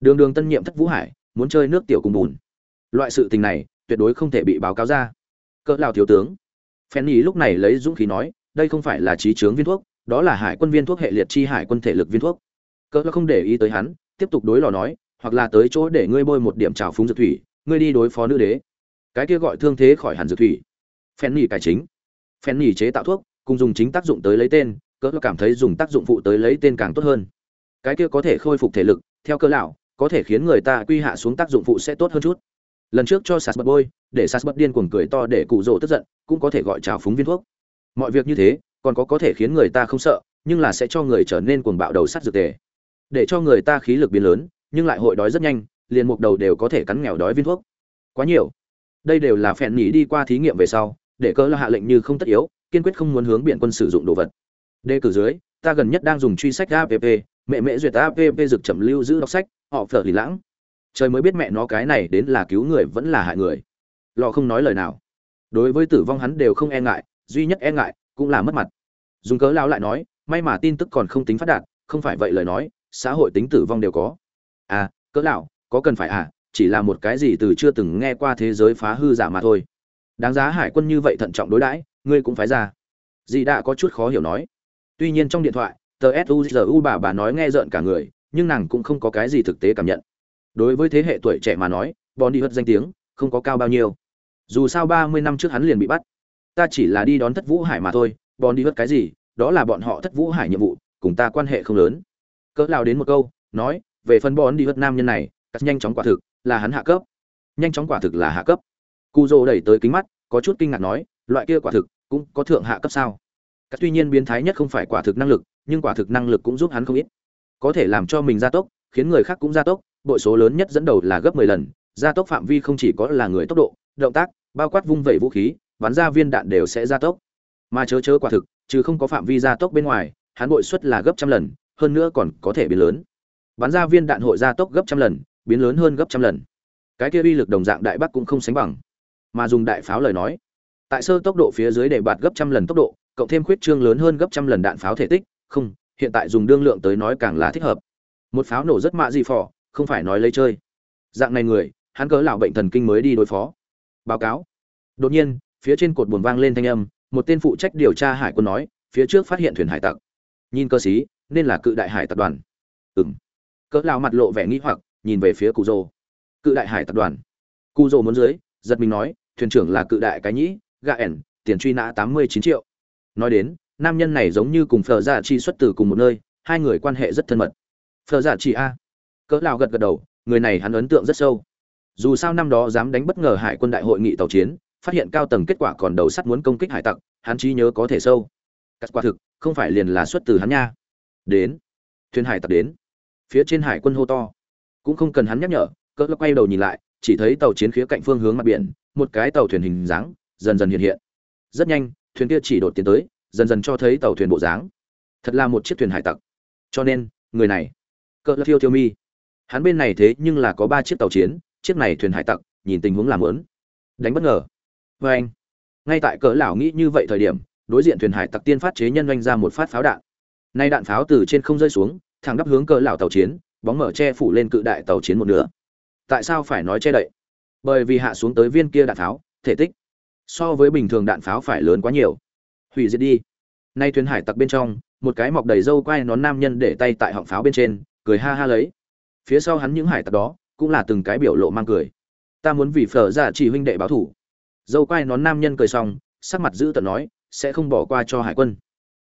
đường đường tân nhiệm thất vũ hải, muốn chơi nước tiểu cùng bùn. Loại sự tình này, tuyệt đối không thể bị báo cáo ra. Cỡ lào thiếu tướng. Phen nhì lúc này lấy dũng khí nói, đây không phải là trí chướng viên thuốc, đó là hải quân viên thuốc hệ liệt chi hải quân thể lực viên thuốc. Cỡ không để ý tới hắn, tiếp tục đối lò nói, hoặc là tới chỗ để ngươi bôi một điểm trào phúng dược thủy, ngươi đi đối phó nữ đế. Cái kia gọi thương thế khỏi hẳn dược thủy. Phen nhì cải chính. Phen nhì chế tạo thuốc, cùng dùng chính tác dụng tới lấy tên, cỡ cảm thấy dùng tác dụng phụ tới lấy tên càng tốt hơn. Cái kia có thể khôi phục thể lực, theo cơ lão có thể khiến người ta quy hạ xuống tác dụng phụ sẽ tốt hơn chút. Lần trước cho sạt bật bôi, để sạt bật điên cuồng cười to để cụ rỗ tức giận, cũng có thể gọi trào phúng viên thuốc. Mọi việc như thế, còn có có thể khiến người ta không sợ, nhưng là sẽ cho người trở nên cuồng bạo đầu sắt dược tề. Để cho người ta khí lực biến lớn, nhưng lại hội đói rất nhanh, liền một đầu đều có thể cắn nghèo đói viên thuốc. Quá nhiều. Đây đều là phèn nhỉ đi qua thí nghiệm về sau, để cơ là hạ lệnh như không tất yếu, kiên quyết không muốn hướng biện quân sử dụng đồ vật. Đề cử dưới, ta gần nhất đang dùng truy sách app mẹ mẹ duyệt app dược chậm lưu giữ đọc sách, họ phở lì lãng. Trời mới biết mẹ nó cái này đến là cứu người vẫn là hại người. Lò không nói lời nào. Đối với tử vong hắn đều không e ngại, duy nhất e ngại cũng là mất mặt. Dùng cớ lao lại nói, may mà tin tức còn không tính phát đạt, không phải vậy lời nói, xã hội tính tử vong đều có. À cớ lão, có cần phải à chỉ là một cái gì từ chưa từng nghe qua thế giới phá hư giả mà thôi. Đáng giá hải quân như vậy thận trọng đối đãi, ngươi cũng phải ra. Dì đã có chút khó hiểu nói. Tuy nhiên trong điện thoại tờ suzu bà bà nói nghe rợn cả người, nhưng nàng cũng không có cái gì thực tế cảm nhận. Đối với thế hệ tuổi trẻ mà nói bon đi hất danh tiếng, không có cao bao nhiêu. Dù sao ba mươi năm trước hắn liền bị bắt. Ta chỉ là đi đón thất vũ hải mà thôi bon đi hất cái gì, đó là bọn họ thất vũ hải nhiệm vụ, cùng ta quan hệ không lớn. Cỡ lao đến một câu, nói, về phần bon đi hất nam nhân này, cắt nhanh chóng quả thực, là hắn hạ cấp. Nhanh chóng quả thực là hạ cấp. Cu dô đẩy tới kính mắt, có chút kinh ngạc nói, loại kia quả thực, cũng có thượng hạ cấp sao? Cắt tuy nhiên biến thái nhất không phải quả thực năng lực nhưng quả thực năng lực cũng giúp hắn không ít. Có thể làm cho mình gia tốc, khiến người khác cũng gia tốc bội số lớn nhất dẫn đầu là gấp 10 lần, gia tốc phạm vi không chỉ có là người tốc độ, động tác, bao quát vung vẩy vũ khí, bắn ra viên đạn đều sẽ gia tốc. Mà chớ chớ quả thực chứ không có phạm vi gia tốc bên ngoài, hắn bội suất là gấp trăm lần, hơn nữa còn có thể biến lớn. Bắn ra viên đạn hội gia tốc gấp trăm lần, biến lớn hơn gấp trăm lần. Cái kia uy lực đồng dạng đại bắc cũng không sánh bằng. Mà dùng đại pháo lời nói, tại sơ tốc độ phía dưới để bạt gấp trăm lần tốc độ, cộng thêm khuyết trương lớn hơn gấp trăm lần đạn pháo thể tích không, hiện tại dùng đương lượng tới nói càng là thích hợp. Một pháo nổ rất mạ gì phỏ, không phải nói lấy chơi. Dạng này người, hắn cớ lão bệnh thần kinh mới đi đối phó. Báo cáo. Đột nhiên, phía trên cột buồn vang lên thanh âm, một tên phụ trách điều tra hải quân nói, phía trước phát hiện thuyền hải tặc. Nhìn cơ sĩ, nên là cự đại hải tập đoàn. Ừm. Cỡ lão mặt lộ vẻ nghi hoặc, nhìn về phía cụ rồ. Cự đại hải tập đoàn. Cụ rồ muốn dưới, giật mình nói, thuyền trưởng là cự đại cái nhĩ gà ẻn, tiền truy nã tám mươi chín triệu. Nói đến nam nhân này giống như cùng Phở Dạ chi xuất từ cùng một nơi, hai người quan hệ rất thân mật. Phở Dạ chi a. Cỡ lão gật gật đầu, người này hắn ấn tượng rất sâu. Dù sao năm đó dám đánh bất ngờ hải quân đại hội nghị tàu chiến, phát hiện cao tầng kết quả còn đầu sắt muốn công kích hải tặc, hắn trí nhớ có thể sâu. Cắt quả thực, không phải liền là xuất từ hắn nha. Đến. Thuyền hải tặc đến. Phía trên hải quân hô to. Cũng không cần hắn nhắc nhở, cỡ quay đầu nhìn lại, chỉ thấy tàu chiến khía cạnh phương hướng mặt biển, một cái tàu thuyền hình dáng, dần dần hiện hiện. Rất nhanh, thuyền kia chỉ đột tiến tới dần dần cho thấy tàu thuyền bộ dáng. Thật là một chiếc thuyền hải tặc. Cho nên, người này, cỡ thiêu thiêu mi. Hắn bên này thế nhưng là có ba chiếc tàu chiến, chiếc này thuyền hải tặc, nhìn tình huống làm lớn đánh bất ngờ. Vê anh, ngay tại cỡ lão nghĩ như vậy thời điểm, đối diện thuyền hải tặc tiên phát chế nhân doanh ra một phát pháo đạn. Nay đạn pháo từ trên không rơi xuống, thẳng đắp hướng cỡ lão tàu chiến, bóng mở che phủ lên cự đại tàu chiến một nửa. Tại sao phải nói che đậy? Bởi vì hạ xuống tới viên kia đạn pháo, thể tích so với bình thường đạn pháo phải lớn quá nhiều hủy diệt đi. Nay thuyền hải tặc bên trong, một cái mọc đầy râu quai nón nam nhân để tay tại họng pháo bên trên, cười ha ha lấy. Phía sau hắn những hải tặc đó, cũng là từng cái biểu lộ mang cười. Ta muốn vì phở giả chỉ huynh đệ báo thủ. Dâu quai nón nam nhân cười xong, sắc mặt giữ tận nói, sẽ không bỏ qua cho hải quân.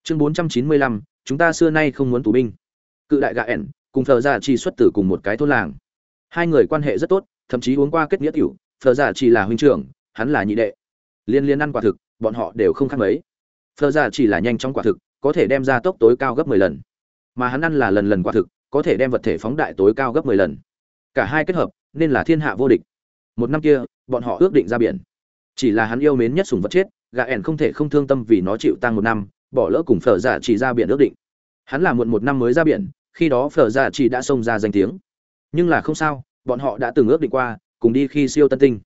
Chương bốn trăm chín mươi lăm, chúng ta xưa nay không muốn tù binh. Cự đại gạ ẻn, cùng phở giả chỉ xuất tử cùng một cái thôn làng. Hai người quan hệ rất tốt, thậm chí uống qua kết nghĩa tiểu, phở giả chỉ là huynh trưởng, hắn là nhị đệ. Liên liên ăn quả thực, bọn họ đều không khác mấy phở giả chỉ là nhanh trong quả thực, có thể đem ra tốc tối cao gấp mười lần. Mà hắn ăn là lần lần quả thực, có thể đem vật thể phóng đại tối cao gấp mười lần. Cả hai kết hợp, nên là thiên hạ vô địch. Một năm kia, bọn họ ước định ra biển. Chỉ là hắn yêu mến nhất sùng vật chết gà ẻn không thể không thương tâm vì nó chịu tăng một năm, bỏ lỡ cùng phở giả chỉ ra biển ước định. Hắn là muộn một năm mới ra biển, khi đó phở giả chỉ đã xông ra danh tiếng. Nhưng là không sao, bọn họ đã từng ước định qua, cùng đi khi siêu tân tinh.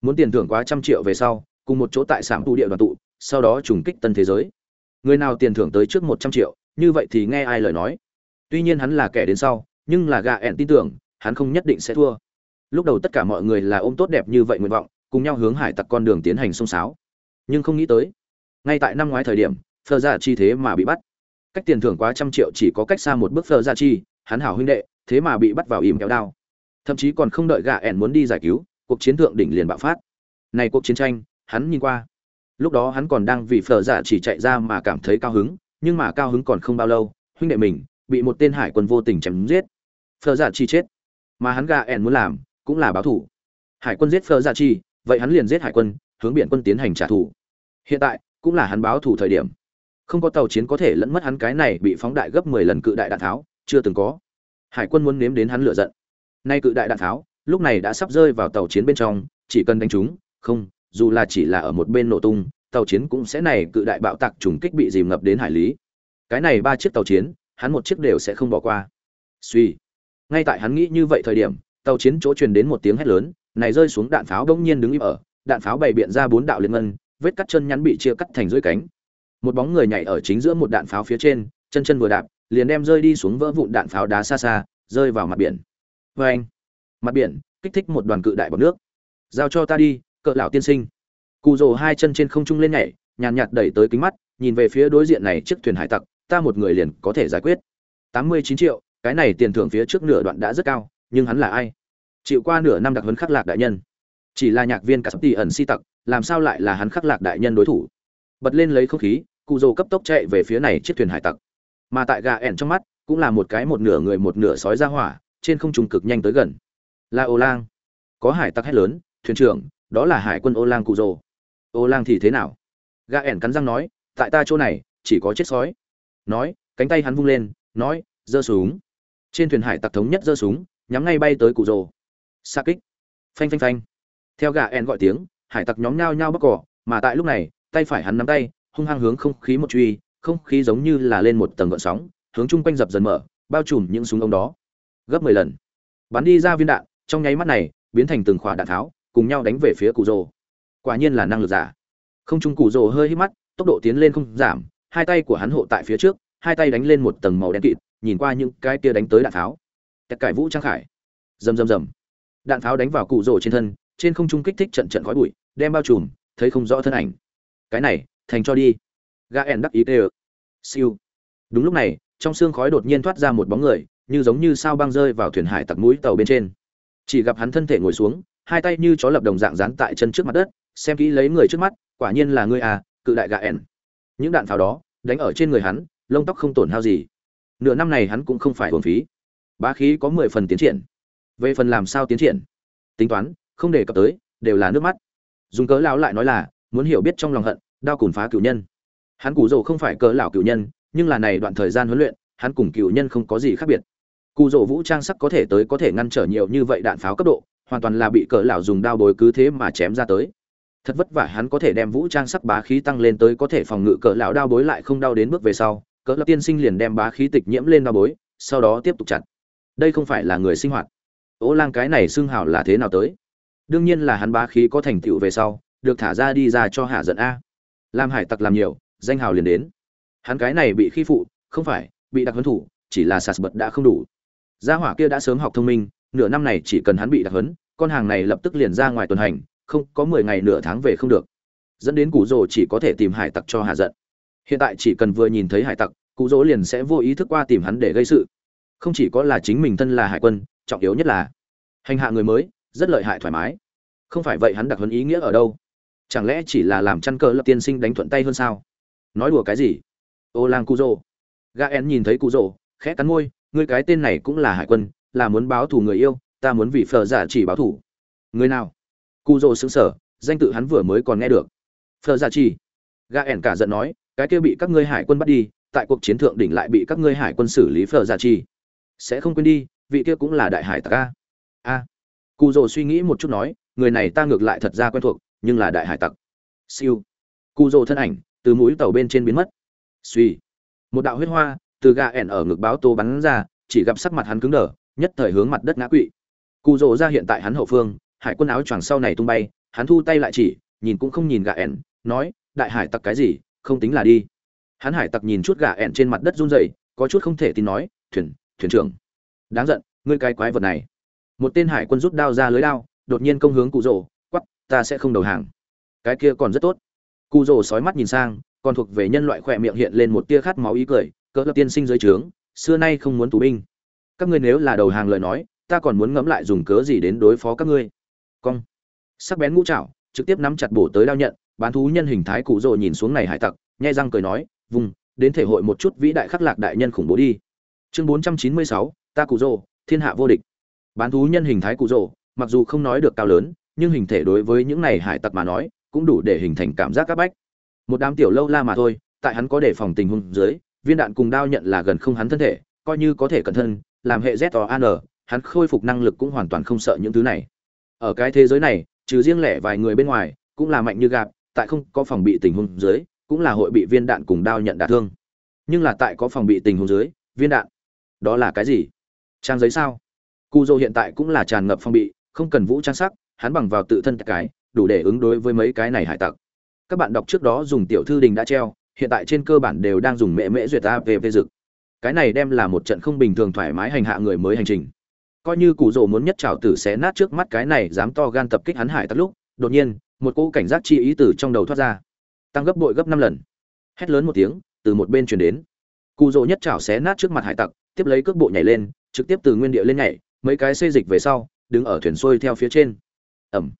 Muốn tiền thưởng quá trăm triệu về sau, cùng một chỗ tại sảng tu địa đoàn tụ sau đó trùng kích tân thế giới. Người nào tiền thưởng tới trước một trăm triệu, như vậy thì nghe ai lời nói. Tuy nhiên hắn là kẻ đến sau, nhưng là gạ ẻn tin tưởng, hắn không nhất định sẽ thua. Lúc đầu tất cả mọi người là ôm tốt đẹp như vậy nguyện vọng, cùng nhau hướng hải tặc con đường tiến hành xông sáo nhưng không nghĩ tới, ngay tại năm ngoái thời điểm, phờ ra chi thế mà bị bắt. Cách tiền thưởng quá trăm triệu chỉ có cách xa một bước phờ ra chi, hắn hảo huynh đệ, thế mà bị bắt vào ìm kéo đao. Thậm chí còn không đợi gạ ẻn muốn đi giải cứu, cuộc chiến thượng đỉnh liền bạo phát. Này cuộc chiến tranh, hắn nhìn qua lúc đó hắn còn đang vì phở dạ chỉ chạy ra mà cảm thấy cao hứng, nhưng mà cao hứng còn không bao lâu, huynh đệ mình bị một tên hải quân vô tình chém giết. Phở dạ chỉ chết. Mà hắn gà ẻn muốn làm cũng là báo thủ. Hải quân giết phở dạ chi vậy hắn liền giết hải quân, hướng biển quân tiến hành trả thù. Hiện tại cũng là hắn báo thủ thời điểm. Không có tàu chiến có thể lẫn mất hắn cái này bị phóng đại gấp mười lần cự đại đạn tháo, chưa từng có. Hải quân muốn nếm đến hắn lựa giận. Nay cự đại đạn tháo, lúc này đã sắp rơi vào tàu chiến bên trong, chỉ cần đánh chúng, không dù là chỉ là ở một bên nổ tung, tàu chiến cũng sẽ này cự đại bạo tạc trùng kích bị dìm ngập đến hải lý. Cái này ba chiếc tàu chiến, hắn một chiếc đều sẽ không bỏ qua. Suy ngay tại hắn nghĩ như vậy thời điểm, tàu chiến chỗ truyền đến một tiếng hét lớn, này rơi xuống đạn pháo đông nhiên đứng im ở, đạn pháo bày biện ra bốn đạo liên ngân, vết cắt chân nhắn bị chia cắt thành dưới cánh. Một bóng người nhảy ở chính giữa một đạn pháo phía trên, chân chân vừa đạp, liền đem rơi đi xuống vỡ vụn đạn pháo đá xa xa, rơi vào mặt biển. Vê anh mặt biển, kích thích một đoàn cự đại bọt nước. Giao cho ta đi cỡ lão tiên sinh. Cụ rồ hai chân trên không trung lên nhảy, nhàn nhạt đẩy tới kính mắt, nhìn về phía đối diện này chiếc thuyền hải tặc, ta một người liền có thể giải quyết. Tám mươi chín triệu, cái này tiền thưởng phía trước nửa đoạn đã rất cao, nhưng hắn là ai? Chịu qua nửa năm đặc huấn khắc lạc đại nhân. Chỉ là nhạc viên cả sắp tỷ ẩn si tặc, làm sao lại là hắn khắc lạc đại nhân đối thủ? Bật lên lấy không khí, cụ rồ cấp tốc chạy về phía này chiếc thuyền hải tặc. Mà tại gà ẻn trong mắt, cũng là một cái một nửa người một nửa sói ra hỏa, trên không trung cực nhanh tới gần. La ô lang. Có hải tặc hét lớn, thuyền trưởng đó là hải quân ô lang cụ rồ. Ô lang thì thế nào? Gà ẻn cắn răng nói, tại ta chỗ này, chỉ có chết sói. Nói, cánh tay hắn vung lên, nói, giơ súng. Trên thuyền hải tặc thống nhất giơ súng, nhắm ngay bay tới cụ rồ. Xa kích. Phanh phanh phanh. Theo gà ẻn gọi tiếng, hải tặc nhóm nhao nhao bóc cỏ, mà tại lúc này, tay phải hắn nắm tay, hung hăng hướng không khí một truy, không khí giống như là lên một tầng gợn sóng, hướng chung quanh dập dần mở, bao trùm những súng ống đó. Gấp mười lần. Bắn đi ra viên đạn, trong nháy mắt này, biến thành từng khỏa đạn tháo cùng nhau đánh về phía cụ rồ. Quả nhiên là năng lực giả. Không trung cụ rồ hơi hít mắt, tốc độ tiến lên không giảm, hai tay của hắn hộ tại phía trước, hai tay đánh lên một tầng màu đen kịt, nhìn qua những cái tia đánh tới đạn tháo tất cải vũ trang khải. Rầm rầm rầm. Đạn tháo đánh vào cụ rồ trên thân, trên không trung kích thích trận trận khói bụi, đem bao trùm, thấy không rõ thân ảnh. Cái này, thành cho đi. Ga ẻn đắc ý tê siêu. Đúng lúc này, trong xương khói đột nhiên thoát ra một bóng người, như giống như sao băng rơi vào thuyền hải tặc mũi tàu bên trên. Chỉ gặp hắn thân thể ngồi xuống hai tay như chó lập đồng dạng dán tại chân trước mặt đất, xem kỹ lấy người trước mắt, quả nhiên là ngươi à cự đại gà ẻn. Những đạn pháo đó, đánh ở trên người hắn, lông tóc không tổn hao gì. Nửa năm này hắn cũng không phải hồn phí. Bá khí có mười phần tiến triển. Về phần làm sao tiến triển? Tính toán, không đề cập tới, đều là nước mắt. Dùng cớ lão lại nói là, muốn hiểu biết trong lòng hận, đao cùn phá cửu nhân. Hắn cù rồ không phải cớ lão cửu nhân, nhưng là này đoạn thời gian huấn luyện, hắn cùng cửu nhân không có gì khác biệt. Cù rồ vũ trang sắc có thể tới có thể ngăn trở nhiều như vậy đạn pháo cấp độ hoàn toàn là bị cỡ lão dùng đao bồi cứ thế mà chém ra tới. Thật vất vả hắn có thể đem vũ trang sắc bá khí tăng lên tới có thể phòng ngự cỡ lão đao bối lại không đau đến bước về sau, cỡ lão tiên sinh liền đem bá khí tịch nhiễm lên đao bối, sau đó tiếp tục chặt. Đây không phải là người sinh hoạt. Ố lang cái này xưng hảo là thế nào tới? Đương nhiên là hắn bá khí có thành tựu về sau, được thả ra đi ra cho hạ giận a. Làm hải tặc làm nhiều, danh hào liền đến. Hắn cái này bị khi phụ, không phải, bị đặc huấn thủ, chỉ là sạt bật đã không đủ. Gia hỏa kia đã sớm học thông minh nửa năm này chỉ cần hắn bị đặc huấn, con hàng này lập tức liền ra ngoài tuần hành, không có mười ngày nửa tháng về không được. Dẫn đến cụ rồ chỉ có thể tìm hải tặc cho hạ giận. Hiện tại chỉ cần vừa nhìn thấy hải tặc, cụ rỗ liền sẽ vô ý thức qua tìm hắn để gây sự. Không chỉ có là chính mình thân là hải quân, trọng yếu nhất là hành hạ người mới, rất lợi hại thoải mái. Không phải vậy hắn đặc huấn ý nghĩa ở đâu? Chẳng lẽ chỉ là làm chăn cờ lập tiên sinh đánh thuận tay hơn sao? Nói đùa cái gì? Ô lang cụ rỗ. Ga en nhìn thấy cụ rỗ, khẽ cắn môi, ngươi cái tên này cũng là hải quân là muốn báo thù người yêu, ta muốn vì Phở giả chỉ báo thù. Người nào? Cu rô xứng sở danh tự hắn vừa mới còn nghe được. Phở giả chỉ. Gà en cả giận nói, cái kia bị các ngươi hải quân bắt đi, tại cuộc chiến thượng đỉnh lại bị các ngươi hải quân xử lý Phở giả chỉ. Sẽ không quên đi, vị kia cũng là đại hải tặc a. A. Cụ rồ suy nghĩ một chút nói, người này ta ngược lại thật ra quen thuộc, nhưng là đại hải tặc. Siêu. Cụ rồ thân ảnh, từ mũi tàu bên trên biến mất. Suy một đạo huyết hoa, từ gà ẻn ở ngực báo tô bắn ra, chỉ gặp sắc mặt hắn cứng đờ nhất thời hướng mặt đất ngã quỵ. Cụ rồ ra hiện tại hắn hậu phương, hải quân áo choàng sau này tung bay, hắn thu tay lại chỉ, nhìn cũng không nhìn gà ẻn nói, đại hải tặc cái gì, không tính là đi. Hắn hải tặc nhìn chút gà ẻn trên mặt đất run rẩy, có chút không thể tin nói, thuyền thuyền trưởng, đáng giận, ngươi cái quái vật này. Một tên hải quân rút đao ra lưới đao, đột nhiên công hướng cụ rồ quắp ta sẽ không đầu hàng. Cái kia còn rất tốt. Cụ rồ sói mắt nhìn sang, còn thuộc về nhân loại khỏe miệng hiện lên một tia khát máu ý cười, cỡ lập tiên sinh dưới trướng, xưa nay không muốn tù binh các ngươi nếu là đầu hàng lời nói, ta còn muốn ngẫm lại dùng cớ gì đến đối phó các ngươi. Cong. Sắc bén ngũ trảo, trực tiếp nắm chặt bổ tới đao nhận, bán thú nhân hình thái cụ rồ nhìn xuống này hải tặc, nhai răng cười nói vùng đến thể hội một chút vĩ đại khắc lạc đại nhân khủng bố đi. Chương bốn trăm chín mươi sáu, ta cụ rồ, thiên hạ vô địch. Bán thú nhân hình thái cụ rồ, mặc dù không nói được cao lớn, nhưng hình thể đối với những này hải tặc mà nói, cũng đủ để hình thành cảm giác các bách. Một đám tiểu lâu la mà thôi, tại hắn có đề phòng tình huống dưới, viên đạn cùng đao nhận là gần không hắn thân thể, coi như có thể cẩn thân làm hệ z an hắn khôi phục năng lực cũng hoàn toàn không sợ những thứ này. Ở cái thế giới này, trừ riêng lẻ vài người bên ngoài, cũng là mạnh như gạp, tại không có phòng bị tình huống dưới, cũng là hội bị viên đạn cùng đao nhận đả thương. Nhưng là tại có phòng bị tình huống dưới, viên đạn, đó là cái gì? Trang giấy sao? Cu dô hiện tại cũng là tràn ngập phòng bị, không cần vũ trang sắc, hắn bằng vào tự thân cái, đủ để ứng đối với mấy cái này hải tặc. Các bạn đọc trước đó dùng tiểu thư đình đã treo, hiện tại trên cơ bản đều đang dùng mẹ mễ duyệt apv về dực cái này đem là một trận không bình thường thoải mái hành hạ người mới hành trình. Coi như cụ rồ muốn nhất trào tử xé nát trước mắt cái này dám to gan tập kích hắn hải tắt lúc, đột nhiên, một cỗ cảnh giác chi ý từ trong đầu thoát ra. Tăng gấp bội gấp năm lần. Hét lớn một tiếng, từ một bên truyền đến. Cụ rồ nhất trào xé nát trước mặt hải tặc, tiếp lấy cước bộ nhảy lên, trực tiếp từ nguyên địa lên nhảy, mấy cái xê dịch về sau, đứng ở thuyền xuôi theo phía trên. Ẩm.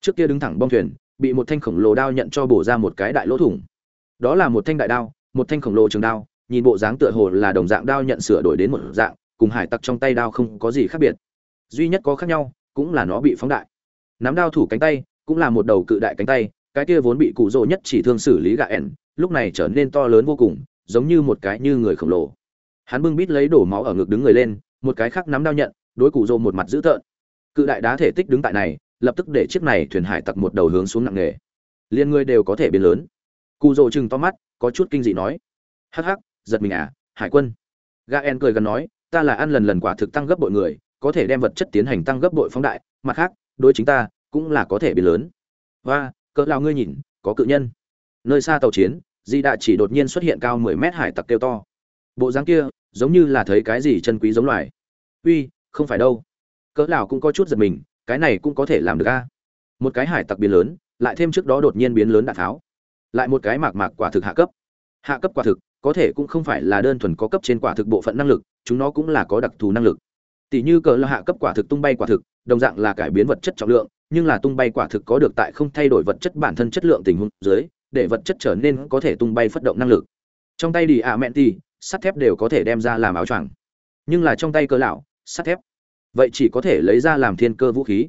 Trước kia đứng thẳng bong thuyền, bị một thanh khổng lồ đao nhận cho bổ ra một cái đại lỗ thủng. Đó là một thanh đại đao, một thanh khổng lồ trường đao nhìn bộ dáng tựa hồ là đồng dạng đao nhận sửa đổi đến một dạng, cùng hải tặc trong tay đao không có gì khác biệt. Duy nhất có khác nhau, cũng là nó bị phóng đại. Nắm đao thủ cánh tay, cũng là một đầu cự đại cánh tay, cái kia vốn bị cụ rỗ nhất chỉ thương xử lý gạ ẻn lúc này trở nên to lớn vô cùng, giống như một cái như người khổng lồ. Hắn bưng bít lấy đổ máu ở ngực đứng người lên, một cái khác nắm đao nhận, đối cụ rỗ một mặt dữ tợn. Cự đại đá thể tích đứng tại này, lập tức để chiếc này thuyền hải tặc một đầu hướng xuống nặng nghề liên người đều có thể biến lớn. Cụ rỗ chừng to mắt, có chút kinh dị nói. Hắc hắc giật mình à hải quân. Gaen cười gần nói, ta là ăn lần lần quả thực tăng gấp bội người, có thể đem vật chất tiến hành tăng gấp bội phóng đại, mặt khác, đối chính ta, cũng là có thể biến lớn. Và cỡ lao ngươi nhìn, có cự nhân. Nơi xa tàu chiến, di đạ chỉ đột nhiên xuất hiện cao mười mét hải tặc kêu to. Bộ dáng kia, giống như là thấy cái gì chân quý giống loài. Uy, không phải đâu. Cỡ nào cũng có chút giật mình, cái này cũng có thể làm được a. Một cái hải tặc biến lớn, lại thêm trước đó đột nhiên biến lớn đạn tháo. Lại một cái mạc mạc quả thực hạ cấp. Hạ cấp quả thực có thể cũng không phải là đơn thuần có cấp trên quả thực bộ phận năng lực, chúng nó cũng là có đặc thù năng lực. Tỷ như cờ là hạ cấp quả thực tung bay quả thực, đồng dạng là cải biến vật chất trọng lượng, nhưng là tung bay quả thực có được tại không thay đổi vật chất bản thân chất lượng tình huống dưới, để vật chất trở nên có thể tung bay phất động năng lực. Trong tay đi ạ mẹn thì sắt thép đều có thể đem ra làm áo choàng. Nhưng là trong tay cơ lão, sắt thép. Vậy chỉ có thể lấy ra làm thiên cơ vũ khí.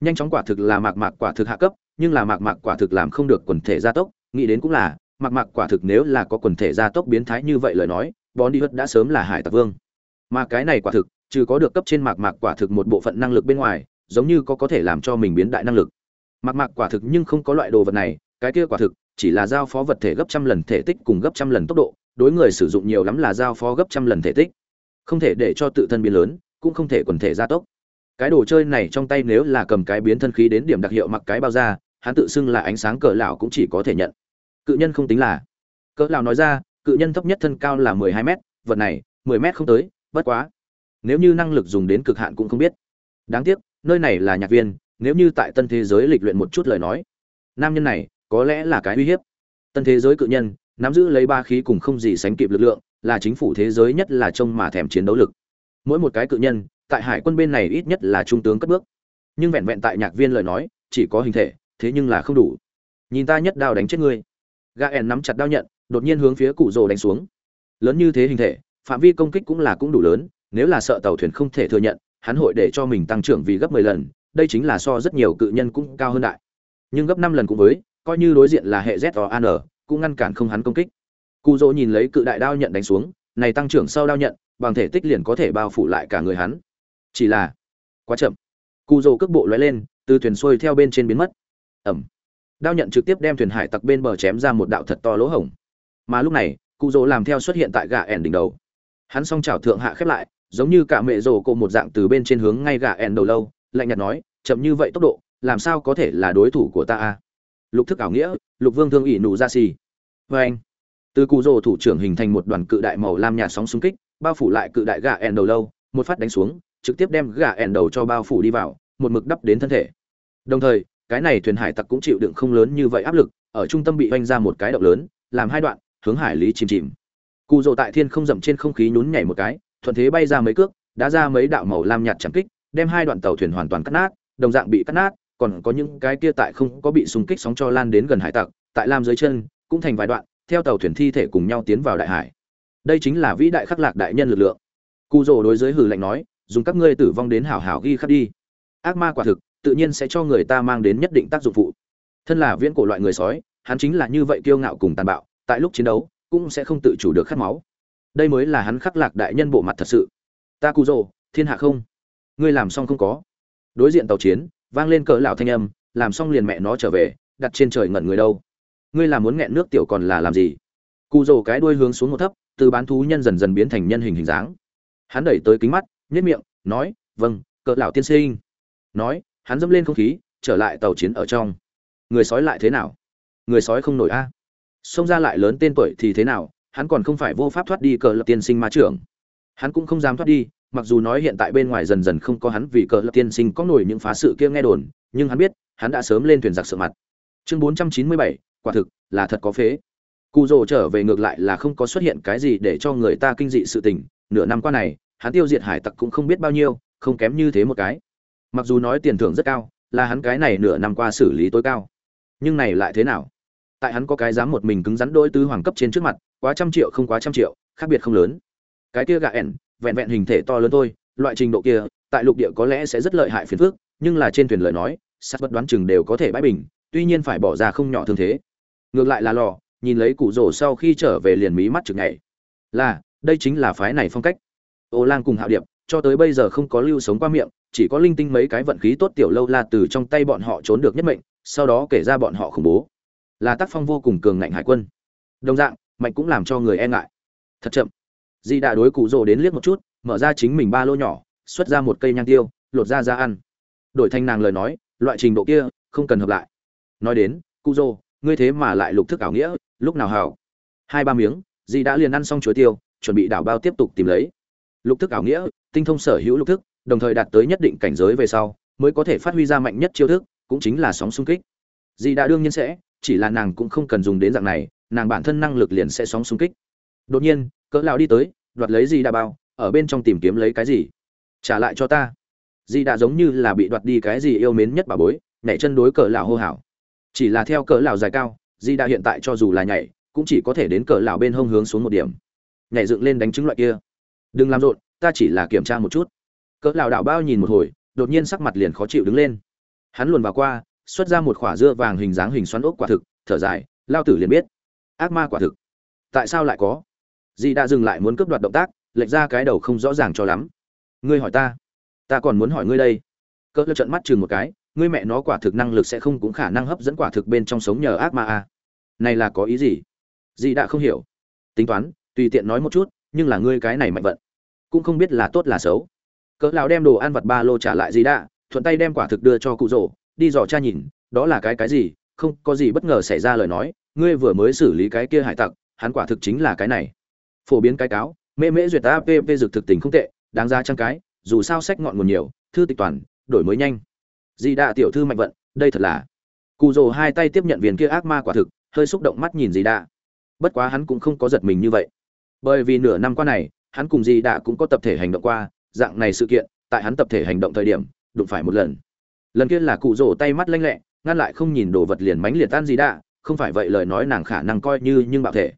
Nhanh chóng quả thực là mạc mạc quả thực hạ cấp, nhưng là mạc mạc quả thực làm không được quần thể gia tốc, nghĩ đến cũng là Mặc Mặc quả thực nếu là có quần thể gia tốc biến thái như vậy lời nói bón đi hất đã sớm là hải tặc vương. Mà cái này quả thực, trừ có được cấp trên mạc mạc quả thực một bộ phận năng lực bên ngoài, giống như có có thể làm cho mình biến đại năng lực. Mạc mạc quả thực nhưng không có loại đồ vật này, cái kia quả thực, chỉ là giao phó vật thể gấp trăm lần thể tích cùng gấp trăm lần tốc độ, đối người sử dụng nhiều lắm là giao phó gấp trăm lần thể tích. Không thể để cho tự thân biến lớn, cũng không thể quần thể gia tốc. Cái đồ chơi này trong tay nếu là cầm cái biến thân khí đến điểm đặc hiệu mặc cái bao ra hắn tự xưng là ánh sáng cỡ lão cũng chỉ có thể nhận cự nhân không tính là. Cỡ lão nói ra, cự nhân thấp nhất thân cao là mười hai mét, vật này, mười mét không tới, bất quá. Nếu như năng lực dùng đến cực hạn cũng không biết. Đáng tiếc, nơi này là nhạc viên, nếu như tại tân thế giới lịch luyện một chút lời nói. Nam nhân này, có lẽ là cái uy hiếp. Tân thế giới cự nhân, nắm giữ lấy ba khí cùng không gì sánh kịp lực lượng, là chính phủ thế giới nhất là trông mà thèm chiến đấu lực. Mỗi một cái cự nhân, tại hải quân bên này ít nhất là trung tướng cất bước. Nhưng vẹn vẹn tại nhạc viên lời nói, chỉ có hình thể, thế nhưng là không đủ. Nhìn ta nhất đao đánh chết ngươi gã ẻn nắm chặt đao nhận, đột nhiên hướng phía cụ rồ đánh xuống. Lớn như thế hình thể, phạm vi công kích cũng là cũng đủ lớn, nếu là sợ tàu thuyền không thể thừa nhận, hắn hội để cho mình tăng trưởng vì gấp mười lần, đây chính là so rất nhiều cự nhân cũng cao hơn đại. Nhưng gấp năm lần cũng với, coi như đối diện là hệ z an cũng ngăn cản không hắn công kích. Cụ rỗ nhìn lấy cự đại đao nhận đánh xuống, này tăng trưởng sau đao nhận, bằng thể tích liền có thể bao phủ lại cả người hắn. Chỉ là quá chậm. Cụ rỗ cước bộ lóe lên, từ thuyền xuôi theo bên trên biến mất. Ẩm đao nhận trực tiếp đem thuyền hải tặc bên bờ chém ra một đạo thật to lỗ hổng. Mà lúc này, cụ dỗ làm theo xuất hiện tại gà ẻn đỉnh đầu. Hắn song chảo thượng hạ khép lại, giống như cả mẹ rồ cộ một dạng từ bên trên hướng ngay gà ẻn đầu lâu, lạnh nhạt nói, chậm như vậy tốc độ, làm sao có thể là đối thủ của ta a lục thức ảo nghĩa, lục vương thương ỷ nụ ra xì. Vê anh, từ cụ rỗ thủ trưởng hình thành một đoàn cự đại màu lam nhạt sóng xung kích, bao phủ lại cự đại gà ẻn đầu lâu, một phát đánh xuống, trực tiếp đem gà ẻn đầu cho bao phủ đi vào, một mực đắp đến thân thể. Đồng thời cái này thuyền hải tặc cũng chịu đựng không lớn như vậy áp lực, ở trung tâm bị oanh ra một cái động lớn, làm hai đoạn, hướng hải lý chìm chìm. Cụ rồ tại thiên không dậm trên không khí nhún nhảy một cái, thuận thế bay ra mấy cước, đã ra mấy đạo màu lam nhạt chẳng kích, đem hai đoạn tàu thuyền hoàn toàn cắt nát, đồng dạng bị cắt nát, còn có những cái kia tại không có bị xung kích sóng cho lan đến gần hải tặc, tại lam dưới chân, cũng thành vài đoạn, theo tàu thuyền thi thể cùng nhau tiến vào đại hải. Đây chính là vĩ đại khắc lạc đại nhân lực lượng. Cụ rồ đối giới hử lạnh nói, dùng các ngươi tử vong đến hảo hảo ghi khắc đi. Ác ma quả thực tự nhiên sẽ cho người ta mang đến nhất định tác dụng phụ. Thân là viễn cổ loại người sói, hắn chính là như vậy kiêu ngạo cùng tàn bạo, tại lúc chiến đấu, cũng sẽ không tự chủ được khát máu. Đây mới là hắn khắc lạc đại nhân bộ mặt thật sự. Ta cụ rồ thiên hạ không? Ngươi làm xong không có. Đối diện tàu chiến, vang lên cỡ lão thanh âm, làm xong liền mẹ nó trở về, đặt trên trời ngẩn người đâu. Ngươi là muốn nghẹn nước tiểu còn là làm gì? Cụ rồ cái đuôi hướng xuống một thấp, từ bán thú nhân dần dần biến thành nhân hình hình dáng. Hắn đẩy tới kính mắt, nhếch miệng, nói vâng cỡ lão tiên sinh. Nói hắn dẫm lên không khí, trở lại tàu chiến ở trong. Người sói lại thế nào? Người sói không nổi a. Xông ra lại lớn tên tuổi thì thế nào? Hắn còn không phải vô pháp thoát đi cờ lập tiên sinh ma trưởng. Hắn cũng không dám thoát đi, mặc dù nói hiện tại bên ngoài dần dần không có hắn vì cờ lập tiên sinh có nổi những phá sự kia nghe đồn, nhưng hắn biết, hắn đã sớm lên thuyền giặc sợ mặt. Chương bốn trăm chín mươi bảy, quả thực là thật có phế. Cụ rồ trở về ngược lại là không có xuất hiện cái gì để cho người ta kinh dị sự tình. Nửa năm qua này, hắn tiêu diệt hải tặc cũng không biết bao nhiêu, không kém như thế một cái mặc dù nói tiền thưởng rất cao, là hắn cái này nửa năm qua xử lý tối cao. Nhưng này lại thế nào? Tại hắn có cái dám một mình cứng rắn đôi tứ hoàng cấp trên trước mặt, quá trăm triệu không quá trăm triệu, khác biệt không lớn. Cái kia gạ ẻn, vẹn vẹn hình thể to lớn thôi, loại trình độ kia, tại lục địa có lẽ sẽ rất lợi hại phiền phước nhưng là trên thuyền lời nói, sát bất đoán chừng đều có thể bãi bình, tuy nhiên phải bỏ ra không nhỏ thương thế. Ngược lại là lò, nhìn lấy cụ rổ sau khi trở về liền mí mắt chừng ngày là, đây chính là phái này phong cách. Ô lang cùng hạo điệp cho tới bây giờ không có lưu sống qua miệng, chỉ có linh tinh mấy cái vận khí tốt tiểu lâu la từ trong tay bọn họ trốn được nhất mệnh, sau đó kể ra bọn họ khủng bố. Là tác phong vô cùng cường ngạnh hải quân. Đồng dạng, mạnh cũng làm cho người e ngại. Thật chậm. Di đã đối cụ rồ đến liếc một chút, mở ra chính mình ba lô nhỏ, xuất ra một cây nhang tiêu, lột ra ra ăn. Đổi thanh nàng lời nói, loại trình độ kia, không cần hợp lại. Nói đến, cụ rồ, ngươi thế mà lại lục thức ảo nghĩa, lúc nào hảo? Hai ba miếng, di đã liền ăn xong chuối tiêu, chuẩn bị đảo bao tiếp tục tìm lấy. Lục thức ảo nghĩa tinh thông sở hữu lục thức, đồng thời đạt tới nhất định cảnh giới về sau, mới có thể phát huy ra mạnh nhất chiêu thức, cũng chính là sóng xung kích. Di đã đương nhiên sẽ, chỉ là nàng cũng không cần dùng đến dạng này, nàng bản thân năng lực liền sẽ sóng xung kích. Đột nhiên, cỡ lão đi tới, đoạt lấy gì đã bao, ở bên trong tìm kiếm lấy cái gì? Trả lại cho ta. Di đã giống như là bị đoạt đi cái gì yêu mến nhất bà bối, nhảy chân đối cỡ lão hô hào. Chỉ là theo cỡ lão dài cao di đã hiện tại cho dù là nhảy, cũng chỉ có thể đến cỡ lão bên hông hướng xuống một điểm. Nhảy dựng lên đánh trứng loại kia. Đừng làm rộn ta chỉ là kiểm tra một chút. Cỡ lão đảo bao nhìn một hồi, đột nhiên sắc mặt liền khó chịu đứng lên. Hắn luồn vào qua, xuất ra một quả dưa vàng hình dáng hình xoắn ốc quả thực, thở dài, lao tử liền biết. Ác ma quả thực. Tại sao lại có? Dì đã dừng lại muốn cướp đoạt động tác, lệch ra cái đầu không rõ ràng cho lắm. Ngươi hỏi ta. Ta còn muốn hỏi ngươi đây. Cỡ lơ trận mắt chừng một cái, ngươi mẹ nó quả thực năng lực sẽ không cũng khả năng hấp dẫn quả thực bên trong sống nhờ ác ma à. này là có ý gì? Dì đã không hiểu. Tính toán, tùy tiện nói một chút, nhưng là ngươi cái này mạnh vận cũng không biết là tốt là xấu. Cỡ lão đem đồ ăn vặt ba lô trả lại gì đã, thuận tay đem quả thực đưa cho cụ rổ đi dò cha nhìn, đó là cái cái gì, không có gì bất ngờ xảy ra lời nói, ngươi vừa mới xử lý cái kia hải tặc, hắn quả thực chính là cái này. Phổ biến cái cáo mễ mễ duyệt app dược thực tình không tệ, đáng ra trăm cái, dù sao sách ngọn nguồn nhiều, thư tịch toàn, đổi mới nhanh. Di đạ tiểu thư mạnh vận, đây thật là. Cụ rồ hai tay tiếp nhận viên kia ác ma quả thực, hơi xúc động mắt nhìn di đạ bất quá hắn cũng không có giật mình như vậy. Bởi vì nửa năm qua này hắn cùng di đã cũng có tập thể hành động qua dạng này sự kiện tại hắn tập thể hành động thời điểm đụng phải một lần. Lần kia là cụ rồ tay mắt lanh lẹ ngăn lại không nhìn đồ vật liền mánh liệt tan di đã, không phải vậy lời nói nàng khả năng coi như nhưng bạo thể.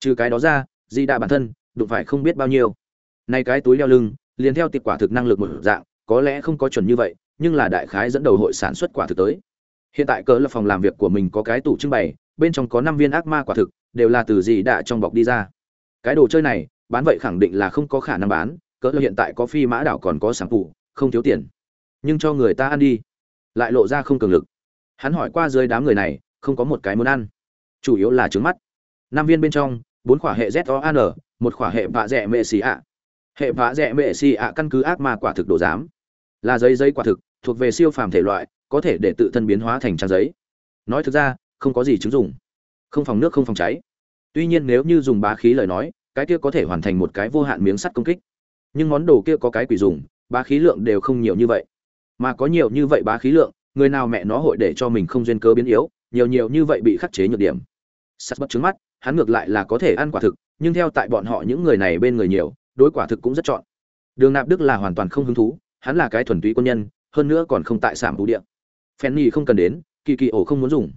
Trừ cái đó ra di đã bản thân đụng phải không biết bao nhiêu. Nay cái túi đeo lưng liền theo tiệp quả thực năng lực một dạng có lẽ không có chuẩn như vậy nhưng là đại khái dẫn đầu hội sản xuất quả thực tới. Hiện tại cỡ là phòng làm việc của mình có cái tủ trưng bày bên trong có năm viên ác ma quả thực đều là từ gì đã trong bọc đi ra. Cái đồ chơi này bán vậy khẳng định là không có khả năng bán, cỡ là hiện tại có phi mã đảo còn có sản phụ không thiếu tiền. Nhưng cho người ta ăn đi. Lại lộ ra không cường lực. Hắn hỏi qua dưới đám người này, không có một cái muốn ăn. Chủ yếu là trứng mắt. Năm viên bên trong, bốn khỏa hệ z o an một khỏa hệ vạ rẻ mệ xì ạ. Hệ vạ rẻ mệ xì ạ căn cứ ác ma quả thực đồ giám. Là giấy giấy quả thực, thuộc về siêu phàm thể loại, có thể để tự thân biến hóa thành trang giấy. Nói thực ra, không có gì chứng dùng. không phòng nước không phòng cháy. Tuy nhiên nếu như dùng bá khí lời nói cái kia có thể hoàn thành một cái vô hạn miếng sắt công kích. Nhưng món đồ kia có cái quỷ dùng, bá khí lượng đều không nhiều như vậy. Mà có nhiều như vậy bá khí lượng, người nào mẹ nó hội để cho mình không duyên cơ biến yếu, nhiều nhiều như vậy bị khắc chế nhược điểm. Sắt bất trứng mắt, hắn ngược lại là có thể ăn quả thực, nhưng theo tại bọn họ những người này bên người nhiều, đối quả thực cũng rất chọn. Đường nạp đức là hoàn toàn không hứng thú, hắn là cái thuần túy quân nhân, hơn nữa còn không tại sảm vũ địa. Fanny không cần đến, kỳ kỳ ổ không muốn dùng.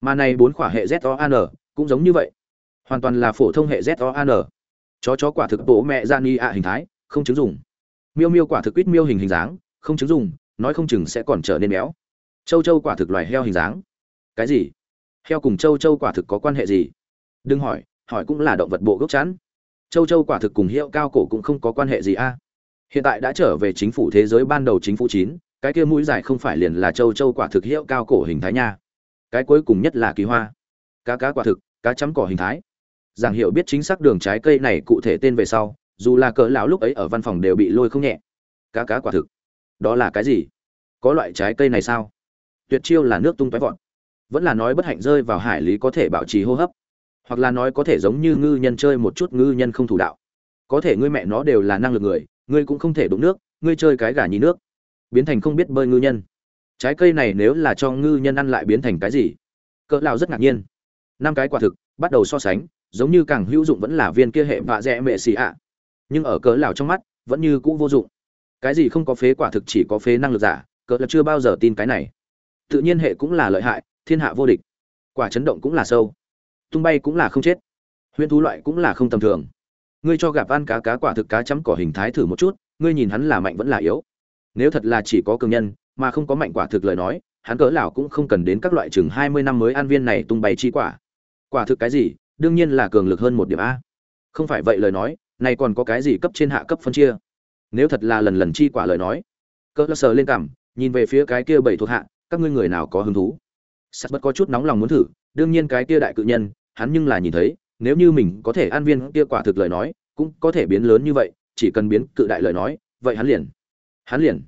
Mà này bốn khỏa hệ z o cũng giống như vậy. Hoàn toàn là phổ thông hệ z o chó chó quả thực bố mẹ ra ni ạ hình thái, không chứng dùng. Miêu miêu quả thực quýt miêu hình hình dáng, không chứng dùng, nói không chừng sẽ còn trở nên béo. Châu châu quả thực loài heo hình dáng. Cái gì? Heo cùng châu châu quả thực có quan hệ gì? Đừng hỏi hỏi cũng là động vật bộ gốc chắn. Châu châu quả thực cùng hiệu cao cổ cũng không có quan hệ gì a. Hiện tại đã trở về chính phủ thế giới ban đầu chính phủ chín, cái kia mũi dài không phải liền là châu châu quả thực hiệu cao cổ hình thái nha. Cái cuối cùng nhất là kỳ hoa. Cá cá quả thực, cá chấm cỏ hình thái giảng hiệu biết chính xác đường trái cây này cụ thể tên về sau, dù là cỡ lão lúc ấy ở văn phòng đều bị lôi không nhẹ. Cá cá quả thực. Đó là cái gì? Có loại trái cây này sao? Tuyệt chiêu là nước tung tóe vọt. Vẫn là nói bất hạnh rơi vào hải lý có thể bảo trì hô hấp. Hoặc là nói có thể giống như ngư nhân chơi một chút ngư nhân không thủ đạo. Có thể ngươi mẹ nó đều là năng lực người, ngươi cũng không thể đụng nước, ngươi chơi cái gà nhí nước. Biến thành không biết bơi ngư nhân. Trái cây này nếu là cho ngư nhân ăn lại biến thành cái gì? Cỡ lão rất ngạc nhiên. Năm cái quả thực, bắt đầu so sánh giống như càng hữu dụng vẫn là viên kia hệ vạ rẽ mẹ xì ạ. Nhưng ở cỡ lão trong mắt, vẫn như cũ vô dụng. Cái gì không có phế quả thực chỉ có phế năng lực giả, cỡ là chưa bao giờ tin cái này. Tự nhiên hệ cũng là lợi hại, thiên hạ vô địch. Quả chấn động cũng là sâu. Tung bay cũng là không chết. Huyễn thú loại cũng là không tầm thường. Ngươi cho gặp ăn cá cá quả thực cá chấm cỏ hình thái thử một chút, ngươi nhìn hắn là mạnh vẫn là yếu. Nếu thật là chỉ có cường nhân, mà không có mạnh quả thực lời nói, hắn cỡ lão cũng không cần đến các loại chừng hai mươi năm mới ăn viên này tung bay chi quả. Quả thực cái gì đương nhiên là cường lực hơn một điểm a. Không phải vậy lời nói, này còn có cái gì cấp trên hạ cấp phân chia? Nếu thật là lần lần chi quả lời nói cỡ sờ lên cảm nhìn về phía cái kia bảy thuộc hạ, các ngươi người nào có hứng thú? Sắt bất có chút nóng lòng muốn thử, đương nhiên cái kia đại cự nhân, hắn nhưng là nhìn thấy, nếu như mình có thể an viên kia quả thực lời nói, cũng có thể biến lớn như vậy, chỉ cần biến cự đại lời nói, vậy hắn liền hắn liền.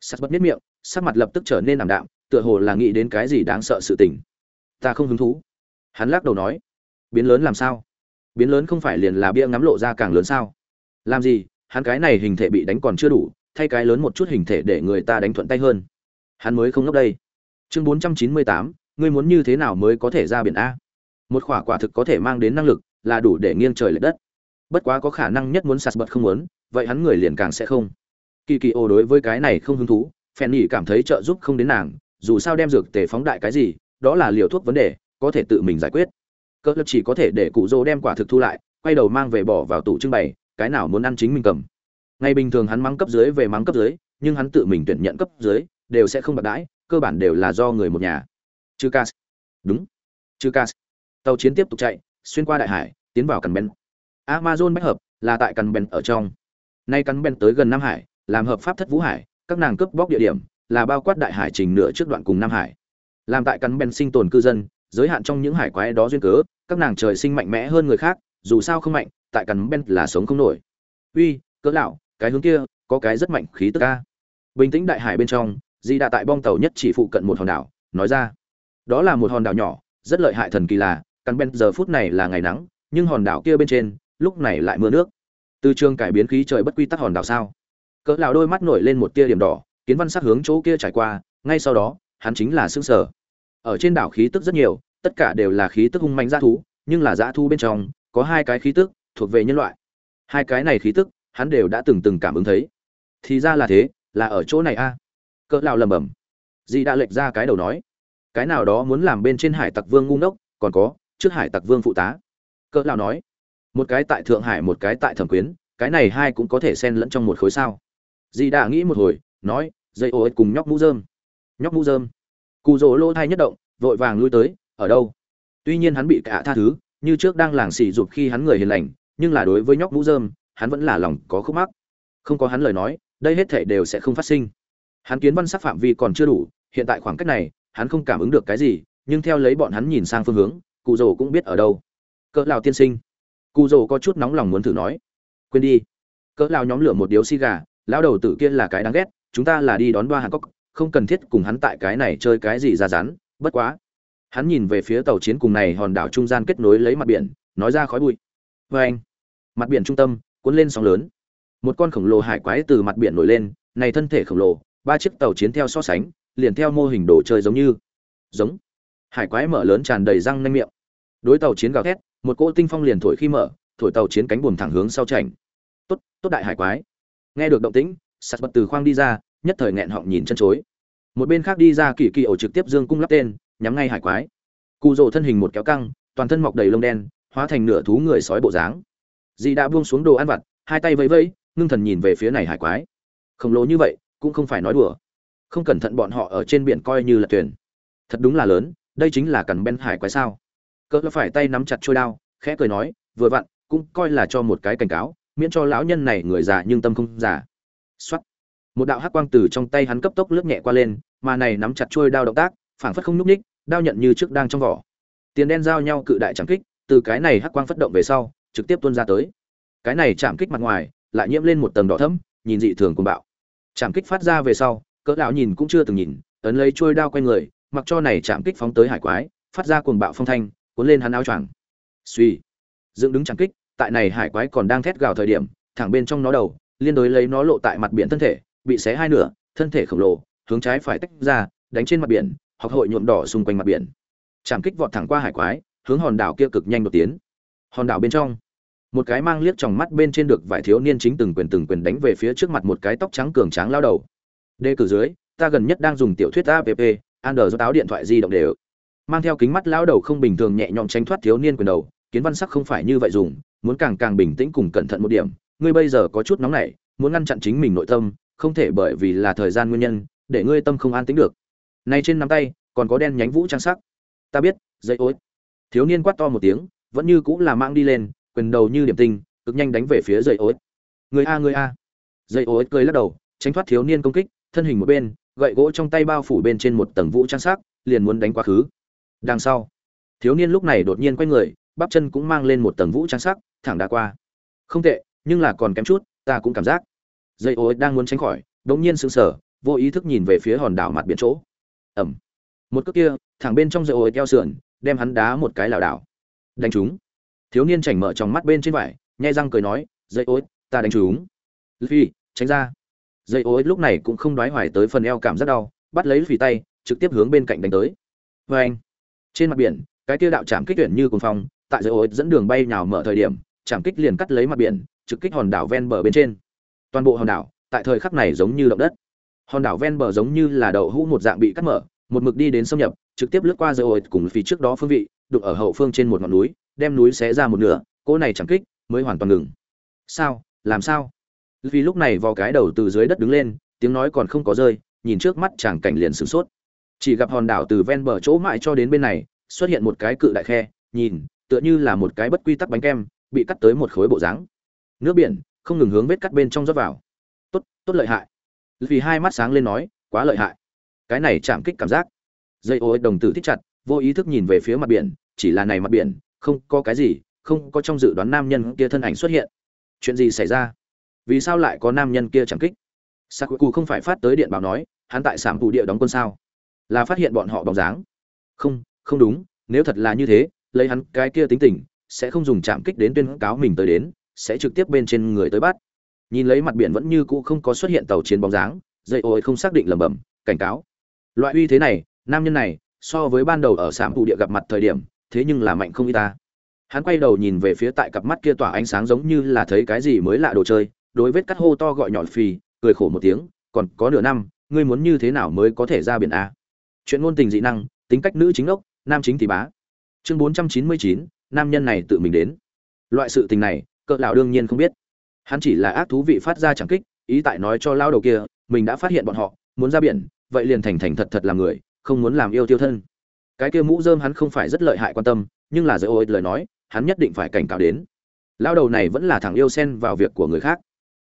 Sắt bất biết miệng, sắc mặt lập tức trở nên ảm đạm, tựa hồ là nghĩ đến cái gì đáng sợ sự tình. Ta không hứng thú. Hắn lắc đầu nói biến lớn làm sao? Biến lớn không phải liền là bia ngắm lộ ra càng lớn sao? Làm gì? Hắn cái này hình thể bị đánh còn chưa đủ, thay cái lớn một chút hình thể để người ta đánh thuận tay hơn. Hắn mới không ngốc đây. Chương bốn trăm chín mươi tám, ngươi muốn như thế nào mới có thể ra biển a? Một khỏa quả thực có thể mang đến năng lực, là đủ để nghiêng trời lệch đất. Bất quá có khả năng nhất muốn sạt bật không muốn, vậy hắn người liền càng sẽ không. Kỳ kỳ ô đối với cái này không hứng thú, phèn nhỉ cảm thấy trợ giúp không đến nàng, dù sao đem dược tề phóng đại cái gì, đó là liều thuốc vấn đề, có thể tự mình giải quyết cỡ lập chỉ có thể để cụ dô đem quả thực thu lại, quay đầu mang về bỏ vào tủ trưng bày, cái nào muốn ăn chính mình cầm. Ngày bình thường hắn mắng cấp dưới về mắng cấp dưới, nhưng hắn tự mình tuyển nhận cấp dưới, đều sẽ không bạc đãi, cơ bản đều là do người một nhà. Chư cas. Đúng. Chư cas. Tàu chiến tiếp tục chạy, xuyên qua đại hải, tiến vào cần ben amazon bách hợp, là tại cần ben ở trong. Nay cần ben tới gần nam hải, làm hợp pháp thất vũ hải, các nàng cướp bóc địa điểm, là bao quát đại hải trình nửa trước đoạn cùng nam hải. Làm tại cần ben sinh tồn cư dân, giới hạn trong những hải quái đó duyên cớ các nàng trời sinh mạnh mẽ hơn người khác, dù sao không mạnh, tại cắn ben là sống không nổi. Uy, cỡ lão, cái hướng kia, có cái rất mạnh khí tức ca bình tĩnh đại hải bên trong, di đã tại bong tàu nhất chỉ phụ cận một hòn đảo, nói ra. Đó là một hòn đảo nhỏ, rất lợi hại thần kỳ là, cắn ben giờ phút này là ngày nắng, nhưng hòn đảo kia bên trên, lúc này lại mưa nước. Từ trường cải biến khí trời bất quy tắc hòn đảo sao? Cỡ lão đôi mắt nổi lên một tia điểm đỏ, kiến văn sắc hướng chỗ kia trải qua, ngay sau đó, hắn chính là xương sở. Ở trên đảo khí tức rất nhiều tất cả đều là khí tức hung manh dã thú nhưng là dã thú bên trong có hai cái khí tức thuộc về nhân loại. Hai cái này khí tức hắn đều đã từng từng cảm ứng thấy. Thì ra là thế là ở chỗ này a. Cỡ lão lầm bẩm, dì đã lệch ra cái đầu nói. Cái nào đó muốn làm bên trên hải tặc vương ngu ngốc còn có trước hải tặc vương phụ tá. Cỡ lão nói. Một cái tại thượng hải một cái tại thẩm quyến cái này hai cũng có thể xen lẫn trong một khối sao? Dì đã nghĩ một hồi nói dây ô cùng nhóc mũ rơm. Nhóc mũ rơm. Cù rỗ lô thai nhất động vội vàng lui tới ở đâu? Tuy nhiên hắn bị cả tha thứ, như trước đang làng xì dục khi hắn người hiền lành, nhưng là đối với nhóc mũ rơm, hắn vẫn là lòng có khúc mắc. Không có hắn lời nói, đây hết thể đều sẽ không phát sinh. Hắn kiến văn sắc phạm vi còn chưa đủ, hiện tại khoảng cách này, hắn không cảm ứng được cái gì, nhưng theo lấy bọn hắn nhìn sang phương hướng, cụ rồ cũng biết ở đâu. Cỡ lào tiên sinh. Cụ rồ có chút nóng lòng muốn thử nói. Quên đi. Cỡ lào nhóm lửa một điếu xi gà, lão đầu tử kia là cái đáng ghét, chúng ta là đi đón đoa hàn cốc không cần thiết cùng hắn tại cái này chơi cái gì ra rán, bất quá hắn nhìn về phía tàu chiến cùng này hòn đảo trung gian kết nối lấy mặt biển, nói ra khói bụi. Vê anh, mặt biển trung tâm, cuốn lên sóng lớn. Một con khổng lồ hải quái từ mặt biển nổi lên, này thân thể khổng lồ, ba chiếc tàu chiến theo so sánh, liền theo mô hình đồ chơi giống như. Giống. Hải quái mở lớn tràn đầy răng nanh miệng. Đối tàu chiến gào thét, một cỗ tinh phong liền thổi khi mở, thổi tàu chiến cánh buồm thẳng hướng sau chảnh. Tốt tốt đại hải quái. Nghe được động tĩnh sạt bật từ khoang đi ra, nhất thời nghẹn họng nhìn chân chối. Một bên khác đi ra kỳ kỳ ổ trực tiếp dương cung lắp tên nhắm ngay hải quái. Cụ rồ thân hình một kéo căng, toàn thân mọc đầy lông đen, hóa thành nửa thú người sói bộ dáng. Dì đã buông xuống đồ ăn vặt, hai tay vẫy vẫy, ngưng thần nhìn về phía này hải quái. Khổng lồ như vậy, cũng không phải nói đùa. Không cẩn thận bọn họ ở trên biển coi như là thuyền. Thật đúng là lớn, đây chính là cằn ben hải quái sao? Cỡ phải tay nắm chặt trôi đao, khẽ cười nói, vừa vặn, cũng coi là cho một cái cảnh cáo, miễn cho lão nhân này người già nhưng tâm không già. Xuất một đạo hắc quang từ trong tay hắn cấp tốc lướt nhẹ qua lên, mà này nắm chặt trôi đao động tác phảng phất không nhúc ních đao nhận như trước đang trong vỏ. Tiền đen giao nhau cự đại chạm kích, từ cái này hắc quang phất động về sau, trực tiếp tuôn ra tới. Cái này chạm kích mặt ngoài, lại nhiễm lên một tầng đỏ thẫm, nhìn dị thường cuồng bạo. Chạm kích phát ra về sau, cỡ lão nhìn cũng chưa từng nhìn, ấn lấy trôi đao quay người, mặc cho này chạm kích phóng tới hải quái, phát ra cuồng bạo phong thanh, cuốn lên hắn áo choàng. Suy dựng đứng chạm kích, tại này hải quái còn đang thét gào thời điểm, thẳng bên trong nó đầu, liên đối lấy nó lộ tại mặt biển thân thể, bị xé hai nửa, thân thể khổng lồ, hướng trái phải tách ra, đánh trên mặt biển học hội nhuộm đỏ xung quanh mặt biển. Chạm kích vọt thẳng qua hải quái, hướng hòn đảo kia cực nhanh đột tiến. Hòn đảo bên trong, một cái mang liếc trong mắt bên trên được vài thiếu niên chính từng quyền từng quyền đánh về phía trước mặt một cái tóc trắng cường tráng lao đầu. Đề cử dưới, ta gần nhất đang dùng tiểu thuyết app Ander do táo điện thoại di động đều mang theo kính mắt lao đầu không bình thường nhẹ nhõm tránh thoát thiếu niên quyền đầu, kiến văn sắc không phải như vậy dùng, muốn càng càng bình tĩnh cùng cẩn thận một điểm. Ngươi bây giờ có chút nóng nảy, muốn ngăn chặn chính mình nội tâm, không thể bởi vì là thời gian nguyên nhân, để ngươi tâm không an tĩnh được này trên nắm tay, còn có đen nhánh vũ trang sắc. Ta biết dây ối. Thiếu niên quát to một tiếng, vẫn như cũng là mang đi lên, quyền đầu như điểm tinh, cực nhanh đánh về phía dây ối. Người a người a. Dây ối cười lắc đầu, tránh thoát thiếu niên công kích, thân hình một bên, gậy gỗ trong tay bao phủ bên trên một tầng vũ trang sắc, liền muốn đánh quá khứ. Đằng sau, thiếu niên lúc này đột nhiên quay người, bắp chân cũng mang lên một tầng vũ trang sắc, thẳng đã qua. Không tệ, nhưng là còn kém chút, ta cũng cảm giác. Dây ối đang muốn tránh khỏi, đột nhiên sững sờ, vô ý thức nhìn về phía hòn đảo mặt biển chỗ ẩm. Một cước kia, thẳng bên trong dây ối keo sườn, đem hắn đá một cái lảo đảo. Đánh chúng thiếu niên chảnh mở trong mắt bên trên vải, nhai răng cười nói dây ối ta đánh chúng phi tránh ra. Dây ối lúc này cũng không đoái hoài tới phần eo cảm rất đau, bắt lấy phì tay, trực tiếp hướng bên cạnh đánh tới. Vê anh, trên mặt biển, cái tiêu đạo chạm kích tuyển như cồn phong, tại dây ối dẫn đường bay nhào mở thời điểm, chạm kích liền cắt lấy mặt biển, trực kích hòn đảo ven bờ bên trên. Toàn bộ hòn đảo, tại thời khắc này giống như động đất hòn đảo ven bờ giống như là đậu hũ một dạng bị cắt mở, một mực đi đến xâm nhập, trực tiếp lướt qua dây ổi cùng phía trước đó phương vị, đụng ở hậu phương trên một ngọn núi, đem núi xé ra một nửa, cỗ này chẳng kích, mới hoàn toàn ngừng. Sao? Làm sao? Vì lúc này vò cái đầu từ dưới đất đứng lên, tiếng nói còn không có rơi, nhìn trước mắt chàng cảnh liền sửng sốt. Chỉ gặp hòn đảo từ ven bờ chỗ mãi cho đến bên này, xuất hiện một cái cự đại khe, nhìn, tựa như là một cái bất quy tắc bánh kem, bị cắt tới một khối bộ dáng. Nước biển, không ngừng hướng vết cắt bên trong rót vào. Tốt tốt lợi hại vì hai mắt sáng lên nói, quá lợi hại. Cái này chạm kích cảm giác. Dây ô đồng tử thích chặt, vô ý thức nhìn về phía mặt biển, chỉ là này mặt biển, không có cái gì, không có trong dự đoán nam nhân kia thân ảnh xuất hiện. Chuyện gì xảy ra? Vì sao lại có nam nhân kia chẳng kích? Sakuku không phải phát tới điện báo nói, hắn tại sảm phụ địa đóng quân sao? Là phát hiện bọn họ bóng dáng. Không không đúng, nếu thật là như thế, lấy hắn cái kia tính tình, sẽ không dùng chạm kích đến tuyên cáo mình tới đến, sẽ trực tiếp bên trên người tới bắt nhìn lấy mặt biển vẫn như cũ không có xuất hiện tàu chiến bóng dáng, dây ôi không xác định lẩm bẩm, cảnh cáo. Loại uy thế này, nam nhân này, so với ban đầu ở sảm thụ địa gặp mặt thời điểm, thế nhưng là mạnh không y ta. Hắn quay đầu nhìn về phía tại cặp mắt kia tỏa ánh sáng giống như là thấy cái gì mới lạ đồ chơi, đối vết cắt hô to gọi nhọn phì, cười khổ một tiếng, còn có nửa năm, ngươi muốn như thế nào mới có thể ra biển a? Chuyện ngôn tình dị năng, tính cách nữ chính ốc, nam chính thì bá. Chương bốn trăm chín mươi chín, nam nhân này tự mình đến. Loại sự tình này, cỡ lão đương nhiên không biết hắn chỉ là ác thú vị phát ra chẳng kích, ý tại nói cho lao đầu kia, mình đã phát hiện bọn họ, muốn ra biển, vậy liền thành thành thật thật làm người, không muốn làm yêu tiêu thân. Cái kia mũ dơm hắn không phải rất lợi hại quan tâm, nhưng là giới ôi, lời nói, hắn nhất định phải cảnh cáo đến. Lao đầu này vẫn là thằng yêu xen vào việc của người khác.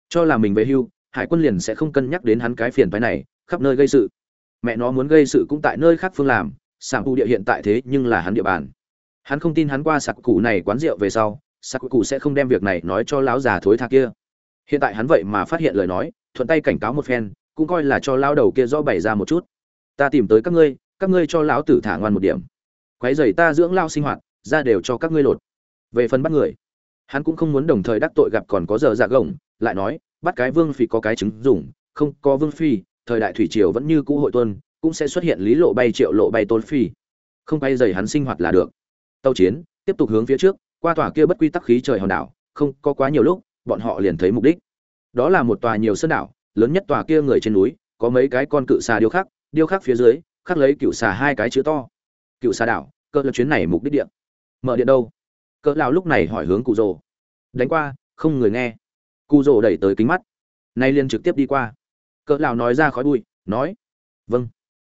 Cho là mình về hưu, hải quân liền sẽ không cân nhắc đến hắn cái phiền phái này, khắp nơi gây sự. Mẹ nó muốn gây sự cũng tại nơi khác phương làm sảng cụ địa hiện tại thế nhưng là hắn địa bàn. Hắn không tin hắn qua sạc cụ này quán rượu về sau Sắc cụ sẽ không đem việc này nói cho lão già thối tha kia. Hiện tại hắn vậy mà phát hiện lời nói, thuận tay cảnh cáo một phen, cũng coi là cho lao đầu kia do bày ra một chút. Ta tìm tới các ngươi các ngươi cho lão tử thả ngoan một điểm. Quái dày ta dưỡng lao sinh hoạt, ra đều cho các ngươi lột. Về phần bắt người, hắn cũng không muốn đồng thời đắc tội gặp còn có giờ dạ gồng, lại nói, bắt cái vương phi có cái chứng dùng, không có vương phi, thời đại thủy triều vẫn như cũ hội tuân, cũng sẽ xuất hiện lý lộ bay triệu lộ bay tôn phi. Không bay dày hắn sinh hoạt là được. Tàu chiến, tiếp tục hướng phía trước qua tòa kia bất quy tắc khí trời hòn đảo, không có quá nhiều lúc, bọn họ liền thấy mục đích. Đó là một tòa nhiều sơn đảo, lớn nhất tòa kia người trên núi, có mấy cái con cự xà điêu khắc điêu khắc phía dưới, khắc lấy cựu xà hai cái chữ to. Cựu xà đảo cơ là chuyến này mục đích điện mở điện đâu? Cỡ lão lúc này hỏi hướng cụ rồ. Đánh qua, không người nghe. Cụ rồ đẩy tới kính mắt. Nay liền trực tiếp đi qua. Cỡ lão nói ra khói bụi, nói vâng.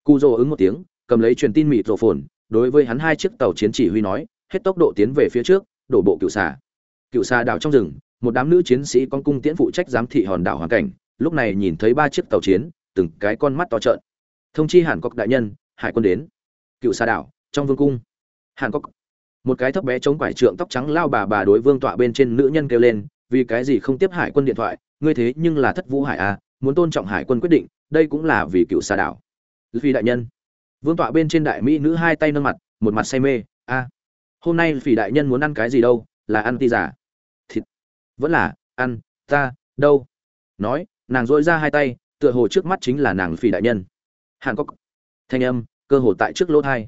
Cụ rồ ứng một tiếng, cầm lấy truyền tin mịt rổ phồn, đối với hắn hai chiếc tàu chiến chỉ huy nói, hết tốc độ tiến về phía trước đổ bộ cựu xà. Cựu xà đảo trong rừng, một đám nữ chiến sĩ con cung tiễn phụ trách giám thị hòn đảo hoàn cảnh, lúc này nhìn thấy ba chiếc tàu chiến, từng cái con mắt to trợn. Thông chi hàn cốc đại nhân, hải quân đến. Cựu xà đảo, trong vương cung. Hàn cốc một cái thấp bé chống quải trượng tóc trắng lao bà bà đối vương tọa bên trên nữ nhân kêu lên, vì cái gì không tiếp hải quân điện thoại? Ngươi thế nhưng là thất vũ hải a muốn tôn trọng hải quân quyết định, đây cũng là vì cựu xà đảo. Vì đại nhân. Vương tọa bên trên đại mỹ nữ hai tay nâng mặt, một mặt say mê, a hôm nay phỉ đại nhân muốn ăn cái gì đâu? Là ăn ti giả thịt. Vẫn là, ăn, ta, đâu? Nói, nàng dội ra hai tay, tựa hồ trước mắt chính là nàng phỉ đại nhân. Hàn cốc thanh âm, cơ hồ tại trước lỗ thai.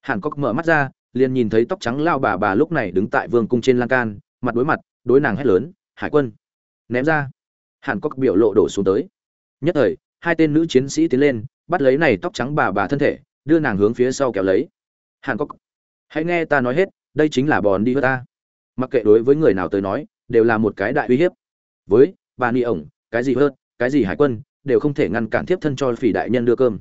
Hàn cốc mở mắt ra, liền nhìn thấy tóc trắng lao bà bà lúc này đứng tại vương cung trên lan can, mặt đối mặt, đối nàng hét lớn, hải quân. Ném ra. Hàn cốc biểu lộ đổ xuống tới. Nhất thời, hai tên nữ chiến sĩ tiến lên, bắt lấy này tóc trắng bà bà thân thể, đưa nàng hướng phía sau kéo lấy. Hàn cốc hãy nghe ta nói hết, đây chính là bòn đi với ta. Mặc kệ đối với người nào tới nói, đều là một cái đại uy hiếp. Với, bà ni ổng, cái gì hơn, cái gì hải quân, đều không thể ngăn cản thiếp thân cho phỉ đại nhân đưa cơm.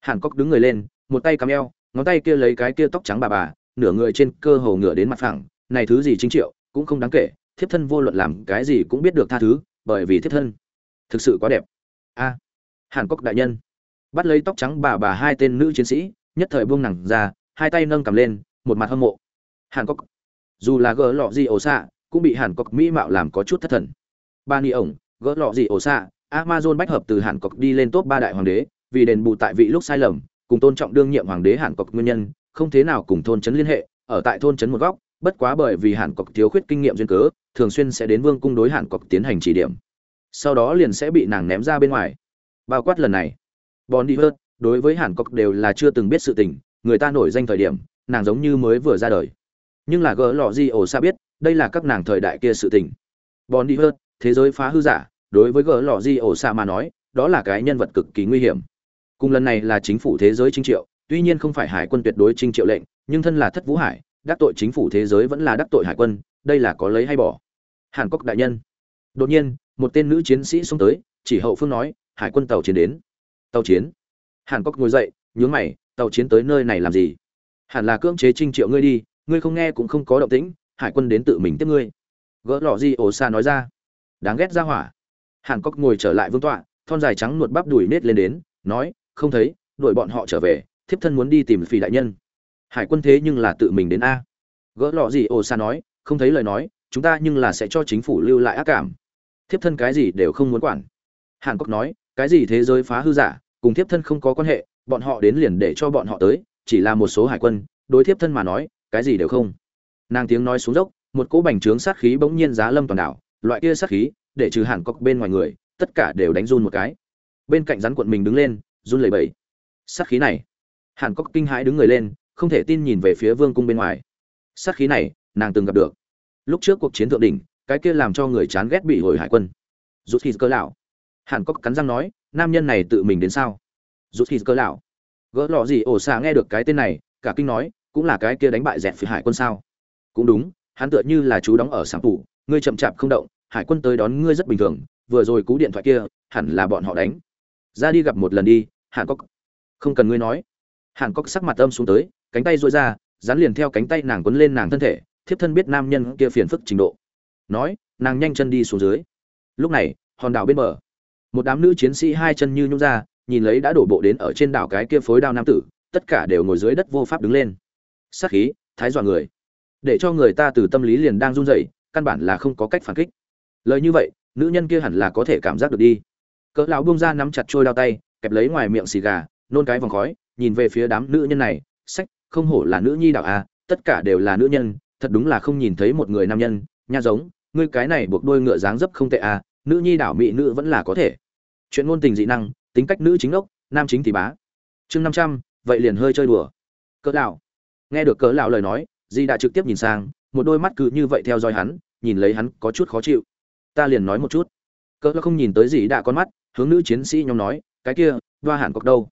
Hàn cốc đứng người lên, một tay cắm eo, ngón tay kia lấy cái kia tóc trắng bà bà, nửa người trên cơ hồ ngửa đến mặt phẳng. Này thứ gì chính triệu, cũng không đáng kể, thiếp thân vô luận làm cái gì cũng biết được tha thứ, bởi vì thiếp thân thực sự quá đẹp. A, hàn cốc đại nhân. Bắt lấy tóc trắng bà bà hai tên nữ chiến sĩ, nhất thời buông nặng ra, hai tay nâng cầm lên một mặt hâm mộ. Hàn cốc dù là gỡ lọ gì ổ xạ, cũng bị hàn cốc mỹ mạo làm có chút thất thần. Ba ni ổng, gỡ lọ gì ổ xạ, amazon bách hợp từ hàn cốc đi lên top ba đại hoàng đế, vì đền bù tại vị lúc sai lầm, cùng tôn trọng đương nhiệm hoàng đế hàn cốc nguyên nhân, không thế nào cùng thôn trấn liên hệ, ở tại thôn trấn một góc, bất quá bởi vì hàn cốc thiếu khuyết kinh nghiệm duyên cớ, thường xuyên sẽ đến vương cung đối hàn cốc tiến hành chỉ điểm. Sau đó liền sẽ bị nàng ném ra bên ngoài. Bao quát lần này, bon đi hơn đối với hàn cốc đều là chưa từng biết sự tình, người ta nổi danh thời điểm nàng giống như mới vừa ra đời. Nhưng là gỡ lọ gì ổ xa biết, đây là các nàng thời đại kia sự tình. Bon đi hơn thế giới phá hư giả, đối với gỡ lọ gì ổ xa mà nói, đó là cái nhân vật cực kỳ nguy hiểm. Cùng lần này là chính phủ thế giới trinh triệu, tuy nhiên không phải hải quân tuyệt đối trinh triệu lệnh, nhưng thân là thất vũ hải, đắc tội chính phủ thế giới vẫn là đắc tội hải quân, đây là có lấy hay bỏ. Hàn quốc đại nhân. Đột nhiên, một tên nữ chiến sĩ xông tới, chỉ hậu phương nói, hải quân tàu chiến đến. Tàu chiến? Hàn quốc ngồi dậy, nhướng mày, tàu chiến tới nơi này làm gì? Hẳn là cưỡng chế trinh triệu ngươi đi, ngươi không nghe cũng không có động tĩnh, hải quân đến tự mình tiếp ngươi. Gỡ lọ gì ổ xa nói ra. Đáng ghét ra hỏa. Hàn cốc ngồi trở lại vương tọa, thon dài trắng nuột bắp đùi nết lên đến, nói, không thấy, đuổi bọn họ trở về, thiếp thân muốn đi tìm phi đại nhân. Hải quân thế nhưng là tự mình đến a. Gỡ lọ gì ồ xa nói, không thấy lời nói, chúng ta nhưng là sẽ cho chính phủ lưu lại ác cảm. Thiếp thân cái gì đều không muốn quản. Hàn quốc nói, cái gì thế giới phá hư giả, cùng thiếp thân không có quan hệ, bọn họ đến liền để cho bọn họ tới chỉ là một số hải quân, đối thiếp thân mà nói, cái gì đều không. Nàng tiếng nói xuống dốc, một cỗ bành trướng sát khí bỗng nhiên giá lâm toàn đảo, loại kia sát khí, để trừ hẳn cọc bên ngoài người, tất cả đều đánh run một cái. Bên cạnh rắn quận mình đứng lên, run lẩy bẩy. Sát khí này, hàn cốc kinh hãi đứng người lên, không thể tin nhìn về phía vương cung bên ngoài. Sát khí này, nàng từng gặp được. Lúc trước cuộc chiến thượng đỉnh, cái kia làm cho người chán ghét bị hồi hải quân. Rút khi cơ lão. Hàn cốc cắn răng nói, nam nhân này tự mình đến sao? Rút khi cơ lão gỡ lọ gì ổ xạ nghe được cái tên này, cả kinh nói, cũng là cái kia đánh bại dẹp phi hải quân sao? Cũng đúng, hắn tựa như là chú đóng ở sáng tủ ngươi chậm chạp không động, hải quân tới đón ngươi rất bình thường, vừa rồi cú điện thoại kia, hẳn là bọn họ đánh. Ra đi gặp một lần đi, hàn cốc không cần ngươi nói. Hàn cốc sắc mặt âm xuống tới, cánh tay duỗi ra, dán liền theo cánh tay nàng quấn lên nàng thân thể, thiếp thân biết nam nhân kia phiền phức trình độ. Nói, nàng nhanh chân đi xuống dưới. Lúc này, hòn đảo bên bờ, một đám nữ chiến sĩ hai chân như nhung ra nhìn lấy đã đổ bộ đến ở trên đảo cái kia phối đao nam tử, tất cả đều ngồi dưới đất vô pháp đứng lên. Sát khí, thái dọa người. Để cho người ta từ tâm lý liền đang run rẩy, căn bản là không có cách phản kích. Lời như vậy, nữ nhân kia hẳn là có thể cảm giác được đi. Cỡ lão buông ra nắm chặt trôi đao tay, kẹp lấy ngoài miệng xì gà, nôn cái vòng khói, nhìn về phía đám nữ nhân này, sách, không hổ là nữ nhi đạo à tất cả đều là nữ nhân, thật đúng là không nhìn thấy một người nam nhân, nha giống, ngươi cái này buộc đôi ngựa dáng dấp không tệ à nữ nhi đảo mỹ nữ vẫn là có thể. Chuyện ngôn tình dị năng tính cách nữ chính ốc, nam chính thì bá. Chương năm trăm, vậy liền hơi chơi đùa. Cỡ lão. Nghe được cỡ lão lời nói, di đã trực tiếp nhìn sang, một đôi mắt cứ như vậy theo dõi hắn, nhìn lấy hắn có chút khó chịu. Ta liền nói một chút. Cỡ lão không nhìn tới gì đã con mắt, hướng nữ chiến sĩ nhóm nói, cái kia, đoa hẳn cọc đâu?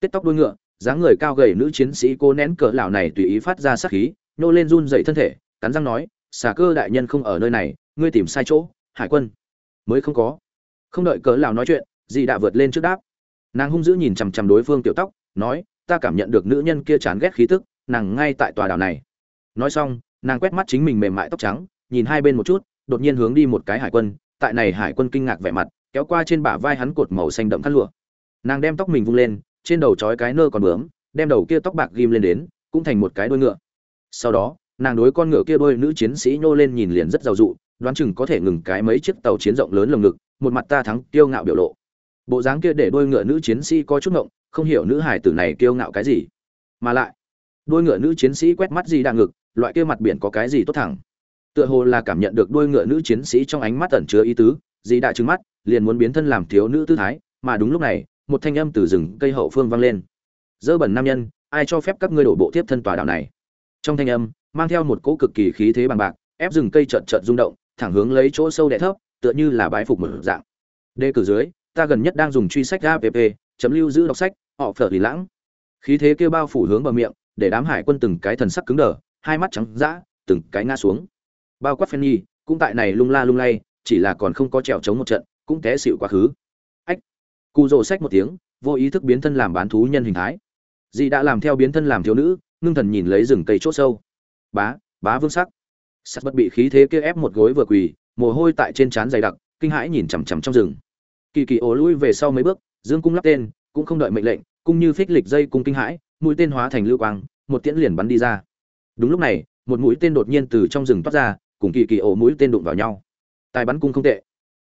Tết tóc đuôi ngựa, dáng người cao gầy nữ chiến sĩ cô nén cỡ lão này tùy ý phát ra sát khí nô lên run dậy thân thể, cắn răng nói, xà cơ đại nhân không ở nơi này, ngươi tìm sai chỗ, hải quân. Mới không có. Không đợi cỡ lão nói chuyện dì đã vượt lên trước đáp. Nàng hung dữ nhìn chằm chằm đối phương tiểu tóc, nói, ta cảm nhận được nữ nhân kia chán ghét khí tức, nàng ngay tại tòa đảo này. Nói xong, nàng quét mắt chính mình mềm mại tóc trắng, nhìn hai bên một chút, đột nhiên hướng đi một cái hải quân, tại này hải quân kinh ngạc vẻ mặt, kéo qua trên bả vai hắn cột màu xanh đậm khăn lụa. Nàng đem tóc mình vung lên, trên đầu trói cái nơ còn bướm, đem đầu kia tóc bạc ghim lên đến, cũng thành một cái đuôi ngựa. Sau đó, nàng đối con ngựa kia đôi nữ chiến sĩ nhô lên nhìn liền rất giàu dụ, đoán chừng có thể ngừng cái mấy chiếc tàu chiến rộng lớn lồng ngực, một mặt ta thắng, kiêu ngạo biểu lộ bộ dáng kia để đôi ngựa nữ chiến sĩ có chút ngộng, không hiểu nữ hải tử này kiêu ngạo cái gì. Mà lại, đôi ngựa nữ chiến sĩ quét mắt gì đạn ngực, loại kia mặt biển có cái gì tốt thẳng. Tựa hồ là cảm nhận được đôi ngựa nữ chiến sĩ trong ánh mắt ẩn chứa ý tứ dì đã trừng mắt, liền muốn biến thân làm thiếu nữ tư thái, mà đúng lúc này, một thanh âm từ rừng cây hậu phương vang lên. Dơ bẩn nam nhân, ai cho phép các ngươi đổ bộ tiếp thân tòa đảo này? Trong thanh âm, mang theo một cỗ cực kỳ khí thế bằng bạc, ép rừng cây trợn trợn rung động, thẳng hướng lấy chỗ sâu đẻ thấp, tựa như là bãi phục một dạng. Đê cử dưới ta gần nhất đang dùng truy sách app, chấm lưu giữ đọc sách, họ phở lì lãng. Khí thế kêu bao phủ hướng vào miệng, để đám hải quân từng cái thần sắc cứng đờ, hai mắt trắng dã, từng cái ngã xuống. Bao quát phen nhi cũng tại này lung la lung lay, chỉ là còn không có trèo chống một trận, cũng té xịu quá khứ. Ách cụ rồ sách một tiếng, vô ý thức biến thân làm bán thú nhân hình thái. Dì đã làm theo biến thân làm thiếu nữ, ngưng thần nhìn lấy rừng cây chốt sâu. Bá bá vương sắc. Sắt bất bị khí thế kia ép một gối vừa quỳ, mồ hôi tại trên trán dày đặc, kinh hãi nhìn chằm chằm trong rừng kỳ kỳ ổ lui về sau mấy bước, dương cung lắp tên, cũng không đợi mệnh lệnh cung như phích lịch dây cung kinh hãi, mũi tên hóa thành lưu quang, một tiễn liền bắn đi ra. Đúng lúc này, một mũi tên đột nhiên từ trong rừng toát ra, cùng kỳ kỳ ổ mũi tên đụng vào nhau. Tài bắn cung không tệ.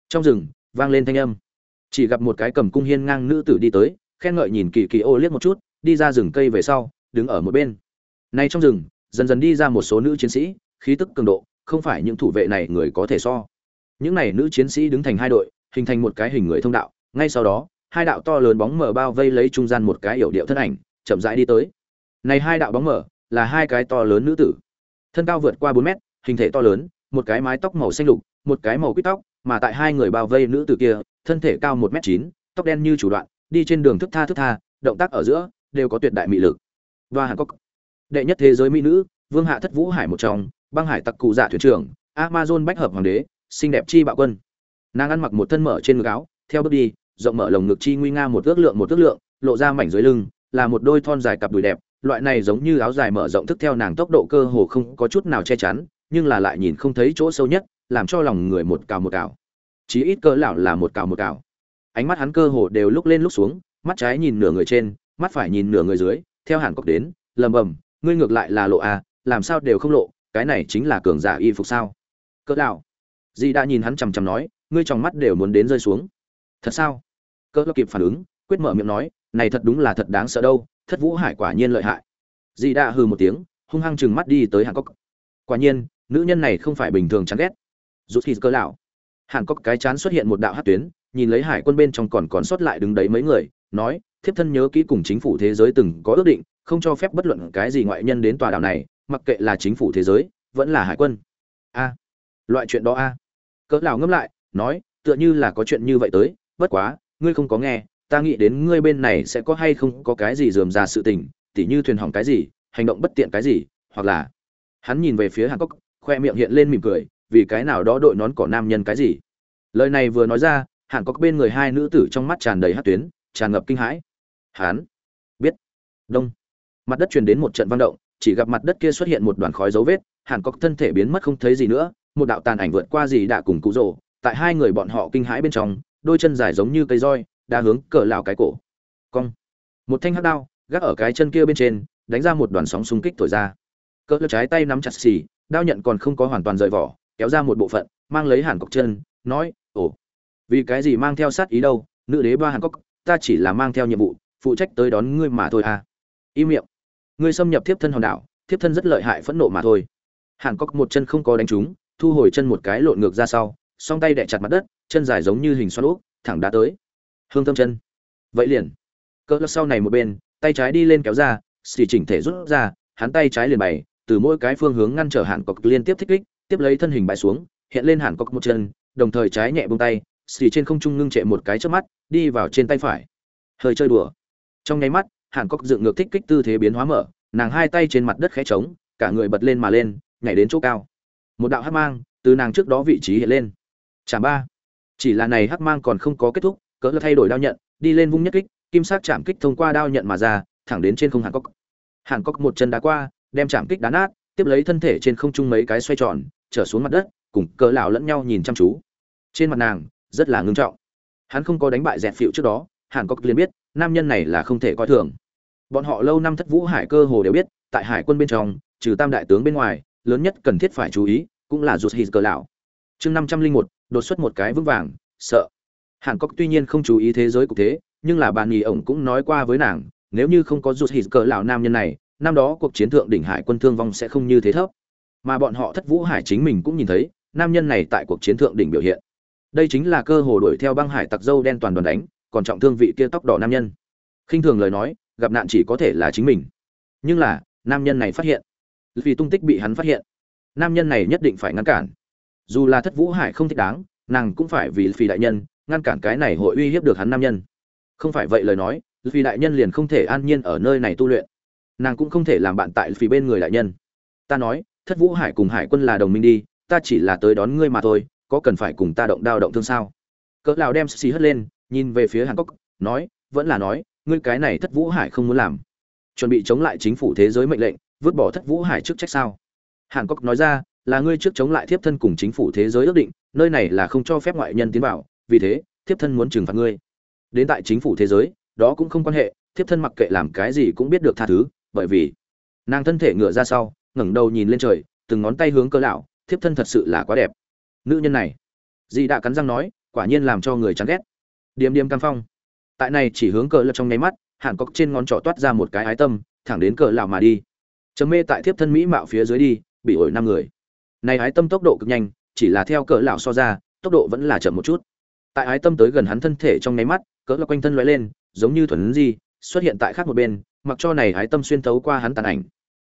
Trong rừng, vang lên thanh âm. Chỉ gặp một cái cầm cung hiên ngang nữ tử đi tới, khen ngợi nhìn kỳ kỳ ô liếc một chút, đi ra rừng cây về sau, đứng ở một bên. Nay trong rừng, dần dần đi ra một số nữ chiến sĩ, khí tức cường độ, không phải những thủ vệ này người có thể so. Những này nữ chiến sĩ đứng thành hai đội hình thành một cái hình người thông đạo. Ngay sau đó, hai đạo to lớn bóng mở bao vây lấy trung gian một cái yểu điệu thân ảnh, chậm rãi đi tới. Này hai đạo bóng mở là hai cái to lớn nữ tử. Thân cao vượt qua bốn mét, hình thể to lớn, một cái mái tóc màu xanh lục, một cái màu quýt tóc, mà tại hai người bao vây nữ tử kia, thân thể cao một m chín, tóc đen như chủ đoạn, đi trên đường thức tha thức tha, động tác ở giữa đều có tuyệt đại mị lực. Và hàn cốc đệ nhất thế giới mỹ nữ, vương hạ thất vũ hải một trong, băng hải tặc cụ dạ thuyền trưởng, amazon bách hợp hoàng đế, xinh đẹp chi bạo quân nàng ăn mặc một thân mở trên ngực áo, theo bước đi, rộng mở lồng ngực chi nguy nga một ước lượng một ước lượng, lộ ra mảnh dưới lưng, là một đôi thon dài cặp đùi đẹp, loại này giống như áo dài mở rộng thức theo nàng tốc độ cơ hồ không có chút nào che chắn, nhưng là lại nhìn không thấy chỗ sâu nhất, làm cho lòng người một cào một cào. Chí ít cỡ lão là một cào một cào. Ánh mắt hắn cơ hồ đều lúc lên lúc xuống, mắt trái nhìn nửa người trên, mắt phải nhìn nửa người dưới, theo hàn cốc đến, lầm bầm, ngươi ngược lại là lộ à làm sao đều không lộ, cái này chính là cường giả y phục sao? Cỡ lão. Dì đã nhìn hắn chằm chằm nói ngươi trong mắt đều muốn đến rơi xuống. Thật sao? Cỡ lão kịp phản ứng, quyết mở miệng nói, này thật đúng là thật đáng sợ đâu, thất vũ hải quả nhiên lợi hại. Dì đã hừ một tiếng, hung hăng chừng mắt đi tới hàn cốc. Quả nhiên, nữ nhân này không phải bình thường chán ghét. Rút khi cỡ lão. Hàn cốc cái chán xuất hiện một đạo hát tuyến, nhìn lấy hải quân bên trong còn còn sót lại đứng đấy mấy người, nói, thiếp thân nhớ kỹ cùng chính phủ thế giới từng có ước định, không cho phép bất luận cái gì ngoại nhân đến tòa đảo này, mặc kệ là chính phủ thế giới, vẫn là hải quân. A. Loại chuyện đó a. Cỡ lão ngâm lại nói, tựa như là có chuyện như vậy tới, bất quá, ngươi không có nghe, ta nghĩ đến ngươi bên này sẽ có hay không có cái gì dườm ra sự tình, tỉ như thuyền hỏng cái gì, hành động bất tiện cái gì, hoặc là hắn nhìn về phía hàn cốc khoe miệng hiện lên mỉm cười, vì cái nào đó đội nón cỏ nam nhân cái gì. Lời này vừa nói ra, hàn cốc bên người hai nữ tử trong mắt tràn đầy hát tuyến, tràn ngập kinh hãi. Hắn biết. Đông. Mặt đất truyền đến một trận văn động, chỉ gặp mặt đất kia xuất hiện một đoàn khói dấu vết, hàn cốc thân thể biến mất không thấy gì nữa, một đạo tàn ảnh vượt qua gì đã cùng cụ rồ tại hai người bọn họ kinh hãi bên trong, đôi chân dài giống như cây roi, đa hướng cờ lào cái cổ. Cong. Một thanh hắc đao, gác ở cái chân kia bên trên, đánh ra một đoàn sóng xung kích thổi ra. Cỡ trái tay nắm chặt xì, đao nhận còn không có hoàn toàn rời vỏ, kéo ra một bộ phận, mang lấy hàn cọc chân, nói, ồ, vì cái gì mang theo sát ý đâu, nữ đế ba hàn cốc, ta chỉ là mang theo nhiệm vụ, phụ trách tới đón ngươi mà thôi à. Im miệng. Ngươi xâm nhập thiếp thân hòn đảo, thiếp thân rất lợi hại phẫn nộ mà thôi. Hàn cốc một chân không có đánh trúng, thu hồi chân một cái lộn ngược ra sau song tay đẻ chặt mặt đất, chân dài giống như hình xoắn úp, thẳng đá tới. Hương thơm chân. Vậy liền. Cỡ lật sau này một bên, tay trái đi lên kéo ra, xì chỉnh thể rút ra, hắn tay trái liền bày, từ mỗi cái phương hướng ngăn trở Hàn cọc liên tiếp thích kích, tiếp lấy thân hình bãi xuống, hiện lên Hàn cọc một chân, đồng thời trái nhẹ bông tay, xì trên không trung ngưng trệ một cái trước mắt, đi vào trên tay phải. Hơi chơi đùa. Trong nháy mắt, Hàn cọc dựng ngược thích kích tư thế biến hóa mở, nàng hai tay trên mặt đất khẽ trống, cả người bật lên mà lên, nhảy đến chỗ cao. Một đạo hắc mang từ nàng trước đó vị trí hiện lên chạm ba. Chỉ là này hắc mang còn không có kết thúc, cỡ lơ thay đổi đao nhận, đi lên vung nhất kích, kim sắc chạm kích thông qua đao nhận mà ra, thẳng đến trên không hàn cốc hàn cốc một chân đá qua, đem chạm kích đá nát, tiếp lấy thân thể trên không trung mấy cái xoay tròn, trở xuống mặt đất, cùng cỡ lão lẫn nhau nhìn chăm chú. Trên mặt nàng, rất là ngưng trọng. Hắn không có đánh bại dẹt phiệu trước đó, hàn cốc liền biết, nam nhân này là không thể coi thường. Bọn họ lâu năm thất vũ hải cơ hồ đều biết, tại hải quân bên trong, trừ tam đại tướng bên ngoài, lớn nhất cần thiết phải chú ý, cũng là rụt hít cờ lão. Chương năm trăm linh một đột xuất một cái vững vàng, sợ. Hàn cốc tuy nhiên không chú ý thế giới cục thế, nhưng là bà nhì ổng cũng nói qua với nàng, nếu như không có rụt hít cờ lão nam nhân này, năm đó cuộc chiến thượng đỉnh hải quân thương vong sẽ không như thế thấp. Mà bọn họ thất vũ hải chính mình cũng nhìn thấy, nam nhân này tại cuộc chiến thượng đỉnh biểu hiện. Đây chính là cơ hồ đuổi theo băng hải tặc dâu đen toàn đoàn đánh, còn trọng thương vị kia tóc đỏ nam nhân. Khinh thường lời nói, gặp nạn chỉ có thể là chính mình. Nhưng là, nam nhân này phát hiện. Vì tung tích bị hắn phát hiện. Nam nhân này nhất định phải ngăn cản dù là thất vũ hải không thích đáng, nàng cũng phải vì phi đại nhân ngăn cản cái này hội uy hiếp được hắn nam nhân. Không phải vậy lời nói phi đại nhân liền không thể an nhiên ở nơi này tu luyện. Nàng cũng không thể làm bạn tại phi bên người đại nhân. Ta nói, thất vũ hải cùng hải quân là đồng minh đi, ta chỉ là tới đón ngươi mà thôi, có cần phải cùng ta động đao động thương sao? Cỡ lão đem xì hất lên, nhìn về phía hàn cốc nói, vẫn là nói, ngươi cái này thất vũ hải không muốn làm. Chuẩn bị chống lại chính phủ thế giới mệnh lệnh, vứt bỏ thất vũ hải trước trách sao? Hàn cốc nói ra là ngươi trước chống lại thiếp thân cùng chính phủ thế giới ước định, nơi này là không cho phép ngoại nhân tiến vào, vì thế, thiếp thân muốn trừng phạt ngươi. Đến tại chính phủ thế giới, đó cũng không quan hệ, thiếp thân mặc kệ làm cái gì cũng biết được tha thứ, bởi vì nàng thân thể ngựa ra sau, ngẩng đầu nhìn lên trời, từng ngón tay hướng cơ lão, thiếp thân thật sự là quá đẹp. Nữ nhân này, dì đã cắn răng nói, quả nhiên làm cho người chán ghét. Điềm điềm cam phong. Tại này chỉ hướng cờ lập trong nháy mắt hàn cốc trên ngón trỏ toát ra một cái ái tâm, thẳng đến cờ lão mà đi. Chấm mê tại thiếp thân mỹ mạo phía dưới đi, bị ổi năm người này ái tâm tốc độ cực nhanh, chỉ là theo cỡ lão so ra, tốc độ vẫn là chậm một chút. Tại ái tâm tới gần hắn thân thể trong nháy mắt, cỡ là quanh thân lóe lên, giống như thuần di, xuất hiện tại khác một bên, mặc cho này ái tâm xuyên thấu qua hắn tàn ảnh.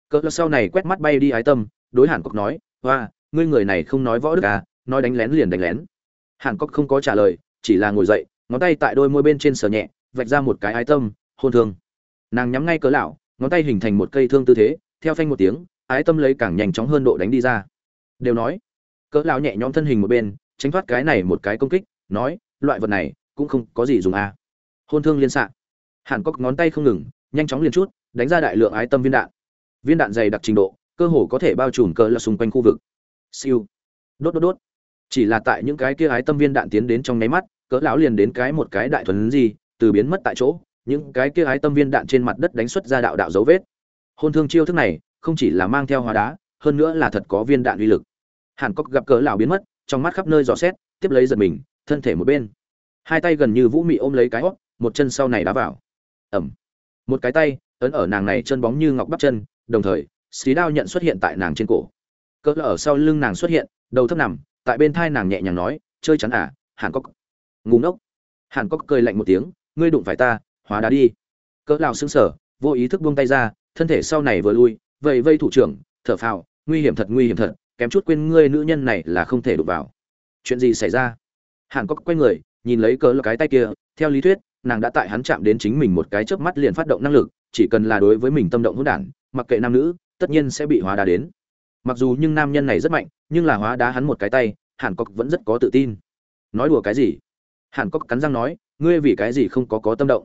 Cỡ là sau này quét mắt bay đi ái tâm, đối hàn cốc nói hoa ngươi người này không nói võ đức à nói đánh lén liền đánh lén. Hàn cốc không có trả lời, chỉ là ngồi dậy, ngón tay tại đôi môi bên trên sờ nhẹ, vạch ra một cái ái tâm, hôn thương. Nàng nhắm ngay cỡ lão, ngón tay hình thành một cây thương tư thế, theo phanh một tiếng, ái tâm lấy càng nhanh chóng hơn độ đánh đi ra đều nói. Cỡ lão nhẹ nhõm thân hình một bên, tránh thoát cái này một cái công kích, nói, loại vật này cũng không có gì dùng à. Hôn thương liên xạ. Hàn cốc ngón tay không ngừng, nhanh chóng liên chút, đánh ra đại lượng ái tâm viên đạn. Viên đạn dày đặc trình độ, cơ hồ có thể bao trùm cỡ là xung quanh khu vực. Siêu. Đốt đốt đốt. Chỉ là tại những cái kia ái tâm viên đạn tiến đến trong nháy mắt, cỡ lão liền đến cái một cái đại thuần gì, từ biến mất tại chỗ, những cái kia ái tâm viên đạn trên mặt đất đánh xuất ra đạo đạo dấu vết. Hôn thương chiêu thức này, không chỉ là mang theo hóa đá hơn nữa là thật có viên đạn uy lực. Hàn cốc gặp cỡ lão biến mất, trong mắt khắp nơi dò xét, tiếp lấy giật mình, thân thể một bên. Hai tay gần như vũ mị ôm lấy cái hót, một chân sau này đá vào. Ẩm. Một cái tay, ấn ở nàng này chân bóng như ngọc bắp chân, đồng thời, xí đao nhận xuất hiện tại nàng trên cổ. Cỡ ở sau lưng nàng xuất hiện, đầu thấp nằm, tại bên thai nàng nhẹ nhàng nói, chơi chắn à hàn cốc ngủ ngốc. Hàn cốc cười lạnh một tiếng, ngươi đụng phải ta, hóa đá đi. Cỡ lão sững sờ, vô ý thức buông tay ra, thân thể sau này vừa lui vậy vây thủ trưởng, thở phào nguy hiểm thật, nguy hiểm thật, kém chút quên ngươi nữ nhân này là không thể đụng vào. Chuyện gì xảy ra? Hàn cốc quay người, nhìn lấy cỡ cái tay kia, theo lý thuyết, nàng đã tại hắn chạm đến chính mình một cái chớp mắt liền phát động năng lực, chỉ cần là đối với mình tâm động hỗn đản, mặc kệ nam nữ, tất nhiên sẽ bị hóa đá đến. Mặc dù nhưng nam nhân này rất mạnh, nhưng là hóa đá hắn một cái tay, hàn cốc vẫn rất có tự tin. Nói đùa cái gì? Hàn cốc cắn răng nói, ngươi vì cái gì không có có tâm động?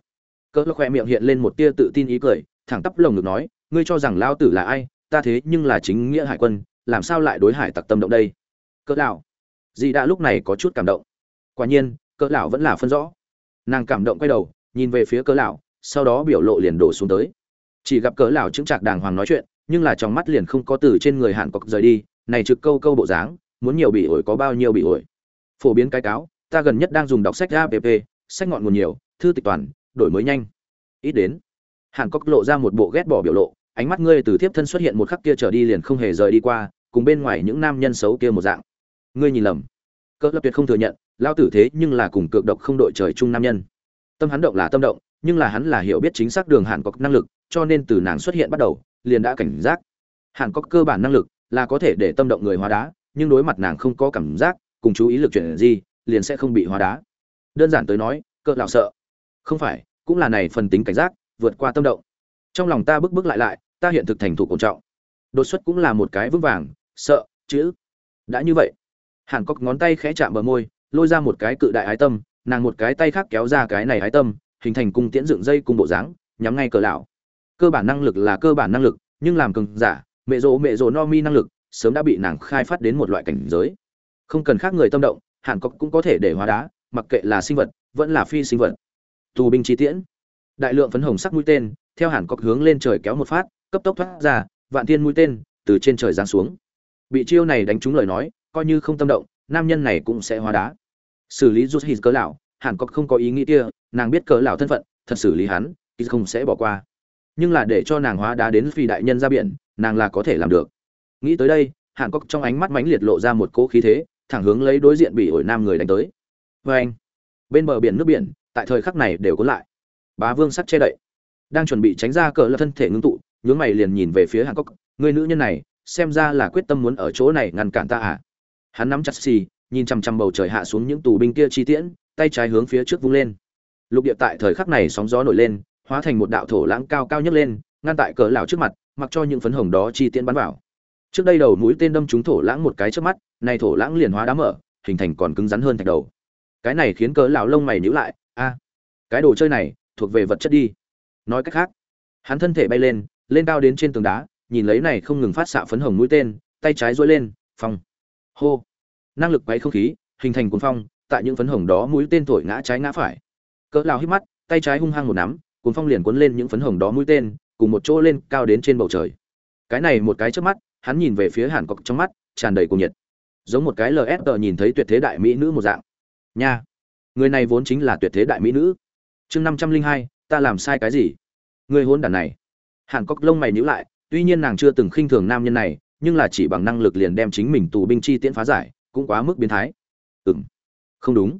Cỡ khoe miệng hiện lên một tia tự tin ý cười, thẳng tắp lồng ngực nói, ngươi cho rằng lao tử là ai ta thế nhưng là chính nghĩa hải quân, làm sao lại đối hải tặc tâm động đây? Cỡ lão. Dì đã lúc này có chút cảm động. Quả nhiên, cỡ lão vẫn là phân rõ. Nàng cảm động quay đầu, nhìn về phía cỡ lão, sau đó biểu lộ liền đổ xuống tới. Chỉ gặp cỡ lão chứng trạc đàng hoàng nói chuyện, nhưng là trong mắt liền không có từ trên người hạn cọc rời đi, này trực câu câu bộ dáng, muốn nhiều bị ổi có bao nhiêu bị ổi. Phổ biến cái cáo, ta gần nhất đang dùng đọc sách app sách ngọn nguồn nhiều, thư tịch toàn, đổi mới nhanh. Ít đến. Hàn cọc lộ ra một bộ ghét bỏ biểu lộ ánh mắt ngươi từ tiếp thân xuất hiện một khắc kia trở đi liền không hề rời đi qua, cùng bên ngoài những nam nhân xấu kia một dạng. Ngươi nhìn lầm. Cỡ lập tuyệt không thừa nhận lao tử thế nhưng là cùng cược độc không đội trời chung nam nhân. Tâm hắn động là tâm động, nhưng là hắn là hiểu biết chính xác đường hàn cọc năng lực, cho nên từ nàng xuất hiện bắt đầu, liền đã cảnh giác. Hàn cọc cơ bản năng lực là có thể để tâm động người hóa đá, nhưng đối mặt nàng không có cảm giác, cùng chú ý lực chuyển gì liền sẽ không bị hóa đá. Đơn giản tới nói cỡ lão sợ. Không phải, cũng là này phần tính cảnh giác, vượt qua tâm động. Trong lòng ta bước bước lại lại ta hiện thực thành thủ cổ trọng. Đột xuất cũng là một cái vững vàng, sợ, chữ. Đã như vậy, hàn cốc ngón tay khẽ chạm bờ môi, lôi ra một cái cự đại ái tâm, nàng một cái tay khác kéo ra cái này ái tâm, hình thành cung tiễn dựng dây cung bộ dáng, nhắm ngay cờ lão. Cơ bản năng lực là cơ bản năng lực, nhưng làm cường giả, mẹ rỗ mẹ rỗ no mi năng lực, sớm đã bị nàng khai phát đến một loại cảnh giới. Không cần khác người tâm động, hàn cốc cũng có thể để hóa đá, mặc kệ là sinh vật, vẫn là phi sinh vật. Tù binh chi tiễn. Đại lượng phấn hồng sắc mũi tên, theo hàn cốc hướng lên trời kéo một phát cấp tốc thoát ra, vạn thiên mũi tên từ trên trời giáng xuống. Bị chiêu này đánh trúng lời nói, coi như không tâm động, nam nhân này cũng sẽ hóa đá. Xử lý rút hít cỡ lão hàn cốc không có ý nghĩ kia, nàng biết cỡ lão thân phận, thật xử lý hắn, thì không sẽ bỏ qua. Nhưng là để cho nàng hóa đá đến phi đại nhân ra biển, nàng là có thể làm được. Nghĩ tới đây hàn cốc trong ánh mắt mãnh liệt lộ ra một cỗ khí thế, thẳng hướng lấy đối diện bị ổi nam người đánh tới. Vê anh, bên bờ biển nước biển, tại thời khắc này đều có lại. Bá vương sắc che đậy. Đang chuẩn bị tránh ra cỡ là thân thể ngưng tụ nhướng mày liền nhìn về phía hàn cốc người nữ nhân này, xem ra là quyết tâm muốn ở chỗ này ngăn cản ta à? Hắn nắm chặt xì, nhìn chằm chằm bầu trời hạ xuống những tù binh kia chi tiễn, tay trái hướng phía trước vung lên. Lục địa tại thời khắc này sóng gió nổi lên, hóa thành một đạo thổ lãng cao cao nhất lên, ngăn tại cỡ lão trước mặt, mặc cho những phấn hồng đó chi tiễn bắn vào. Trước đây đầu mũi tên đâm trúng thổ lãng một cái trước mắt, nay thổ lãng liền hóa đá mở, hình thành còn cứng rắn hơn thạch đầu. Cái này khiến cỡ lão lông mày nhíu lại, a, cái đồ chơi này thuộc về vật chất đi. Nói cách khác, hắn thân thể bay lên lên cao đến trên tường đá, nhìn lấy này không ngừng phát xạ phấn hồng mũi tên, tay trái duỗi lên, phong. Hô. Năng lực quấy không khí, hình thành cuốn phong, tại những phấn hồng đó mũi tên thổi ngã trái ngã phải. Cỡ lao hít mắt, tay trái hung hăng một nắm cuốn phong liền cuốn lên những phấn hồng đó mũi tên, cùng một chỗ lên cao đến trên bầu trời. Cái này một cái trước mắt, hắn nhìn về phía hàn cọc trong mắt, tràn đầy cuồng nhiệt. Giống một cái lsg nhìn thấy tuyệt thế đại mỹ nữ một dạng. Nha. Người này vốn chính là tuyệt thế đại mỹ nữ. Chương năm trăm linh hai, ta làm sai cái gì? Người hôn đản này hàn cốc lông mày nhíu lại, tuy nhiên nàng chưa từng khinh thường nam nhân này, nhưng là chỉ bằng năng lực liền đem chính mình tù binh chi tiễn phá giải, cũng quá mức biến thái. Ừm, không đúng.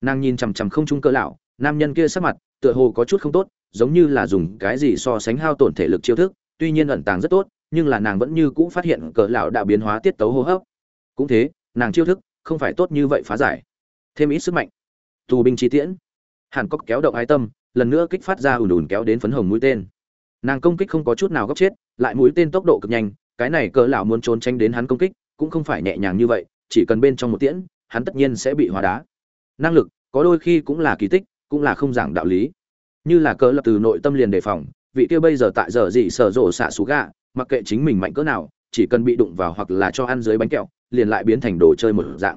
Nàng nhìn chằm chằm không trung cơ lão, nam nhân kia sắc mặt, tựa hồ có chút không tốt, giống như là dùng cái gì so sánh hao tổn thể lực chiêu thức, tuy nhiên ẩn tàng rất tốt, nhưng là nàng vẫn như cũ phát hiện cỡ lão đã biến hóa tiết tấu hô hấp. Cũng thế, nàng chiêu thức không phải tốt như vậy phá giải. Thêm ít sức mạnh. Tù binh chi tiễn. Hàn cốc kéo động ái tâm, lần nữa kích phát ra ùn ùn kéo đến phấn hồng mũi tên nàng công kích không có chút nào góc chết, lại mũi tên tốc độ cực nhanh, cái này cỡ lão muốn trốn tránh đến hắn công kích, cũng không phải nhẹ nhàng như vậy, chỉ cần bên trong một tiễn, hắn tất nhiên sẽ bị hóa đá. Năng lực, có đôi khi cũng là kỳ tích, cũng là không giảng đạo lý. Như là cỡ lập từ nội tâm liền đề phòng, vị kia bây giờ tại giờ gì sở rộ xạ xú gạ, mặc kệ chính mình mạnh cỡ nào, chỉ cần bị đụng vào hoặc là cho ăn dưới bánh kẹo, liền lại biến thành đồ chơi một dạng.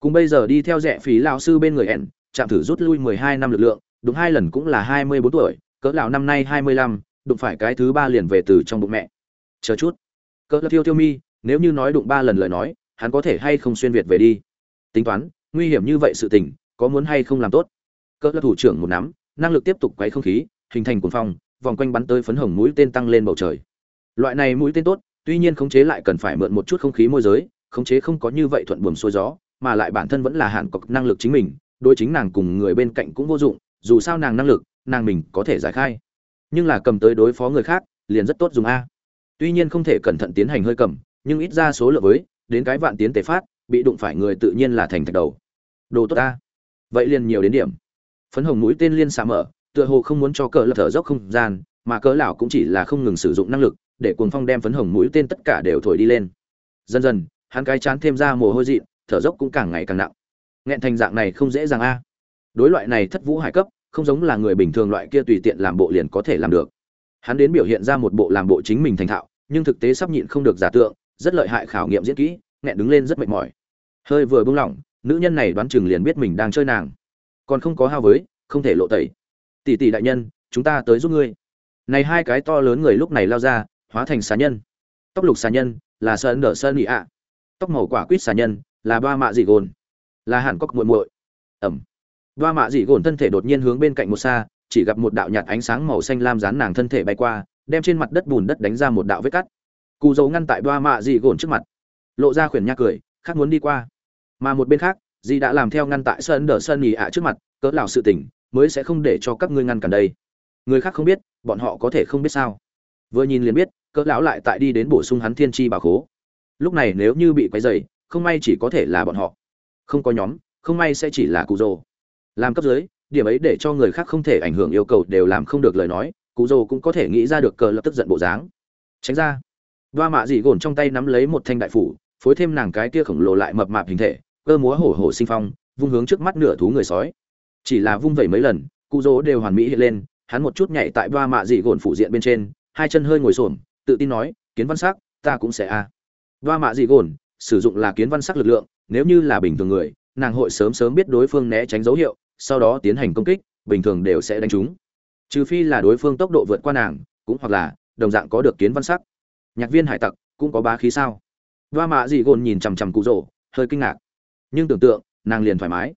Cùng bây giờ đi theo rẻ phí lão sư bên người ẻn chạm thử rút lui mười hai năm lực lượng, đúng hai lần cũng là hai mươi bốn tuổi, cỡ lão năm nay hai mươi lăm đụng phải cái thứ ba liền về từ trong bụng mẹ. Chờ chút. Cỡ thiêu tiêu mi, nếu như nói đụng ba lần lời nói, hắn có thể hay không xuyên việt về đi? Tính toán, nguy hiểm như vậy sự tình, có muốn hay không làm tốt? Cỡ thủ trưởng một nắm, năng lực tiếp tục quấy không khí, hình thành cuồng phong, vòng quanh bắn tới phấn hồng mũi tên tăng lên bầu trời. Loại này mũi tên tốt, tuy nhiên khống chế lại cần phải mượn một chút không khí môi giới, khống chế không có như vậy thuận buồm xuôi gió, mà lại bản thân vẫn là hạn cọc năng lực chính mình đôi chính nàng cùng người bên cạnh cũng vô dụng, dù sao nàng năng lực, nàng mình có thể giải khai nhưng là cầm tới đối phó người khác, liền rất tốt dùng a. Tuy nhiên không thể cẩn thận tiến hành hơi cầm, nhưng ít ra số lượng với, đến cái vạn tiến tế phát, bị đụng phải người tự nhiên là thành thạch đầu. Đồ tốt ta vậy liền nhiều đến điểm. Phấn hồng mũi tên liên xạ mở, tựa hồ không muốn cho cỡ lập thở dốc không gian, mà cỡ lão cũng chỉ là không ngừng sử dụng năng lực, để cuồng phong đem phấn hồng mũi tên tất cả đều thổi đi lên. Dần dần, hắn cái chán thêm ra mồ hôi dị thở dốc cũng càng ngày càng nặng. Nghẹn thành dạng này không dễ dàng a. Đối loại này thất vũ hải cấp không giống là người bình thường loại kia tùy tiện làm bộ liền có thể làm được. Hắn đến biểu hiện ra một bộ làm bộ chính mình thành thạo, nhưng thực tế sắp nhịn không được giả tượng, rất lợi hại khảo nghiệm diễn kỹ, nghẹn đứng lên rất mệt mỏi. Hơi vừa buông lỏng nữ nhân này đoán chừng liền biết mình đang chơi nàng. Còn không có hao với, không thể lộ tẩy. Tỷ tỷ đại nhân, chúng ta tới giúp ngươi. Này hai cái to lớn người lúc này lao ra, hóa thành xà nhân. Tóc lục xà nhân, là sơn đỡ sơn nhị ạ. Tóc màu quả quýt xà nhân, là ba mạ dị gồn. Là hàn cóc muội muội. Ẩm. Đoa mạ dị gồn thân thể đột nhiên hướng bên cạnh một xa, chỉ gặp một đạo nhạt ánh sáng màu xanh lam dán nàng thân thể bay qua, đem trên mặt đất bùn đất đánh ra một đạo vết cắt. Cù dấu ngăn tại Đoa mạ dị gồn trước mặt. Lộ ra khuyển nha cười, khác muốn đi qua. Mà một bên khác, Dị đã làm theo ngăn tại sân đỡ sân nhì ạ trước mặt, cỡ lão sự tỉnh mới sẽ không để cho các ngươi ngăn cản đây. Người khác không biết, bọn họ có thể không biết sao. Vừa nhìn liền biết, cỡ lão lại tại đi đến bổ sung hắn thiên chi bảo khố. Lúc này nếu như bị quấy rầy, không may chỉ có thể là bọn họ. Không có nhóm, không may sẽ chỉ là Cú Dầu làm cấp dưới, điểm ấy để cho người khác không thể ảnh hưởng yêu cầu đều làm không được lời nói cụ rồ cũng có thể nghĩ ra được cờ lập tức giận bộ dáng. Tránh ra. Đoa mạ dị gồn trong tay nắm lấy một thanh đại phủ, phối thêm nàng cái kia khổng lồ lại mập mạp hình thể, cơ múa hổ hổ sinh phong, vung hướng trước mắt nửa thú người sói. Chỉ là vung vẩy mấy lần cụ rồ đều hoàn mỹ hiện lên, hắn một chút nhảy tại đoa mạ dị gồn phủ diện bên trên, hai chân hơi ngồi xổm, tự tin nói, kiến văn sắc, ta cũng sẽ a. À. đoa mạ dị gồn, sử dụng là kiến văn sắc lực lượng, nếu như là bình thường người, nàng hội sớm sớm biết đối phương né tránh dấu hiệu sau đó tiến hành công kích, bình thường đều sẽ đánh trúng trừ phi là đối phương tốc độ vượt qua nàng, cũng hoặc là, đồng dạng có được kiến văn sắc. Nhạc viên hải tặc, cũng có bá khí sao? Đoa mạ dị gồn nhìn chằm chằm cụ rỗ, hơi kinh ngạc. Nhưng tưởng tượng, nàng liền thoải mái.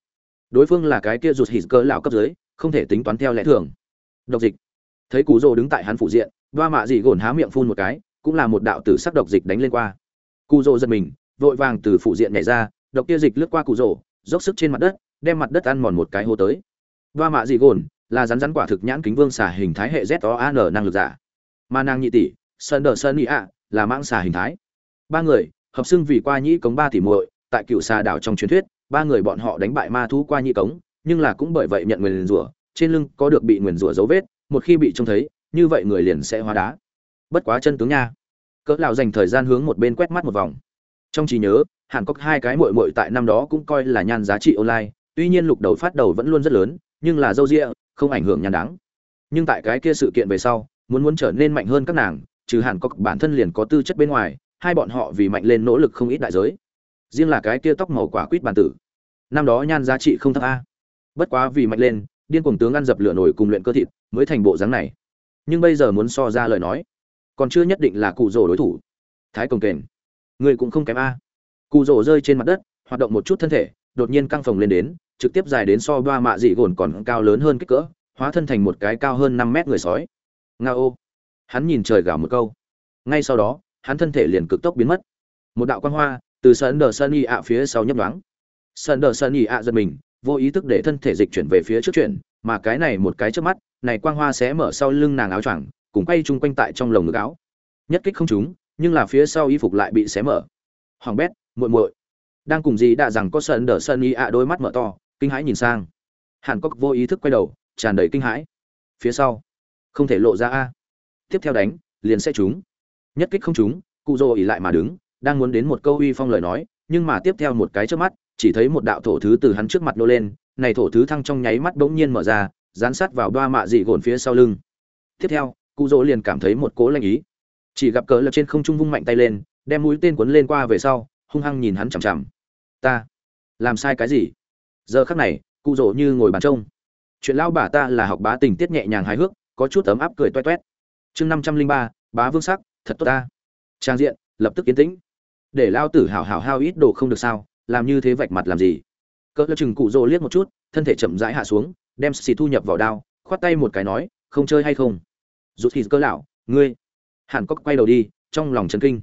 Đối phương là cái kia rụt hỉ cơ lão cấp dưới, không thể tính toán theo lẽ thường. Độc dịch. Thấy cụ rỗ đứng tại hắn phụ diện, đoa mạ dị gồn há miệng phun một cái, cũng là một đạo tử sắc độc dịch đánh lên qua. Cụ rỗ giật mình, vội vàng từ phụ diện nhảy ra, độc kia dịch lướt qua cụ rỗ, dốc sức trên mặt đất đem mặt đất ăn mòn một cái hô tới. Đoa mạ dị gồn, là rắn rắn quả thực nhãn kính vương xà hình thái hệ z o an năng lực giả. Mà nàng nhị tỷ, sơn đờ sơn nhị ạ, là mãng xà hình thái. Ba người, hợp xưng vì qua nhĩ cống ba tỷ muội, tại cựu xà đảo trong truyền thuyết, ba người bọn họ đánh bại ma thú qua nhĩ cống, nhưng là cũng bởi vậy nhận nguyền rủa, trên lưng có được bị nguyền rủa dấu vết, một khi bị trông thấy, như vậy người liền sẽ hóa đá. Bất quá chân tướng nha. Cỡ lão dành thời gian hướng một bên quét mắt một vòng. Trong trí nhớ, hàn cốc hai cái muội muội tại năm đó cũng coi là nhan giá trị online tuy nhiên lục đầu phát đầu vẫn luôn rất lớn, nhưng là dâu dịa, không ảnh hưởng nhàn đáng. Nhưng tại cái kia sự kiện về sau, muốn muốn trở nên mạnh hơn các nàng, trừ hẳn có bản thân liền có tư chất bên ngoài, hai bọn họ vì mạnh lên nỗ lực không ít đại giới. Riêng là cái kia tóc màu quả quýt bản tử. Năm đó nhan giá trị không thấp a. Bất quá vì mạnh lên, điên cuồng tướng ăn dập lửa nổi cùng luyện cơ thịt mới thành bộ dáng này. Nhưng bây giờ muốn so ra lời nói, còn chưa nhất định là cụ rổ đối thủ. Thái công kền người cũng không kém a. Cụ rổ rơi trên mặt đất, hoạt động một chút thân thể đột nhiên căng phồng lên đến, trực tiếp dài đến so ba mạ dị gồn còn cao lớn hơn kích cỡ, hóa thân thành một cái cao hơn năm mét người sói. Nga ô. Hắn nhìn trời gào một câu. Ngay sau đó, hắn thân thể liền cực tốc biến mất. Một đạo quan hoa từ sơn đờ sơn y ạ phía sau nhấp đoáng sơn đờ sơn y ạ giật mình, vô ý thức để thân thể dịch chuyển về phía trước chuyển, mà cái này một cái trước mắt, này quang hoa sẽ mở sau lưng nàng áo choàng, cùng quay chung quanh tại trong lồng ngực áo. Nhất kích không trúng, nhưng là phía sau y phục lại bị xé mở. Hoàng bét, muội muội đang cùng gì đã rằng có sơn đỡ sơn y ạ đôi mắt mở to, kinh hãi nhìn sang. Hàn cốc vô ý thức quay đầu, tràn đầy kinh hãi. Phía sau, không thể lộ ra a. Tiếp theo đánh, liền sẽ trúng. Nhất kích không trúng, cụ dô ỉ lại mà đứng, đang muốn đến một câu uy phong lời nói, nhưng mà tiếp theo một cái trước mắt, chỉ thấy một đạo thổ thứ từ hắn trước mặt nô lên, này thổ thứ thăng trong nháy mắt bỗng nhiên mở ra, dán sát vào đoa mạ dị gồn phía sau lưng. Tiếp theo, cụ dỗ liền cảm thấy một cố lanh ý. Chỉ gặp cỡ lập trên không trung vung mạnh tay lên, đem mũi tên quấn lên qua về sau, hung hăng nhìn hắn chằm chằm ta làm sai cái gì? Giờ khắc này, cụ rỗ như ngồi bàn trông. Chuyện lao bà ta là học bá tình tiết nhẹ nhàng hài hước, có chút ấm áp cười toét toét. Chương năm trăm linh ba, bá vương sắc, thật tốt ta. Trang diện, lập tức yên tĩnh. Để lao tử hào hào hao ít đồ không được sao, làm như thế vạch mặt làm gì? Cỡ lơ chừng cụ rỗ liếc một chút, thân thể chậm rãi hạ xuống, đem xì thu nhập vào đao, khoát tay một cái nói, không chơi hay không? Rút thịt cơ lão, ngươi. Hàn cốc quay đầu đi, trong lòng chấn kinh.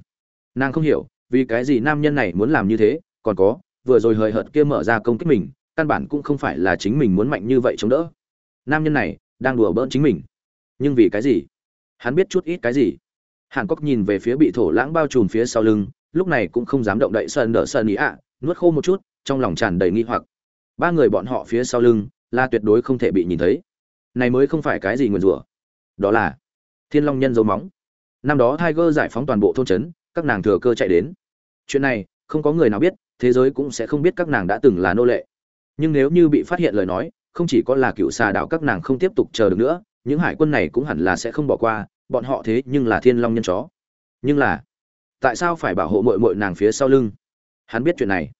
Nàng không hiểu, vì cái gì nam nhân này muốn làm như thế, còn có vừa rồi hời hợt kia mở ra công kích mình, căn bản cũng không phải là chính mình muốn mạnh như vậy chống đỡ. Nam nhân này, đang đùa bỡn chính mình. Nhưng vì cái gì? Hắn biết chút ít cái gì? Hàn cốc nhìn về phía bị thổ lãng bao trùm phía sau lưng, lúc này cũng không dám động đậy sơn đỡ sơn ý ạ, nuốt khô một chút, trong lòng tràn đầy nghi hoặc. Ba người bọn họ phía sau lưng, là tuyệt đối không thể bị nhìn thấy. Này mới không phải cái gì nguyền rủa. Đó là thiên long nhân dấu móng. Năm đó tiger giải phóng toàn bộ thôn trấn, các nàng thừa cơ chạy đến. Chuyện này không có người nào biết, thế giới cũng sẽ không biết các nàng đã từng là nô lệ. Nhưng nếu như bị phát hiện lời nói, không chỉ có là cựu xà đảo các nàng không tiếp tục chờ được nữa, những hải quân này cũng hẳn là sẽ không bỏ qua, bọn họ thế nhưng là thiên long nhân chó. Nhưng là, tại sao phải bảo hộ mội mội nàng phía sau lưng? Hắn biết chuyện này.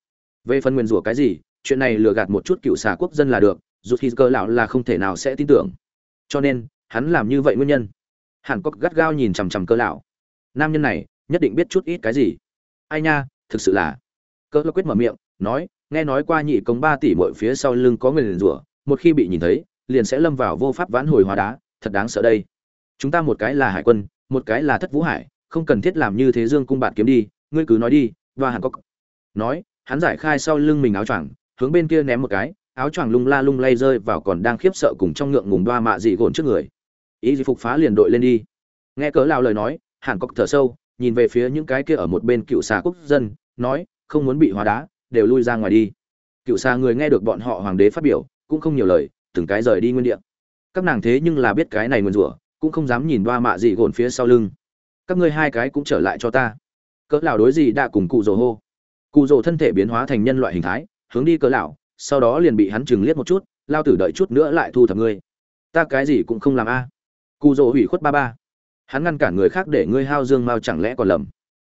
Về phần nguyên rủa cái gì, chuyện này lừa gạt một chút cựu xà quốc dân là được, dù khi cơ lão là không thể nào sẽ tin tưởng. Cho nên, hắn làm như vậy nguyên nhân. Hàn cốc gắt gao nhìn chằm chằm cơ lão. Nam nhân này, nhất định biết chút ít cái gì. Ai nha thực sự là. Cơ quyết mở miệng, nói, nghe nói qua nhị công ba tỷ mỗi phía sau lưng có người liền rủa, một khi bị nhìn thấy, liền sẽ lâm vào vô pháp vãn hồi hóa đá, thật đáng sợ đây. Chúng ta một cái là hải quân, một cái là thất vũ hải, không cần thiết làm như thế dương cung bạn kiếm đi, ngươi cứ nói đi, và hẳn có nói, hắn giải khai sau lưng mình áo choàng, hướng bên kia ném một cái, áo choàng lung la lung lay rơi vào còn đang khiếp sợ cùng trong ngượng ngùng đoa mạ dị gồn trước người. Ý gì phục phá liền đội lên đi. Nghe cớ lao lời nói, hàn cốc thở sâu nhìn về phía những cái kia ở một bên cựu xà quốc dân, nói, không muốn bị hóa đá, đều lui ra ngoài đi. Cựu xà người nghe được bọn họ hoàng đế phát biểu, cũng không nhiều lời, từng cái rời đi nguyên địa. Các nàng thế nhưng là biết cái này nguyên rủa, cũng không dám nhìn đoa mạ dị gồn phía sau lưng. Các ngươi hai cái cũng trở lại cho ta. Cỡ lão đối gì đã cùng cụ rồ hô. Cụ rồ thân thể biến hóa thành nhân loại hình thái, hướng đi cỡ lão, sau đó liền bị hắn chừng liếc một chút, lao tử đợi chút nữa lại thu thập ngươi. Ta cái gì cũng không làm a. Cụ rồ hủy khuất ba ba hắn ngăn cản người khác để ngươi hao dương mao chẳng lẽ còn lầm?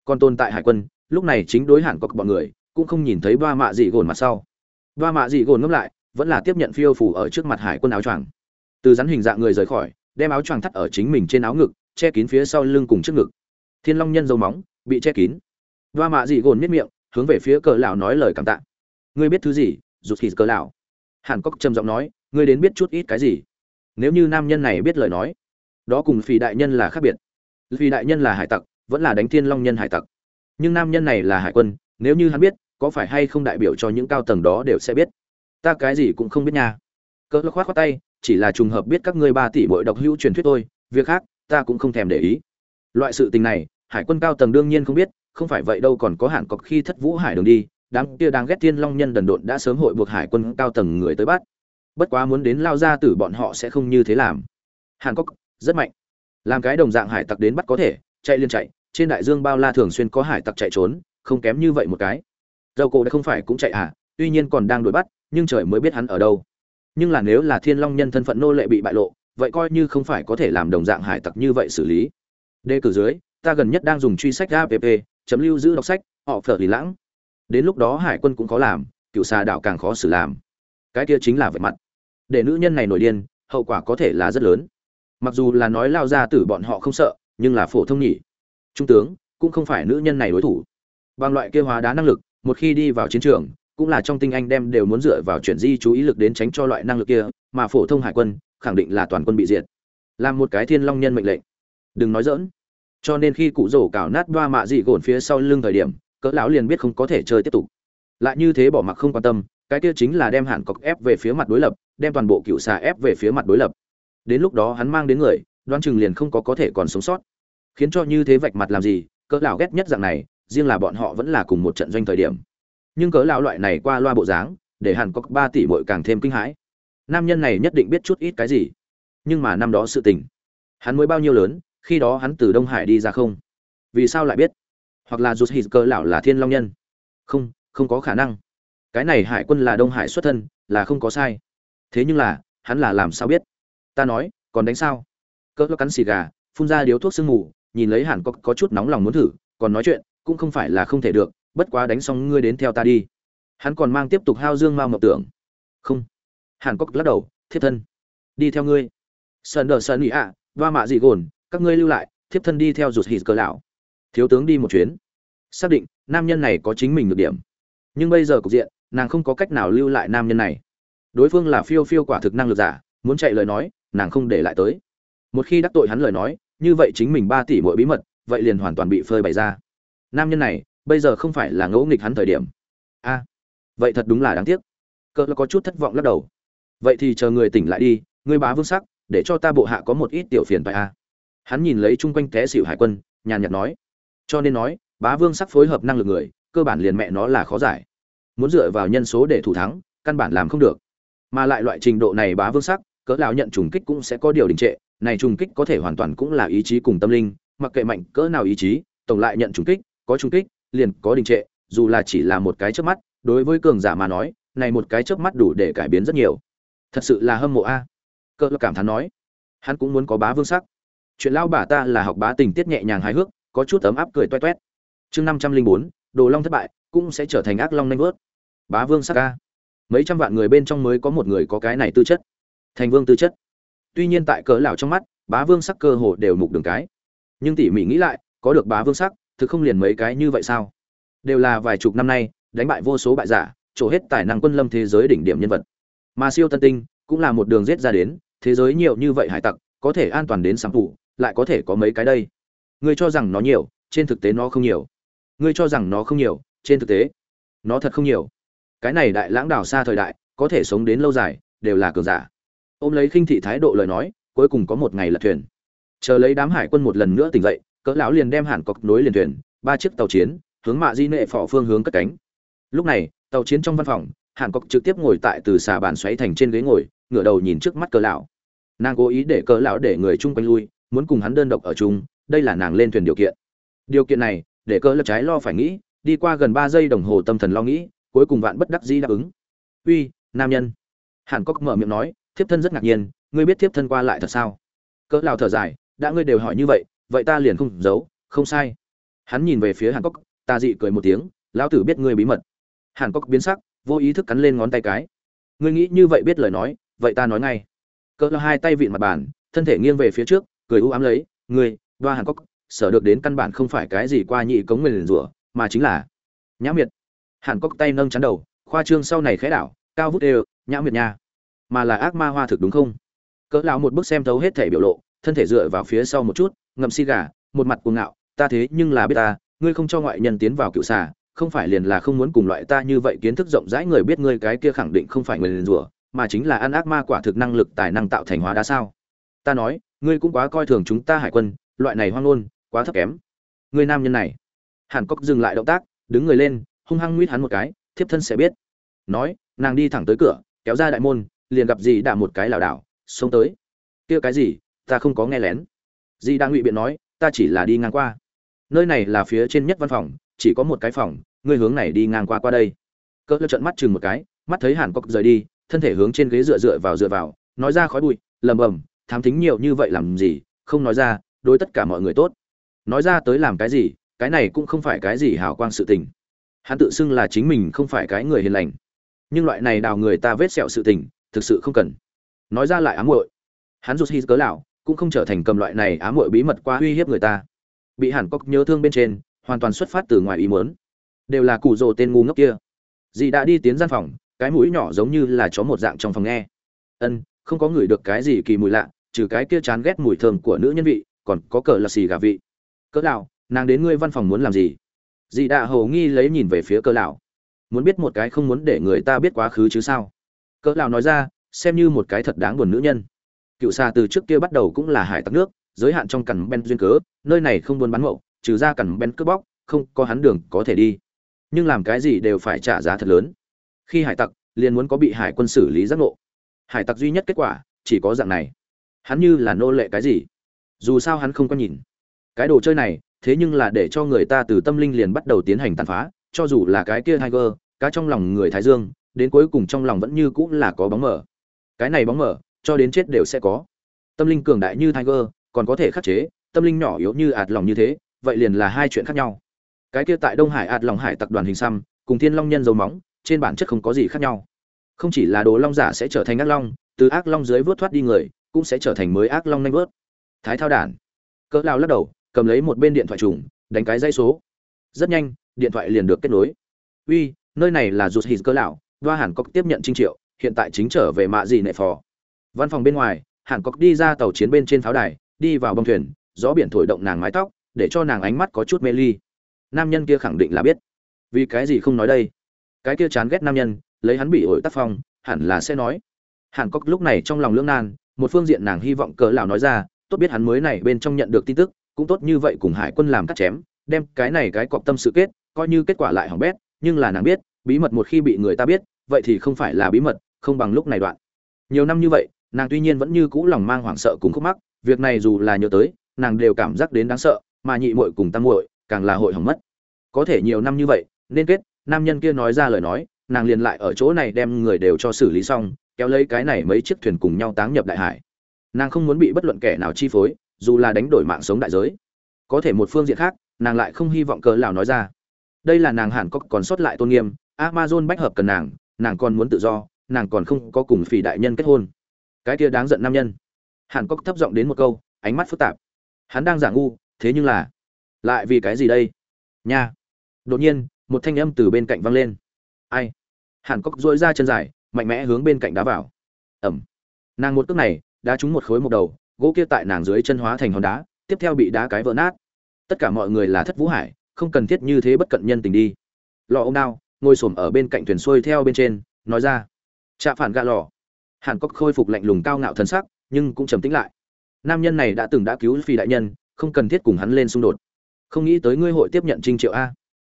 Còn tồn tại hải quân, lúc này chính đối hẳn có bọn người, cũng không nhìn thấy ba mạ dị gồn mặt sau. Ba mạ dị gồn ngấp lại, vẫn là tiếp nhận phiêu phủ ở trước mặt hải quân áo choàng. Từ rắn hình dạng người rời khỏi, đem áo choàng thắt ở chính mình trên áo ngực, che kín phía sau lưng cùng trước ngực. Thiên long nhân dấu móng, bị che kín. Ba mạ dị gồn miết miệng, hướng về phía cờ lão nói lời cảm tạ. Ngươi biết thứ gì? Rụt khỉ cờ lão. Hàn cốc trầm giọng nói, ngươi đến biết chút ít cái gì? Nếu như nam nhân này biết lời nói đó cùng phi đại nhân là khác biệt. Phi đại nhân là hải tặc, vẫn là đánh thiên long nhân hải tặc. Nhưng nam nhân này là hải quân, nếu như hắn biết, có phải hay không đại biểu cho những cao tầng đó đều sẽ biết. Ta cái gì cũng không biết nha. Cỡ khoát khoát tay, chỉ là trùng hợp biết các ngươi ba tỷ bội độc hữu truyền thuyết thôi, việc khác, ta cũng không thèm để ý. Loại sự tình này, hải quân cao tầng đương nhiên không biết, không phải vậy đâu còn có hạn cọc khi thất vũ hải đường đi, đám kia đang ghét thiên long nhân đần độn đã sớm hội buộc hải quân cao tầng người tới bắt. Bất quá muốn đến lao ra tử bọn họ sẽ không như thế làm. Hàn cốc rất mạnh. Làm cái đồng dạng hải tặc đến bắt có thể, chạy liên chạy, trên đại dương bao la thường xuyên có hải tặc chạy trốn, không kém như vậy một cái. Dầu cổ đã không phải cũng chạy à tuy nhiên còn đang đuổi bắt, nhưng trời mới biết hắn ở đâu. Nhưng là nếu là thiên long nhân thân phận nô lệ bị bại lộ, vậy coi như không phải có thể làm đồng dạng hải tặc như vậy xử lý. Đề cử dưới, ta gần nhất đang dùng truy sách app chấm lưu giữ đọc sách, họ phở lì lãng. Đến lúc đó hải quân cũng có làm, cựu xà đảo càng khó xử làm. Cái kia chính là vạch mặt. Để nữ nhân này nổi điên, hậu quả có thể là rất lớn mặc dù là nói lao ra tử bọn họ không sợ, nhưng là phổ thông nhỉ. Trung tướng, cũng không phải nữ nhân này đối thủ. Bằng loại kia hóa đá năng lực, một khi đi vào chiến trường, cũng là trong tinh anh đem đều muốn dựa vào chuyển di chú ý lực đến tránh cho loại năng lực kia, mà phổ thông hải quân, khẳng định là toàn quân bị diệt. Làm một cái thiên long nhân mệnh lệnh. Đừng nói dỡn cho nên khi cụ rổ cào nát đoa mạ dị gồn phía sau lưng thời điểm, cỡ lão liền biết không có thể chơi tiếp tục. Lại như thế bỏ mặc không quan tâm, cái kia chính là đem hẳn cọc ép về phía mặt đối lập, đem toàn bộ cựu xà ép về phía mặt đối lập đến lúc đó hắn mang đến người đoan chừng liền không có có thể còn sống sót. Khiến cho như thế vạch mặt làm gì, cỡ lão ghét nhất dạng này, riêng là bọn họ vẫn là cùng một trận doanh thời điểm. Nhưng cỡ lão loại này qua loa bộ dáng, để hẳn có ba tỷ muội càng thêm kinh hãi. Nam nhân này nhất định biết chút ít cái gì. Nhưng mà năm đó sự tình, hắn mới bao nhiêu lớn, khi đó hắn từ đông hải đi ra không? Vì sao lại biết? Hoặc là rút hít cỡ lão là thiên long nhân? Không không có khả năng. Cái này hải quân là đông hải xuất thân, là không có sai. Thế nhưng là, hắn là làm sao biết? Ta nói còn đánh sao? Cỡ cắn xì gà phun ra điếu thuốc sương mù nhìn lấy hàn có, có chút nóng lòng muốn thử còn nói chuyện cũng không phải là không thể được bất quá đánh xong ngươi đến theo ta đi. Hắn còn mang tiếp tục hao dương mao mộng tưởng. Không. Hàn cốc lắc đầu thiếp thân. Đi theo ngươi. Sơn đờ sơn ý ạ va mạ dị gồn các ngươi lưu lại thiếp thân đi theo rụt hít cờ lão. Thiếu tướng đi một chuyến. Xác định nam nhân này có chính mình được điểm. Nhưng bây giờ cục diện nàng không có cách nào lưu lại nam nhân này. Đối phương là phiêu phiêu quả thực năng lực giả muốn chạy lời nói nàng không để lại tới. Một khi đắc tội hắn lời nói, như vậy chính mình ba tỷ mỗi bí mật, vậy liền hoàn toàn bị phơi bày ra. Nam nhân này, bây giờ không phải là ngẫu nghịch hắn thời điểm. A, vậy thật đúng là đáng tiếc. Cỡ có chút thất vọng lắc đầu. Vậy thì chờ người tỉnh lại đi, ngươi bá vương sắc, để cho ta bộ hạ có một ít tiểu phiền phải a. Hắn nhìn lấy chung quanh té xỉu hải quân, nhàn nhạt nói. Cho nên nói, bá vương sắc phối hợp năng lực người, cơ bản liền mẹ nó là khó giải. Muốn dựa vào nhân số để thủ thắng, căn bản làm không được. Mà lại loại trình độ này bá vương sắc cỡ lão nhận trùng kích cũng sẽ có điều đình trệ, này trùng kích có thể hoàn toàn cũng là ý chí cùng tâm linh, mặc kệ mạnh cỡ nào ý chí, tổng lại nhận trùng kích, có trùng kích, liền có đình trệ, dù là chỉ là một cái chớp mắt, đối với cường giả mà nói, này một cái chớp mắt đủ để cải biến rất nhiều. Thật sự là hâm mộ a. Cỡ lão cảm thán nói. Hắn cũng muốn có bá vương sắc. Chuyện lao bà ta là học bá tình tiết nhẹ nhàng hài hước, có chút ấm áp cười toe toét. Chương năm trăm linh bốn, đồ long thất bại, cũng sẽ trở thành ác long nanh vớt bá vương sắc ca mấy trăm vạn người bên trong mới có một người có cái này tư chất thành vương tư chất. Tuy nhiên tại cỡ lão trong mắt, bá vương sắc cơ hồ đều mục đường cái. Nhưng tỉ mỉ nghĩ lại, có được bá vương sắc, thực không liền mấy cái như vậy sao? Đều là vài chục năm nay, đánh bại vô số bại giả, trổ hết tài năng quân lâm thế giới đỉnh điểm nhân vật. Mà siêu tân tinh, cũng là một đường giết ra đến, thế giới nhiều như vậy hải tặc, có thể an toàn đến sáng thủ lại có thể có mấy cái đây? Ngươi cho rằng nó nhiều, trên thực tế nó không nhiều. Ngươi cho rằng nó không nhiều, trên thực tế, nó thật không nhiều. Cái này đại lãng đảo xa thời đại, có thể sống đến lâu dài, đều là cường giả ôm lấy khinh thị thái độ lời nói, cuối cùng có một ngày lật thuyền. Chờ lấy đám hải quân một lần nữa tỉnh dậy, cỡ lão liền đem hẳn cọc nối liền thuyền, ba chiếc tàu chiến, hướng mạ di nệ phò phương hướng cất cánh. Lúc này, tàu chiến trong văn phòng, hàn cọc trực tiếp ngồi tại từ xà bàn xoáy thành trên ghế ngồi, ngửa đầu nhìn trước mắt cỡ lão. Nàng cố ý để cỡ lão để người chung quanh lui, muốn cùng hắn đơn độc ở chung, đây là nàng lên thuyền điều kiện. Điều kiện này, để cỡ lão trái lo phải nghĩ, đi qua gần ba giây đồng hồ tâm thần lo nghĩ, cuối cùng vạn bất đắc dĩ đáp ứng. Uy, nam nhân. Hàn cọc mở miệng nói thiếp thân rất ngạc nhiên, ngươi biết thiếp thân qua lại thật sao? Cỡ lào thở dài, đã ngươi đều hỏi như vậy vậy ta liền không giấu, không sai. Hắn nhìn về phía hàn cốc, ta dị cười một tiếng, lão tử biết ngươi bí mật. Hàn cốc biến sắc, vô ý thức cắn lên ngón tay cái. Ngươi nghĩ như vậy biết lời nói, vậy ta nói ngay. Cỡ lão hai tay vịn mặt bàn, thân thể nghiêng về phía trước, cười u ám lấy, ngươi, đoa hàn cốc, sở được đến căn bản không phải cái gì qua nhị cống nguyền rủa, mà chính là nhã miệt. Hàn cốc tay nâng chắn đầu, khoa trương sau này khẽ đảo, cao vút đều, nhã miệt nha mà là ác ma hoa thực đúng không? Cỡ lão một bước xem thấu hết thể biểu lộ, thân thể dựa vào phía sau một chút, ngậm xi gà, một mặt cuồng ngạo, ta thế nhưng là biết ta, ngươi không cho ngoại nhân tiến vào cựu xà, không phải liền là không muốn cùng loại ta như vậy kiến thức rộng rãi người biết ngươi cái kia khẳng định không phải người liền rủa, mà chính là ăn ác ma quả thực năng lực tài năng tạo thành hóa đá sao? Ta nói, ngươi cũng quá coi thường chúng ta hải quân, loại này hoang ngôn, quá thấp kém. Người nam nhân này. Hàn cốc dừng lại động tác, đứng người lên, hung hăng nguyết hắn một cái, thiếp thân sẽ biết. Nói, nàng đi thẳng tới cửa, kéo ra đại môn liền gặp dì đã một cái lảo đảo, xông tới. Kia cái gì, ta không có nghe lén. Dì đã ngụy biện nói, ta chỉ là đi ngang qua. Nơi này là phía trên nhất văn phòng, chỉ có một cái phòng, ngươi hướng này đi ngang qua qua đây. Cỡ lơ trận mắt chừng một cái, mắt thấy hàn cốc rời đi, thân thể hướng trên ghế dựa dựa vào dựa vào, nói ra khói bụi, lầm bầm, thám thính nhiều như vậy làm gì? Không nói ra, đối tất cả mọi người tốt. Nói ra tới làm cái gì, cái này cũng không phải cái gì hào quang sự tình. Hắn tự xưng là chính mình không phải cái người hiền lành. Nhưng loại này đào người ta vết sẹo sự tình thực sự không cần. Nói ra lại ám muội. Hắn rút hít cớ lão, cũng không trở thành cầm loại này ám muội bí mật qua uy hiếp người ta. Bị hàn cốc nhớ thương bên trên, hoàn toàn xuất phát từ ngoài ý muốn. Đều là cụ rồ tên ngu ngốc kia. Dì đã đi tiến gian phòng, cái mũi nhỏ giống như là chó một dạng trong phòng nghe. Ân, không có người được cái gì kỳ mùi lạ, trừ cái kia chán ghét mùi thơm của nữ nhân vị, còn có cờ là xì gà vị. Cỡ lão, nàng đến ngươi văn phòng muốn làm gì? Dì đã hầu nghi lấy nhìn về phía cỡ lão. Muốn biết một cái không muốn để người ta biết quá khứ chứ sao? Cỡ lão nói ra, xem như một cái thật đáng buồn nữ nhân. Cựu xa từ trước kia bắt đầu cũng là hải tặc nước, giới hạn trong cằn ben duyên cớ, nơi này không buôn bán mậu, trừ ra cằn ben cướp bóc, không có hắn đường có thể đi. Nhưng làm cái gì đều phải trả giá thật lớn. Khi hải tặc, liền muốn có bị hải quân xử lý giác ngộ. Hải tặc duy nhất kết quả, chỉ có dạng này. Hắn như là nô lệ cái gì? Dù sao hắn không có nhìn. Cái đồ chơi này, thế nhưng là để cho người ta từ tâm linh liền bắt đầu tiến hành tàn phá, cho dù là cái kia tiger, cá trong lòng người thái dương đến cuối cùng trong lòng vẫn như cũng là có bóng mở cái này bóng mở cho đến chết đều sẽ có. Tâm linh cường đại như tiger, còn có thể khắc chế, tâm linh nhỏ yếu như ạt lòng như thế, vậy liền là hai chuyện khác nhau. Cái kia tại đông hải ạt lòng hải tập đoàn hình xăm, cùng thiên long nhân dầu móng, trên bản chất không có gì khác nhau. Không chỉ là đồ long giả sẽ trở thành ác long, từ ác long dưới vớt thoát đi người, cũng sẽ trở thành mới ác long nanh vớt. Thái thao đản. Cỡ lao lắc đầu, cầm lấy một bên điện thoại trùng, đánh cái dây số. Rất nhanh, điện thoại liền được kết nối. Uy, nơi này là rụt hít cỡ lão đoa hàn cốc tiếp nhận trinh triệu, hiện tại chính trở về mạ gì nệ phò. Văn phòng bên ngoài, hàn cốc đi ra tàu chiến bên trên pháo đài, đi vào bông thuyền, gió biển thổi động nàng mái tóc, để cho nàng ánh mắt có chút mê ly. Nam nhân kia khẳng định là biết. Vì cái gì không nói đây? Cái kia chán ghét nam nhân, lấy hắn bị ổi tác phong, hẳn là sẽ nói. Hàn cốc lúc này trong lòng lưỡng nan, một phương diện nàng hy vọng cỡ lão nói ra, tốt biết hắn mới này bên trong nhận được tin tức, cũng tốt như vậy cùng hải quân làm cắt chém, đem cái này cái cọp tâm sự kết, coi như kết quả lại hỏng bét, nhưng là nàng biết bí mật một khi bị người ta biết, vậy thì không phải là bí mật, không bằng lúc này đoạn. Nhiều năm như vậy, nàng tuy nhiên vẫn như cũ lòng mang hoảng sợ cùng khúc mắc, việc này dù là nhớ tới, nàng đều cảm giác đến đáng sợ, mà nhị muội cùng tam muội càng là hội hỏng mất. Có thể nhiều năm như vậy, nên kết, nam nhân kia nói ra lời nói, nàng liền lại ở chỗ này đem người đều cho xử lý xong, kéo lấy cái này mấy chiếc thuyền cùng nhau táng nhập đại hải. Nàng không muốn bị bất luận kẻ nào chi phối, dù là đánh đổi mạng sống đại giới. Có thể một phương diện khác, nàng lại không hy vọng cờ lão nói ra. Đây là nàng hẳn có còn sót lại tôn nghiêm amazon bách hợp cần nàng nàng còn muốn tự do, nàng còn không có cùng phỉ đại nhân kết hôn. Cái kia đáng giận nam nhân. Hàn cốc thấp giọng đến một câu, ánh mắt phức tạp. Hắn đang giả ngu, thế nhưng là, lại vì cái gì đây? Nha. Đột nhiên, một thanh âm từ bên cạnh vang lên. Ai? Hàn cốc duỗi ra chân dài, mạnh mẽ hướng bên cạnh đá vào. Ẩm. Nàng một cước này, đá trúng một khối một đầu, gỗ kia tại nàng dưới chân hóa thành hòn đá, tiếp theo bị đá cái vỡ nát. Tất cả mọi người là thất vũ hải, không cần thiết như thế bất cận nhân tình đi. Lò ông đao ngồi xổm ở bên cạnh thuyền xuôi theo bên trên, nói ra, trạ phản gạ lò. Hàn cốc khôi phục lạnh lùng cao ngạo thần sắc, nhưng cũng trầm tĩnh lại. Nam nhân này đã từng đã cứu phi đại nhân, không cần thiết cùng hắn lên xung đột. Không nghĩ tới ngươi hội tiếp nhận trinh triệu a.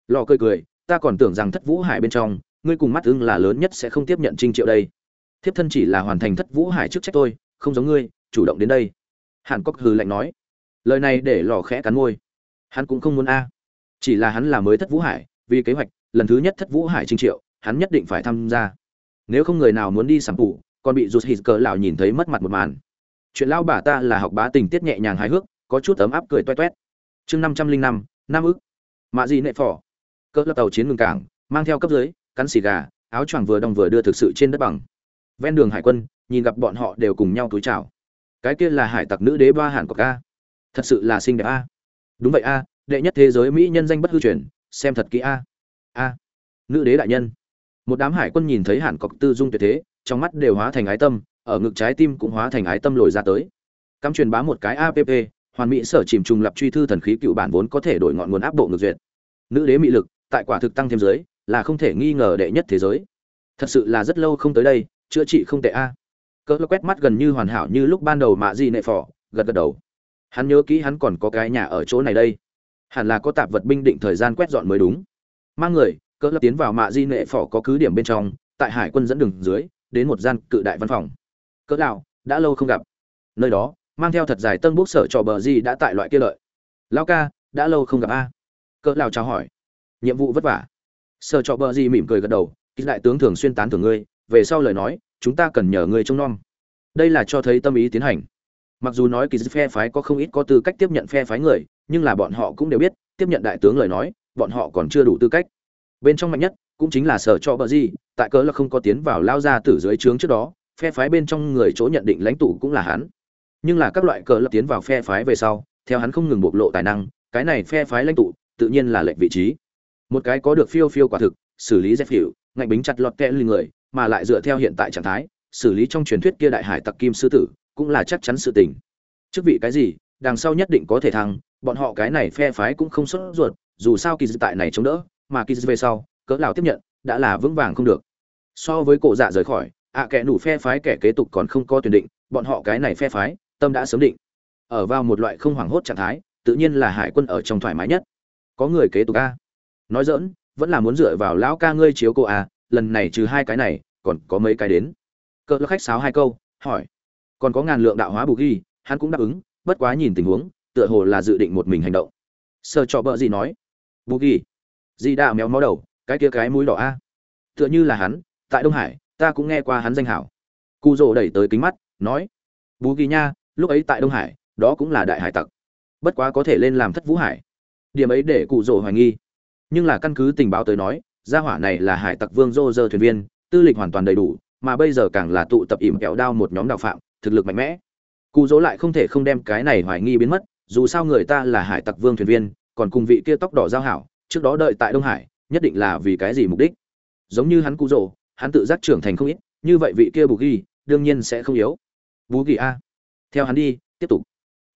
Lò cười cười, ta còn tưởng rằng thất vũ hải bên trong, ngươi cùng mắt ưng là lớn nhất sẽ không tiếp nhận trinh triệu đây. Thiếp thân chỉ là hoàn thành thất vũ hải chức trách tôi không giống ngươi, chủ động đến đây. Hàn cốc hừ lạnh nói. Lời này để lò khẽ cắn môi. Hắn cũng không muốn a. Chỉ là hắn là mới thất vũ hải, vì kế hoạch lần thứ nhất thất vũ hải trinh triệu, hắn nhất định phải tham gia. Nếu không người nào muốn đi sắm phụ còn bị rụt hít cờ lão nhìn thấy mất mặt một màn. Chuyện lão bà ta là học bá tình tiết nhẹ nhàng hài hước, có chút ấm áp cười toét toét. Chương năm trăm linh năm năm ức mạ gì nệ phỏ cỡ tàu chiến ngừng cảng, mang theo cấp dưới, cắn xì gà, áo choàng vừa đong vừa đưa thực sự trên đất bằng. Ven đường hải quân, nhìn gặp bọn họ đều cùng nhau túi chào. Cái kia là hải tặc nữ đế ba hàn của ca thật sự là xinh đẹp a. Đúng vậy a, đệ nhất thế giới mỹ nhân danh bất hư truyền, xem thật kỹ a a. Nữ đế đại nhân. Một đám hải quân nhìn thấy hàn cọc tư dung tuyệt thế trong mắt đều hóa thành ái tâm ở ngực trái tim cũng hóa thành ái tâm lồi ra tới. Cắm truyền bá một cái app hoàn mỹ sở chìm trùng lập truy thư thần khí cựu bản vốn có thể đổi ngọn nguồn áp độ ngược duyệt. Nữ đế mị lực tại quả thực tăng thêm giới là không thể nghi ngờ đệ nhất thế giới. Thật sự là rất lâu không tới đây chữa trị không tệ a. Cỡ quét mắt gần như hoàn hảo như lúc ban đầu mạ di nệ phỏ, gật gật đầu. Hắn nhớ kỹ hắn còn có cái nhà ở chỗ này đây. Hẳn là có tạp vật binh định thời gian quét dọn mới đúng mang người, cỡ lập tiến vào mạ di nệ phò có cứ điểm bên trong, tại hải quân dẫn đường dưới, đến một gian cự đại văn phòng. Cỡ lão, đã lâu không gặp. Nơi đó, mang theo thật dài tân bút sở trò bờ di đã tại loại kia lợi. Lão ca, đã lâu không gặp a. Cỡ lão chào hỏi. Nhiệm vụ vất vả. Sở trò bờ di mỉm cười gật đầu kích đại tướng thường xuyên tán thưởng ngươi, về sau lời nói, chúng ta cần nhờ ngươi trông nom. Đây là cho thấy tâm ý tiến hành. Mặc dù nói kỳ phe phái có không ít có tư cách tiếp nhận phe phái người, nhưng là bọn họ cũng đều biết, tiếp nhận đại tướng lời nói bọn họ còn chưa đủ tư cách. Bên trong mạnh nhất cũng chính là sở cho bờ gì tại cớ là không có tiến vào lao ra từ dưới trướng trước đó, phe phái bên trong người chỗ nhận định lãnh tụ cũng là hắn. Nhưng là các loại cờ lập tiến vào phe phái về sau, theo hắn không ngừng bộc lộ tài năng, cái này phe phái lãnh tụ tự nhiên là lệnh vị trí. Một cái có được phiêu phiêu quả thực, xử lý dép hiệu, ngạnh bính chặt lọt kẽ lưng người, mà lại dựa theo hiện tại trạng thái, xử lý trong truyền thuyết kia đại hải tặc kim sư tử, cũng là chắc chắn sự tình. Chức vị cái gì, đằng sau nhất định có thể thăng bọn họ cái này phe phái cũng không xuất ruột dù sao kỳ dư tại này chống đỡ, mà kỳ dư về sau, cỡ nào tiếp nhận, đã là vững vàng không được. So với cổ dạ rời khỏi, ạ kẻ nủ phe phái kẻ kế tục còn không có tuyển định, bọn họ cái này phe phái, tâm đã sớm định. Ở vào một loại không hoảng hốt trạng thái, tự nhiên là hải quân ở trong thoải mái nhất. Có người kế tục a. Nói dỡn vẫn là muốn dựa vào lão ca ngươi chiếu cô a, lần này trừ hai cái này, còn có mấy cái đến. Cỡ khách sáo hai câu, hỏi. Còn có ngàn lượng đạo hóa bù ghi, hắn cũng đáp ứng, bất quá nhìn tình huống, tựa hồ là dự định một mình hành động. Sơ cho bợ gì nói bù ghi. Dì đạ méo mó đầu, cái kia cái mũi đỏ a. Tựa như là hắn, tại đông hải, ta cũng nghe qua hắn danh hảo. Cụ rồ đẩy tới kính mắt, nói bù ghi nha, lúc ấy tại đông hải, đó cũng là đại hải tặc. Bất quá có thể lên làm thất vũ hải. Điểm ấy để cụ rồ hoài nghi. Nhưng là căn cứ tình báo tới nói, gia hỏa này là hải tặc vương rô dơ thuyền viên, tư lịch hoàn toàn đầy đủ, mà bây giờ càng là tụ tập ỉm kẹo đao một nhóm đạo phạm, thực lực mạnh mẽ. Cụ dỗ lại không thể không đem cái này hoài nghi biến mất, dù sao người ta là hải tặc vương thuyền viên còn cùng vị kia tóc đỏ giao hảo, trước đó đợi tại đông hải, nhất định là vì cái gì mục đích? Giống như hắn cụ rồ, hắn tự giác trưởng thành không ít, như vậy vị kia bù ghi, đương nhiên sẽ không yếu. Bù ghi a. Theo hắn đi, tiếp tục.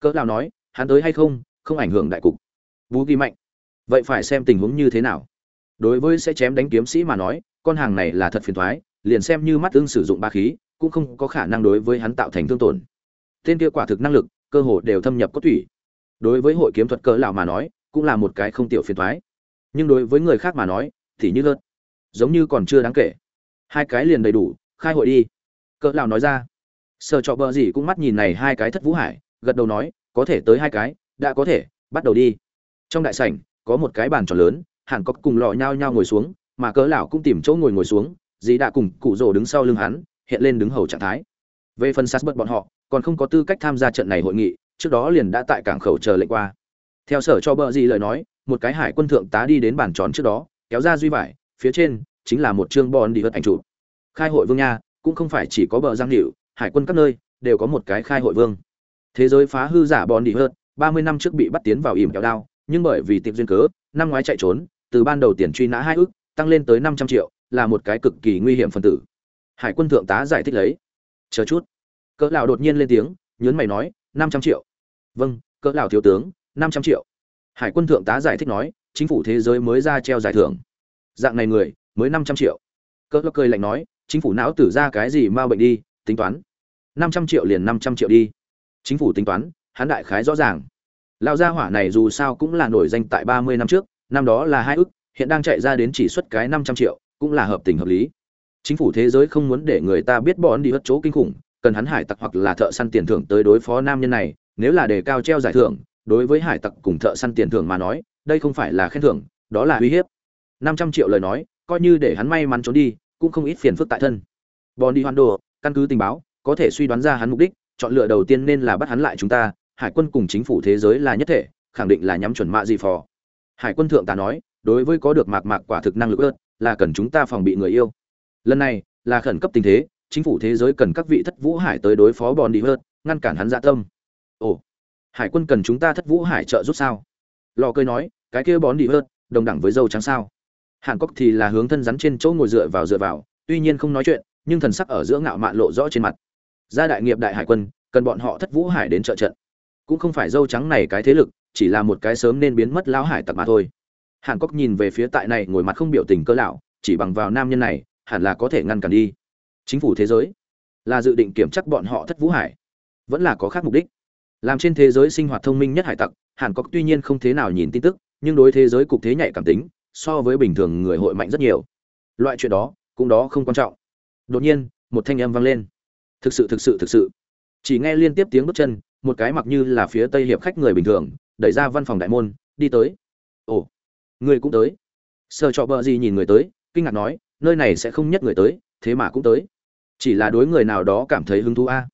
Cỡ nào nói, hắn tới hay không không ảnh hưởng đại cục. Bù ghi mạnh. Vậy phải xem tình huống như thế nào. Đối với sẽ chém đánh kiếm sĩ mà nói, con hàng này là thật phiền thoái, liền xem như mắt tương sử dụng ba khí, cũng không có khả năng đối với hắn tạo thành thương tổn. Tên kia quả thực năng lực, cơ hồ đều thâm nhập cốt thủy đối với hội kiếm thuật cỡ lão mà nói cũng là một cái không tiểu phiền thoái. Nhưng đối với người khác mà nói, thì như lợt giống như còn chưa đáng kể. Hai cái liền đầy đủ, khai hội đi. Cỡ lão nói ra. Sở trọ bờ gì cũng mắt nhìn này hai cái thất vũ hải, gật đầu nói, có thể tới hai cái, đã có thể, bắt đầu đi. Trong đại sảnh, có một cái bàn tròn lớn hàn cốc cùng lọ nhau nhau ngồi xuống, mà cỡ lão cũng tìm chỗ ngồi ngồi xuống, dì đã cùng cụ rồ đứng sau lưng hắn, hiện lên đứng hầu trạng thái. Về phần sát bật bọn họ, còn không có tư cách tham gia trận này hội nghị, trước đó liền đã tại cảng khẩu chờ lệnh qua theo sở cho bờ gì lời nói, một cái hải quân thượng tá đi đến bàn tròn trước đó, kéo ra duy vải, phía trên chính là một chương bon đi hất ảnh chụp. Khai hội vương nha, cũng không phải chỉ có bờ giang hiệu hải quân các nơi đều có một cái khai hội vương. Thế giới phá hư giả bon đi hớt ba mươi năm trước bị bắt tiến vào ỉm kéo đao, nhưng bởi vì tiệp duyên cớ, năm ngoái chạy trốn, từ ban đầu tiền truy nã hai ước, tăng lên tới năm trăm triệu, là một cái cực kỳ nguy hiểm phần tử. Hải quân thượng tá giải thích lấy. Chờ chút. Cỡ lão đột nhiên lên tiếng, nhớn mày nói, năm trăm triệu. Vâng cỡ lão thiếu tướng năm trăm triệu. Hải quân thượng tá giải thích nói, chính phủ thế giới mới ra treo giải thưởng. Dạng này người, mới năm trăm triệu. Cỡ lắc cười lạnh nói, chính phủ não tử ra cái gì mau bệnh đi, tính toán. năm trăm triệu liền năm trăm triệu đi. Chính phủ tính toán, hắn đại khái rõ ràng. Lão gia hỏa này dù sao cũng là nổi danh tại ba mươi năm trước, năm đó là hai ức, hiện đang chạy ra đến chỉ xuất cái năm trăm triệu, cũng là hợp tình hợp lý. Chính phủ thế giới không muốn để người ta biết bọn đi hất chỗ kinh khủng, cần hắn hải tặc hoặc là thợ săn tiền thưởng tới đối phó nam nhân này, nếu là đề cao treo giải thưởng đối với hải tặc cùng thợ săn tiền thưởng mà nói, đây không phải là khen thưởng, đó là uy hiếp. Năm trăm triệu lời nói, coi như để hắn may mắn trốn đi, cũng không ít phiền phức tại thân. Bọn đi hoan đồ căn cứ tình báo, có thể suy đoán ra hắn mục đích, chọn lựa đầu tiên nên là bắt hắn lại chúng ta, hải quân cùng chính phủ thế giới là nhất thể, khẳng định là nhắm chuẩn mạ gì phò. Hải quân thượng ta nói, đối với có được mạc mạc quả thực năng lực ớt là cần chúng ta phòng bị người yêu. Lần này, là khẩn cấp tình thế, chính phủ thế giới cần các vị thất vũ hải tới đối phó bòn đi hơn ngăn cản hắn dạ tâm. Ồ hải quân cần chúng ta thất vũ hải trợ giúp sao? Lò cười nói, cái kia bón đi hơn đồng đẳng với dâu trắng sao? Hàn cốc thì là hướng thân rắn trên chỗ ngồi dựa vào dựa vào, tuy nhiên không nói chuyện, nhưng thần sắc ở giữa ngạo mạn lộ rõ trên mặt. Gia đại nghiệp đại hải quân, cần bọn họ thất vũ hải đến trợ trận. Cũng không phải dâu trắng này cái thế lực, chỉ là một cái sớm nên biến mất lão hải tặc mà thôi. Hàn cốc nhìn về phía tại này ngồi mặt không biểu tình cơ lão, chỉ bằng vào nam nhân này, hẳn là có thể ngăn cản đi. Chính phủ thế giới là dự định kiểm chắc bọn họ thất vũ hải, vẫn là có khác mục đích làm trên thế giới sinh hoạt thông minh nhất hải tặc, hàn cốc tuy nhiên không thế nào nhìn tin tức, nhưng đối thế giới cục thế nhạy cảm tính, so với bình thường người hội mạnh rất nhiều. Loại chuyện đó, cũng đó không quan trọng. Đột nhiên, một thanh âm vang lên. Thực sự thực sự thực sự. Chỉ nghe liên tiếp tiếng bước chân, một cái mặc như là phía tây hiệp khách người bình thường, đẩy ra văn phòng đại môn, đi tới. Ồ, người cũng tới. Sợ trọ bờ gì nhìn người tới, kinh ngạc nói, nơi này sẽ không nhất người tới, thế mà cũng tới. Chỉ là đối người nào đó cảm thấy hứng thú a.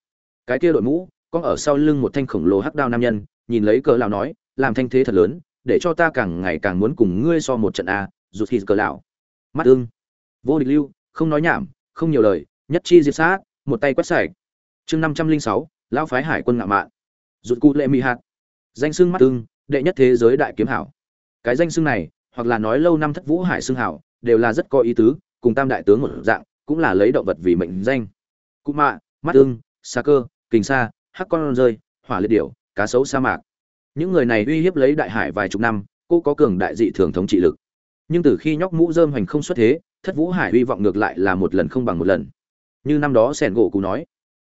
Cái kia đội mũ có ở sau lưng một thanh khổng lồ hắc đao nam nhân, nhìn lấy cờ lão nói, làm thanh thế thật lớn, để cho ta càng ngày càng muốn cùng ngươi so một trận a, rụt hít cờ lão. Mắt ưng. Vô địch lưu, không nói nhảm, không nhiều lời, nhất chi diệt sát, một tay quét sạch. Chương năm trăm linh sáu, lão phái hải quân ngạo mạn. Rụt cụ lệ mỹ hạt. Danh xưng mắt ưng, đệ nhất thế giới đại kiếm hảo. Cái danh xưng này, hoặc là nói lâu năm thất vũ hải xưng hảo, đều là rất có ý tứ, cùng tam đại tướng một dạng, cũng là lấy động vật vì mệnh danh. Cụ mạ, mắt ưng xa cơ, kình sa hắc con rơi, hỏa liệt điểu, cá sấu sa mạc. Những người này uy hiếp lấy đại hải vài chục năm, cô có cường đại dị thường thống trị lực. Nhưng từ khi nhóc mũ dơm hành không xuất thế, thất vũ hải hy vọng ngược lại là một lần không bằng một lần. Như năm đó sẻn gỗ cụ nói,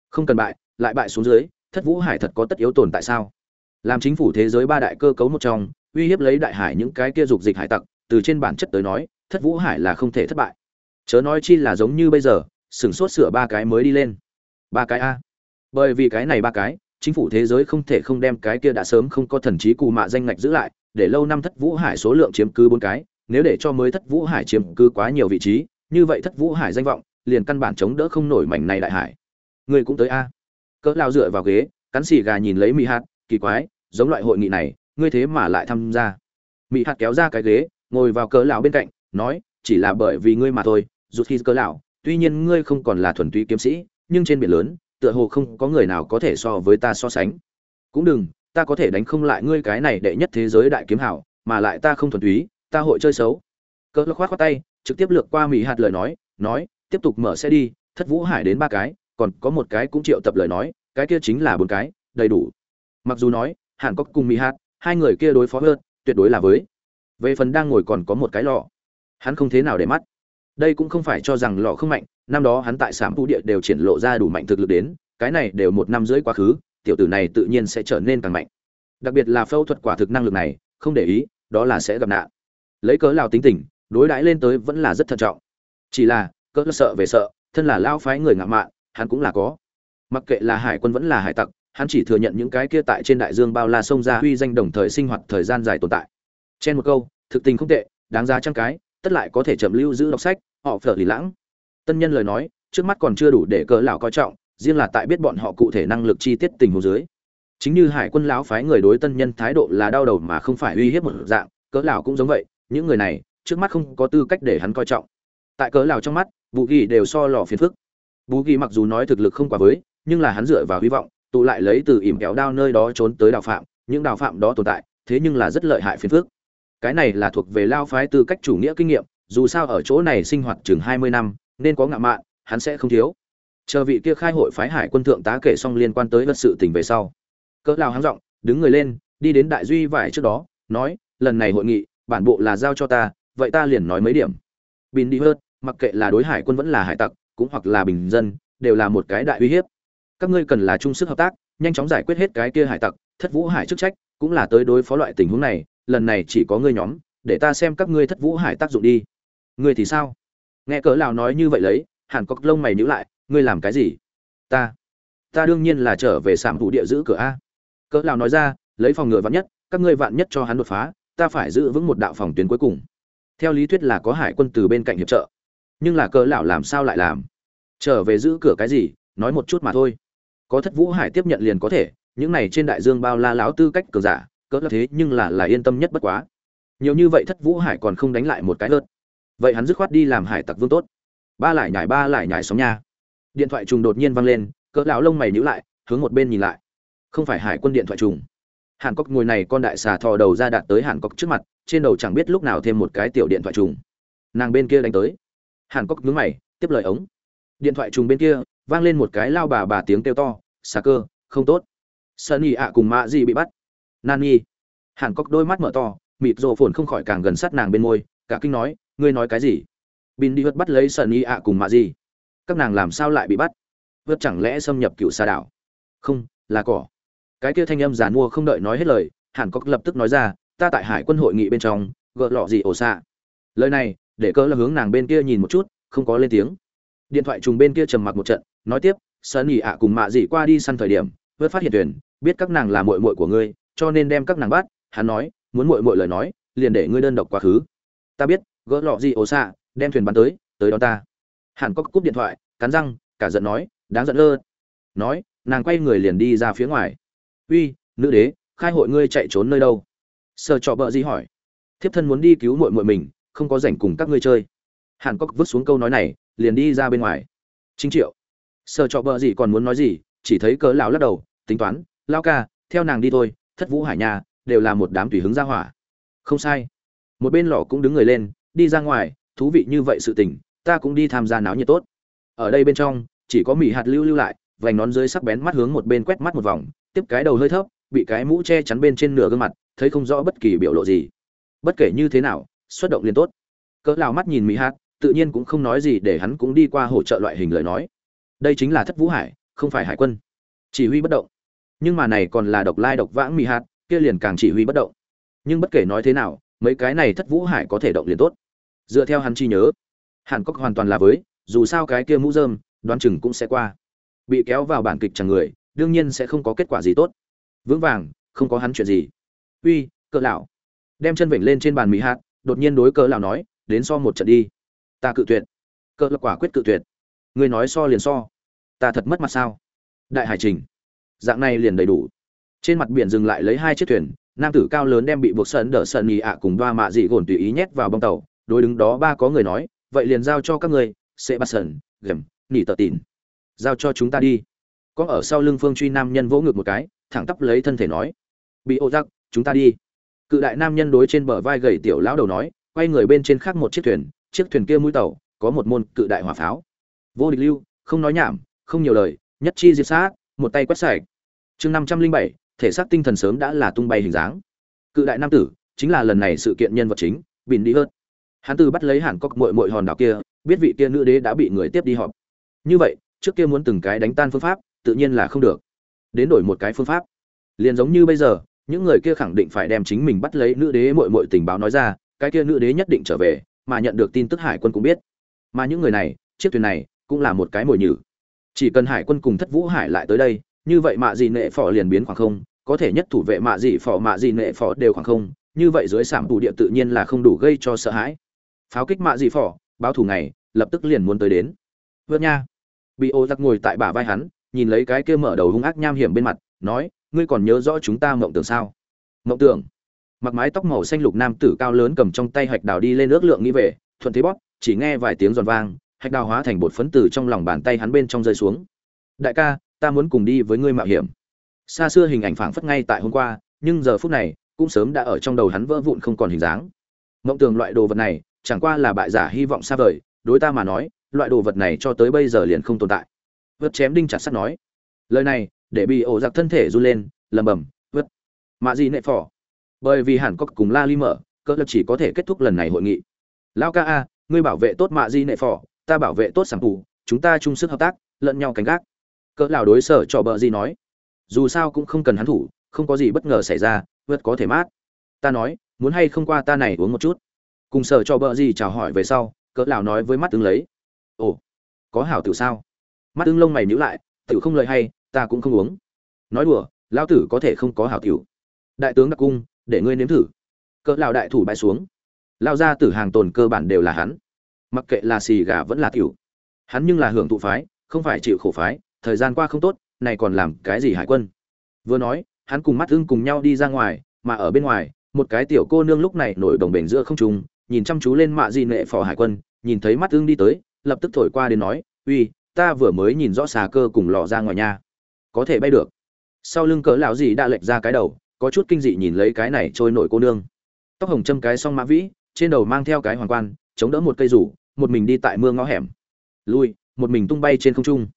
không cần bại, lại bại xuống dưới, thất vũ hải thật có tất yếu tồn tại sao? Làm chính phủ thế giới ba đại cơ cấu một trong, uy hiếp lấy đại hải những cái kia dục dịch hải tặc, từ trên bản chất tới nói, thất vũ hải là không thể thất bại. Chớ nói chi là giống như bây giờ sửng sốt sửa ba cái mới đi lên. Ba cái a bởi vì cái này ba cái, chính phủ thế giới không thể không đem cái kia đã sớm không có thần trí cù mạ danh ngạch giữ lại, để lâu năm thất vũ hải số lượng chiếm cứ bốn cái, nếu để cho mới thất vũ hải chiếm cứ quá nhiều vị trí, như vậy thất vũ hải danh vọng liền căn bản chống đỡ không nổi mảnh này đại hải. Người cũng tới a. Cỡ lao dựa vào ghế, cắn xì gà nhìn lấy mỹ hạt, kỳ quái, giống loại hội nghị này, ngươi thế mà lại tham gia. Mỹ hạt kéo ra cái ghế, ngồi vào cỡ lão bên cạnh, nói, chỉ là bởi vì ngươi mà thôi rút khi cỡ lão, tuy nhiên ngươi không còn là thuần túy kiếm sĩ, nhưng trên biển lớn tựa hồ không có người nào có thể so với ta so sánh. Cũng đừng, ta có thể đánh không lại ngươi cái này đệ nhất thế giới đại kiếm hảo, mà lại ta không thuần túy, ta hội chơi xấu. Cỡ khoát khoát tay, trực tiếp lược qua mỹ hạt lời nói nói, tiếp tục mở xe đi, thất vũ hải đến ba cái, còn có một cái cũng triệu tập lời nói, cái kia chính là bốn cái, đầy đủ. Mặc dù nói, hàn cốc cùng mỹ hạt, hai người kia đối phó hơn, tuyệt đối là với. Về phần đang ngồi còn có một cái lọ. Hắn không thế nào để mắt đây cũng không phải cho rằng lọ không mạnh, năm đó hắn tại sảm thu địa đều triển lộ ra đủ mạnh thực lực đến, cái này đều một năm rưỡi quá khứ, tiểu tử này tự nhiên sẽ trở nên càng mạnh. Đặc biệt là phẫu thuật quả thực năng lực này, không để ý, đó là sẽ gặp nạn. Lấy cớ lào tính tình, đối đãi lên tới vẫn là rất thận trọng. Chỉ là, cớ sợ về sợ, thân là lao phái người ngạo mạn, hắn cũng là có. Mặc kệ là hải quân vẫn là hải tặc, hắn chỉ thừa nhận những cái kia tại trên đại dương bao la sông ra huy danh đồng thời sinh hoạt thời gian dài tồn tại. Trên một câu, thực tình không tệ, đáng giá trăm cái tất lại có thể chậm lưu giữ đọc sách, họ phở lì lãng. Tân nhân lời nói, trước mắt còn chưa đủ để cỡ lão coi trọng, riêng là tại biết bọn họ cụ thể năng lực chi tiết tình huống dưới. Chính như hải quân lão phái người đối tân nhân thái độ là đau đầu mà không phải uy hiếp một dạng cỡ lão cũng giống vậy, những người này, trước mắt không có tư cách để hắn coi trọng. Tại cỡ lão trong mắt, vũ ghi đều so lò phiền phức. Vũ ghi mặc dù nói thực lực không quá với, nhưng là hắn dựa vào hy vọng, tụ lại lấy từ ỉm kéo đao nơi đó trốn tới đào phạm, những đào phạm đó tồn tại, thế nhưng là rất lợi hại phiền phức cái này là thuộc về lao phái tư cách chủ nghĩa kinh nghiệm, dù sao ở chỗ này sinh hoạt chừng hai mươi năm, nên có ngạo mạn, hắn sẽ không thiếu. Chờ vị kia khai hội phái hải quân thượng tá kể xong liên quan tới vật sự tình về sau, cỡ lao háng giọng, đứng người lên, đi đến đại duy vải trước đó, nói, lần này hội nghị, bản bộ là giao cho ta, vậy ta liền nói mấy điểm. Bin đi hơn, mặc kệ là đối hải quân vẫn là hải tặc, cũng hoặc là bình dân, đều là một cái đại uy hiếp. Các ngươi cần là chung sức hợp tác, nhanh chóng giải quyết hết cái kia hải tặc, thất vũ hải chức trách, cũng là tới đối phó loại tình huống này lần này chỉ có ngươi nhóm, để ta xem các ngươi thất vũ hải tác dụng đi. Ngươi thì sao? Nghe cỡ lão nói như vậy lấy, hàn cốc lông mày nhíu lại, ngươi làm cái gì? Ta ta đương nhiên là trở về sạm thủ địa giữ cửa a. Cỡ lão nói ra, lấy phòng ngừa vạn nhất, các ngươi vạn nhất cho hắn đột phá, ta phải giữ vững một đạo phòng tuyến cuối cùng. Theo lý thuyết là có hải quân từ bên cạnh hiệp trợ. Nhưng là cỡ lão làm sao lại làm? Trở về giữ cửa cái gì? Nói một chút mà thôi. Có thất vũ hải tiếp nhận liền có thể, những này trên đại dương bao la láo tư cách cờ giả cỡ là thế nhưng là là yên tâm nhất bất quá. Nhiều như vậy thất vũ hải còn không đánh lại một cái lớn vậy hắn dứt khoát đi làm hải tặc vương tốt. Ba lại nhảy, ba lại nhảy sóng nha. Điện thoại trùng đột nhiên vang lên, cỡ lão lông mày nhíu lại, hướng một bên nhìn lại. Không phải hải quân điện thoại trùng. Hàn cốc ngồi này con đại xà thò đầu ra đạt tới hàn cốc trước mặt, trên đầu chẳng biết lúc nào thêm một cái tiểu điện thoại trùng. Nàng bên kia đánh tới. Hàn cốc nhướng mày, tiếp lời ống. Điện thoại trùng bên kia, vang lên một cái lao bà bà tiếng kêu to, xà cơ, không tốt. Sunny ạ cùng mạ gì bị bắt nani. Hàn cốc đôi mắt mở to, mịt rồ phồn không khỏi càng gần sát nàng bên môi, cả kinh nói, ngươi nói cái gì? Bin đi vớt bắt lấy sunny ạ cùng mạ gì các nàng làm sao lại bị bắt? Vớt chẳng lẽ xâm nhập cựu xa đảo? Không, là cỏ. Cái kia thanh âm giàn mua không đợi nói hết lời, hàn cốc lập tức nói ra, ta tại hải quân hội nghị bên trong, gợ lọ gì ổ xạ. Lời này, để cỡ là hướng nàng bên kia nhìn một chút, không có lên tiếng. Điện thoại trùng bên kia trầm mặc một trận, nói tiếp sơn nhị ạ cùng mạ dị qua đi săn thời điểm vớt phát hiện thuyền, biết các nàng là muội muội của ngươi cho nên đem các nàng bắt, hắn nói, muốn muội muội lời nói, liền để ngươi đơn độc quá khứ. Ta biết, gỡ lọ gì ồ xạ, đem thuyền bắn tới tới đó ta. Hàn cốc cúp điện thoại, cắn răng, cả giận nói, đáng giận lơ. Nói, nàng quay người liền đi ra phía ngoài. Uy, nữ đế, khai hội ngươi chạy trốn nơi đâu? Sợ trọ bợ gì hỏi. Thiếp thân muốn đi cứu muội muội mình, không có rảnh cùng các ngươi chơi. Hàn cốc vứt xuống câu nói này, liền đi ra bên ngoài. Chính triệu. Sợ trọ bợ gì còn muốn nói gì, chỉ thấy cớ lão lắc đầu, tính toán lao ca, theo nàng đi thôi thất vũ hải nha, đều là một đám tùy hứng ra hỏa. Không sai. Một bên lọ cũng đứng người lên đi ra ngoài thú vị như vậy sự tình ta cũng đi tham gia náo nhiệt tốt. Ở đây bên trong chỉ có mỹ hạt lưu lưu lại vành nón dưới sắc bén mắt hướng một bên quét mắt một vòng tiếp cái đầu hơi thấp bị cái mũ che chắn bên trên nửa gương mặt thấy không rõ bất kỳ biểu lộ gì. Bất kể như thế nào xuất động liền tốt. Cỡ lào mắt nhìn mỹ hạt tự nhiên cũng không nói gì để hắn cũng đi qua hỗ trợ loại hình lời nói. Đây chính là thất vũ hải không phải hải quân. Chỉ huy bất động nhưng mà này còn là độc lai độc vãng mì hạt, kia liền càng chỉ huy bất động. Nhưng bất kể nói thế nào, mấy cái này thất vũ hải có thể động liền tốt. Dựa theo hắn chi nhớ, hàn cốc hoàn toàn là với, dù sao cái kia mũ dơm đoán chừng cũng sẽ qua. Bị kéo vào bản kịch chẳng người, đương nhiên sẽ không có kết quả gì tốt. Vững vàng, không có hắn chuyện gì. Uy, cỡ lão. Đem chân vểnh lên trên bàn mì hạt, đột nhiên đối cỡ lão nói, đến so một trận đi. Ta cự tuyệt. Cỡ lão quả quyết cự tuyệt. Người nói so liền so. Ta thật mất mặt sao? Đại hải trình dạng này liền đầy đủ. Trên mặt biển dừng lại lấy hai chiếc thuyền, nam tử cao lớn đem bị buộc sơn đỡ sơn nhì ạ cùng ba mạ dị gồn tùy ý nhét vào bông tàu, đối đứng đó ba có người nói, vậy liền giao cho các người sẽ bắt sơn gầm nỉ tợ tìn giao cho chúng ta đi. Có ở sau lưng phương truy nam nhân vỗ ngực một cái, thẳng tắp lấy thân thể nói, bị ô giặc chúng ta đi. Cự đại nam nhân đối trên bờ vai gầy tiểu lão đầu nói, quay người bên trên khác một chiếc thuyền chiếc thuyền kia mũi tàu, có một môn cự đại hỏa pháo. Vô địch lưu, không nói nhảm, không nhiều lời, nhất chi diệt sát một tay quét sạch. Chương năm trăm linh bảy, thể xác tinh thần sớm đã là tung bay hình dáng. Cự đại nam tử, chính là lần này sự kiện nhân vật chính, bỉn đi hơn hắn từ bắt lấy hàn cốc muội muội hòn đảo kia, biết vị kia nữ đế đã bị người tiếp đi họp. Như vậy, trước kia muốn từng cái đánh tan phương pháp, tự nhiên là không được. Đến đổi một cái phương pháp. Liền giống như bây giờ, những người kia khẳng định phải đem chính mình bắt lấy nữ đế muội muội tình báo nói ra, cái kia nữ đế nhất định trở về, mà nhận được tin tức hải quân cũng biết. Mà những người này, chiếc thuyền này cũng là một cái mồi nhử chỉ cần hải quân cùng thất vũ hải lại tới đây, như vậy mạ dị nệ phò liền biến khoảng không, có thể nhất thủ vệ mạ dị phò, mạ dị nệ phò đều khoảng không, như vậy dưới sảm đủ địa tự nhiên là không đủ gây cho sợ hãi. Pháo kích mạ dị phò, báo thủ này lập tức liền muốn tới đến. Vượt nha. Bị ô giặc ngồi tại bả vai hắn, nhìn lấy cái kia mở đầu hung ác nham hiểm bên mặt, nói, ngươi còn nhớ rõ chúng ta mộng tưởng sao? Mộng tưởng? Mặc mái tóc màu xanh lục nam tử cao lớn cầm trong tay hạch đào đi lên ước lượng nghĩ về, thuận thế bóp, chỉ nghe vài tiếng giòn vang hạch đào hóa thành bột phấn tử trong lòng bàn tay hắn bên trong rơi xuống. Đại ca, ta muốn cùng đi với ngươi mạo hiểm. Xa xưa hình ảnh phảng phất ngay tại hôm qua, nhưng giờ phút này, cũng sớm đã ở trong đầu hắn vỡ vụn không còn hình dáng. Mộng tường loại đồ vật này, chẳng qua là bại giả hy vọng xa vời, đối ta mà nói, loại đồ vật này cho tới bây giờ liền không tồn tại. Vớt chém đinh chặt sắt nói. Lời này, để bị ổ giặc thân thể run lên lầm bầm vớt. Mạ gì nệ phỏ bởi vì hàn cốc cùng la li mở, cỡ lập chỉ có thể kết thúc lần này hội nghị. Lao ca a, ngươi bảo vệ tốt mạ di nệ phỏ ta bảo vệ tốt sản phụ chúng ta chung sức hợp tác, lẫn nhau canh gác. Cỡ lão đối sở cho bờ gì nói. Dù sao cũng không cần hắn thủ, không có gì bất ngờ xảy ra, vượt có thể mát. Ta nói, muốn hay không qua ta này uống một chút. Cùng sở cho bờ gì chào hỏi về sau, cỡ lão nói với mắt tướng lấy. Ồ, có hảo tiểu sao? Mắt tướng lông mày nhíu lại, tiểu không lời hay, ta cũng không uống. Nói đùa, lão tử có thể không có hảo tiểu. Đại tướng đặc cung, để ngươi nếm thử. Cỡ lão đại thủ bại xuống. Lao ra tử hàng tồn cơ bản đều là hắn mặc kệ là xì gà vẫn là tiểu. Hắn nhưng là hưởng thụ phái, không phải chịu khổ phái, thời gian qua không tốt, này còn làm cái gì hải quân? Vừa nói, hắn cùng mắt ưng cùng nhau đi ra ngoài, mà ở bên ngoài, một cái tiểu cô nương lúc này nổi đồng bền giữa không trung, nhìn chăm chú lên mạ di nệ phò hải quân, nhìn thấy mắt ưng đi tới, lập tức thổi qua đến nói, uy, ta vừa mới nhìn rõ xà cơ cùng lò ra ngoài nhà có thể bay được. Sau lưng cỡ lão gì đã lệch ra cái đầu, có chút kinh dị nhìn lấy cái này trôi nổi cô nương. Tóc hồng châm cái song mã vĩ, trên đầu mang theo cái hoàng quan, chống đỡ một cây rủ một mình đi tại mưa ngõ hẻm. Lui, một mình tung bay trên không trung.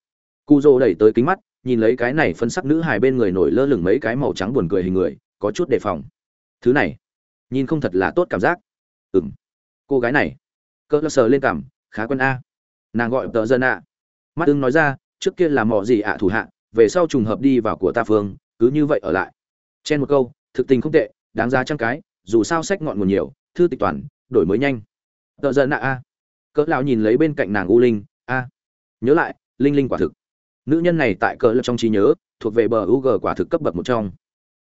Cu dô đẩy tới kính mắt, nhìn lấy cái này phân sắc nữ hài bên người nổi lơ lửng mấy cái màu trắng buồn cười hình người, có chút đề phòng. Thứ này, nhìn không thật là tốt cảm giác. Ừ m cô gái này cỡ sờ lên cảm, khá quân a. Nàng gọi tờ dân ạ mắt ưng nói ra, trước kia là mỏ gì ạ thủ hạ, về sau trùng hợp đi vào của ta phương, cứ như vậy ở lại. Chen một câu, thực tình không tệ, đáng giá trăm cái, dù sao sách ngọn nguồn nhiều, thư tịch toàn, đổi mới nhanh. Tờ dân ạ a cỡ lão nhìn lấy bên cạnh nàng u linh, a, nhớ lại, linh linh quả thực. Nữ nhân này tại cỡ lão trong trí nhớ, thuộc về bờ u g quả thực cấp bậc một trong.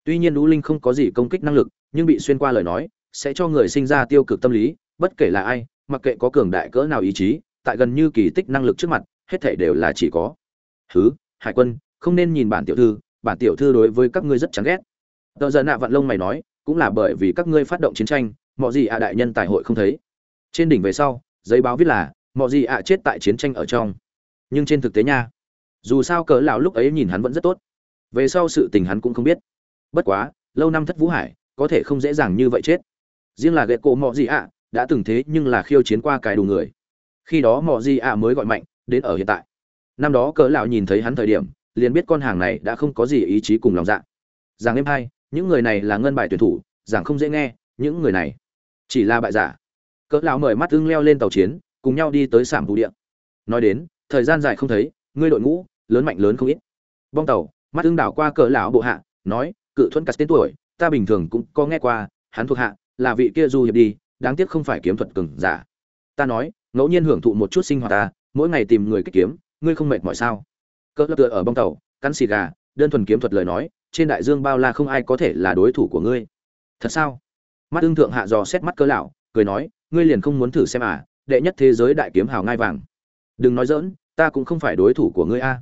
Tuy nhiên u linh không có gì công kích năng lực, nhưng bị xuyên qua lời nói, sẽ cho người sinh ra tiêu cực tâm lý, bất kể là ai, mặc kệ có cường đại cỡ nào ý chí, tại gần như kỳ tích năng lực trước mặt, hết thảy đều là chỉ có. Thứ hải quân, không nên nhìn bản tiểu thư, bản tiểu thư đối với các ngươi rất chán ghét. Tờ giờ nạ vạn lông mày nói, cũng là bởi vì các ngươi phát động chiến tranh, mọi gì ạ đại nhân tài hội không thấy. Trên đỉnh về sau giấy báo viết là mọi gì ạ chết tại chiến tranh ở trong. Nhưng trên thực tế nha, dù sao cỡ lão lúc ấy nhìn hắn vẫn rất tốt. Về sau sự tình hắn cũng không biết. Bất quá, lâu năm thất vũ hải, có thể không dễ dàng như vậy chết. Riêng là ghệ cổ mọ gì ạ đã từng thế nhưng là khiêu chiến qua cái đủ người. Khi đó mọ gì ạ mới gọi mạnh, đến ở hiện tại. Năm đó cỡ lão nhìn thấy hắn thời điểm, liền biết con hàng này đã không có gì ý chí cùng lòng dạ. Rằng em hai những người này là ngân bài tuyển thủ rằng không dễ nghe, những người này chỉ là bại giả cỡ lão mời mắt ưng leo lên tàu chiến, cùng nhau đi tới sảm vũ địa. Nói đến, thời gian dài không thấy, ngươi đội ngũ, lớn mạnh lớn không ít. Bong tàu, mắt ưng đảo qua cỡ lão bộ hạ, nói, cự thuẫn cắt tên tuổi, ta bình thường cũng có nghe qua, hắn thuộc hạ, là vị kia du hiệp đi, đáng tiếc không phải kiếm thuật cường giả. Ta nói, ngẫu nhiên hưởng thụ một chút sinh hoạt ta, mỗi ngày tìm người kích kiếm, ngươi không mệt mỏi sao? Cỡ tựa ở bong tàu, cắn xì gà, đơn thuần kiếm thuật lời nói, trên đại dương bao la không ai có thể là đối thủ của ngươi. Thật sao? Mắt ưng thượng hạ dò xét mắt cỡ lão cười nói, ngươi liền không muốn thử xem à đệ nhất thế giới đại kiếm hào ngai vàng. Đừng nói dỡn ta cũng không phải đối thủ của ngươi a.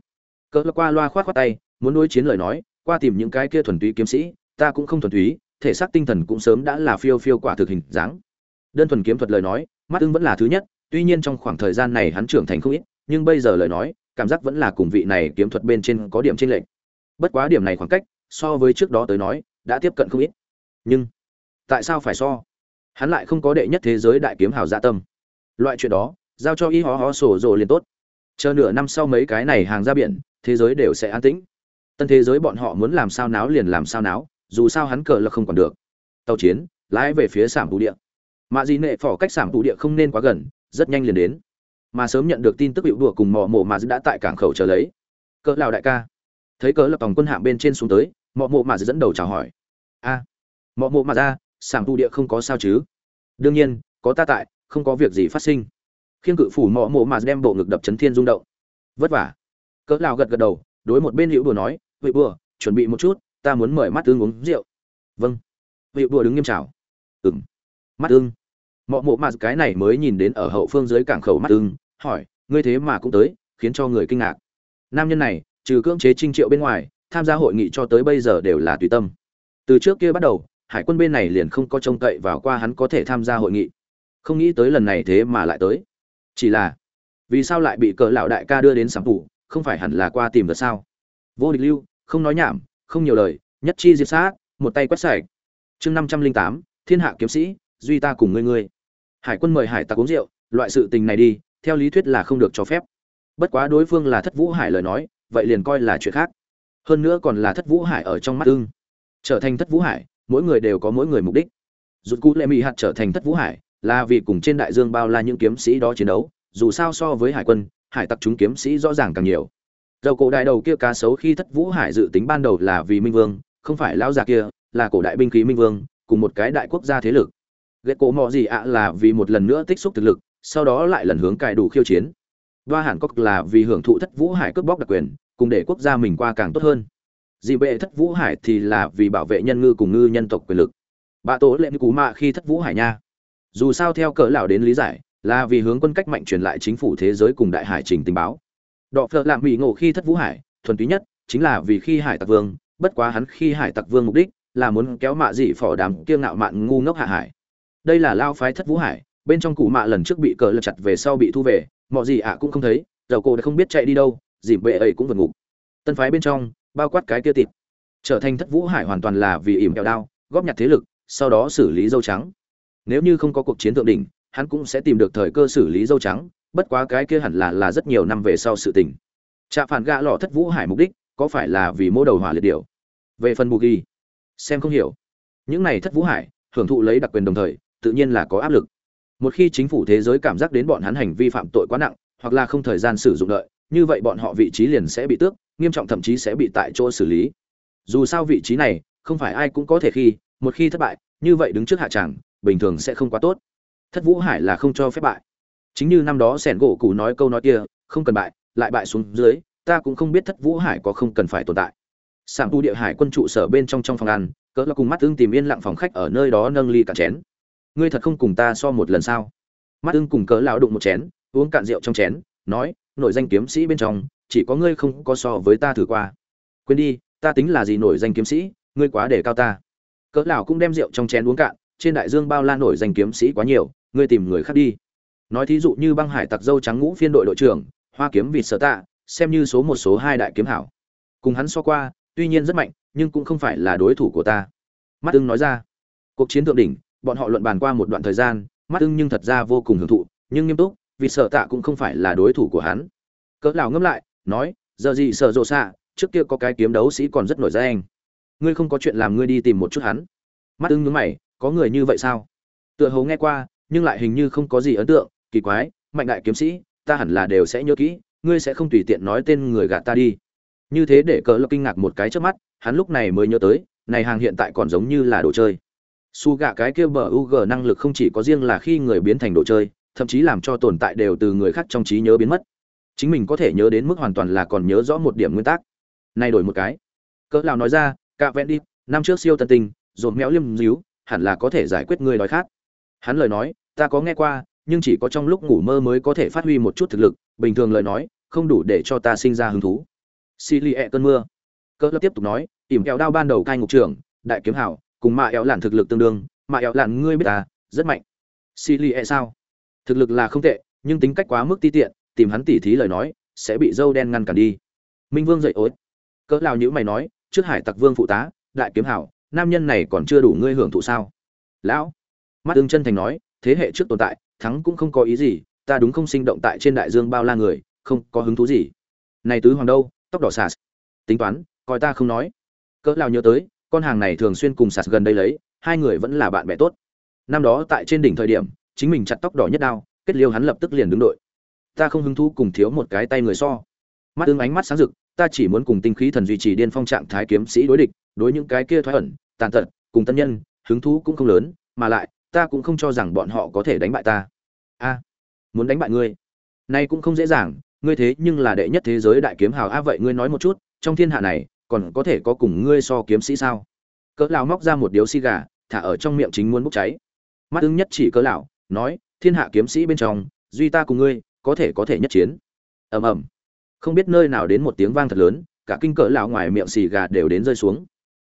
Cỡ qua loa khoát khoát tay, muốn đối chiến lời nói, qua tìm những cái kia thuần túy kiếm sĩ, ta cũng không thuần túy, thể xác tinh thần cũng sớm đã là phiêu phiêu quả thực hình dáng. Đơn thuần kiếm thuật lời nói, mắt ưng vẫn là thứ nhất, tuy nhiên trong khoảng thời gian này hắn trưởng thành không ít, nhưng bây giờ lời nói, cảm giác vẫn là cùng vị này kiếm thuật bên trên có điểm trên lệch. bất quá điểm này khoảng cách, so với trước đó tới nói, đã tiếp cận không ít. Nhưng, tại sao phải so? Hắn lại không có đệ nhất thế giới đại kiếm hào dạ tâm. Loại chuyện đó giao cho y hó hó sổ rồ liền tốt. Chờ nửa năm sau mấy cái này hàng ra biển thế giới đều sẽ an tĩnh. Tân thế giới bọn họ muốn làm sao náo liền làm sao náo dù sao hắn cờ là không còn được. Tàu chiến lái về phía sảm bù địa. Mạ dị nệ phỏ cách sảm bù địa không nên quá gần rất nhanh liền đến. Mà sớm nhận được tin tức hiệu đùa cùng mò mộ mà đã tại cảng khẩu chờ lấy. Cỡ lào đại ca. Thấy cỡ lập tòng quân hạng bên trên xuống tới mọ mộ mà dẫn đầu chào hỏi. A à, mọ mộ mà ra sảng tu địa không có sao chứ? Đương nhiên có ta tại không có việc gì phát sinh. Khiêng cự phủ mọ mộ mà đem bộ ngực đập chấn thiên rung động. Vất vả. Cỡ lào gật gật đầu đối một bên hữu đùa nói vị bùa chuẩn bị một chút ta muốn mời mắt tương uống rượu. Vâng. Vị bùa đứng nghiêm trào ừng mắt tương. mọ mộ mà cái này mới nhìn đến ở hậu phương dưới cảng khẩu mắt tương, hỏi ngươi thế mà cũng tới khiến cho người kinh ngạc. Nam nhân này trừ cưỡng chế trinh triệu bên ngoài tham gia hội nghị cho tới bây giờ đều là tùy tâm. Từ trước kia bắt đầu hải quân bên này liền không có trông cậy vào qua hắn có thể tham gia hội nghị. Không nghĩ tới lần này thế mà lại tới. Chỉ là, vì sao lại bị cỡ lão đại ca đưa đến sắm phủ, không phải hẳn là qua tìm vật sao? Vô địch lưu, không nói nhảm, không nhiều lời, nhất chi diệt sát, một tay quét sạch. Chương năm trăm linh tám, thiên hạ kiếm sĩ, duy ta cùng ngươi ngươi. Hải quân mời hải tặc uống rượu, loại sự tình này đi, theo lý thuyết là không được cho phép. Bất quá đối phương là thất vũ hải lời nói, vậy liền coi là chuyện khác. Hơn nữa còn là thất vũ hải ở trong mắt ưng. Trở thành thất vũ hải mỗi người đều có mỗi người mục đích. Rút cú lệ mỹ hạt trở thành thất vũ hải, là vì cùng trên đại dương bao la những kiếm sĩ đó chiến đấu, dù sao so với hải quân, hải tặc chúng kiếm sĩ rõ ràng càng nhiều. Dầu cổ đại đầu kia cá sấu khi thất vũ hải dự tính ban đầu là vì minh vương, không phải lão già kia, là cổ đại binh khí minh vương, cùng một cái đại quốc gia thế lực. Ghét cổ mò gì ạ là vì một lần nữa tích xúc thực lực, sau đó lại lần hướng cài đủ khiêu chiến. Đoa hàn cốc là vì hưởng thụ thất vũ hải cướp bóc đặc quyền, cùng để quốc gia mình qua càng tốt hơn dị bệ thất vũ hải thì là vì bảo vệ nhân ngư cùng ngư nhân tộc quyền lực. Bạ tố lệ cú mạ khi thất vũ hải nha. Dù sao theo cỡ lão đến lý giải, là vì hướng quân cách mạnh truyền lại chính phủ thế giới cùng đại hải trình tình báo. Đọ phợ lạm bị ngộ khi thất vũ hải, thuần túy nhất chính là vì khi hải tặc vương, bất quá hắn khi hải tặc vương mục đích là muốn kéo mạ dị phỏ đám kiêng ngạo mạn ngu ngốc hạ hải. Đây là lao phái thất vũ hải, bên trong cụ mạ lần trước bị cờ lật chặt về sau bị thu về mọi gì ạ cũng không thấy, dầu cô đã không biết chạy đi đâu dìm bệ ấy cũng vượt ngục. Tân phái bên trong bao quát cái kia tịt. Trở thành thất vũ hải hoàn toàn là vì ỉm kẹo đao, góp nhặt thế lực, sau đó xử lý dâu trắng. Nếu như không có cuộc chiến thượng đỉnh, hắn cũng sẽ tìm được thời cơ xử lý dâu trắng, bất quá cái kia hẳn là là rất nhiều năm về sau sự tình. Trạ phản gạ lọ thất vũ hải mục đích, có phải là vì mô đầu hỏa liệt điều về phần bù ghi, xem không hiểu. Những này thất vũ hải, hưởng thụ lấy đặc quyền đồng thời, tự nhiên là có áp lực. Một khi chính phủ thế giới cảm giác đến bọn hắn hành vi phạm tội quá nặng, hoặc là không thời gian sử dụng đợi, như vậy bọn họ vị trí liền sẽ bị tước nghiêm trọng thậm chí sẽ bị tại chỗ xử lý. Dù sao vị trí này, không phải ai cũng có thể khi, một khi thất bại, như vậy đứng trước hạ tràng, bình thường sẽ không quá tốt. Thất vũ hải là không cho phép bại. Chính như năm đó sẻn gỗ cụ nói câu nói kia, không cần bại, lại bại xuống dưới, ta cũng không biết thất vũ hải có không cần phải tồn tại. Sảng tu địa hải quân trụ sở bên trong trong phòng ăn, cỡ là cùng mắt tương tìm yên lặng phòng khách ở nơi đó nâng ly cả chén. Ngươi thật không cùng ta so một lần sao? Mắt ưng cùng cỡ lão đụng một chén, uống cạn rượu trong chén, nói, nội danh kiếm sĩ bên trong chỉ có ngươi không có so với ta thử qua. Quên đi, ta tính là gì nổi danh kiếm sĩ, ngươi quá để cao ta. Cỡ lão cũng đem rượu trong chén uống cạn, trên đại dương bao la nổi danh kiếm sĩ quá nhiều, ngươi tìm người khác đi. Nói thí dụ như băng hải tặc dâu trắng ngũ phiên đội đội trưởng, hoa kiếm vịt sở tạ, xem như số một số hai đại kiếm hảo. Cùng hắn so qua, tuy nhiên rất mạnh, nhưng cũng không phải là đối thủ của ta. Mắt ưng nói ra, cuộc chiến thượng đỉnh, bọn họ luận bàn qua một đoạn thời gian, mắt ưng nhưng thật ra vô cùng hưởng thụ, nhưng nghiêm túc vì sở tạ cũng không phải là đối thủ của hắn. Cỡ lão ngâm lại nói, giờ gì sợ rộ xạ, trước kia có cái kiếm đấu sĩ còn rất nổi danh. Ngươi không có chuyện làm ngươi đi tìm một chút hắn. Mắt ưng nhướng mày, có người như vậy sao? Tựa hồ nghe qua, nhưng lại hình như không có gì ấn tượng, kỳ quái, mạnh đại kiếm sĩ, ta hẳn là đều sẽ nhớ kỹ, ngươi sẽ không tùy tiện nói tên người gạt ta đi. Như thế để cỡ lão kinh ngạc một cái trước mắt, hắn lúc này mới nhớ tới, này hàng hiện tại còn giống như là đồ chơi. Su gạ cái kia bờ u g năng lực không chỉ có riêng là khi người biến thành đồ chơi, thậm chí làm cho tồn tại đều từ người khác trong trí nhớ biến mất chính mình có thể nhớ đến mức hoàn toàn là còn nhớ rõ một điểm nguyên tắc. Nay đổi một cái. Cỡ lão nói ra, cạ vẹn đi, năm trước siêu tân tinh, dồn méo liêm díu, hẳn là có thể giải quyết người đói khát. Hắn lời nói, ta có nghe qua, nhưng chỉ có trong lúc ngủ mơ mới có thể phát huy một chút thực lực, bình thường lời nói, không đủ để cho ta sinh ra hứng thú. Xì lì ẹ e cơn mưa. Cỡ lão tiếp tục nói, ỉm kẹo đao ban đầu cai ngục trưởng, đại kiếm hảo, cùng mạ éo lạn thực lực tương đương, mạ éo lạn ngươi biết ta, rất mạnh. Xì lì ẹ e sao? Thực lực là không tệ, nhưng tính cách quá mức ti tiện tìm hắn tỉ thí lời nói, sẽ bị dâu đen ngăn cản đi. Minh vương dậy ối. Cỡ lao nhữ mày nói, trước hải tặc vương phụ tá, đại kiếm hảo, nam nhân này còn chưa đủ ngươi hưởng thụ sao? Lão. Mắt ương chân thành nói, thế hệ trước tồn tại, thắng cũng không có ý gì, ta đúng không sinh động tại trên đại dương bao la người, không có hứng thú gì. Này tứ hoàng đâu, tóc đỏ sạt tính toán, coi ta không nói. Cỡ lao nhớ tới, con hàng này thường xuyên cùng sạt gần đây lấy, hai người vẫn là bạn bè tốt. Năm đó tại trên đỉnh thời điểm, chính mình chặt tóc đỏ nhất đao, kết liêu hắn lập tức liền đứng đội ta không hứng thú cùng thiếu một cái tay người so. Mắt ưng ánh mắt sáng rực, ta chỉ muốn cùng tinh khí thần duy trì điên phong trạng thái kiếm sĩ đối địch, đối những cái kia thoái ẩn, tàn tật, cùng tân nhân, hứng thú cũng không lớn, mà lại, ta cũng không cho rằng bọn họ có thể đánh bại ta. A, muốn đánh bại ngươi? Nay cũng không dễ dàng, ngươi thế nhưng là đệ nhất thế giới đại kiếm hào. A, vậy ngươi nói một chút, trong thiên hạ này, còn có thể có cùng ngươi so kiếm sĩ sao? Cỡ lão móc ra một điếu xi gà, thả ở trong miệng chính muốn bốc cháy. Mắt ứng nhất chỉ cỡ lão, nói, thiên hạ kiếm sĩ bên trong, duy ta cùng ngươi có thể có thể nhất chiến. Ầm ầm. Không biết nơi nào đến một tiếng vang thật lớn, cả kinh cỡ lão ngoài miệng xì gà đều đến rơi xuống.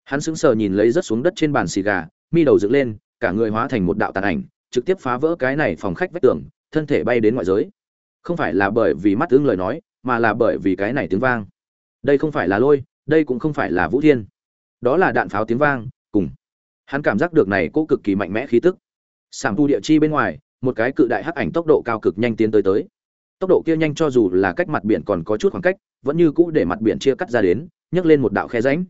Hắn sững sờ nhìn lấy rất xuống đất trên bàn xì gà, mi đầu dựng lên, cả người hóa thành một đạo tàn ảnh, trực tiếp phá vỡ cái này phòng khách vách tường, thân thể bay đến ngoại giới. Không phải là bởi vì mắt tương lời nói, mà là bởi vì cái này tiếng vang. Đây không phải là lôi, đây cũng không phải là vũ thiên. Đó là đạn pháo tiếng vang, cùng. Hắn cảm giác được này cố cực kỳ mạnh mẽ khí tức. Sảng tu địa chi bên ngoài, một cái cự đại hắc ảnh tốc độ cao cực nhanh tiến tới tới tốc độ kia nhanh cho dù là cách mặt biển còn có chút khoảng cách, vẫn như cũ để mặt biển chia cắt ra đến, nhấc lên một đạo khe rãnh.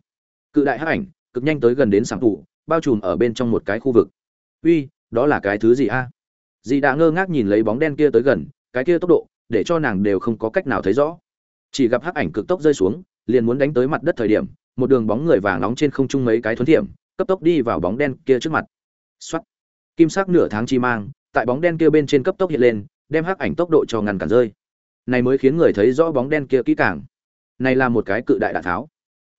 Cự đại hắc ảnh, cực nhanh tới gần đến sảng thủ, bao trùm ở bên trong một cái khu vực. Uy, đó là cái thứ gì a? À? dì đã ngơ ngác nhìn lấy bóng đen kia tới gần, cái kia tốc độ, để cho nàng đều không có cách nào thấy rõ. Chỉ gặp hắc ảnh cực tốc rơi xuống, liền muốn đánh tới mặt đất thời điểm, một đường bóng người vàng nóng trên không trung mấy cái thuấn thiểm, cấp tốc đi vào bóng đen kia trước mặt. Xoắt kim sắc nửa tháng chi mang, tại bóng đen kia bên trên cấp tốc hiện lên đem hắc ảnh tốc độ cho ngăn cản rơi. Này mới khiến người thấy rõ bóng đen kia kỹ càng. Này là một cái cự đại đạn pháo.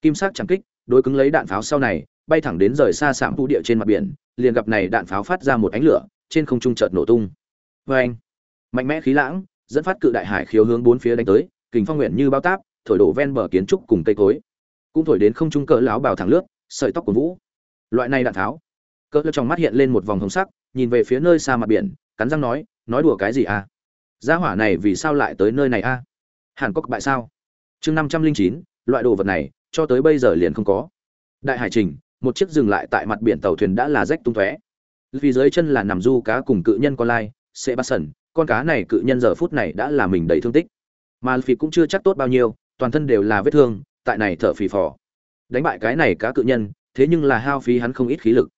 kim sắc chẳng kích, đối cứng lấy đạn pháo sau này, bay thẳng đến rời xa sạm vũ địa trên mặt biển, liền gặp này đạn pháo phát ra một ánh lửa, trên không trung chợt nổ tung. Vê anh, mạnh mẽ khí lãng, dẫn phát cự đại hải khiếu hướng bốn phía đánh tới, kình phong nguyện như bao táp, thổi đổ ven bờ kiến trúc cùng cây cối. Cũng thổi đến không trung cỡ láo bào thẳng lướt, sợi tóc của vũ. Loại này đạn tháo. Cỡ trong mắt hiện lên một vòng hồng sắc, nhìn về phía nơi xa mặt biển, cắn răng nói nói đùa cái gì à? Gia hỏa này vì sao lại tới nơi này a à? hàn quốc bại sao? Chương năm trăm linh chín, loại đồ vật này, cho tới bây giờ liền không có. Đại hải trình, một chiếc dừng lại tại mặt biển tàu thuyền đã là rách tung tóe. Vì dưới chân là nằm du cá cùng cự nhân con lai sẽ bắt sần con cá này cự nhân giờ phút này đã là mình đầy thương tích. Mà phi cũng chưa chắc tốt bao nhiêu, toàn thân đều là vết thương, tại này thở phì phò. Đánh bại cái này cá cự nhân, thế nhưng là hao phí hắn không ít khí lực.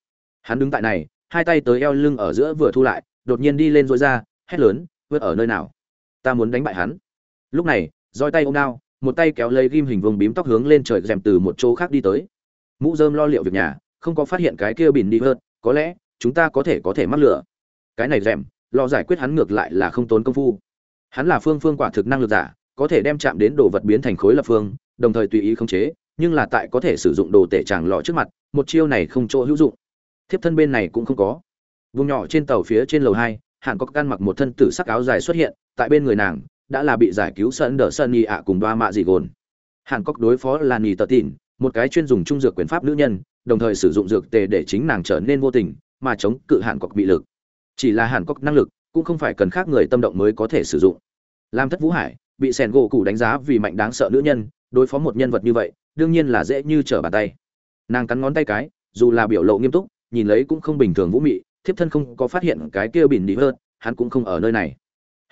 Hắn đứng tại này, hai tay tới eo lưng ở giữa vừa thu lại đột nhiên đi lên dối ra, hét lớn vớt ở nơi nào? Ta muốn đánh bại hắn. Lúc này roi tay ôm đao, một tay kéo lấy ghim hình vùng bím tóc hướng lên trời rèm từ một chỗ khác đi tới. Mũ dơm lo liệu việc nhà, không có phát hiện cái kia bỉn đi hơn có lẽ chúng ta có thể có thể mắc lửa. Cái này rèm lo giải quyết hắn ngược lại là không tốn công phu. Hắn là phương phương quả thực năng lực giả, có thể đem chạm đến đồ vật biến thành khối lập phương, đồng thời tùy ý khống chế, nhưng là tại có thể sử dụng đồ tể tràng lọ trước mặt, một chiêu này không chỗ hữu dụng. Thiếp thân bên này cũng không có vùng nhỏ trên tàu phía trên lầu hai hàn có căn mặc một thân tử sắc áo dài xuất hiện, tại bên người nàng, đã là bị giải cứu sơn đỡ sơn nhị ạ cùng đoa mạ dị gồn. Hàn cốc đối phó là nhì tờ tỉn một cái chuyên dùng trung dược quyền pháp nữ nhân, đồng thời sử dụng dược tề để chính nàng trở nên vô tình, mà chống cự hàn cốc bị lực. Chỉ là hàn cốc năng lực, cũng không phải cần khác người tâm động mới có thể sử dụng. Làm thất vũ hải, bị sẻn gỗ cụ đánh giá vì mạnh đáng sợ nữ nhân, đối phó một nhân vật như vậy, đương nhiên là dễ như trở bàn tay. Nàng cắn ngón tay cái, dù là biểu lộ nghiêm túc, nhìn lấy cũng không bình thường vũ mị thiếp thân không có phát hiện cái kia bỉn đi hơn, hắn cũng không ở nơi này.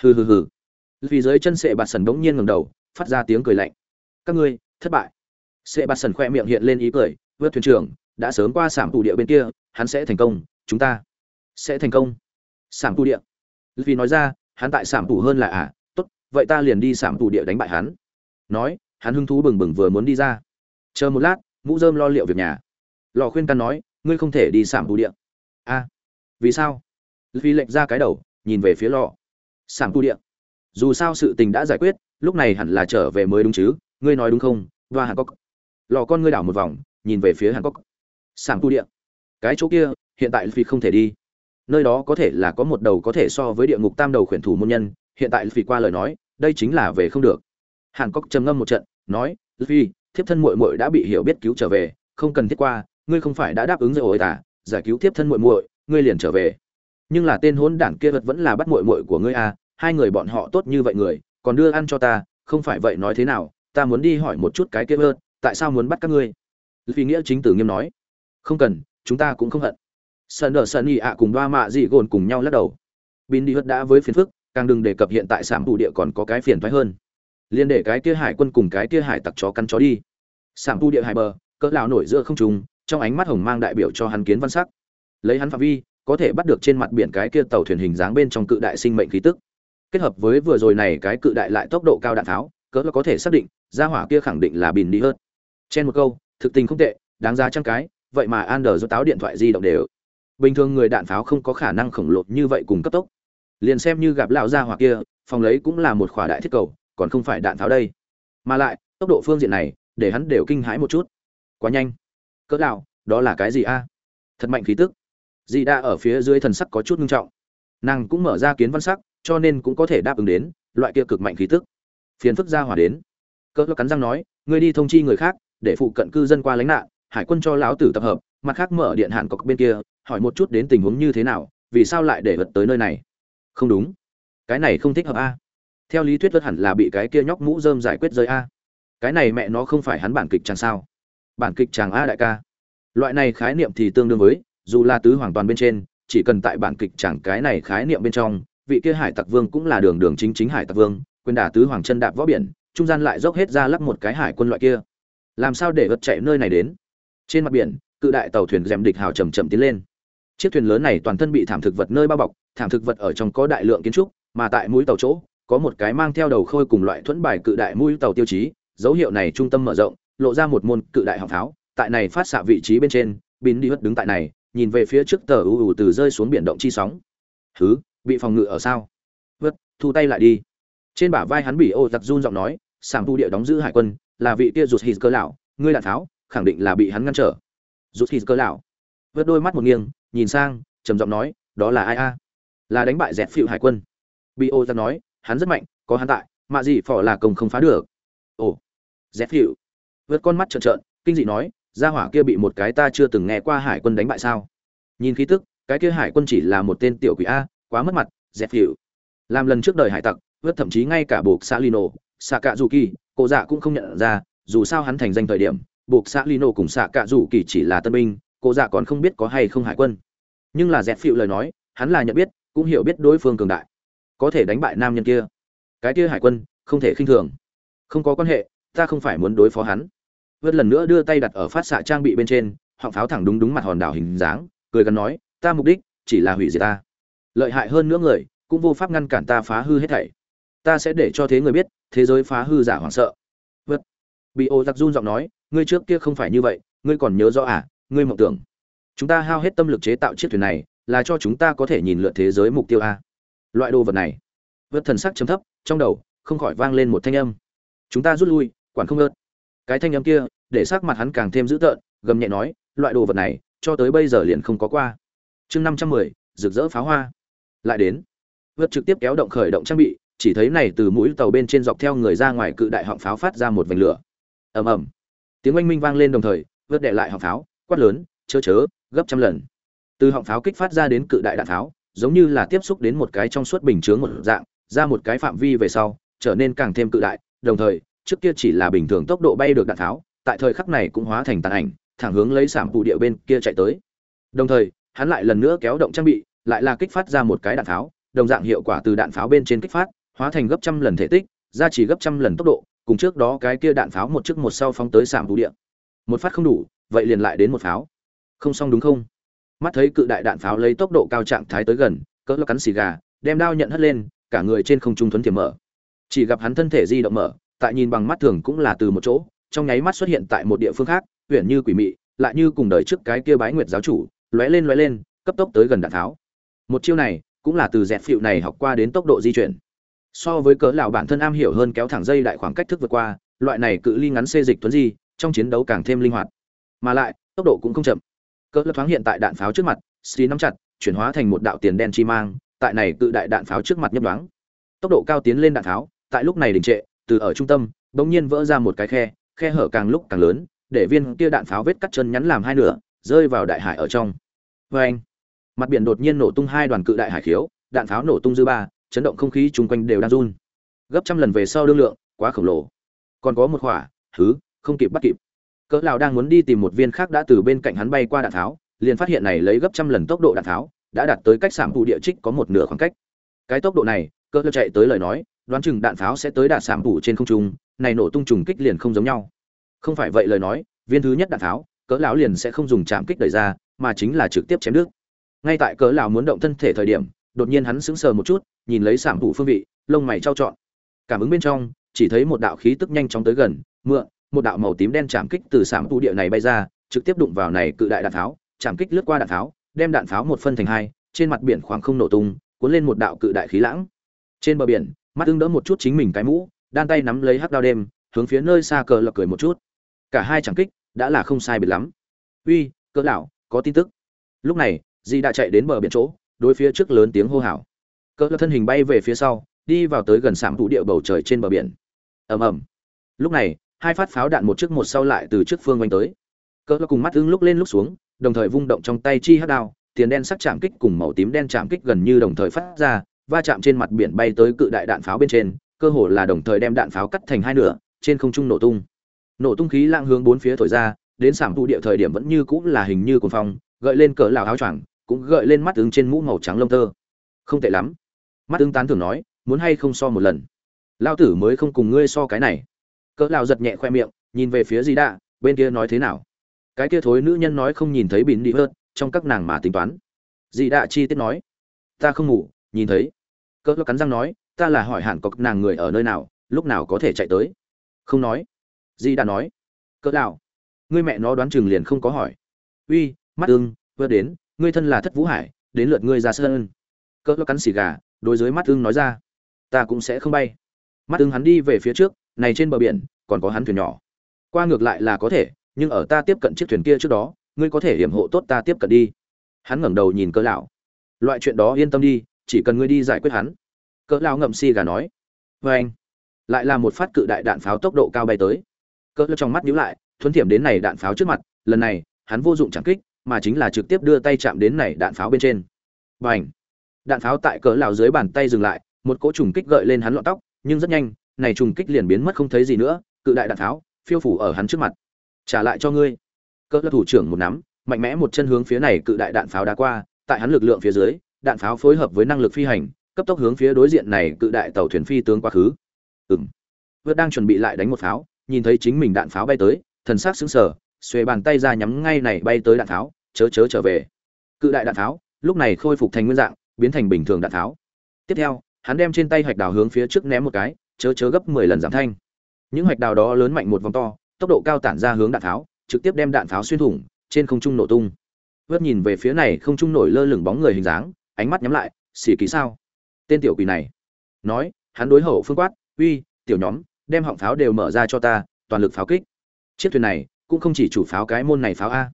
Hừ hừ hừ. Vì dưới chân sệ bạt sần bỗng nhiên ngẩng đầu, phát ra tiếng cười lạnh. Các ngươi, thất bại. Sệ bạt sần khoe miệng hiện lên ý cười, vượt thuyền trưởng, đã sớm qua sảm tù địa bên kia, hắn sẽ thành công, chúng ta sẽ thành công. Sảm tù địa. Vì nói ra, hắn tại sảm tù hơn là à tốt, vậy ta liền đi sảm tù địa đánh bại hắn. Nói, hắn hứng thú bừng bừng vừa muốn đi ra. Chờ một lát, mũ dơm lo liệu việc nhà. Lò khuyên can nói, ngươi không thể đi sảm tù địa. A vì sao? Vì lệnh ra cái đầu, nhìn về phía lò. Sảng tu địa. Dù sao sự tình đã giải quyết, lúc này hẳn là trở về mới đúng chứ, ngươi nói đúng không? Và hàn cốc lò con ngươi đảo một vòng, nhìn về phía hàn cốc sảng tu địa. Cái chỗ kia, hiện tại vì không thể đi. Nơi đó có thể là có một đầu có thể so với địa ngục tam đầu khuyển thủ môn nhân, hiện tại vì qua lời nói, đây chính là về không được. Hàn cốc trầm ngâm một trận, nói vì thiếp thân muội muội đã bị hiểu biết cứu trở về, không cần thiết qua, ngươi không phải đã đáp ứng rồi à giải cứu thiếp thân muội muội ngươi liền trở về. Nhưng là tên hôn đảng kia vật vẫn là bắt muội muội của ngươi à hai người bọn họ tốt như vậy người còn đưa ăn cho ta không phải vậy nói thế nào ta muốn đi hỏi một chút cái kia hơn, tại sao muốn bắt các ngươi? Vì nghĩa chính tử nghiêm nói. Không cần chúng ta cũng không hận. Sơn Đở sơn y ạ cùng ba mạ dị gồn cùng nhau lắc đầu. Bin đi hất đã với phiền phức càng đừng đề cập hiện tại sảm thủ địa còn có cái phiền thoái hơn. Liên để cái kia hải quân cùng cái kia hải tặc chó cắn chó đi. Sảm tu địa hải bờ cỡ lão nổi giữa không trung trong ánh mắt hồng mang đại biểu cho hắn kiến văn sắc lấy hắn phạm vi, có thể bắt được trên mặt biển cái kia tàu thuyền hình dáng bên trong cự đại sinh mệnh khí tức. Kết hợp với vừa rồi này cái cự đại lại tốc độ cao đạn tháo, cỡ có thể xác định ra hỏa kia khẳng định là bình đi hơn. Trên một câu, thực tình không tệ, đáng giá trăm cái, vậy mà an đờ do táo điện thoại di động đều. Bình thường người đạn pháo không có khả năng khổng lồ như vậy cùng cấp tốc. Liền xem như gặp lão gia hỏa kia, phòng lấy cũng là một khỏa đại thiết cầu, còn không phải đạn pháo đây. Mà lại, tốc độ phương diện này, để hắn đều kinh hãi một chút. Quá nhanh. Cỡ lão đó là cái gì a? Thật mạnh khí tức dị đa ở phía dưới thần sắc có chút nghiêm trọng. Nàng cũng mở ra kiến văn sắc, cho nên cũng có thể đáp ứng đến, loại kia cực mạnh khí tức. Phiền phức ra hỏa đến. Cỡ cắn răng nói, ngươi đi thông chi người khác, để phụ cận cư dân qua lánh nạn, hải quân cho lão tử tập hợp, mặt khác mở điện hạn cọc bên kia, hỏi một chút đến tình huống như thế nào, vì sao lại để vật tới nơi này? Không đúng. Cái này không thích hợp a. Theo lý thuyết vật hẳn là bị cái kia nhóc mũ rơm giải quyết rơi a. Cái này mẹ nó không phải hắn bản kịch chàng sao? Bản kịch chàng a đại ca. Loại này khái niệm thì tương đương với dù là tứ hoàn toàn bên trên, chỉ cần tại bản kịch chẳng cái này khái niệm bên trong, vị kia hải tặc vương cũng là đường đường chính chính hải tặc vương quyền đả tứ hoàng chân đạp võ biển, trung gian lại dốc hết ra lắp một cái hải quân loại kia. Làm sao để vật chạy nơi này đến? Trên mặt biển, cự đại tàu thuyền dèm địch hào chầm chậm tiến lên. Chiếc thuyền lớn này toàn thân bị thảm thực vật nơi bao bọc, thảm thực vật ở trong có đại lượng kiến trúc, mà tại mũi tàu chỗ, có một cái mang theo đầu khôi cùng loại thuẫn bài cự đại mũi tàu tiêu chí, dấu hiệu này trung tâm mở rộng, lộ ra một môn cự đại họng pháo tại này phát xạ vị trí bên trên, bín đi hất đứng tại này nhìn về phía trước tờ ưu ưu từ rơi xuống biển động chi sóng. Thứ bị phòng ngự ở sao? Vớt thu tay lại đi. Trên bả vai hắn bị ô giặc run giọng nói sảng thu địa đóng giữ hải quân, là vị kia rụt hít cơ lão, ngươi đạn tháo, khẳng định là bị hắn ngăn trở. Rụt hít cơ lão vớt đôi mắt một nghiêng, nhìn sang, trầm giọng nói, đó là ai a? Là đánh bại dẹt phịu hải quân. Bị ô giặc nói, hắn rất mạnh, có hắn tại, mạ gì phỏ là công không phá được. Ồ, dẹt phịu. Vớt con mắt trợn trợn, kinh dị nói gia hỏa kia bị một cái ta chưa từng nghe qua hải quân đánh bại sao? Nhìn khí tức, cái kia hải quân chỉ là một tên tiểu quỷ a, quá mất mặt, dẹp hiệu. Làm lần trước đời hải tặc ướt thậm chí ngay cả buộc xã lino xạ cạ dù kỳ cụ dạ cũng không nhận ra, dù sao hắn thành danh thời điểm, buộc xã lino cùng xạ cạ dù kỳ chỉ là tân binh cụ dạ còn không biết có hay không hải quân. Nhưng là dẹp phịu lời nói, hắn là nhận biết, cũng hiểu biết đối phương cường đại. Có thể đánh bại nam nhân kia. Cái kia hải quân, không thể khinh thường. Không có quan hệ, ta không phải muốn đối phó hắn vớt lần nữa đưa tay đặt ở phát xạ trang bị bên trên, họng pháo thẳng đúng đúng mặt hòn đảo hình dáng, cười gắn nói, ta mục đích chỉ là hủy diệt ta. Lợi hại hơn nữa người, cũng vô pháp ngăn cản ta phá hư hết thảy. Ta sẽ để cho thế người biết, thế giới phá hư giả hoảng sợ. Vớt. Bị ô giặc run giọng nói, ngươi trước kia không phải như vậy, ngươi còn nhớ rõ à ngươi mộng tưởng. Chúng ta hao hết tâm lực chế tạo chiếc thuyền này, là cho chúng ta có thể nhìn lượt thế giới mục tiêu a. Loại đồ vật này. Vớt thần sắc chấm thấp, trong đầu không khỏi vang lên một thanh âm. Chúng ta rút lui, quản không ớt. Cái thanh âm kia để sắc mặt hắn càng thêm dữ tợn, gầm nhẹ nói, loại đồ vật này, cho tới bây giờ liền không có qua. Chương năm trăm mười, rực rỡ pháo hoa. Lại đến. Vượt trực tiếp kéo động khởi động trang bị, chỉ thấy này từ mũi tàu bên trên dọc theo người ra ngoài cự đại họng pháo phát ra một vành lửa. Ầm ầm. Tiếng oanh minh vang lên đồng thời, vượt đệ lại họng pháo, quát lớn, chớ chớ, gấp trăm lần. Từ họng pháo kích phát ra đến cự đại đạn pháo, giống như là tiếp xúc đến một cái trong suốt bình chướng một dạng, ra một cái phạm vi về sau, trở nên càng thêm cự đại, đồng thời, trước kia chỉ là bình thường tốc độ bay được đạn pháo tại thời khắc này cũng hóa thành tàn ảnh, thẳng hướng lấy sảm phụ địa bên kia chạy tới. Đồng thời, hắn lại lần nữa kéo động trang bị, lại là kích phát ra một cái đạn pháo, đồng dạng hiệu quả từ đạn pháo bên trên kích phát, hóa thành gấp trăm lần thể tích ra chỉ gấp trăm lần tốc độ, cùng trước đó cái kia đạn pháo một chiếc một sau phóng tới sảm phụ địa. Một phát không đủ, vậy liền lại đến một pháo. Không xong đúng không? Mắt thấy cự đại đạn pháo lấy tốc độ cao trạng thái tới gần, cỡ lo cắn xì gà, đem đao nhận hất lên, cả người trên không trung thuấn thiểm mở. Chỉ gặp hắn thân thể di động mở, tại nhìn bằng mắt thường cũng là từ một chỗ trong nháy mắt xuất hiện tại một địa phương khác huyện như quỷ mị, lại như cùng đời trước cái kia bái nguyệt giáo chủ, lóe lên lóe lên, cấp tốc tới gần đạn tháo. Một chiêu này, cũng là từ dẹt phịu này học qua đến tốc độ di chuyển. So với cỡ lão bản thân am hiểu hơn kéo thẳng dây đại khoảng cách thức vượt qua, loại này cự ly ngắn xê dịch tuấn di, trong chiến đấu càng thêm linh hoạt. Mà lại, tốc độ cũng không chậm. Cỡ lão thoáng hiện tại đạn pháo trước mặt xì nắm chặt, chuyển hóa thành một đạo tiền đen chi mang, tại này cự đại đạn pháo trước mặt nhấp đoáng tốc độ cao tiến lên đạn pháo, tại lúc này đình trệ, từ ở trung tâm, bỗng nhiên vỡ ra một cái khe khe hở càng lúc càng lớn, để viên kia đạn pháo vết cắt chân nhắn làm hai nửa, rơi vào đại hải ở trong. Vê anh, mặt biển đột nhiên nổ tung hai đoàn cự đại hải khiếu, đạn pháo nổ tung dư ba, chấn động không khí chung quanh đều đang run. Gấp trăm lần về sau đương lượng, quá khổng lồ. Còn có một khỏa, thứ, không kịp bắt kịp. Cỡ lào đang muốn đi tìm một viên khác đã từ bên cạnh hắn bay qua đạn tháo liền phát hiện này lấy gấp trăm lần tốc độ đạn tháo đã đạt tới cách sảm phụ địa trích có một nửa khoảng cách. Cái tốc độ này, cỡ lão chạy tới lời nói, đoán chừng đạn pháo sẽ tới đạt sảm phủ trên không trung này nổ tung trùng kích liền không giống nhau. Không phải vậy lời nói viên thứ nhất đạn tháo, cỡ lão liền sẽ không dùng chạm kích đẩy ra mà chính là trực tiếp chém nước. Ngay tại cỡ lão muốn động thân thể thời điểm đột nhiên hắn sững sờ một chút nhìn lấy sảm thủ phương vị lông mày trao trọn. Cảm ứng bên trong chỉ thấy một đạo khí tức nhanh chóng tới gần mượn một đạo màu tím đen chạm kích từ sảm thủ địa này bay ra trực tiếp đụng vào này cự đại đạn tháo chạm kích lướt qua đạn tháo đem đạn pháo một phân thành hai trên mặt biển khoảng không nổ tung cuốn lên một đạo cự đại khí lãng. Trên bờ biển mắt ưng đỡ một chút chính mình cái mũ đan tay nắm lấy hắc đao đêm, hướng phía nơi xa cờ lộc cười một chút. Cả hai chẳng kích, đã là không sai biệt lắm. Uy, cỡ lão, có tin tức. Lúc này, di đã chạy đến bờ biển chỗ, đối phía trước lớn tiếng hô hào. Cỡ thân hình bay về phía sau, đi vào tới gần sạm thủ địa bầu trời trên bờ biển. Ầm ầm. Lúc này, hai phát pháo đạn một trước một sau lại từ trước phương quanh tới. Cỡ cùng mắt ưng lúc lên lúc xuống, đồng thời vung động trong tay chi hắc đao, tiền đen sắc chạm kích cùng màu tím đen chạm kích gần như đồng thời phát ra, va chạm trên mặt biển bay tới cự đại đạn pháo bên trên cơ hồ là đồng thời đem đạn pháo cắt thành hai nửa, trên không trung nổ tung. Nổ tung khí lang hướng bốn phía thổi ra, đến sảm tụ địa thời điểm vẫn như cũng là hình như cồn phong, gợi lên cỡ lào áo choàng, cũng gợi lên mắt ứng trên mũ màu trắng lông tơ. Không tệ lắm. Mắt ứng tán thường nói, muốn hay không so một lần? Lao tử mới không cùng ngươi so cái này. Cỡ lào giật nhẹ khoe miệng, nhìn về phía gì đạ, bên kia nói thế nào? Cái kia thối nữ nhân nói không nhìn thấy bỉn đi hơn trong các nàng mà tính toán. Dì đạ chi tiết nói, ta không ngủ, nhìn thấy. Cỡ cắn răng nói ta là hỏi hẳn có nàng người ở nơi nào, lúc nào có thể chạy tới? Không nói. Di đã nói. Cỡ đạo ngươi mẹ nó đoán chừng liền không có hỏi. Uy, mắt ưng, vừa đến, ngươi thân là thất vũ hải, đến lượt ngươi ra sân. Cỡ cắn xì gà, đối với mắt ưng nói ra. Ta cũng sẽ không bay. Mắt ưng hắn đi về phía trước, này trên bờ biển, còn có hắn thuyền nhỏ. Qua ngược lại là có thể, nhưng ở ta tiếp cận chiếc thuyền kia trước đó, ngươi có thể hiểm hộ tốt ta tiếp cận đi. Hắn ngẩng đầu nhìn cỡ lão. Loại chuyện đó yên tâm đi, chỉ cần ngươi đi giải quyết hắn cỡ lão ngậm si gà nói với anh. Lại là một phát cự đại đạn pháo tốc độ cao bay tới. Cỡ lão trong mắt nhíu lại, thuấn thiểm đến này đạn pháo trước mặt, lần này, hắn vô dụng chẳng kích, mà chính là trực tiếp đưa tay chạm đến này đạn pháo bên trên. Bành! Đạn pháo tại cỡ lão dưới bàn tay dừng lại, một cỗ trùng kích gợi lên hắn lọn tóc, nhưng rất nhanh, này trùng kích liền biến mất không thấy gì nữa, cự đại đạn pháo, phiêu phủ ở hắn trước mặt. Trả lại cho ngươi. Cỡ lão thủ trưởng một nắm, mạnh mẽ một chân hướng phía này cự đại đạn pháo đá qua, tại hắn lực lượng phía dưới, đạn pháo phối hợp với năng lực phi hành cấp tốc hướng phía đối diện này cự đại tàu thuyền phi tướng quá khứ. Ừng vượt đang chuẩn bị lại đánh một pháo, nhìn thấy chính mình đạn pháo bay tới, thần sắc sững sờ, xuề bàn tay ra nhắm ngay này bay tới đạn pháo, chớ chớ trở về. Cự đại đạn pháo, lúc này khôi phục thành nguyên dạng, biến thành bình thường đạn pháo. Tiếp theo, hắn đem trên tay hạch đào hướng phía trước ném một cái, chớ chớ gấp mười lần giảm thanh. Những hạch đào đó lớn mạnh một vòng to, tốc độ cao tản ra hướng đạn pháo, trực tiếp đem đạn pháo xuyên thủng, trên không trung nổ tung. Vớt nhìn về phía này không trung nổi lơ lửng bóng người hình dáng, ánh mắt nhắm lại, xỉ kỳ sao? Tên tiểu quỷ này. Nói, hắn đối hậu phương quát, uy, tiểu nhóm, đem họng pháo đều mở ra cho ta, toàn lực pháo kích. Chiếc thuyền này cũng không chỉ chủ pháo cái môn này pháo a.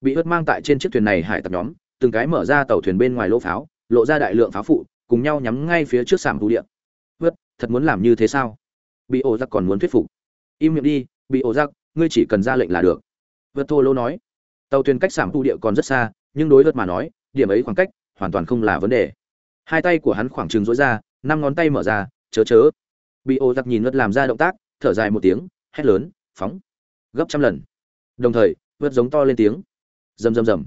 Bị ướt mang tại trên chiếc thuyền này hải tập nhóm, từng cái mở ra tàu thuyền bên ngoài lỗ pháo, lộ ra đại lượng pháo phụ, cùng nhau nhắm ngay phía trước sàm thú địa. Vớt thật muốn làm như thế sao? Bị ổ giặc còn muốn thuyết phục. Im miệng đi, bị ổ giặc, ngươi chỉ cần ra lệnh là được. Vớt thô lô nói. Tàu thuyền cách sàm thú địa còn rất xa, nhưng đối vớt mà nói, điểm ấy khoảng cách hoàn toàn không là vấn đề hai tay của hắn khoảng trừng rối ra, năm ngón tay mở ra, chớ chớ. Bị ô giặc nhìn vớt làm ra động tác, thở dài một tiếng, hét lớn, phóng, gấp trăm lần. Đồng thời vớt giống to lên tiếng. Rầm rầm rầm.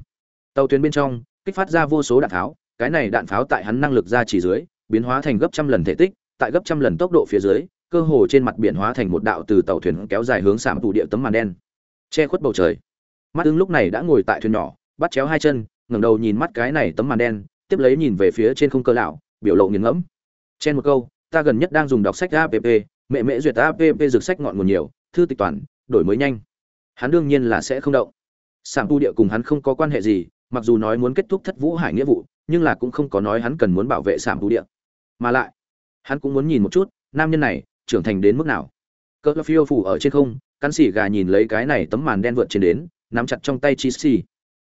Tàu thuyền bên trong, kích phát ra vô số đạn pháo, cái này đạn pháo tại hắn năng lực ra chỉ dưới, biến hóa thành gấp trăm lần thể tích, tại gấp trăm lần tốc độ phía dưới, cơ hồ trên mặt biển hóa thành một đạo từ tàu thuyền kéo dài hướng sảm tủ địa tấm màn đen. Che khuất bầu trời. Mắt ưng lúc này đã ngồi tại thuyền nhỏ, bắt chéo hai chân, ngẩng đầu nhìn mắt cái này tấm màn đen tiếp lấy nhìn về phía trên không cơ lão, biểu lộ nghiền ngẫm. Trên một câu, ta gần nhất đang dùng đọc sách app mẹ mẹ duyệt app dược sách ngọn nguồn nhiều, thư tịch toàn, đổi mới nhanh. Hắn đương nhiên là sẽ không động. Sảm tu địa cùng hắn không có quan hệ gì, mặc dù nói muốn kết thúc thất vũ hải nghĩa vụ, nhưng là cũng không có nói hắn cần muốn bảo vệ sảm tu địa. Mà lại, hắn cũng muốn nhìn một chút, nam nhân này, trưởng thành đến mức nào. Cỡ phiêu phủ ở trên không, cắn xỉ gà nhìn lấy cái này tấm màn đen vượt trên đến, nắm chặt trong tay chi xì.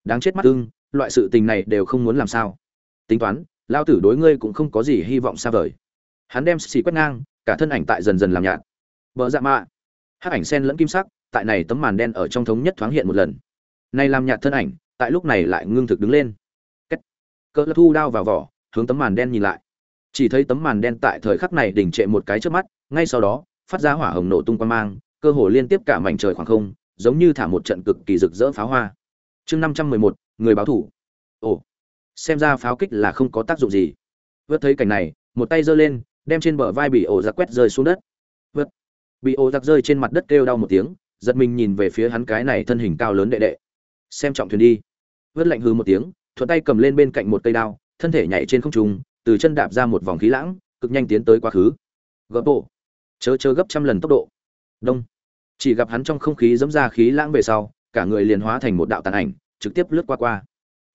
Đáng chết mắt ưng, loại sự tình này đều không muốn làm sao tính toán, lao tử đối ngươi cũng không có gì hy vọng xa vời. Hắn đem xì quét ngang, cả thân ảnh tại dần dần làm nhạt. Vợ dạ mạ. Hát ảnh sen lẫn kim sắc, tại này tấm màn đen ở trong thống nhất thoáng hiện một lần. Nay làm nhạt thân ảnh, tại lúc này lại ngưng thực đứng lên. Kết. cỡ thu đao vào vỏ, hướng tấm màn đen nhìn lại. Chỉ thấy tấm màn đen tại thời khắc này đỉnh trệ một cái trước mắt, ngay sau đó, phát ra hỏa hồng nổ tung quang mang, cơ hồ liên tiếp cả mảnh trời khoảng không, giống như thả một trận cực kỳ rực rỡ pháo hoa. Chương năm trăm mười một, người báo thủ. Ồ xem ra pháo kích là không có tác dụng gì. Vớt thấy cảnh này, một tay giơ lên, đem trên bờ vai bị ổ giặc quét rơi xuống đất. Vớt. Bị ổ giặc rơi trên mặt đất kêu đau một tiếng, giật mình nhìn về phía hắn cái này thân hình cao lớn đệ đệ. Xem trọng thuyền đi. Vớt lạnh hư một tiếng, thuận tay cầm lên bên cạnh một cây đao, thân thể nhảy trên không trung, từ chân đạp ra một vòng khí lãng, cực nhanh tiến tới quá khứ. Gấp bộ. Chớ chớ gấp trăm lần tốc độ. Đông. Chỉ gặp hắn trong không khí dẫm ra khí lãng về sau, cả người liền hóa thành một đạo tàn ảnh, trực tiếp lướt qua qua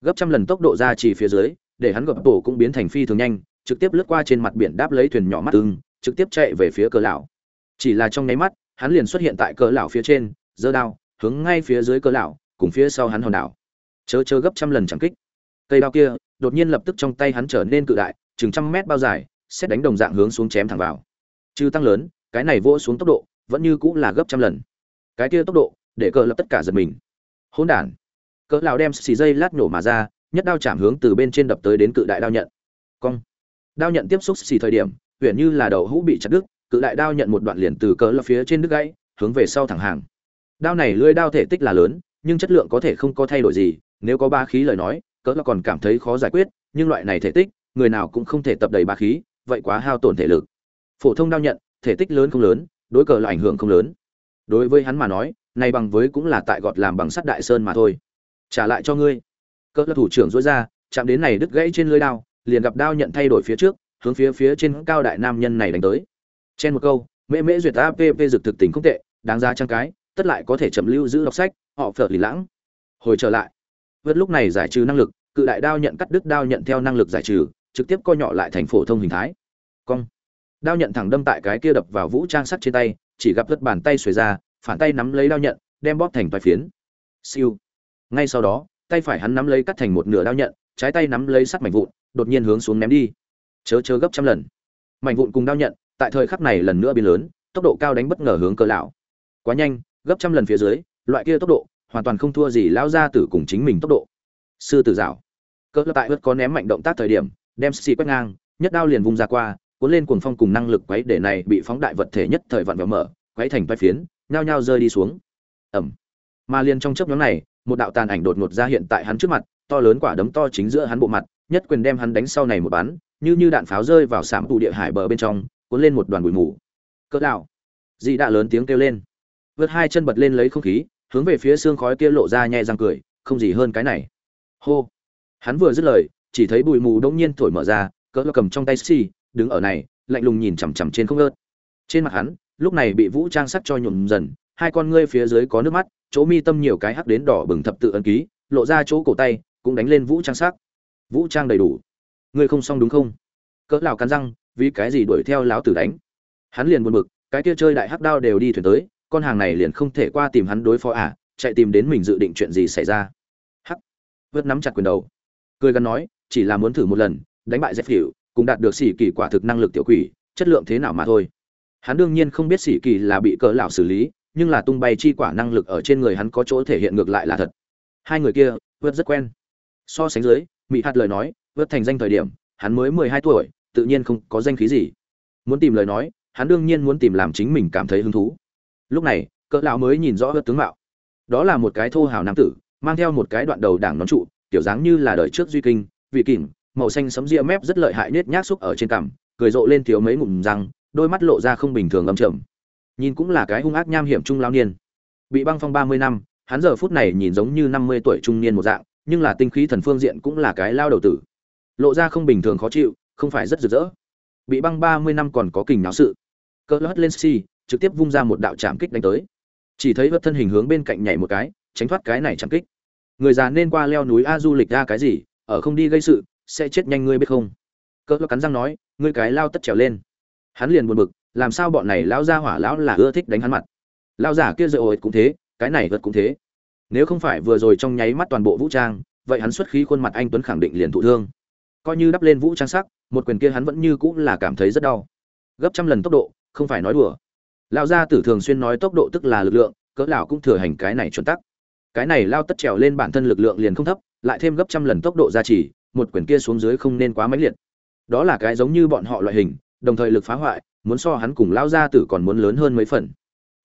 gấp trăm lần tốc độ ra chỉ phía dưới, để hắn gập tổ cũng biến thành phi thường nhanh, trực tiếp lướt qua trên mặt biển đáp lấy thuyền nhỏ mắt ưng, trực tiếp chạy về phía cờ lão. Chỉ là trong nháy mắt, hắn liền xuất hiện tại cờ lão phía trên, giơ đao, hướng ngay phía dưới cờ lão, cùng phía sau hắn hòn đảo. Chớ chớ gấp trăm lần chẳng kích. Cây đao kia, đột nhiên lập tức trong tay hắn trở nên cự đại, chừng trăm mét bao dài, xét đánh đồng dạng hướng xuống chém thẳng vào. Trừ tăng lớn, cái này vỗ xuống tốc độ, vẫn như cũng là gấp trăm lần. Cái kia tốc độ, để cờ lập tất cả giật mình. Hỗn đản cỡ lão đem xì dây lát nổ mà ra, nhất đao chạm hướng từ bên trên đập tới đến cự đại đao nhận. Cong. Đao nhận tiếp xúc xì thời điểm huyện như là đầu hũ bị chặt đứt, cự đại đao nhận một đoạn liền từ cỡ lão phía trên đứt gãy, hướng về sau thẳng hàng. Đao này lưỡi đao thể tích là lớn, nhưng chất lượng có thể không có thay đổi gì, nếu có ba khí lời nói, cỡ lão còn cảm thấy khó giải quyết, nhưng loại này thể tích, người nào cũng không thể tập đầy ba khí, vậy quá hao tổn thể lực. Phổ thông đao nhận, thể tích lớn không lớn, đối cờ là ảnh hưởng không lớn. Đối với hắn mà nói, này bằng với cũng là tại gọt làm bằng sắt đại sơn mà thôi trả lại cho ngươi. Cỡ thủ trưởng dối ra, chạm đến này đứt gãy trên lưới đao, liền gặp đao nhận thay đổi phía trước, hướng phía phía trên cao đại nam nhân này đánh tới. Trên một câu, mễ mễ duyệt app dược thực tình không tệ, đáng ra trang cái, tất lại có thể chậm lưu giữ đọc sách, họ phở lì lãng. Hồi trở lại. Vượt lúc này giải trừ năng lực, cự đại đao nhận cắt đứt đao nhận theo năng lực giải trừ, trực tiếp co nhỏ lại thành phổ thông hình thái. Cong. Đao nhận thẳng đâm tại cái kia đập vào vũ trang sắt trên tay, chỉ gặp vứt bàn tay xuề ra, phản tay nắm lấy đao nhận, đem bóp thành vài phiến. Siêu ngay sau đó, tay phải hắn nắm lấy cắt thành một nửa đao nhận, trái tay nắm lấy sắt mảnh vụn, đột nhiên hướng xuống ném đi. Chớ chớ gấp trăm lần. Mảnh vụn cùng đao nhận, tại thời khắc này lần nữa biến lớn, tốc độ cao đánh bất ngờ hướng cơ lão. Quá nhanh, gấp trăm lần phía dưới, loại kia tốc độ, hoàn toàn không thua gì lao ra tử cùng chính mình tốc độ. Sư tử dạo. Cỡ tại vớt có ném mạnh động tác thời điểm, đem xì quét ngang, nhất đao liền vung ra qua, cuốn lên cuồng phong cùng năng lực quấy để này bị phóng đại vật thể nhất thời vặn vẹo mở, quấy thành vai phiến, nhao nhao rơi đi xuống. Ẩm. Mà liền trong chớp nhóm này một đạo tàn ảnh đột ngột ra hiện tại hắn trước mặt, to lớn quả đấm to chính giữa hắn bộ mặt, nhất quyền đem hắn đánh sau này một bắn, như như đạn pháo rơi vào sạm tụ địa hải bờ bên trong, cuốn lên một đoàn bụi mù. Cỡ đạo. Dị đã lớn tiếng kêu lên. Vượt hai chân bật lên lấy không khí, hướng về phía xương khói kia lộ ra nhẹ răng cười, không gì hơn cái này. Hô. Hắn vừa dứt lời, chỉ thấy bụi mù đống nhiên thổi mở ra, cỡ cầm trong tay xì, đứng ở này, lạnh lùng nhìn chằm chằm trên không ớt. Trên mặt hắn, lúc này bị vũ trang sắc cho nhuộm dần hai con ngươi phía dưới có nước mắt, chỗ mi tâm nhiều cái hắc đến đỏ bừng thập tự ấn ký, lộ ra chỗ cổ tay, cũng đánh lên vũ trang sắc. Vũ trang đầy đủ. Ngươi không xong đúng không? Cỡ lào cắn răng, vì cái gì đuổi theo láo tử đánh? Hắn liền buồn bực, cái kia chơi đại hắc đao đều đi thuyền tới, con hàng này liền không thể qua tìm hắn đối phó à chạy tìm đến mình dự định chuyện gì xảy ra. Hắc. Vớt nắm chặt quyền đầu. Cười gắn nói, chỉ là muốn thử một lần, đánh bại dép hiệu cũng đạt được xỉ kỳ quả thực năng lực tiểu quỷ, chất lượng thế nào mà thôi. Hắn đương nhiên không biết xỉ kỳ là bị cỡ lão xử lý nhưng là tung bay chi quả năng lực ở trên người hắn có chỗ thể hiện ngược lại là thật. Hai người kia, vớt rất quen. So sánh dưới mỹ hạt lời nói, vớt thành danh thời điểm, hắn mới mười hai tuổi, tự nhiên không có danh khí gì. Muốn tìm lời nói, hắn đương nhiên muốn tìm làm chính mình cảm thấy hứng thú. Lúc này, cỡ lão mới nhìn rõ vớt tướng mạo. Đó là một cái thô hào nam tử, mang theo một cái đoạn đầu đảng nón trụ tiểu dáng như là đời trước duy kinh, vị kỉnh màu xanh sấm ria mép rất lợi hại nết nhác xúc ở trên cằm, cười rộ lên thiếu mấy ngụm răng, đôi mắt lộ ra không bình thường âm trầm nhìn cũng là cái hung ác nham hiểm trung lao niên. Bị băng phong ba mươi năm, hắn giờ phút này nhìn giống như năm mươi tuổi trung niên một dạng, nhưng là tinh khí thần phương diện cũng là cái lao đầu tử. Lộ ra không bình thường khó chịu, không phải rất rực rỡ. Bị băng ba mươi năm còn có kình náo sự. Cỡ lót lên xi, trực tiếp vung ra một đạo chạm kích đánh tới. Chỉ thấy vật thân hình hướng bên cạnh nhảy một cái, tránh thoát cái này chạm kích. Người già nên qua leo núi a du lịch ra cái gì, ở không đi gây sự, sẽ chết nhanh ngươi biết không? Cỡ cắn răng nói, ngươi cái lao tất trèo lên. Hắn liền buồn bực làm sao bọn này lão gia hỏa lão là ưa thích đánh hắn mặt? Lão giả kia dội ổi cũng thế, cái này vật cũng thế. Nếu không phải vừa rồi trong nháy mắt toàn bộ vũ trang, vậy hắn xuất khí khuôn mặt anh tuấn khẳng định liền thụ thương. Coi như đắp lên vũ trang sắc, một quyền kia hắn vẫn như cũng là cảm thấy rất đau. Gấp trăm lần tốc độ, không phải nói đùa. Lão gia tử thường xuyên nói tốc độ tức là lực lượng, cỡ lão cũng thừa hành cái này chuẩn tắc. Cái này lao tất trèo lên bản thân lực lượng liền không thấp, lại thêm gấp trăm lần tốc độ gia trì, một quyền kia xuống dưới không nên quá mãnh liệt. Đó là cái giống như bọn họ loại hình, đồng thời lực phá hoại muốn so hắn cùng lao ra tử còn muốn lớn hơn mấy phần.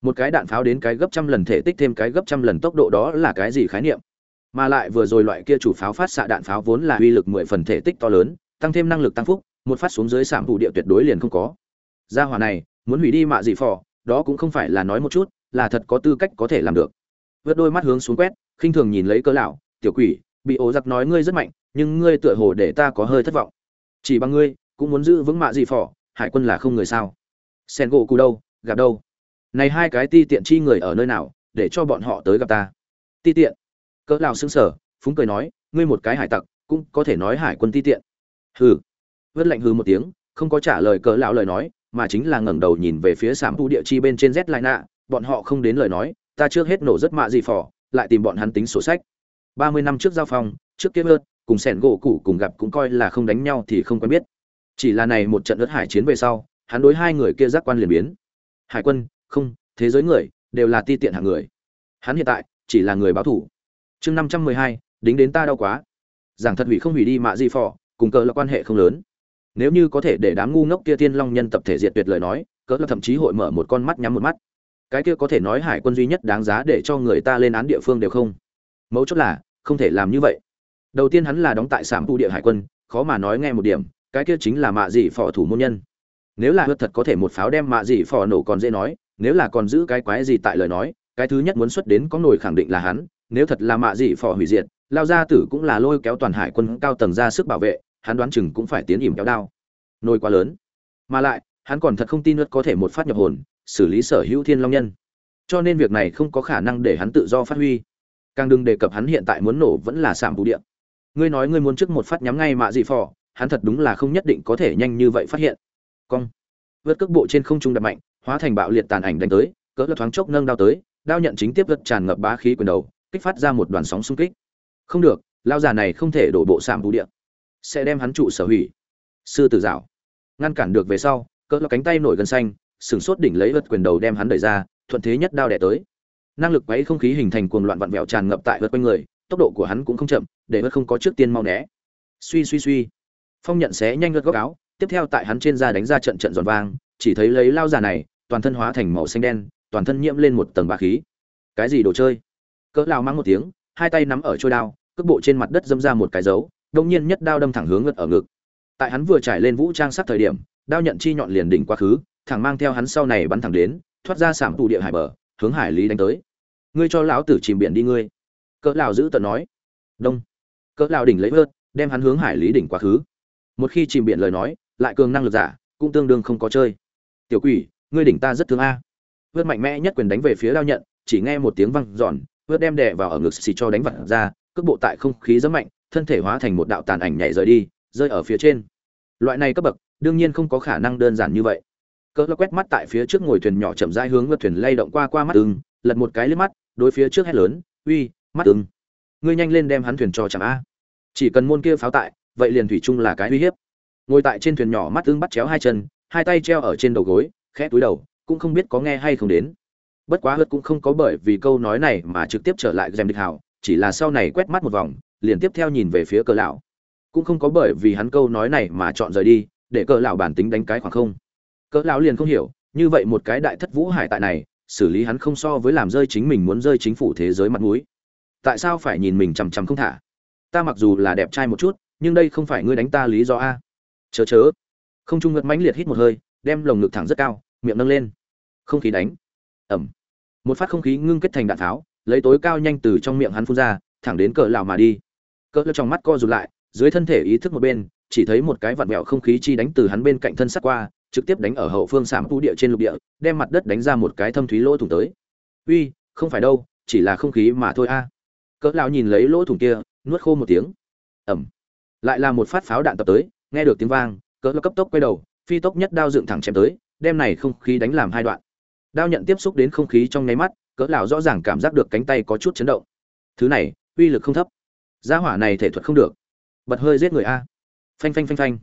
Một cái đạn pháo đến cái gấp trăm lần thể tích thêm cái gấp trăm lần tốc độ đó là cái gì khái niệm? Mà lại vừa rồi loại kia chủ pháo phát xạ đạn pháo vốn là uy lực mười phần thể tích to lớn, tăng thêm năng lực tăng phúc, một phát xuống dưới sạm thủ địa tuyệt đối liền không có. Gia hỏa này, muốn hủy đi mạ dị phò, đó cũng không phải là nói một chút, là thật có tư cách có thể làm được. Vớt đôi mắt hướng xuống quét, khinh thường nhìn lấy cơ lão, tiểu quỷ, bị ố giặc nói ngươi rất mạnh, nhưng ngươi tựa hồ để ta có hơi thất vọng. Chỉ bằng ngươi, cũng muốn giữ vững mạ dị phò hải quân là không người sao? Sen gỗ cụ đâu, gặp đâu? Này hai cái ti tiện chi người ở nơi nào, để cho bọn họ tới gặp ta? Ti tiện. Cỡ lão xứng sở phúng cười nói, ngươi một cái hải tặc, cũng có thể nói hải quân ti tiện. Hừ. Vớt lạnh hừ một tiếng, không có trả lời cỡ lão lời nói, mà chính là ngẩng đầu nhìn về phía sảm thu địa chi bên trên z lại nạ bọn họ không đến lời nói, ta trước hết nổ rất mạ gì phỏ, lại tìm bọn hắn tính sổ sách. Ba mươi năm trước giao phong, trước kia ớt cùng sẻn gỗ cũ cùng gặp cũng coi là không đánh nhau thì không quen biết chỉ là này một trận ớt hải chiến về sau, hắn đối hai người kia giác quan liền biến. Hải quân, không, thế giới người, đều là ti tiện hạng người. Hắn hiện tại, chỉ là người báo thủ. Chương năm trăm mười hai, đính đến ta đau quá. Giảng thật hủy không hủy đi mạ di phò, cùng cờ là quan hệ không lớn. Nếu như có thể để đám ngu ngốc kia tiên long nhân tập thể diệt tuyệt lời nói cỡ là thậm chí hội mở một con mắt nhắm một mắt. Cái kia có thể nói hải quân duy nhất đáng giá để cho người ta lên án địa phương đều không. Mấu chốt là, không thể làm như vậy. Đầu tiên hắn là đóng tại sảm tu địa hải quân, khó mà nói nghe một điểm cái kia chính là mạ dị phò thủ môn nhân. Nếu là hớt thật có thể một pháo đem mạ dị phò nổ còn dễ nói, nếu là còn giữ cái quái gì tại lời nói, cái thứ nhất muốn xuất đến có nổi khẳng định là hắn, nếu thật là mạ dị phò hủy diệt, lao gia tử cũng là lôi kéo toàn hải quân cao tầng ra sức bảo vệ, hắn đoán chừng cũng phải tiến ỉm kéo đao. Nồi quá lớn. Mà lại, hắn còn thật không tin hớt có thể một phát nhập hồn, xử lý sở hữu thiên long nhân. Cho nên việc này không có khả năng để hắn tự do phát huy. Càng đừng đề cập hắn hiện tại muốn nổ vẫn là sảm bù điện. Ngươi nói ngươi muốn trước một phát nhắm ngay mạ dị phò hắn thật đúng là không nhất định có thể nhanh như vậy phát hiện. Cong. Vượt cước bộ trên không trung đập mạnh hóa thành bạo liệt tàn ảnh đánh tới cỡ là thoáng chốc nâng đao tới đao nhận chính tiếp vượt tràn ngập bá khí quyền đầu kích phát ra một đoàn sóng xung kích. Không được lao già này không thể đổ bộ sạm bù địa, sẽ đem hắn trụ sở hủy. Sư tử dạo. Ngăn cản được về sau cỡ là cánh tay nổi gần xanh sừng sốt đỉnh lấy vượt quyền đầu đem hắn đẩy ra thuận thế nhất đao đẻ tới. Năng lực quấy không khí hình thành cuồng loạn vặn vẹo tràn ngập tại vượt quanh người tốc độ của hắn cũng không chậm để vượt không có trước tiên mau né. Suy suy suy phong nhận xé nhanh vượt góc áo, tiếp theo tại hắn trên da đánh ra trận trận giòn vang, chỉ thấy lấy lao già này, toàn thân hóa thành màu xanh đen, toàn thân nhiễm lên một tầng bá khí. Cái gì đồ chơi? Cỡ lao mang một tiếng, hai tay nắm ở trôi đao, cước bộ trên mặt đất dâm ra một cái dấu đông nhiên nhất đao đâm thẳng hướng ngực ở ngực. Tại hắn vừa trải lên vũ trang sát thời điểm, đao nhận chi nhọn liền đỉnh quá khứ, thẳng mang theo hắn sau này bắn thẳng đến, thoát ra sảm tụ địa hải bờ, hướng hải lý đánh tới. Ngươi cho lão tử chìm biển đi ngươi. Cỡ lão giữ tận nói. Đông. Cỡ lão đỉnh lấy vớt đem hắn hướng hải lý đỉnh quá khứ một khi chìm biển lời nói, lại cường năng lực giả, cũng tương đương không có chơi. Tiểu quỷ, ngươi đỉnh ta rất thương a. Vớt mạnh mẽ nhất quyền đánh về phía đao nhận, chỉ nghe một tiếng vang giòn vớt đem đè vào ở ngực xì cho đánh vặt ra, cước bộ tại không khí rất mạnh, thân thể hóa thành một đạo tàn ảnh nhảy rời đi, rơi ở phía trên. Loại này cấp bậc, đương nhiên không có khả năng đơn giản như vậy. Cỡ quét mắt tại phía trước ngồi thuyền nhỏ chậm rãi hướng vớt thuyền lay động qua qua mắt ưng, lật một cái lên mắt, đối phía trước hét lớn, uy, mắt ưng. Ngươi nhanh lên đem hắn thuyền cho chẳng a. Chỉ cần môn kia pháo tại vậy liền thủy chung là cái uy hiếp. Ngồi tại trên thuyền nhỏ mắt tương bắt chéo hai chân, hai tay treo ở trên đầu gối, khẽ túi đầu, cũng không biết có nghe hay không đến. Bất quá hớt cũng không có bởi vì câu nói này mà trực tiếp trở lại gem địch hảo chỉ là sau này quét mắt một vòng, liền tiếp theo nhìn về phía cờ lão. Cũng không có bởi vì hắn câu nói này mà chọn rời đi, để cờ lão bản tính đánh cái khoảng không. Cỡ lão liền không hiểu, như vậy một cái đại thất vũ hải tại này, xử lý hắn không so với làm rơi chính mình muốn rơi chính phủ thế giới mặt mũi. Tại sao phải nhìn mình chằm chằm không thả? Ta mặc dù là đẹp trai một chút nhưng đây không phải ngươi đánh ta lý do a? Chớ chớ. Không trung ngật mãnh liệt hít một hơi, đem lồng ngực thẳng rất cao, miệng nâng lên. Không khí đánh. Ẩm. Một phát không khí ngưng kết thành đạn tháo, lấy tối cao nhanh từ trong miệng hắn phun ra, thẳng đến cỡ lão mà đi. Cỡ trong mắt co rụt lại, dưới thân thể ý thức một bên, chỉ thấy một cái vặn mẹo không khí chi đánh từ hắn bên cạnh thân sát qua, trực tiếp đánh ở hậu phương sảm tu địa trên lục địa, đem mặt đất đánh ra một cái thâm thúy lỗ thủng tới. Uy, không phải đâu, chỉ là không khí mà thôi a. Cỡ lão nhìn lấy lỗ thủng kia, nuốt khô một tiếng. Ẩm lại là một phát pháo đạn tập tới, nghe được tiếng vang, cỡ lão cấp tốc quay đầu, phi tốc nhất đao dựng thẳng chém tới, đem này không khí đánh làm hai đoạn. Đao nhận tiếp xúc đến không khí trong nháy mắt, cỡ lão rõ ràng cảm giác được cánh tay có chút chấn động. Thứ này, uy lực không thấp. Gia hỏa này thể thuật không được. Bật hơi giết người a. Phanh phanh phanh phanh.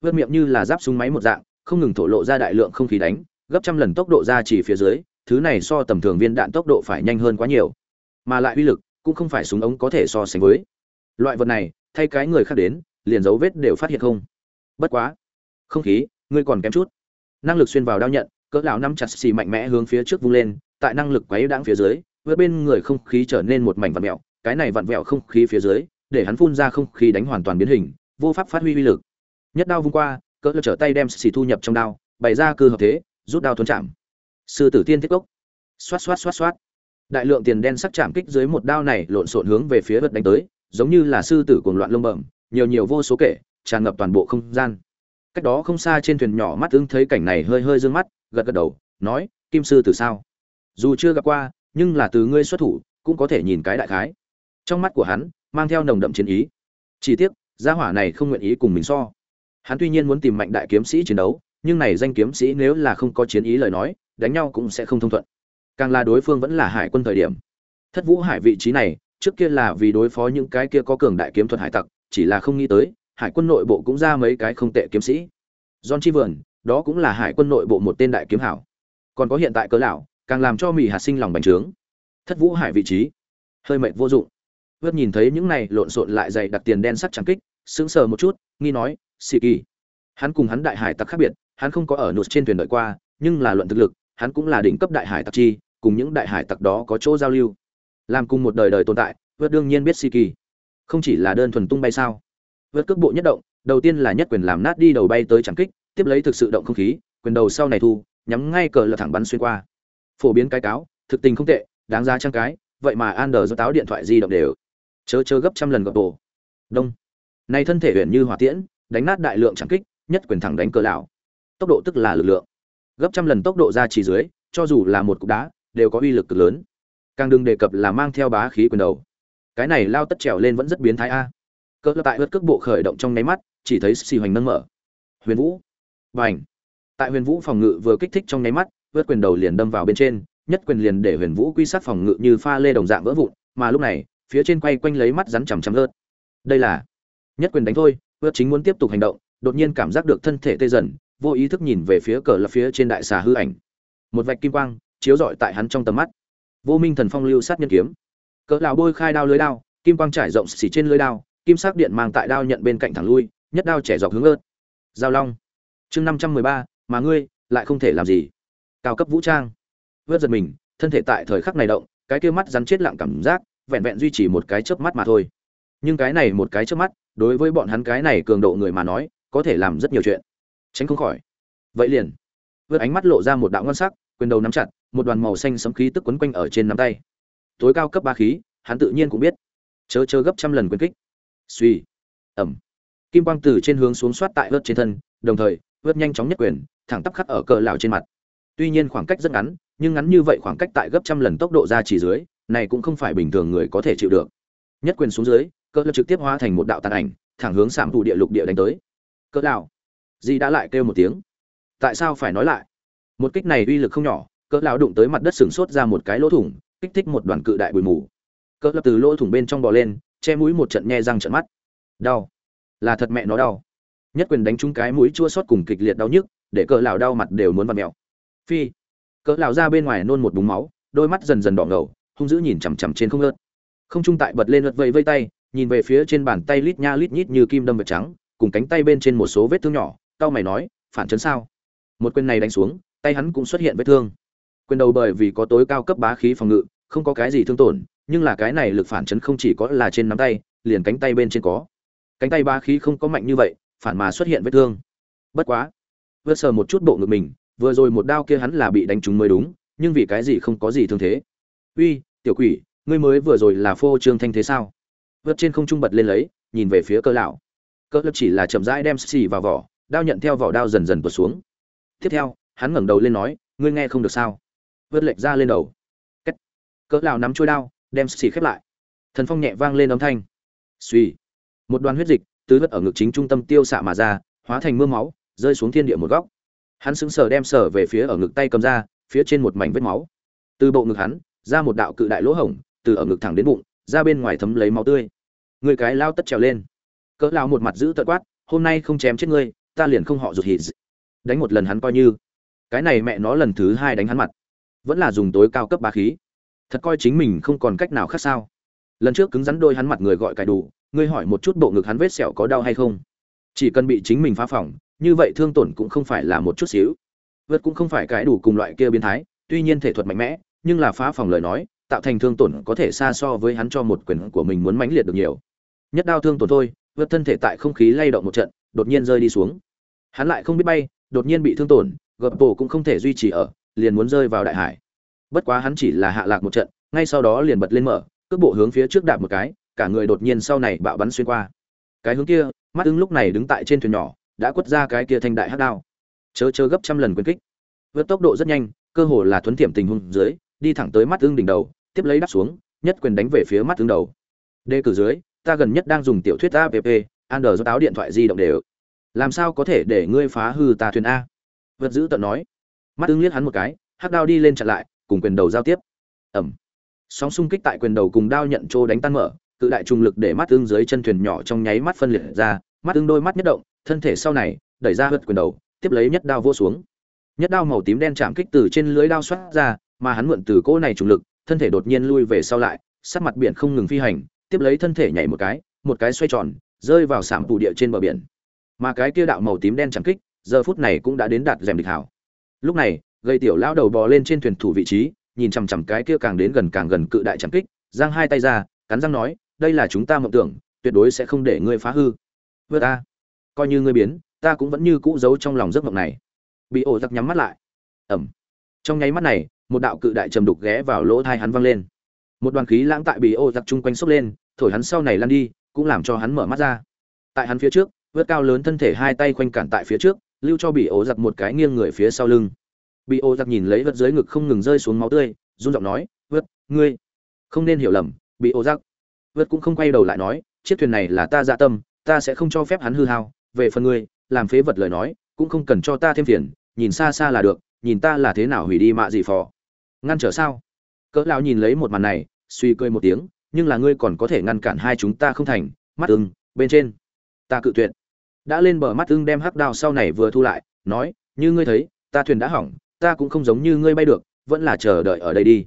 Vớt miệng như là giáp súng máy một dạng, không ngừng thổ lộ ra đại lượng không khí đánh, gấp trăm lần tốc độ ra chỉ phía dưới, thứ này so tầm thường viên đạn tốc độ phải nhanh hơn quá nhiều. Mà lại uy lực cũng không phải súng ống có thể so sánh với. Loại vật này thay cái người khác đến, liền dấu vết đều phát hiện không? Bất quá. Không khí, ngươi còn kém chút. Năng lực xuyên vào đao nhận, cỡ lão nắm chặt xì mạnh mẽ hướng phía trước vung lên, tại năng lực quấy đãng phía dưới, vượt bên người không khí trở nên một mảnh vặn vẹo, cái này vặn vẹo không khí phía dưới, để hắn phun ra không khí đánh hoàn toàn biến hình, vô pháp phát huy uy lực. Nhất đao vung qua, cỡ lão trở tay đem xì thu nhập trong đao, bày ra cơ hợp thế, rút đao thuấn chạm. Sư tử tiên thiết cốc. Xoát xoát xoát xoát. Đại lượng tiền đen sắc chạm kích dưới một đao này lộn xộn hướng về phía vật đánh tới giống như là sư tử cuồng loạn lông bẩm nhiều nhiều vô số kể tràn ngập toàn bộ không gian. Cách đó không xa trên thuyền nhỏ mắt ứng thấy cảnh này hơi hơi dương mắt gật gật đầu nói kim sư tử sao? Dù chưa gặp qua nhưng là từ ngươi xuất thủ cũng có thể nhìn cái đại khái. Trong mắt của hắn mang theo nồng đậm chiến ý. Chỉ tiếc gia hỏa này không nguyện ý cùng mình so. Hắn tuy nhiên muốn tìm mạnh đại kiếm sĩ chiến đấu, nhưng này danh kiếm sĩ nếu là không có chiến ý lời nói, đánh nhau cũng sẽ không thông thuận. Càng là đối phương vẫn là hải quân thời điểm. Thất Vũ Hải vị trí này, trước kia là vì đối phó những cái kia có cường đại kiếm thuật hải tặc, chỉ là không nghĩ tới, hải quân nội bộ cũng ra mấy cái không tệ kiếm sĩ. John Chi Vườn, đó cũng là hải quân nội bộ một tên đại kiếm hảo. Còn có hiện tại cớ lão, càng làm cho mì hạt sinh lòng bành trướng. Thất Vũ Hải vị trí, hơi mệt vô dụng. Vớt nhìn thấy những này lộn xộn lại dày đặc tiền đen sắc chẳng kích, sững sờ một chút, nghi nói, xì kỳ hắn cùng hắn đại hải tặc khác biệt hắn không có ở nụt trên thuyền đợi qua nhưng là luận thực lực hắn cũng là đỉnh cấp đại hải tặc chi cùng những đại hải tặc đó có chỗ giao lưu làm cùng một đời đời tồn tại, vượt đương nhiên biết si kỳ không chỉ là đơn thuần tung bay sao. Vượt cước bộ nhất động, đầu tiên là nhất quyền làm nát đi đầu bay tới chẳng kích, tiếp lấy thực sự động không khí, quyền đầu sau này thu, nhắm ngay cờ lật thẳng bắn xuyên qua. Phổ biến cái cáo, thực tình không tệ, đáng giá trang cái, vậy mà an đờ do táo điện thoại di động đều. Chớ chớ gấp trăm lần gập tổ. đông. Nay thân thể huyện như hỏa tiễn, đánh nát đại lượng chẳng kích, nhất quyền thẳng đánh cờ lão. Tốc độ tức là lực lượng. Gấp trăm lần tốc độ ra chỉ dưới, cho dù là một cục đá, đều có uy lực cực lớn càng đừng đề cập là mang theo bá khí quyền đầu. Cái này lao tất trèo lên vẫn rất biến thái a. Cỡ tại ướt cước bộ khởi động trong nháy mắt, chỉ thấy xì hoành nâng mở. Huyền vũ. Và ảnh tại huyền vũ phòng ngự vừa kích thích trong nháy mắt, ướt quyền đầu liền đâm vào bên trên, nhất quyền liền để huyền vũ quy sát phòng ngự như pha lê đồng dạng vỡ vụn, mà lúc này, phía trên quay quanh lấy mắt rắn chằm chằm ớt đây là nhất quyền đánh thôi, ướt chính muốn tiếp tục hành động, đột nhiên cảm giác được thân thể tê dần, vô ý thức nhìn về phía cờ là phía trên đại xà hư ảnh. Một vạch kim quang, chiếu rọi tại hắn trong tầm mắt vô minh thần phong lưu sát nhân kiếm. Cỡ lão bôi khai đao lưới đao, kim quang trải rộng xỉ trên lưới đao, kim sắc điện mang tại đao nhận bên cạnh thẳng lui, nhất đao trẻ dọc hướng ớt. Giao long. Chương năm trăm mười ba, mà ngươi, lại không thể làm gì. Cao cấp vũ trang. Vớt giật mình, thân thể tại thời khắc này động, cái kia mắt rắn chết lặng cảm giác, vẹn vẹn duy trì một cái chớp mắt mà thôi. Nhưng cái này một cái chớp mắt, đối với bọn hắn cái này cường độ người mà nói, có thể làm rất nhiều chuyện. Tránh không khỏi. Vậy liền. Vớt ánh mắt lộ ra một đạo ngon sắc, quyền đầu nắm chặt một đoàn màu xanh sấm khí tức quấn quanh ở trên nắm tay. Tối cao cấp ba khí, hắn tự nhiên cũng biết. Chớ chớ gấp trăm lần quyền kích. Suy ẩm. Kim quang từ trên hướng xuống soát tại vớt trên thân, đồng thời, vớt nhanh chóng nhất quyền, thẳng tắp khắc ở cờ lão trên mặt. Tuy nhiên khoảng cách rất ngắn, nhưng ngắn như vậy khoảng cách tại gấp trăm lần tốc độ ra chỉ dưới, này cũng không phải bình thường người có thể chịu được. Nhất quyền xuống dưới cỡ lão trực tiếp hóa thành một đạo tàn ảnh, thẳng hướng sạm thủ địa lục địa đánh tới. Cỡ lão. Gì đã lại kêu một tiếng. Tại sao phải nói lại? Một kích này uy lực không nhỏ cỡ lão đụng tới mặt đất sừng sốt ra một cái lỗ thủng, kích thích một đoàn cự đại bụi mù. Cỡ lập từ lỗ thủng bên trong bò lên, che mũi một trận nhe răng trận mắt. Đau. Là thật mẹ nó đau. Nhất quyền đánh trúng cái mũi chua xót cùng kịch liệt đau nhức, để cỡ lão đau mặt đều muốn vặn mèo. Phi. Cỡ lão ra bên ngoài nôn một búng máu, đôi mắt dần dần đỏ ngầu, hung dữ nhìn chằm chằm trên không ngớt không trung tại bật lên lật vây vây tay, nhìn về phía trên bàn tay lít nha lít nhít như kim đâm vật trắng, cùng cánh tay bên trên một số vết thương nhỏ tao mày nói, phản chấn sao? Một quyền này đánh xuống, tay hắn cũng xuất hiện vết thương quyền đầu bởi vì có tối cao cấp bá khí phòng ngự, không có cái gì thương tổn, nhưng là cái này lực phản chấn không chỉ có là trên nắm tay, liền cánh tay bên trên có. Cánh tay bá khí không có mạnh như vậy, phản mà xuất hiện vết thương. Bất quá vớt sờ một chút bộ ngực mình, vừa rồi một đao kia hắn là bị đánh trúng mới đúng, nhưng vì cái gì không có gì thương thế? Uy, tiểu quỷ, ngươi mới vừa rồi là phô trương thanh thế sao? Vượt trên không trung bật lên lấy, nhìn về phía cơ lão. Cơ lớp chỉ là chậm rãi đem xì vào vỏ, đao nhận theo vỏ đao dần dần tuột xuống. Tiếp theo, hắn ngẩng đầu lên nói, ngươi nghe không được sao? Vớt lệch ra lên đầu. Kết. cỡ lão nắm chuôi đao, đem xì khép lại. Thần phong nhẹ vang lên âm thanh. Suy một đoàn huyết dịch, tứ vất ở ngực chính trung tâm tiêu xạ mà ra, hóa thành mưa máu, rơi xuống thiên địa một góc. Hắn sững sờ đem sờ về phía ở ngực tay cầm ra, phía trên một mảnh vết máu. Từ bộ ngực hắn, ra một đạo cự đại lỗ hổng, từ ở ngực thẳng đến bụng, ra bên ngoài thấm lấy máu tươi. Người cái lao tất trèo lên. Cỡ lao một mặt giữ tợn quát, hôm nay không chém chết ngươi, ta liền không họ rụt hít đánh một lần hắn coi như. Cái này mẹ nó lần thứ hai đánh hắn mặt vẫn là dùng tối cao cấp bá khí. Thật coi chính mình không còn cách nào khác sao? Lần trước cứng rắn đôi hắn mặt người gọi cải đủ, ngươi hỏi một chút bộ ngực hắn vết sẹo có đau hay không? Chỉ cần bị chính mình phá phỏng, như vậy thương tổn cũng không phải là một chút xíu. Vượt cũng không phải cái đủ cùng loại kia biến thái, tuy nhiên thể thuật mạnh mẽ, nhưng là phá phòng lời nói, tạo thành thương tổn có thể xa so với hắn cho một quyền của mình muốn mãnh liệt được nhiều. Nhất đao thương tổn thôi, vượt thân thể tại không khí lay động một trận, đột nhiên rơi đi xuống. Hắn lại không biết bay, đột nhiên bị thương tổn gập tổ cũng không thể duy trì ở liền muốn rơi vào đại hải. Bất quá hắn chỉ là hạ lạc một trận, ngay sau đó liền bật lên mở, cước bộ hướng phía trước đạp một cái, cả người đột nhiên sau này bạo bắn xuyên qua. Cái hướng kia, mắt ưng lúc này đứng tại trên thuyền nhỏ, đã quất ra cái kia thanh đại hắc đao. Chớ chớ gấp trăm lần quyền kích. Vượt tốc độ rất nhanh, cơ hồ là thuấn tiệm tình huống dưới, đi thẳng tới mắt ưng đỉnh đầu, tiếp lấy đắp xuống, nhất quyền đánh về phía mắt ưng đầu. Đề cử dưới, ta gần nhất đang dùng tiểu thuyết app android do táo điện thoại di động đều. Làm sao có thể để ngươi phá hư ta thuyền a? Vượt giữ tận nói mắt ưng liếc hắn một cái, hắc đao đi lên chặn lại, cùng quyền đầu giao tiếp. Ẩm. Sóng xung kích tại quyền đầu cùng đao nhận trô đánh tan mở, cự đại trung lực để mắt ưng dưới chân thuyền nhỏ trong nháy mắt phân liệt ra, mắt ưng đôi mắt nhất động, thân thể sau này, đẩy ra hất quyền đầu, tiếp lấy nhất đao vô xuống. Nhất đao màu tím đen chạm kích từ trên lưới đao xoát ra, mà hắn mượn từ cỗ này trùng lực, thân thể đột nhiên lui về sau lại sát mặt biển không ngừng phi hành, tiếp lấy thân thể nhảy một cái một cái xoay tròn, rơi vào sảm tù địa trên bờ biển. Mà cái kia đạo màu tím đen chạm kích, giờ phút này cũng đã đến đạt rèm địch hảo lúc này gây tiểu lão đầu bò lên trên thuyền thủ vị trí, nhìn chằm chằm cái kia càng đến gần càng gần cự đại chạm kích, giang hai tay ra, cắn răng nói, đây là chúng ta mộng tưởng, tuyệt đối sẽ không để ngươi phá hư. Vượt ta, coi như ngươi biến, ta cũng vẫn như cũ giấu trong lòng giấc mộng này. Bị ổ giặc nhắm mắt lại. Ẩm. Trong nháy mắt này, một đạo cự đại trầm đục ghé vào lỗ thai hắn văng lên. Một đoàn khí lãng tại bị ô giặc chung quanh sốc lên, thổi hắn sau này lăn đi, cũng làm cho hắn mở mắt ra. Tại hắn phía trước vớt cao lớn thân thể hai tay khoanh cản tại phía trước lưu cho bị ố giặc một cái nghiêng người phía sau lưng. Bị ố giặc nhìn lấy vật dưới ngực không ngừng rơi xuống máu tươi, run giọng nói vớt ngươi. Không nên hiểu lầm, bị ố giặc. Vớt cũng không quay đầu lại nói, chiếc thuyền này là ta dạ tâm, ta sẽ không cho phép hắn hư hao. Về phần ngươi, làm phế vật lời nói, cũng không cần cho ta thêm phiền, nhìn xa xa là được, nhìn ta là thế nào hủy đi mạ gì phò. Ngăn trở sao? Cỡ lão nhìn lấy một màn này, suy cười một tiếng, nhưng là ngươi còn có thể ngăn cản hai chúng ta không thành, mắt ưng, bên trên. Ta cự tuyệt đã lên bờ mắt ưng đem hắc đao sau này vừa thu lại, nói, như ngươi thấy, ta thuyền đã hỏng, ta cũng không giống như ngươi bay được, vẫn là chờ đợi ở đây đi.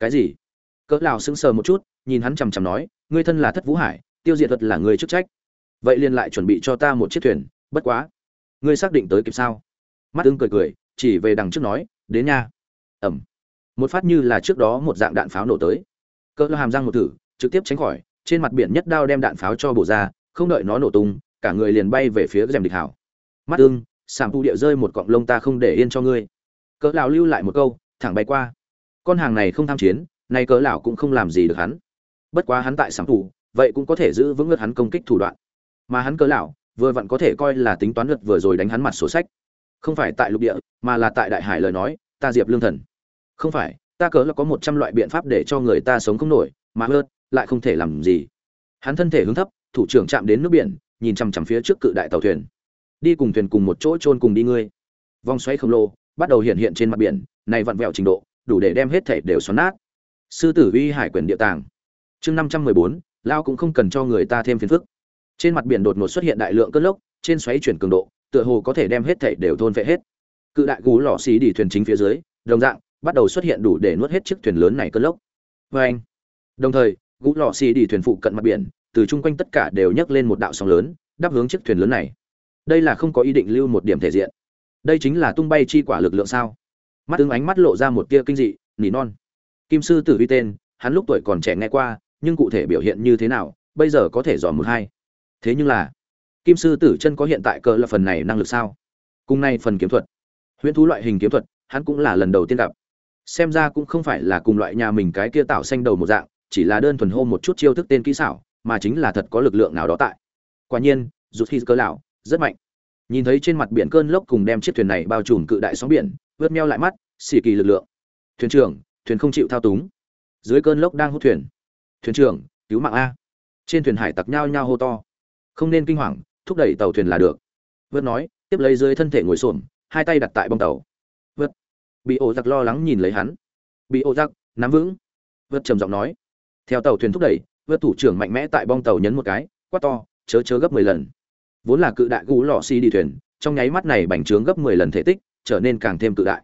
Cái gì? Cỡ lào sững sờ một chút, nhìn hắn chằm chằm nói, ngươi thân là thất vũ hải, tiêu diệt vật là người chức trách. Vậy liền lại chuẩn bị cho ta một chiếc thuyền, bất quá. Ngươi xác định tới kịp sao? Mắt ưng cười cười, chỉ về đằng trước nói, đến nha. Ẩm. Một phát như là trước đó một dạng đạn pháo nổ tới. Cỡ hàm răng một thử, trực tiếp tránh khỏi, trên mặt biển nhất đao đem đạn pháo cho bổ ra, không đợi nó nổ tung cả người liền bay về phía rèm địch hảo. Mắt ưng sảng tu địa rơi một cọng lông ta không để yên cho ngươi. Cỡ lão lưu lại một câu, thẳng bay qua. Con hàng này không tham chiến, nay cỡ lão cũng không làm gì được hắn. Bất quá hắn tại sảng tu vậy cũng có thể giữ vững ngược hắn công kích thủ đoạn. Mà hắn cỡ lão, vừa vặn có thể coi là tính toán luật vừa rồi đánh hắn mặt sổ sách. Không phải tại lục địa, mà là tại đại hải lời nói, ta diệp lương thần. Không phải, ta cớ là có một trăm loại biện pháp để cho người ta sống không nổi, mà hơn, lại không thể làm gì. Hắn thân thể hướng thấp, thủ trưởng chạm đến nước biển nhìn chằm chằm phía trước cự đại tàu thuyền. Đi cùng thuyền cùng một chỗ chôn cùng đi ngươi. Vòng xoáy khổng lồ bắt đầu hiện hiện trên mặt biển, này vặn vẹo trình độ, đủ để đem hết thể đều xoắn nát. Sư tử uy hải quyền địa tàng. Chương năm trăm mười bốn, lao cũng không cần cho người ta thêm phiền phức. Trên mặt biển đột ngột xuất hiện đại lượng cơn lốc, trên xoáy chuyển cường độ, tựa hồ có thể đem hết thể đều thôn vệ hết. Cự đại gú lò xì đi thuyền chính phía dưới, đồng dạng, bắt đầu xuất hiện đủ để nuốt hết chiếc thuyền lớn này cơn lốc. Vê anh đồng thời, gú lò xì đi thuyền phụ cận mặt biển từ chung quanh tất cả đều nhấc lên một đạo sóng lớn, đáp hướng chiếc thuyền lớn này. Đây là không có ý định lưu một điểm thể diện. Đây chính là tung bay chi quả lực lượng sao? Mắt tương ánh mắt lộ ra một tia kinh dị, nỉ non. Kim sư tử vi tên, hắn lúc tuổi còn trẻ nghe qua, nhưng cụ thể biểu hiện như thế nào, bây giờ có thể dò một hai. Thế nhưng là, kim sư tử chân có hiện tại cờ là phần này năng lực sao? Cùng nay phần kiếm thuật, huyễn thú loại hình kiếm thuật, hắn cũng là lần đầu tiên gặp. Xem ra cũng không phải là cùng loại nhà mình cái kia tạo xanh đầu một dạng, chỉ là đơn thuần hô một chút chiêu thức tên kỹ xảo mà chính là thật có lực lượng nào đó tại. Quả nhiên, rụt khi cơ lão, rất mạnh. Nhìn thấy trên mặt biển cơn lốc cùng đem chiếc thuyền này bao trùm cự đại sóng biển, vớt meo lại mắt, xì kỳ lực lượng. Thuyền trưởng, thuyền không chịu thao túng. Dưới cơn lốc đang hút thuyền. Thuyền trưởng, cứu mạng a. Trên thuyền hải tặc nhao nhao hô to. Không nên kinh hoàng, thúc đẩy tàu thuyền là được. Vớt nói, tiếp lấy dưới thân thể ngồi xổm, hai tay đặt tại bông tàu. Vớt. Bị ổ giặc lo lắng nhìn lấy hắn. Bị ổ giặc, nắm vững. Vớt trầm giọng nói. Theo tàu thuyền thúc đẩy vớt thủ trưởng mạnh mẽ tại bong tàu nhấn một cái, quát to, chớ chớ gấp mười lần. Vốn là cự đại gú lò xi đi thuyền, trong nháy mắt này bành trướng gấp mười lần thể tích, trở nên càng thêm cự đại.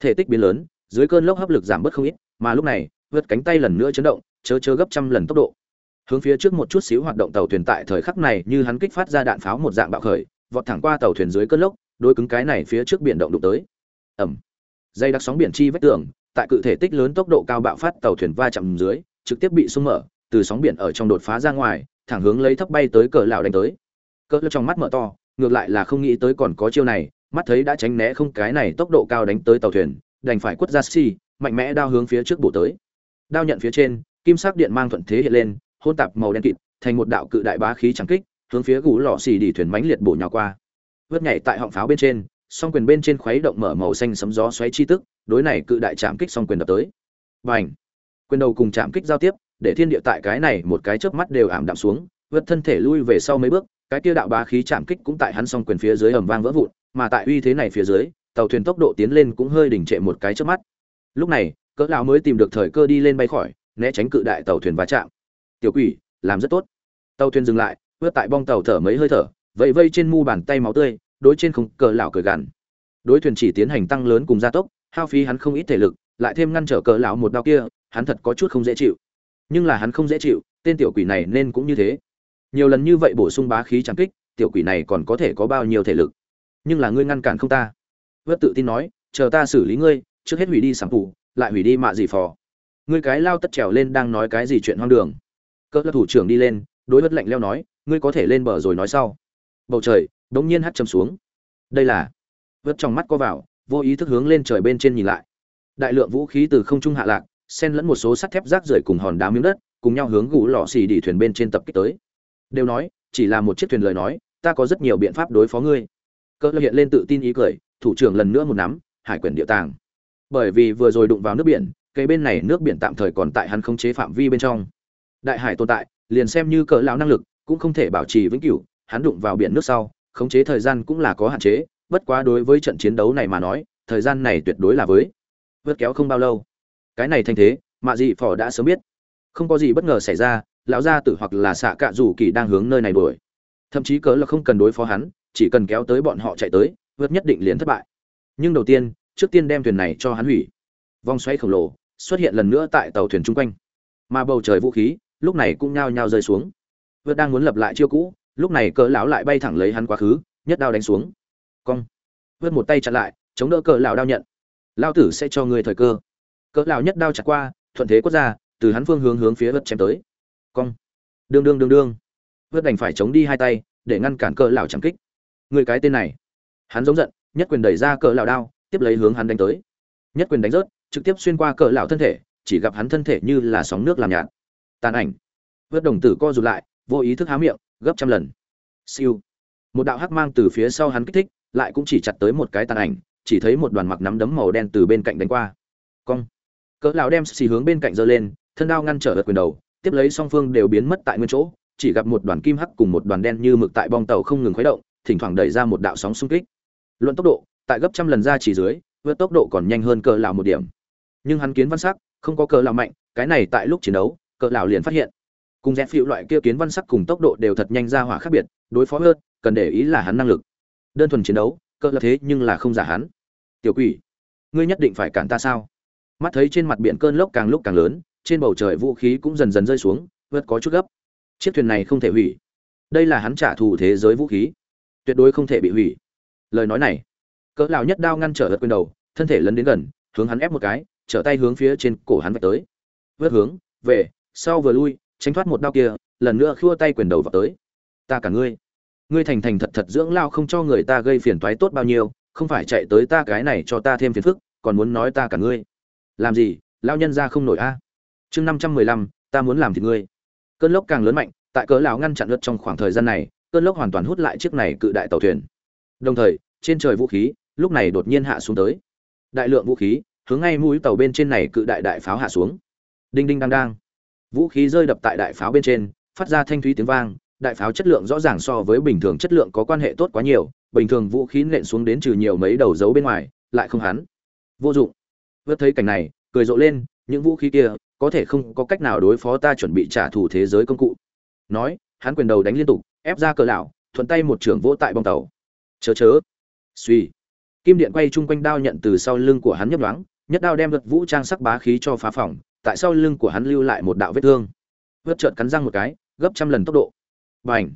Thể tích biến lớn, dưới cơn lốc hấp lực giảm bớt không ít, mà lúc này vớt cánh tay lần nữa chấn động, chớ chớ gấp trăm lần tốc độ. Hướng phía trước một chút xíu hoạt động tàu thuyền tại thời khắc này như hắn kích phát ra đạn pháo một dạng bạo khởi, vọt thẳng qua tàu thuyền dưới cơn lốc đôi cứng cái này phía trước biển động đụng tới. Ẩm dây đặc sóng biển chi vách tường, tại cự thể tích lớn tốc độ cao bạo phát tàu thuyền va chạm dưới, trực tiếp bị sung mở từ sóng biển ở trong đột phá ra ngoài thẳng hướng lấy thấp bay tới cờ lão đánh tới. Cỡ trong mắt mở to ngược lại là không nghĩ tới còn có chiêu này mắt thấy đã tránh né không cái này tốc độ cao đánh tới tàu thuyền đành phải quất ra xi mạnh mẽ đao hướng phía trước bổ tới. Đao nhận phía trên kim sắc điện mang thuận thế hiện lên hôn tạp màu đen kịt thành một đạo cự đại bá khí chẳng kích hướng phía gù lọ xì đi thuyền mánh liệt bổ nhào qua. Vớt nhảy tại họng pháo bên trên song quyền bên trên khuấy động mở màu xanh sấm gió xoáy chi tức đối này cự đại chạm kích song quyền đập tới. Bành, quyền đầu cùng chạm kích giao tiếp để thiên địa tại cái này một cái chớp mắt đều ảm đạm xuống vớt thân thể lui về sau mấy bước, cái kia đạo bá khí chạm kích cũng tại hắn song quyền phía dưới ầm vang vỡ vụn, mà tại uy thế này phía dưới, tàu thuyền tốc độ tiến lên cũng hơi đình trệ một cái chớp mắt. Lúc này, cỡ lão mới tìm được thời cơ đi lên bay khỏi, né tránh cự đại tàu thuyền va chạm. Tiểu quỷ, làm rất tốt. Tàu thuyền dừng lại, vớt tại bong tàu thở mấy hơi thở, vẫy vây trên mu bàn tay máu tươi, đối trên không cờ lão cười gằn. Đối thuyền chỉ tiến hành tăng lớn cùng gia tốc, hao phí hắn không ít thể lực, lại thêm ngăn trở cờ lão một đao kia, hắn thật có chút không dễ chịu nhưng là hắn không dễ chịu, tên tiểu quỷ này nên cũng như thế. Nhiều lần như vậy bổ sung bá khí trắng kích, tiểu quỷ này còn có thể có bao nhiêu thể lực? Nhưng là ngươi ngăn cản không ta. Vớt tự tin nói, chờ ta xử lý ngươi, trước hết hủy đi sản phụ lại hủy đi mạ gì phò. Ngươi cái lao tất trèo lên đang nói cái gì chuyện hoang đường? Cỡ thủ trưởng đi lên, đối vớt lạnh leo nói, ngươi có thể lên bờ rồi nói sau. Bầu trời, đống nhiên hắt chầm xuống. Đây là vớt trong mắt có vào, vô ý thức hướng lên trời bên trên nhìn lại. Đại lượng vũ khí từ không trung hạ lạc xen lẫn một số sắt thép rác rưởi cùng hòn đá miếng đất, cùng nhau hướng gù lò xì đi thuyền bên trên tập kích tới. Đều nói, chỉ là một chiếc thuyền lời nói, ta có rất nhiều biện pháp đối phó ngươi. Cỡ hiện lên tự tin ý cười, thủ trưởng lần nữa một nắm, hải quyển địa tàng. Bởi vì vừa rồi đụng vào nước biển cây bên này nước biển tạm thời còn tại hắn không chế phạm vi bên trong. Đại hải tồn tại, liền xem như cỡ lão năng lực, cũng không thể bảo trì vĩnh cửu, hắn đụng vào biển nước sau, khống chế thời gian cũng là có hạn chế, bất quá đối với trận chiến đấu này mà nói, thời gian này tuyệt đối là với. Vớt kéo không bao lâu cái này thành thế, mạ dị phò đã sớm biết. Không có gì bất ngờ xảy ra, lão gia tử hoặc là xạ cạ rủ kỳ đang hướng nơi này đuổi. Thậm chí cớ là không cần đối phó hắn, chỉ cần kéo tới bọn họ chạy tới, vượt nhất định liền thất bại. Nhưng đầu tiên, trước tiên đem thuyền này cho hắn hủy. Vòng xoay khổng lồ xuất hiện lần nữa tại tàu thuyền chung quanh. Mà bầu trời vũ khí lúc này cũng nhao nhao rơi xuống. Vượt đang muốn lập lại chiêu cũ, lúc này cỡ lão lại bay thẳng lấy hắn quá khứ, nhất đao đánh xuống. Cong. Vượt một tay chặn lại, chống đỡ cỡ lão đao nhận. Lao tử sẽ cho người thời cơ cỡ lão nhất đao chặt qua, thuận thế quất ra, từ hắn phương hướng hướng phía vớt chém tới. Cong. Đương đương đương đương. Vớt đành phải chống đi hai tay, để ngăn cản cỡ lão chẳng kích. Người cái tên này. Hắn giống giận, nhất quyền đẩy ra cỡ lão đao, tiếp lấy hướng hắn đánh tới. Nhất quyền đánh rớt, trực tiếp xuyên qua cỡ lão thân thể, chỉ gặp hắn thân thể như là sóng nước làm nhạt. Tàn ảnh. Vớt đồng tử co rụt lại, vô ý thức há miệng, gấp trăm lần. Siêu. Một đạo hắc mang từ phía sau hắn kích thích, lại cũng chỉ chặt tới một cái tàn ảnh, chỉ thấy một đoàn mặc nắm đấm màu đen từ bên cạnh đánh qua. Cong cỡ lão đem xì hướng bên cạnh giơ lên, thân đao ngăn trở ợt quyền đầu, tiếp lấy song phương đều biến mất tại nguyên chỗ, chỉ gặp một đoàn kim hắc cùng một đoàn đen như mực tại bong tàu không ngừng khuấy động, thỉnh thoảng đẩy ra một đạo sóng xung kích. Luận tốc độ, tại gấp trăm lần ra chỉ dưới, vượt tốc độ còn nhanh hơn cỡ lão một điểm. Nhưng hắn kiến văn sắc, không có cỡ lão mạnh, cái này tại lúc chiến đấu, cỡ lão liền phát hiện. Cùng rẽ phiệu loại kia kiến văn sắc cùng tốc độ đều thật nhanh ra hỏa khác biệt, đối phó hơn, cần để ý là hắn năng lực. Đơn thuần chiến đấu, cỡ là thế nhưng là không giả hắn. Tiểu quỷ, ngươi nhất định phải cản ta sao? Mắt thấy trên mặt biển cơn lốc càng lúc càng lớn, trên bầu trời vũ khí cũng dần dần rơi xuống vượt có chút gấp. Chiếc thuyền này không thể hủy. Đây là hắn trả thù thế giới vũ khí. Tuyệt đối không thể bị hủy. Lời nói này, cỡ lão nhất đao ngăn trở ớt quyền đầu, thân thể lấn đến gần, hướng hắn ép một cái, trở tay hướng phía trên cổ hắn vạch tới. Vớt hướng, về, sau vừa lui, tránh thoát một đao kia, lần nữa khua tay quyền đầu vào tới. Ta cả ngươi. Ngươi thành thành thật thật dưỡng lao không cho người ta gây phiền toái tốt bao nhiêu, không phải chạy tới ta cái này cho ta thêm phiền phức, còn muốn nói ta cả ngươi làm gì lao nhân ra không nổi a. Chương năm trăm mười lăm, ta muốn làm thì ngươi. Cơn lốc càng lớn mạnh, tại cỡ lão ngăn chặn lướt trong khoảng thời gian này, cơn lốc hoàn toàn hút lại chiếc này cự đại tàu thuyền. Đồng thời, trên trời vũ khí, lúc này đột nhiên hạ xuống tới. Đại lượng vũ khí, hướng ngay mũi tàu bên trên này cự đại đại pháo hạ xuống. Đinh đinh đang đang. Vũ khí rơi đập tại đại pháo bên trên, phát ra thanh thúy tiếng vang, đại pháo chất lượng rõ ràng so với bình thường chất lượng có quan hệ tốt quá nhiều, bình thường vũ khí nện xuống đến trừ nhiều mấy đầu dấu bên ngoài, lại không hắn. Vô dụng vớt thấy cảnh này, cười rộ lên, những vũ khí kia, có thể không có cách nào đối phó ta chuẩn bị trả thù thế giới công cụ. Nói, hắn quyền đầu đánh liên tục, ép ra cờ lão, thuận tay một trưởng vỗ tại bong tàu. Chớ chớ. Suy kim điện quay chung quanh đao nhận từ sau lưng của hắn nhấp đoáng nhất đao đem vật vũ trang sắc bá khí cho phá phỏng, tại sau lưng của hắn lưu lại một đạo vết thương. Vớt trợn cắn răng một cái, gấp trăm lần tốc độ. Bành.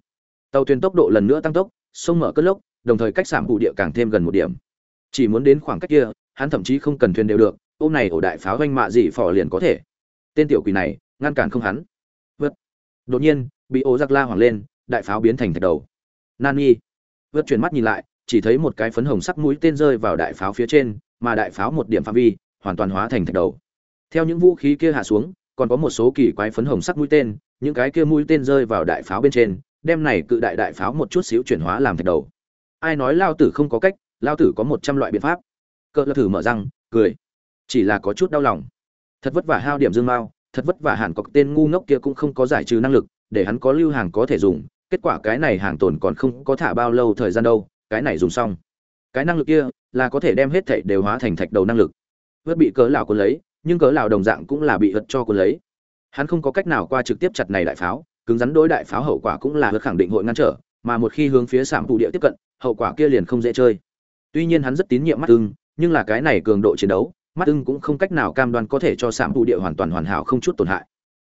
Tàu thuyền tốc độ lần nữa tăng tốc, sông mở cất lốc, đồng thời cách sảm phụ địa càng thêm gần một điểm. Chỉ muốn đến khoảng cách kia, hắn thậm chí không cần thuyền đều được ôm này ổ đại pháo vanh mạ dị phò liền có thể. Tên tiểu quỷ này, ngăn cản không hắn. Vớt đột nhiên, bị ô giặc la hoảng lên, đại pháo biến thành thạch đầu. Nan nhi vớt chuyển mắt nhìn lại, chỉ thấy một cái phấn hồng sắc mũi tên rơi vào đại pháo phía trên, mà đại pháo một điểm phạm vi, hoàn toàn hóa thành thạch đầu. Theo những vũ khí kia hạ xuống, còn có một số kỳ quái phấn hồng sắc mũi tên, những cái kia mũi tên rơi vào đại pháo bên trên, đem này cự đại đại pháo một chút xíu chuyển hóa làm thạch đầu. Ai nói lao tử không có cách, lao tử có một trăm loại biện pháp. Cỡ lập thử mở răng, cười chỉ là có chút đau lòng. Thật vất vả hao điểm dương mao, thật vất vả hẳn cọc tên ngu ngốc kia cũng không có giải trừ năng lực, để hắn có lưu hàng có thể dùng, kết quả cái này hàng tồn còn không có thả bao lâu thời gian đâu, cái này dùng xong. Cái năng lực kia là có thể đem hết thảy đều hóa thành thạch đầu năng lực. Vớt bị cớ lão cuốn lấy, nhưng cớ lão đồng dạng cũng là bị vật cho cuốn lấy. Hắn không có cách nào qua trực tiếp chặt này đại pháo, cứng rắn đối đại pháo hậu quả cũng là vớt khẳng định hội ngăn trở, mà một khi hướng phía sạm thủ địa tiếp cận, hậu quả kia liền không dễ chơi. Tuy nhiên hắn rất tín nhiệm mắt ưng, nhưng là cái này cường độ chiến đấu mắt ưng cũng không cách nào cam đoan có thể cho sạm thụ địa hoàn toàn hoàn hảo không chút tổn hại.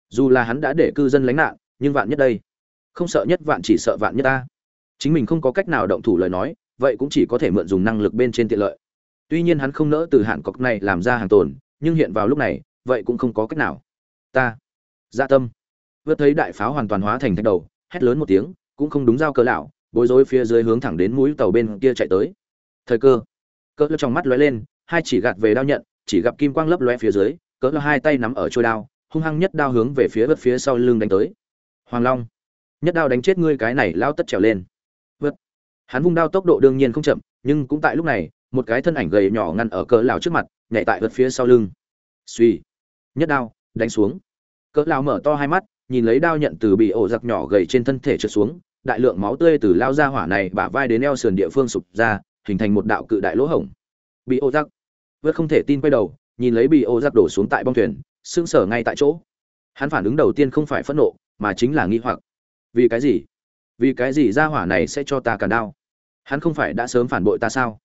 Dù là hắn đã để cư dân lánh nạn, nhưng vạn nhất đây? Không sợ nhất vạn chỉ sợ vạn nhất ta. Chính mình không có cách nào động thủ lời nói, vậy cũng chỉ có thể mượn dùng năng lực bên trên tiện lợi. Tuy nhiên hắn không nỡ từ hạn cọc này làm ra hàng tồn, nhưng hiện vào lúc này, vậy cũng không có cách nào. Ta. Dạ tâm. Vớt thấy đại pháo hoàn toàn hóa thành thạch đầu, hét lớn một tiếng, cũng không đúng giao cơ lão, bối rối phía dưới hướng thẳng đến mũi tàu bên kia chạy tới. Thời cơ. Cỡ trong mắt lóe lên, hai chỉ gạt về đao nhận chỉ gặp kim quang lấp lóe phía dưới cỡ hai tay nắm ở trôi đao hung hăng nhất đao hướng về phía vớt phía sau lưng đánh tới. Hoàng long nhất đao đánh chết ngươi cái này lao tất trèo lên. Vớt, hắn vung đao tốc độ đương nhiên không chậm nhưng cũng tại lúc này một cái thân ảnh gầy nhỏ ngăn ở cỡ lão trước mặt nhảy tại vớt phía sau lưng. Suy nhất đao đánh xuống. Cỡ lão mở to hai mắt nhìn lấy đao nhận từ bị ổ giặc nhỏ gầy trên thân thể trượt xuống đại lượng máu tươi từ lao ra hỏa này bả vai đến eo sườn địa phương sụp ra hình thành một đạo cự đại lỗ hổng. Bị ổ giặc vớt không thể tin quay đầu, nhìn lấy bị ô giặc đổ xuống tại bong thuyền, sững sờ ngay tại chỗ. Hắn phản ứng đầu tiên không phải phẫn nộ, mà chính là nghi hoặc. Vì cái gì? Vì cái gì ra hỏa này sẽ cho ta cản đao? Hắn không phải đã sớm phản bội ta sao?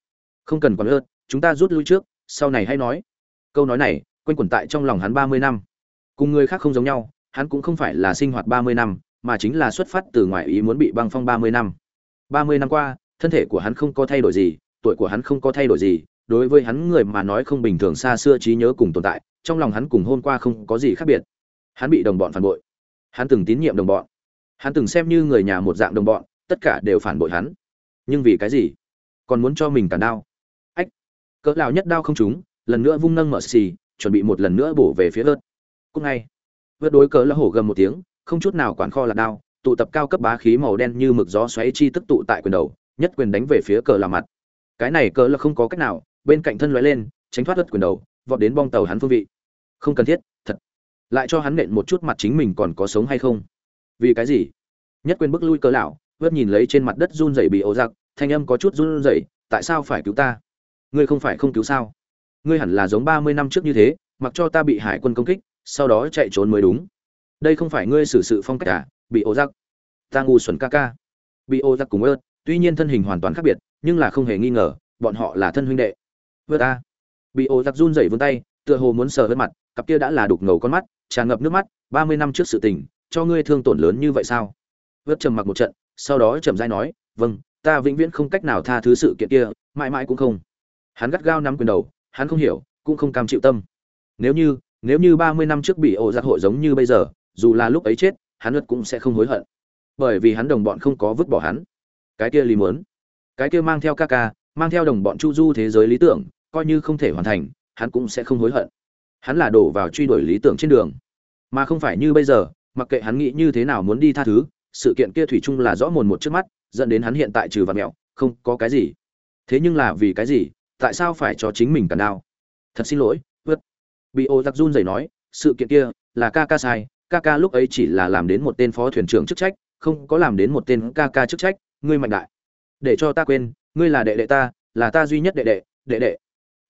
Không cần còn ớt chúng ta rút lui trước, sau này hãy nói. Câu nói này, quanh quẩn tại trong lòng hắn ba mươi năm. Cùng người khác không giống nhau, hắn cũng không phải là sinh hoạt ba mươi năm, mà chính là xuất phát từ ngoại ý muốn bị băng phong ba mươi năm. Ba mươi năm qua, thân thể của hắn không có thay đổi gì, tuổi của hắn không có thay đổi gì đối với hắn người mà nói không bình thường xa xưa trí nhớ cùng tồn tại, trong lòng hắn cùng hôm qua không có gì khác biệt. Hắn bị đồng bọn phản bội. Hắn từng tín nhiệm đồng bọn. Hắn từng xem như người nhà một dạng đồng bọn, tất cả đều phản bội hắn. Nhưng vì cái gì? Còn muốn cho mình cản đao. Ách, cỡ lão nhất đao không trúng, lần nữa vung nâng mở xì, chuẩn bị một lần nữa bổ về phía ớt cũng ngay, vớt đối cỡ là hổ gầm một tiếng, không chút nào quản kho là đao, tụ tập cao cấp bá khí màu đen như mực gió xoáy chi tức tụ tại quyền đầu, nhất quyền đánh về phía cỡ là mặt. Cái này cỡ là không có cách nào bên cạnh thân lóe lên, tránh thoát đất quyền đầu, vọt đến bong tàu hắn phương vị. Không cần thiết, thật. Lại cho hắn nện một chút mặt chính mình còn có sống hay không? Vì cái gì? Nhất quên bước lui cỡ lão vớt nhìn lấy trên mặt đất run rẩy bị ố giặc, thanh âm có chút run rẩy, tại sao phải cứu ta? Ngươi không phải không cứu sao? Ngươi hẳn là giống ba mươi năm trước như thế, mặc cho ta bị hải quân công kích, sau đó chạy trốn mới đúng. Đây không phải ngươi xử sự phong cách à bị ố giặc. Ta ngu xuẩn ca ca. Bị ố giặc cùng ớt, tuy nhiên thân hình hoàn toàn khác biệt, nhưng là không hề nghi ngờ, bọn họ là thân huynh đệ vớt ta bị ô giặc run rẩy vươn tay, tựa hồ muốn sờ vớt mặt, cặp kia đã là đục ngầu con mắt, tràn ngập nước mắt, ba mươi năm trước sự tình, cho ngươi thương tổn lớn như vậy sao? Vớt trầm mặc một trận, sau đó trầm dai nói vâng ta vĩnh viễn không cách nào tha thứ sự kiện kia, mãi mãi cũng không. Hắn gắt gao nắm quyền đầu, hắn không hiểu, cũng không cam chịu tâm. Nếu như nếu như ba mươi năm trước bị ổ giặc hội giống như bây giờ, dù là lúc ấy chết, hắn ất cũng sẽ không hối hận. Bởi vì hắn đồng bọn không có vứt bỏ hắn. Cái kia lý muốn cái kia mang theo ca ca, mang theo đồng bọn chu du thế giới lý tưởng coi như không thể hoàn thành, hắn cũng sẽ không hối hận. Hắn là đổ vào truy đuổi lý tưởng trên đường. Mà không phải như bây giờ, mặc kệ hắn nghĩ như thế nào muốn đi tha thứ, sự kiện kia thủy chung là rõ mồn một trước mắt, dẫn đến hắn hiện tại trừ vật mẹo, không có cái gì. Thế nhưng là vì cái gì, tại sao phải cho chính mình cản đau thật xin lỗi, vứt. Bị ô giặc run rẩy nói, sự kiện kia là ca ca sai, ca ca lúc ấy chỉ là làm đến một tên phó thuyền trưởng chức trách, không có làm đến một tên ca ca chức trách, ngươi mạnh đại. Để cho ta quên, ngươi là đệ đệ ta, là ta duy nhất đệ đệ đệ đệ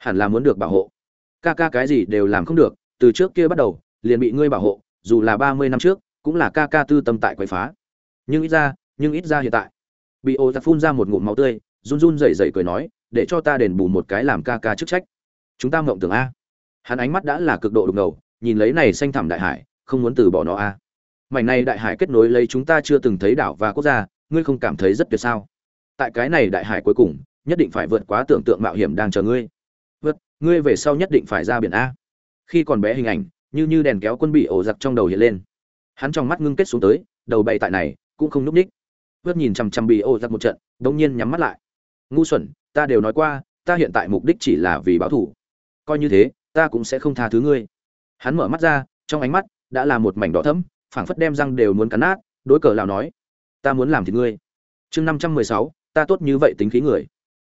hẳn là muốn được bảo hộ. Ca ca cái gì đều làm không được, từ trước kia bắt đầu, liền bị ngươi bảo hộ, dù là ba mươi năm trước, cũng là ca ca tư tâm tại quậy phá. Nhưng ít ra, nhưng ít ra hiện tại. Bị ô giặc phun ra một ngụm máu tươi, run run rẩy rẩy cười nói, để cho ta đền bù một cái làm ca ca chức trách. Chúng ta mộng tưởng a. Hắn ánh mắt đã là cực độ đục ngầu, nhìn lấy này xanh thẳm đại hải, không muốn từ bỏ nó a. Mảnh này đại hải kết nối lấy chúng ta chưa từng thấy đảo và quốc gia, ngươi không cảm thấy rất tuyệt sao? Tại cái này đại hải cuối cùng, nhất định phải vượt quá tưởng tượng mạo hiểm đang chờ ngươi ngươi về sau nhất định phải ra biển a. Khi còn bé hình ảnh, như như đèn kéo quân bị ổ giặc trong đầu hiện lên. Hắn trong mắt ngưng kết xuống tới, đầu bậy tại này, cũng không núp ních. Vớt nhìn chằm chằm bị ổ giặc một trận, đống nhiên nhắm mắt lại. Ngu xuẩn, ta đều nói qua, ta hiện tại mục đích chỉ là vì báo thù. Coi như thế, ta cũng sẽ không tha thứ ngươi. Hắn mở mắt ra, trong ánh mắt đã là một mảnh đỏ thẫm, phảng phất đem răng đều muốn cắn nát, đối cờ lão nói, ta muốn làm thì ngươi. Chương năm trăm mười sáu, ta tốt như vậy tính khí người.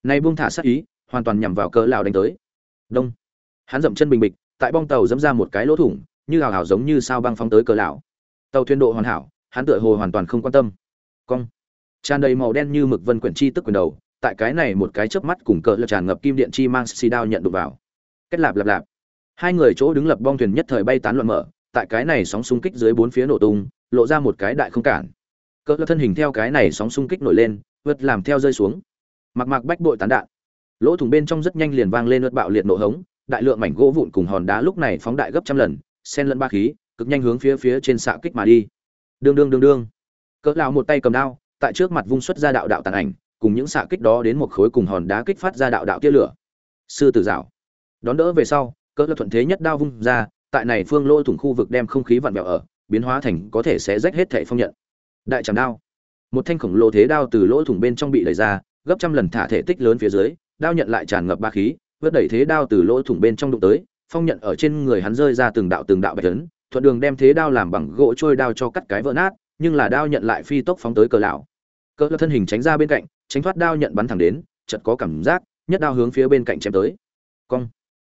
Nay buông thả sát ý, hoàn toàn nhằm vào cờ lão đánh tới đông. Hắn dậm chân bình bịch, tại bong tàu dẫm ra một cái lỗ thủng, như hào hào giống như sao băng phóng tới cờ lão. Tàu thuyền độ hoàn hảo, hắn tựa hồ hoàn toàn không quan tâm. Cong. Tràn đầy màu đen như mực vân quyển chi tức quyền đầu, tại cái này một cái chớp mắt cùng cờ là tràn ngập kim điện chi mang xì đao nhận đụng vào. Kết lạp lạp lạp. Hai người chỗ đứng lập bong thuyền nhất thời bay tán loạn mở, tại cái này sóng xung kích dưới bốn phía nổ tung, lộ ra một cái đại không cản. Cỡ thân hình theo cái này sóng xung kích nổi lên, vượt làm theo rơi xuống. Mặc mặc bách bội tán đạn lỗ thủng bên trong rất nhanh liền vang lên lượt bạo liệt nổ hống, đại lượng mảnh gỗ vụn cùng hòn đá lúc này phóng đại gấp trăm lần, xen lẫn ba khí, cực nhanh hướng phía phía trên xạ kích mà đi. Đương đương đương đương. Cỡ lão một tay cầm đao, tại trước mặt vung xuất ra đạo đạo tàn ảnh, cùng những xạ kích đó đến một khối cùng hòn đá kích phát ra đạo đạo tia lửa. Sư tử dạo đón đỡ về sau, cỡ lão thuận thế nhất đao vung ra, tại này phương lỗ thủng khu vực đem không khí vặn vẹo ở, biến hóa thành có thể sẽ rách hết thể phong nhận. Đại tràng đao. Một thanh khổng lồ thế đao từ lỗ thủng bên trong bị đẩy ra, gấp trăm lần thả thể tích lớn phía dưới đao nhận lại tràn ngập ba khí, vớt đẩy thế đao từ lỗ thủng bên trong đụng tới, phong nhận ở trên người hắn rơi ra từng đạo từng đạo bạch tấn thuận đường đem thế đao làm bằng gỗ trôi đao cho cắt cái vỡ nát, nhưng là đao nhận lại phi tốc phóng tới cờ lão. Cỡ thân hình tránh ra bên cạnh, tránh thoát đao nhận bắn thẳng đến, chợt có cảm giác, nhất đao hướng phía bên cạnh chém tới. Cong.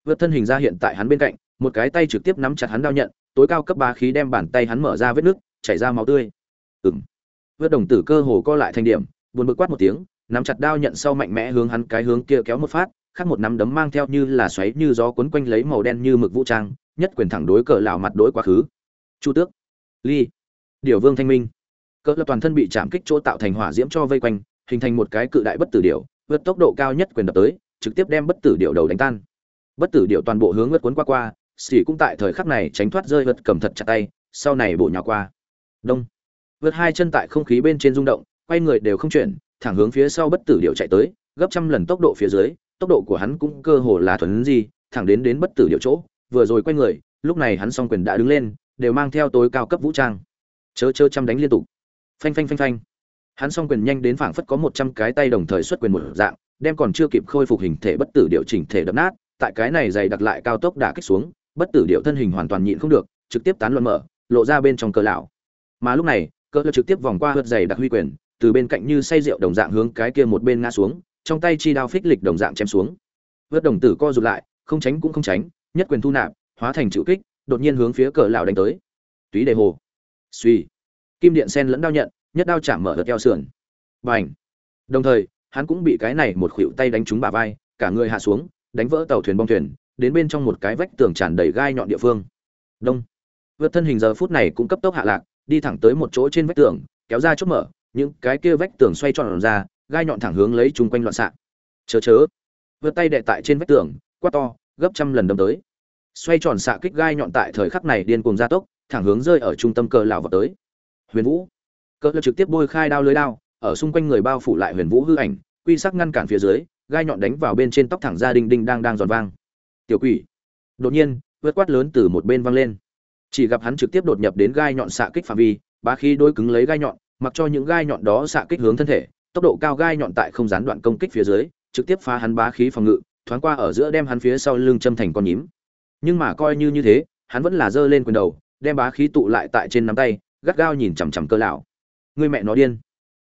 Vượt thân hình ra hiện tại hắn bên cạnh, một cái tay trực tiếp nắm chặt hắn đao nhận, tối cao cấp ba khí đem bàn tay hắn mở ra vết nước, chảy ra máu tươi. Ừng vượt đồng tử cơ hồ co lại thành điểm, buồn bực quát một tiếng nắm chặt đao nhận sau mạnh mẽ hướng hắn cái hướng kia kéo một phát, khác một nắm đấm mang theo như là xoáy như gió cuốn quanh lấy màu đen như mực vũ trang, nhất quyền thẳng đối cờ lão mặt đối quá khứ. Chu tước, ly, điều vương thanh minh. Cỡ lập toàn thân bị chạm kích chỗ tạo thành hỏa diễm cho vây quanh, hình thành một cái cự đại bất tử điểu, vượt tốc độ cao nhất quyền đập tới, trực tiếp đem bất tử điểu đầu đánh tan. Bất tử điểu toàn bộ hướng vượt cuốn qua qua xỉ cũng tại thời khắc này tránh thoát rơi vượt cầm thật chặt tay, sau này bổ nhào qua. Đông. Vượt hai chân tại không khí bên trên rung động, quay người đều không chuyển thẳng hướng phía sau bất tử điểu chạy tới, gấp trăm lần tốc độ phía dưới, tốc độ của hắn cũng cơ hồ là thuần gì thẳng đến đến bất tử điểu chỗ, vừa rồi quay người, lúc này hắn song quyền đã đứng lên, đều mang theo tối cao cấp vũ trang. Chớ chớ chăm đánh liên tục. Phanh phanh phanh phanh. Hắn song quyền nhanh đến phảng phất có một trăm cái tay đồng thời xuất quyền một dạng, đem còn chưa kịp khôi phục hình thể bất tử điệu chỉnh thể đập nát, tại cái này dày đặt lại cao tốc đả kích xuống, bất tử điệu thân hình hoàn toàn nhịn không được, trực tiếp tán luận mở, lộ ra bên trong cờ lão. Mà lúc này cơ lão trực tiếp vòng qua hớt dày đặc huy quyền từ bên cạnh như say rượu đồng dạng hướng cái kia một bên ngã xuống, trong tay chi đao phích lịch đồng dạng chém xuống. Vớt đồng tử co rụt lại, không tránh cũng không tránh, nhất quyền thu nạp, hóa thành chịu kích, đột nhiên hướng phía cờ lão đánh tới. Túy đề hồ. Suy kim điện sen lẫn đao nhận, nhất đao chạm mở đợt eo sườn. Bành. Đồng thời, hắn cũng bị cái này một khuỷu tay đánh trúng bả vai, cả người hạ xuống, đánh vỡ tàu thuyền bong thuyền, đến bên trong một cái vách tường tràn đầy gai nhọn địa phương. Đông. Vượt thân hình giờ phút này cũng cấp tốc hạ lạc, đi thẳng tới một chỗ trên vách tường, kéo ra chốt mở những cái kia vách tường xoay tròn ra, gai nhọn thẳng hướng lấy chung quanh loạn xạ. Chớ chớ. Vượt tay đệ tại trên vách tường, quát to, gấp trăm lần đâm tới. Xoay tròn xạ kích gai nhọn tại thời khắc này điên cuồng gia tốc, thẳng hướng rơi ở trung tâm cờ lão vào tới. Huyền vũ. Cỡ lão trực tiếp bôi khai đao lưới đao, ở xung quanh người bao phủ lại huyền vũ hư ảnh, quy sắc ngăn cản phía dưới, gai nhọn đánh vào bên trên tóc thẳng ra đinh đinh đang đang giòn vang. Tiểu quỷ. Đột nhiên, vượt quát lớn từ một bên vang lên. Chỉ gặp hắn trực tiếp đột nhập đến gai nhọn xạ kích phạm vi, bá khí đôi cứng lấy gai nhọn mặc cho những gai nhọn đó xạ kích hướng thân thể, tốc độ cao gai nhọn tại không gián đoạn công kích phía dưới, trực tiếp phá hắn bá khí phòng ngự, thoáng qua ở giữa đem hắn phía sau lưng châm thành con nhím. Nhưng mà coi như như thế, hắn vẫn là giơ lên quyền đầu, đem bá khí tụ lại tại trên nắm tay, gắt gao nhìn chằm chằm cơ lão. Ngươi mẹ nó điên.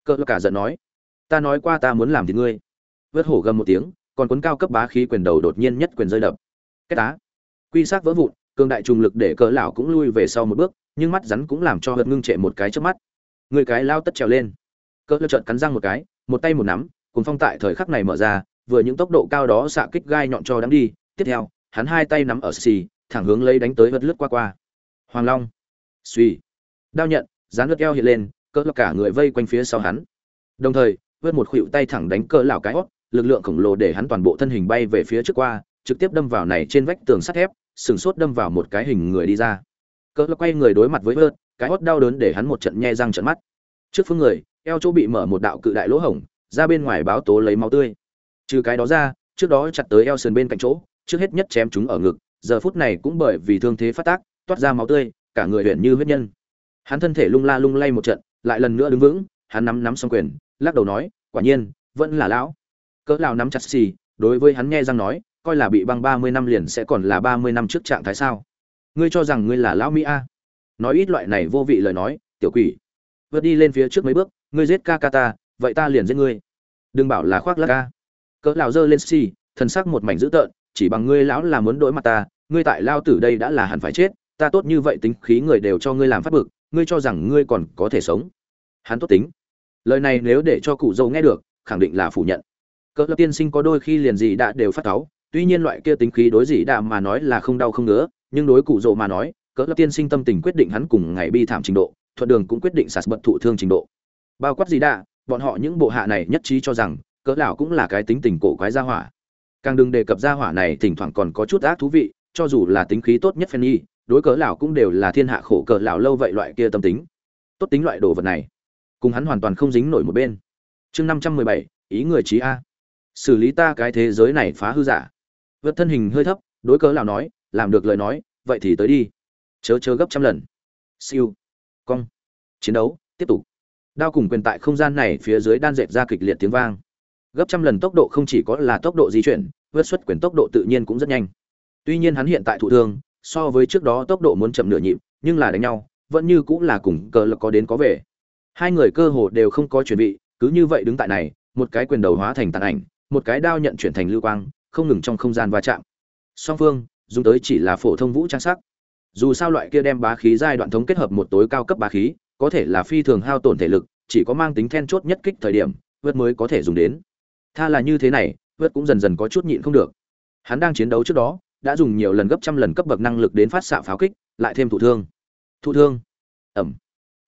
Cơ cả giận nói. Ta nói qua ta muốn làm thì ngươi. Vớt hổ gầm một tiếng, còn cuốn cao cấp bá khí quyền đầu đột nhiên nhất quyền rơi đập. Cái tá quy sát vỡ vụn, cường đại trùng lực để cỡ lão cũng lui về sau một bước, nhưng mắt rắn cũng làm cho hớt ngưng trệ một cái trước mắt người cái lao tất trèo lên. Cỡ lơ trợn cắn răng một cái, một tay một nắm cùng phong tại thời khắc này mở ra, vừa những tốc độ cao đó xạ kích gai nhọn cho đắm đi. Tiếp theo, hắn hai tay nắm ở xì, thẳng hướng lấy đánh tới vật lướt qua qua. Hoàng long, suy. Đao nhận, dán lướt eo hiện lên cỡ lơ cả người vây quanh phía sau hắn. Đồng thời, vớt một khuỷu tay thẳng đánh cỡ lão cái hót, lực lượng khổng lồ để hắn toàn bộ thân hình bay về phía trước qua, trực tiếp đâm vào này trên vách tường sắt thép, sừng sốt đâm vào một cái hình người đi ra. Cỡ quay người đối mặt với vớt cái hót đau đớn để hắn một trận nhe răng trận mắt. Trước phương người, eo chỗ bị mở một đạo cự đại lỗ hổng, ra bên ngoài báo tố lấy máu tươi. Trừ cái đó ra, trước đó chặt tới eo sườn bên cạnh chỗ, trước hết nhất chém chúng ở ngực, giờ phút này cũng bởi vì thương thế phát tác, toát ra máu tươi, cả người huyện như huyết nhân. Hắn thân thể lung la lung lay một trận, lại lần nữa đứng vững, hắn nắm nắm xong quyền, lắc đầu nói, quả nhiên, vẫn là lão. Cỡ lão nắm chặt xì, đối với hắn nghe răng nói, coi là bị băng ba mươi năm liền sẽ còn là ba mươi năm trước trạng thái sao? Ngươi cho rằng ngươi là lão mỹ a? Nói ít loại này vô vị lời nói, tiểu quỷ. Vượt đi lên phía trước mấy bước, ngươi giết ca ca ta, vậy ta liền giết ngươi. Đừng bảo là khoác lác ca. Cỡ lão dơ lên xì thân sắc một mảnh dữ tợn, chỉ bằng ngươi lão là muốn đối mặt ta, ngươi tại lao tử đây đã là hẳn phải chết, ta tốt như vậy tính khí người đều cho ngươi làm phát bực, ngươi cho rằng ngươi còn có thể sống. Hắn tốt tính. Lời này nếu để cho cụ dâu nghe được, khẳng định là phủ nhận. Cỡ lão tiên sinh có đôi khi liền gì đã đều phát cáu, tuy nhiên loại kia tính khí đối gì đã mà nói là không đau không ngứa, nhưng đối cụ dâu mà nói cỡ lập tiên sinh tâm tình quyết định hắn cùng ngày bi thảm trình độ, thuận đường cũng quyết định sạt bật thụ thương trình độ. Bao quát gì đã bọn họ những bộ hạ này nhất trí cho rằng, cỡ lão cũng là cái tính tình cổ quái gia hỏa. Càng đừng đề cập gia hỏa này, thỉnh thoảng còn có chút ác thú vị, cho dù là tính khí tốt nhất phen nhi đối cỡ lão cũng đều là thiên hạ khổ cỡ lão lâu vậy loại kia tâm tính. Tốt tính loại đồ vật này, cùng hắn hoàn toàn không dính nổi một bên. Chương năm trăm mười bảy, ý người trí a. Xử lý ta cái thế giới này phá hư giả. Vật thân hình hơi thấp, đối cớ lão nói, làm được lời nói, vậy thì tới đi chớ chớ gấp trăm lần. Siêu. Cong. Chiến đấu. Tiếp tục. Đao cùng quyền tại không gian này phía dưới đan dệt ra kịch liệt tiếng vang. Gấp trăm lần tốc độ không chỉ có là tốc độ di chuyển, vượt xuất quyền tốc độ tự nhiên cũng rất nhanh. Tuy nhiên hắn hiện tại thụ thương, so với trước đó tốc độ muốn chậm nửa nhịp, nhưng là đánh nhau, vẫn như cũng là cùng cờ lực có đến có về. Hai người cơ hồ đều không có chuẩn bị, cứ như vậy đứng tại này, một cái quyền đầu hóa thành tàn ảnh, một cái đao nhận chuyển thành lưu quang, không ngừng trong không gian va chạm. Song phương, dùng tới chỉ là phổ thông vũ trang sắc dù sao loại kia đem bá khí giai đoạn thống kết hợp một tối cao cấp bá khí, có thể là phi thường hao tổn thể lực, chỉ có mang tính then chốt nhất kích thời điểm, vượt mới có thể dùng đến. Tha là như thế này, vượt cũng dần dần có chút nhịn không được. Hắn đang chiến đấu trước đó, đã dùng nhiều lần gấp trăm lần cấp bậc năng lực đến phát xạ pháo kích, lại thêm thụ thương. Thụ thương? Ẩm.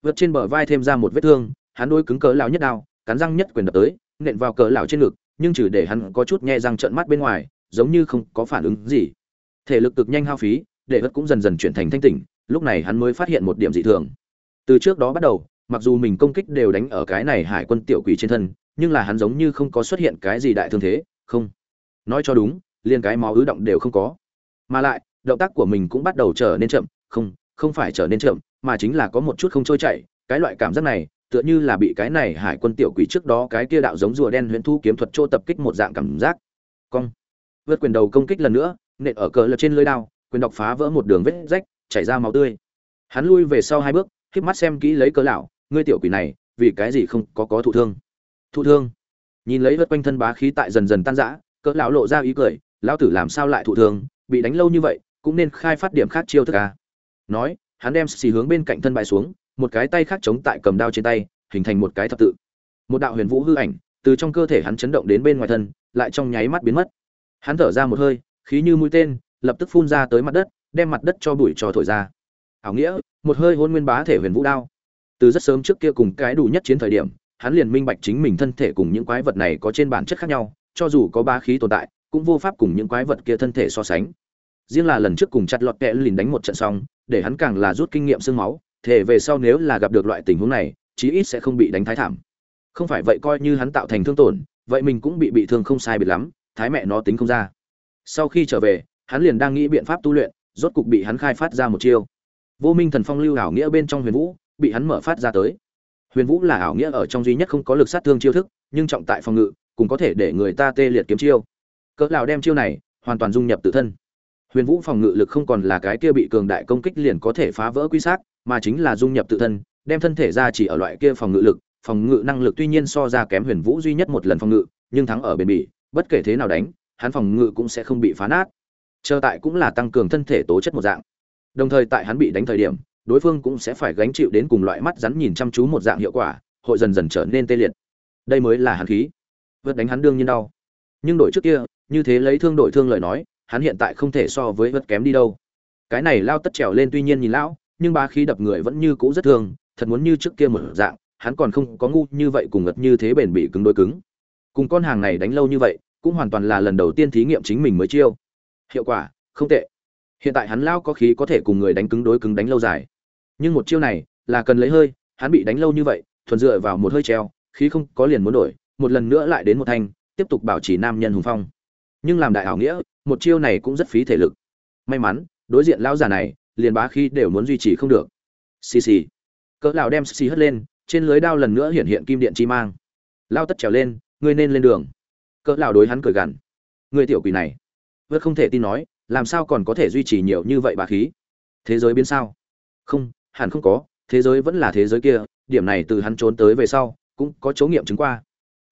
Vượt trên bờ vai thêm ra một vết thương, hắn đôi cứng cỡ lão nhất đao, cắn răng nhất quyền đập tới, nện vào cỡ lão trên ngực, nhưng trừ để hắn có chút nhẹ răng trợn mắt bên ngoài, giống như không có phản ứng gì. Thể lực cực nhanh hao phí để ớt cũng dần dần chuyển thành thanh tỉnh lúc này hắn mới phát hiện một điểm dị thường. Từ trước đó bắt đầu, mặc dù mình công kích đều đánh ở cái này hải quân tiểu quỷ trên thân, nhưng là hắn giống như không có xuất hiện cái gì đại thương thế, không. Nói cho đúng, liền cái máu ứ động đều không có. Mà lại, động tác của mình cũng bắt đầu trở nên chậm, không không phải trở nên chậm, mà chính là có một chút không trôi chảy. Cái loại cảm giác này, tựa như là bị cái này hải quân tiểu quỷ trước đó cái kia đạo giống rùa đen huyễn thu kiếm thuật chỗ tập kích một dạng cảm giác. Cong. Vượt quyền đầu công kích lần nữa, nện ở cờ lật trên lưới đao quyền đọc phá vỡ một đường vết rách, chảy ra máu tươi. Hắn lui về sau hai bước khép mắt xem kỹ lấy cớ lão, ngươi tiểu quỷ này, vì cái gì không có có thụ thương? Thụ thương? Nhìn lấy vớt quanh thân bá khí tại dần dần tan rã, cỡ lão lộ ra ý cười, lão tử làm sao lại thụ thương? Bị đánh lâu như vậy, cũng nên khai phát điểm khác chiêu thức à? Nói, hắn đem xì hướng bên cạnh thân bài xuống, một cái tay khác chống tại cầm đao trên tay, hình thành một cái thập tự. Một đạo huyền vũ hư ảnh, từ trong cơ thể hắn chấn động đến bên ngoài thân, lại trong nháy mắt biến mất. Hắn thở ra một hơi, khí như mũi tên lập tức phun ra tới mặt đất, đem mặt đất cho bụi cho thổi ra. Ảo nghĩa, một hơi hôn nguyên bá thể huyền vũ đao. Từ rất sớm trước kia cùng cái đủ nhất chiến thời điểm, hắn liền minh bạch chính mình thân thể cùng những quái vật này có trên bản chất khác nhau, cho dù có ba khí tồn tại, cũng vô pháp cùng những quái vật kia thân thể so sánh. Riêng là lần trước cùng chặt lọt kẽ lìn đánh một trận xong, để hắn càng là rút kinh nghiệm xương máu thể về sau nếu là gặp được loại tình huống này, chí ít sẽ không bị đánh thái thảm. Không phải vậy coi như hắn tạo thành thương tổn, vậy mình cũng bị bị thương không sai biệt lắm, thái mẹ nó tính không ra. Sau khi trở về hắn liền đang nghĩ biện pháp tu luyện, rốt cục bị hắn khai phát ra một chiêu. Vô minh thần phong lưu ảo nghĩa bên trong huyền vũ, bị hắn mở phát ra tới. Huyền vũ là ảo nghĩa ở trong duy nhất không có lực sát thương chiêu thức, nhưng trọng tại phòng ngự, cũng có thể để người ta tê liệt kiếm chiêu. Cỡ lão đem chiêu này hoàn toàn dung nhập tự thân. Huyền vũ phòng ngự lực không còn là cái kia bị cường đại công kích liền có thể phá vỡ quy sát mà chính là dung nhập tự thân, đem thân thể ra chỉ ở loại kia phòng ngự lực, phòng ngự năng lực tuy nhiên so ra kém huyền vũ duy nhất một lần phòng ngự, nhưng thắng ở bền bỉ, bất kể thế nào đánh, hắn phòng ngự cũng sẽ không bị phá nát chờ tại cũng là tăng cường thân thể tố chất một dạng. Đồng thời tại hắn bị đánh thời điểm, đối phương cũng sẽ phải gánh chịu đến cùng loại mắt rắn nhìn chăm chú một dạng hiệu quả, hội dần dần trở nên tê liệt. Đây mới là hắn khí. Vượt đánh hắn đương nhiên đau. Nhưng đổi trước kia, như thế lấy thương đổi thương lời nói, hắn hiện tại không thể so với vượt kém đi đâu. Cái này lao tất trèo lên tuy nhiên nhìn lão, nhưng ba khí đập người vẫn như cũ rất thương thật muốn như trước kia một dạng, hắn còn không có ngu như vậy cùng ngật như thế bền bị cứng đôi cứng. Cùng con hàng này đánh lâu như vậy, cũng hoàn toàn là lần đầu tiên thí nghiệm chính mình mới chiêu hiệu quả, không tệ. Hiện tại hắn lao có khí có thể cùng người đánh cứng đối cứng đánh lâu dài. Nhưng một chiêu này, là cần lấy hơi, hắn bị đánh lâu như vậy, thuần dựa vào một hơi treo, khí không có liền muốn đổi, một lần nữa lại đến một thanh, tiếp tục bảo trì nam nhân hùng phong. Nhưng làm đại ảo nghĩa, một chiêu này cũng rất phí thể lực. May mắn, đối diện lão già này, liền bá khí đều muốn duy trì không được. Xì xì. Cỡ lão đem xì hất lên, trên lưới đao lần nữa hiện hiện kim điện chi mang. Lao tất trèo lên, ngươi nên lên đường. Cỡ lão đối hắn cười gằn. Ngươi tiểu quỷ này vớt không thể tin nói, làm sao còn có thể duy trì nhiều như vậy bá khí? Thế giới biến sao? Không, hẳn không có, thế giới vẫn là thế giới kia, điểm này từ hắn trốn tới về sau, cũng có chấu nghiệm chứng qua.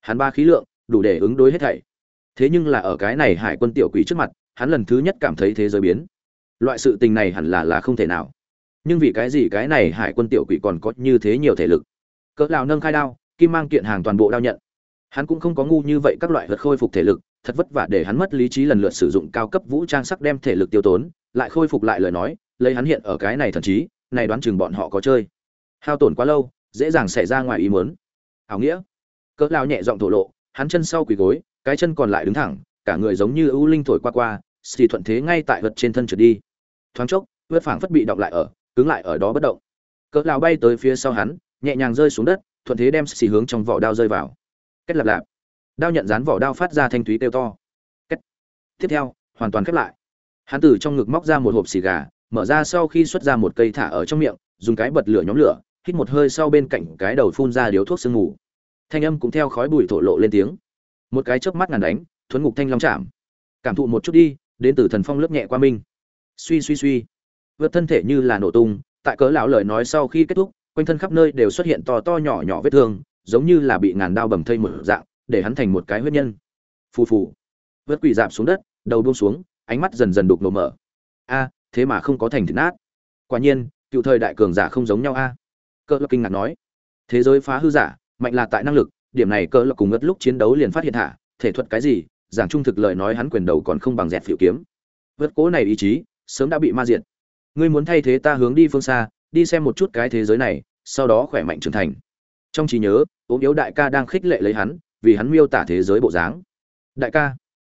Hắn ba khí lượng, đủ để ứng đối hết thảy. Thế nhưng là ở cái này hải quân tiểu quỷ trước mặt, hắn lần thứ nhất cảm thấy thế giới biến. Loại sự tình này hẳn là là không thể nào. Nhưng vì cái gì cái này hải quân tiểu quỷ còn có như thế nhiều thể lực? Cỡ lào nâng khai đao, kim mang kiện hàng toàn bộ đao nhận. Hắn cũng không có ngu như vậy các loại vật khôi phục thể lực thật vất vả để hắn mất lý trí lần lượt sử dụng cao cấp vũ trang sắc đem thể lực tiêu tốn, lại khôi phục lại lời nói, lấy hắn hiện ở cái này thần trí, này đoán chừng bọn họ có chơi. Hao tổn quá lâu, dễ dàng xảy ra ngoài ý muốn. Ảo nghĩa. Cỡ lao nhẹ giọng thổ lộ, hắn chân sau quỳ gối, cái chân còn lại đứng thẳng, cả người giống như ưu linh thổi qua qua, xì thuận thế ngay tại vật trên thân trượt đi. Thoáng chốc vớt phảng phất bị động lại ở, cứng lại ở đó bất động. Cỡ lao bay tới phía sau hắn, nhẹ nhàng rơi xuống đất, thuận thế đem xì hướng trong vỏ đao rơi vào. Kết lập lạp đao nhận dán vỏ đao phát ra thanh thúy kêu to. Kết tiếp theo, hoàn toàn khép lại. Hắn từ trong ngực móc ra một hộp xì gà, mở ra sau khi xuất ra một cây thả ở trong miệng, dùng cái bật lửa nhóm lửa, hít một hơi sau bên cạnh cái đầu phun ra điếu thuốc sương mù. Thanh âm cũng theo khói bụi thổ lộ lên tiếng. Một cái chớp mắt ngàn đánh, thuấn ngục thanh long chạm. Cảm thụ một chút đi, đến từ thần phong lớp nhẹ qua minh suy suy suy. Vượt thân thể như là nổ tung, tại cớ lão lời nói sau khi kết thúc, quanh thân khắp nơi đều xuất hiện to to nhỏ nhỏ vết thương, giống như là bị ngàn đao bầm thây một dạng để hắn thành một cái huyết nhân. Phù phù. Vớt quỷ dạp xuống đất, đầu buông xuống, ánh mắt dần dần đục ngầu mở. A, thế mà không có thành thịt nát. Quả nhiên, cựu thời đại cường giả không giống nhau a. À? cỡ lập kinh ngạc nói. Thế giới phá hư giả, mạnh là tại năng lực, điểm này cỡ lập cùng ngất lúc chiến đấu liền phát hiện hạ, thể thuật cái gì, giảng trung thực lời nói hắn quyền đầu còn không bằng dẹt phiệu kiếm. Vớt cố này ý chí, sớm đã bị ma diệt. Ngươi muốn thay thế ta hướng đi phương xa, đi xem một chút cái thế giới này, sau đó khỏe mạnh trưởng thành. Trong trí nhớ, ốm yếu đại ca đang khích lệ lấy hắn vì hắn miêu tả thế giới bộ dáng. Đại ca,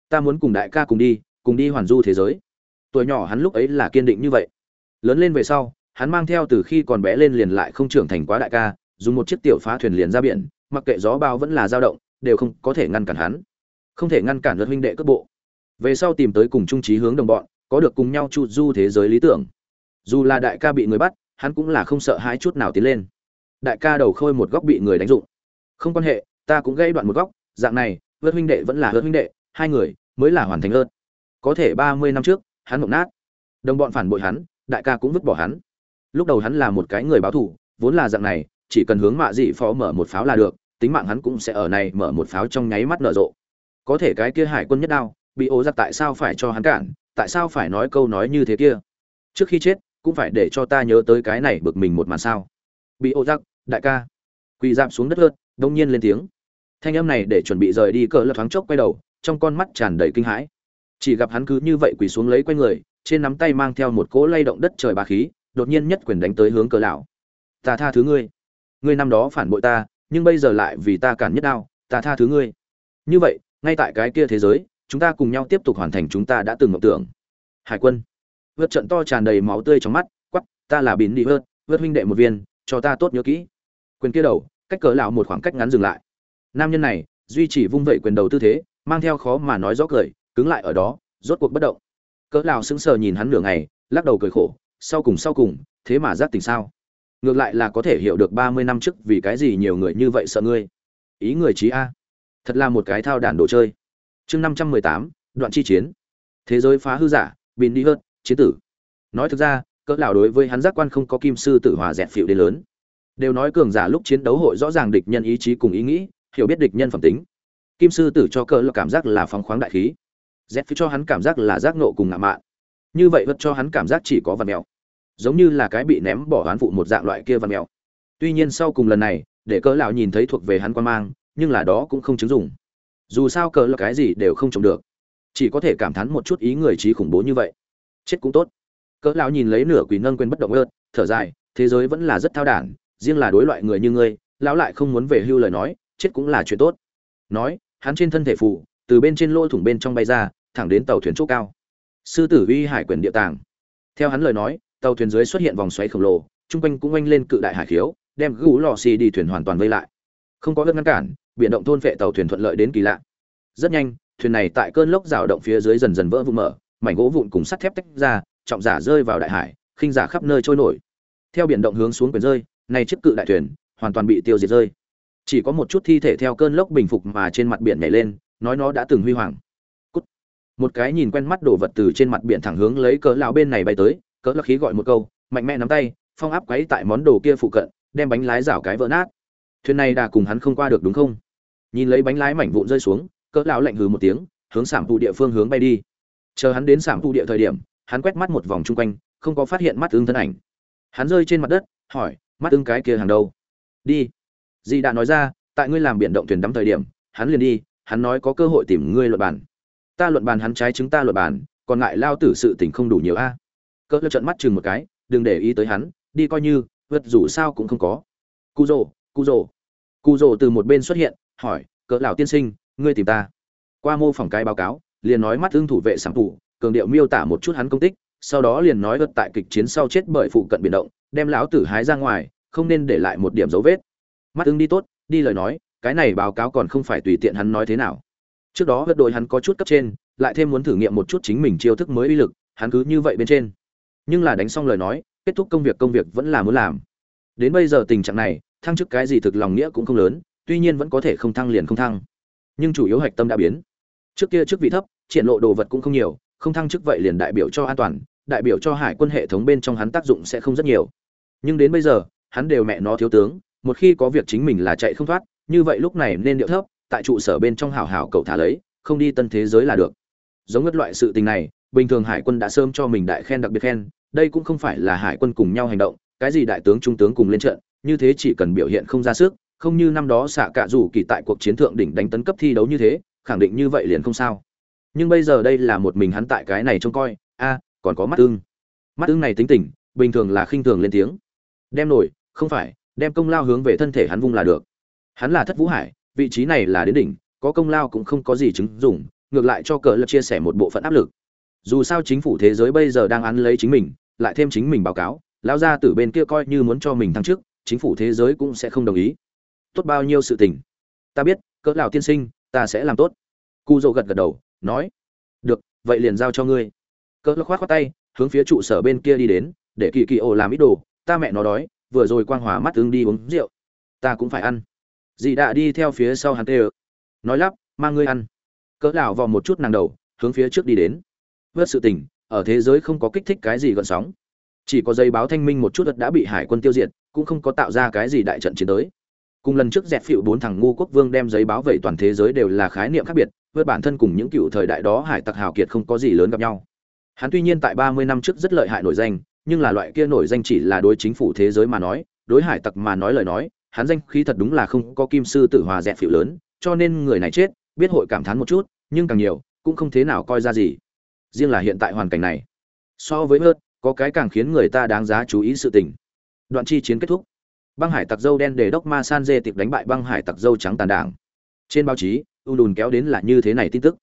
ta muốn cùng đại ca cùng đi cùng đi hoàn du thế giới. Tuổi nhỏ hắn lúc ấy là kiên định như vậy. Lớn lên về sau, hắn mang theo từ khi còn bé lên liền lại không trưởng thành quá đại ca, dùng một chiếc tiểu phá thuyền liền ra biển, mặc kệ gió bao vẫn là dao động, đều không có thể ngăn cản hắn. Không thể ngăn cản luật huynh đệ cước bộ. Về sau tìm tới cùng trung trí hướng đồng bọn, có được cùng nhau chu du thế giới lý tưởng. Dù là đại ca bị người bắt, hắn cũng là không sợ hãi chút nào tiến lên. Đại ca đầu khôi một góc bị người đánh dụng. Không quan hệ ta cũng gây đoạn một góc, dạng này vớt huynh đệ vẫn là vớt huynh đệ, hai người mới là hoàn thành ơn có thể ba mươi năm trước, hắn mộng nát. Đồng bọn phản bội hắn, đại ca cũng vứt bỏ hắn. Lúc đầu hắn là một cái người báo thủ vốn là dạng này, chỉ cần hướng mạ dị phó mở một pháo là được, tính mạng hắn cũng sẽ ở này mở một pháo trong nháy mắt nở rộ. Có thể cái kia hải quân nhất đao, bị ô giặc tại sao phải cho hắn cản, tại sao phải nói câu nói như thế kia? Trước khi chết, cũng phải để cho ta nhớ tới cái này bực mình một màn sao. Bị ô giặc, đại ca. Quỳ giảm xuống đất hơn đông nhiên lên tiếng thanh âm này để chuẩn bị rời đi cờ lật thoáng chốc quay đầu, trong con mắt tràn đầy kinh hãi. Chỉ gặp hắn cứ như vậy quỳ xuống lấy quay người, trên nắm tay mang theo một cỗ lay động đất trời bà khí, đột nhiên nhất quyền đánh tới hướng cờ lão. Ta tha thứ ngươi. Ngươi năm đó phản bội ta, nhưng bây giờ lại vì ta cản nhất đao, ta tha thứ ngươi. Như vậy, ngay tại cái kia thế giới, chúng ta cùng nhau tiếp tục hoàn thành chúng ta đã từng mộng tưởng. Hải quân. Vượt trận to tràn đầy máu tươi trong mắt quắp ta là bín đi vớt vớt huynh đệ một viên, cho ta tốt nhớ kỹ. Quyền kia đầu, cách cờ lão một khoảng cách ngắn dừng lại nam nhân này, duy trì vung vẩy quyền đầu tư thế, mang theo khó mà nói rõ cười, cứng lại ở đó, rốt cuộc bất động. Cỡ lão sững sờ nhìn hắn nửa ngày, lắc đầu cười khổ, sau cùng sau cùng, thế mà giác tình sao? Ngược lại là có thể hiểu được ba mươi năm trước vì cái gì nhiều người như vậy sợ ngươi. Ý người trí a. Thật là một cái thao đàn đồ chơi. Chương năm trăm mười tám, đoạn chi chiến. Thế giới phá hư giả bin đi hớt chiến tử. Nói thực ra, cỡ lão đối với hắn giác quan không có kim sư tử hòa dẹt phịu đến lớn. Đều nói cường giả lúc chiến đấu hội rõ ràng địch nhân ý chí cùng ý nghĩ hiểu biết địch nhân phẩm tính. Kim sư tử cho cỡ là cảm giác là phóng khoáng đại khí. Z phi cho hắn cảm giác là giác nộ cùng ngạo mạn. Như vậy vật cho hắn cảm giác chỉ có văn mèo. Giống như là cái bị ném bỏ hoán phụ một dạng loại kia văn mèo. Tuy nhiên sau cùng lần này, để cỡ lão nhìn thấy thuộc về hắn quan mang, nhưng là đó cũng không chứng dụng. Dù sao cỡ là cái gì đều không trồng được. Chỉ có thể cảm thán một chút ý người trí khủng bố như vậy. Chết cũng tốt. Cỡ lão nhìn lấy nửa quỷ nâng quên bất động ớt thở dài, thế giới vẫn là rất thao đản, riêng là đối loại người như ngươi, lão lại không muốn về hưu lời nói chết cũng là chuyện tốt. Nói, hắn trên thân thể phủ, từ bên trên lỗ thủng bên trong bay ra, thẳng đến tàu thuyền chỗ cao. Sư tử uy hải quyển địa tàng. Theo hắn lời nói, tàu thuyền dưới xuất hiện vòng xoáy khổng lồ trung quanh cũng oanh lên cự đại hải khiếu, đem gũ lò xì đi thuyền hoàn toàn vây lại. Không có đất ngăn cản, biển động thôn phệ tàu thuyền thuận lợi đến kỳ lạ. Rất nhanh, thuyền này tại cơn lốc rào động phía dưới dần dần vỡ vụn mở, mảnh gỗ vụn cùng sắt thép tách ra, trọng giả rơi vào đại hải, khinh giả khắp nơi trôi nổi. Theo biển động hướng xuống quyền rơi này chiếc cự đại thuyền hoàn toàn bị tiêu diệt rơi chỉ có một chút thi thể theo cơn lốc bình phục mà trên mặt biển nhảy lên, nói nó đã từng huy hoàng. Cút. một cái nhìn quen mắt đổ vật từ trên mặt biển thẳng hướng lấy cỡ lão bên này bay tới, cỡ lão khí gọi một câu, mạnh mẽ nắm tay, phong áp quấy tại món đồ kia phụ cận, đem bánh lái rảo cái vỡ nát. Thuyền này đã cùng hắn không qua được đúng không? Nhìn lấy bánh lái mảnh vụn rơi xuống, cỡ lão lạnh hừ một tiếng, hướng sảm thụ địa phương hướng bay đi. Chờ hắn đến sảm thụ địa thời điểm, hắn quét mắt một vòng chung quanh, không có phát hiện mắt ưng thân ảnh. Hắn rơi trên mặt đất, hỏi, mắt ưng cái kia hàng đâu? Đi di đã nói ra, tại ngươi làm biển động thuyền đắm thời điểm, hắn liền đi, hắn nói có cơ hội tìm ngươi luận bàn. Ta luận bàn hắn trái chứng ta luận bàn, còn ngại lao tử sự tình không đủ nhiều a. À. cỡ trận mắt chừng một cái, đừng để ý tới hắn, đi coi như, vật dù sao cũng không có. Cú rồ cú rồ cú rồ từ một bên xuất hiện, hỏi cỡ lão tiên sinh, ngươi tìm ta? Qua mô phỏng cái báo cáo, liền nói mắt thương thủ vệ sản phụ cường điệu miêu tả một chút hắn công tích, sau đó liền nói vật tại kịch chiến sau chết bởi phụ cận biển động, đem lão tử hái ra ngoài, không nên để lại một điểm dấu vết mắt ứng đi tốt, đi lời nói, cái này báo cáo còn không phải tùy tiện hắn nói thế nào. Trước đó gật đội hắn có chút cấp trên, lại thêm muốn thử nghiệm một chút chính mình chiêu thức mới uy lực, hắn cứ như vậy bên trên. Nhưng là đánh xong lời nói, kết thúc công việc công việc vẫn là muốn làm. Đến bây giờ tình trạng này, thăng chức cái gì thực lòng nghĩa cũng không lớn, tuy nhiên vẫn có thể không thăng liền không thăng. Nhưng chủ yếu hạch tâm đã biến. Trước kia chức vị thấp, triển lộ đồ vật cũng không nhiều, không thăng chức vậy liền đại biểu cho an toàn, đại biểu cho hải quân hệ thống bên trong hắn tác dụng sẽ không rất nhiều. Nhưng đến bây giờ, hắn đều mẹ nó thiếu tướng một khi có việc chính mình là chạy không thoát, như vậy lúc này nên điệu thấp, tại trụ sở bên trong hảo hảo cậu thả lấy, không đi tân thế giới là được. Giống ngất loại sự tình này, bình thường hải quân đã sớm cho mình đại khen đặc biệt khen, đây cũng không phải là hải quân cùng nhau hành động, cái gì đại tướng trung tướng cùng lên trận, như thế chỉ cần biểu hiện không ra sức, không như năm đó xạ cả rủ kỳ tại cuộc chiến thượng đỉnh đánh tấn cấp thi đấu như thế, khẳng định như vậy liền không sao. Nhưng bây giờ đây là một mình hắn tại cái này trông coi, a, còn có mắt ưng. Mắt ưng này tính tình, bình thường là khinh thường lên tiếng. Đem nổi, không phải đem công lao hướng về thân thể hắn vung là được. Hắn là thất vũ hải, vị trí này là đến đỉnh, có công lao cũng không có gì chứng dụng, ngược lại cho cờ lập chia sẻ một bộ phận áp lực. Dù sao chính phủ thế giới bây giờ đang án lấy chính mình, lại thêm chính mình báo cáo, lão gia tử bên kia coi như muốn cho mình thăng chức, chính phủ thế giới cũng sẽ không đồng ý. Tốt bao nhiêu sự tình. Ta biết, cỡ lão tiên sinh, ta sẽ làm tốt. Cu dỗ gật gật đầu, nói, được, vậy liền giao cho ngươi. Cỡ lão khoát khoát tay, hướng phía trụ sở bên kia đi đến, để kỳ kỳ ổ làm ít đồ, ta mẹ nó đói vừa rồi quang hòa mắt ứng đi uống rượu. Ta cũng phải ăn. Dì đã đi theo phía sau hắn tê nói lắp, mang ngươi ăn. Cỡ đảo vò một chút nàng đầu, hướng phía trước đi đến. Vớt sự tình, ở thế giới không có kích thích cái gì gợn sóng. Chỉ có giấy báo thanh minh một chút đất đã bị hải quân tiêu diệt, cũng không có tạo ra cái gì đại trận chiến tới. Cùng lần trước dẹp phịu bốn thằng ngu quốc vương đem giấy báo vậy toàn thế giới đều là khái niệm khác biệt vớt bản thân cùng những cựu thời đại đó hải tặc hào kiệt không có gì lớn gặp nhau. Hắn tuy nhiên tại ba mươi năm trước rất lợi hại nổi danh nhưng là loại kia nổi danh chỉ là đối chính phủ thế giới mà nói, đối hải tặc mà nói lời nói, hắn danh khí thật đúng là không có kim sư tử hòa dẹp phịu lớn, cho nên người này chết, biết hội cảm thán một chút, nhưng càng nhiều, cũng không thế nào coi ra gì. Riêng là hiện tại hoàn cảnh này, so với hớt có cái càng khiến người ta đáng giá chú ý sự tình. Đoạn chi chiến kết thúc. Băng hải tặc dâu đen để đốc ma san dê tiệp đánh bại băng hải tặc dâu trắng tàn đảng. Trên báo chí, u đùn kéo đến là như thế này tin tức.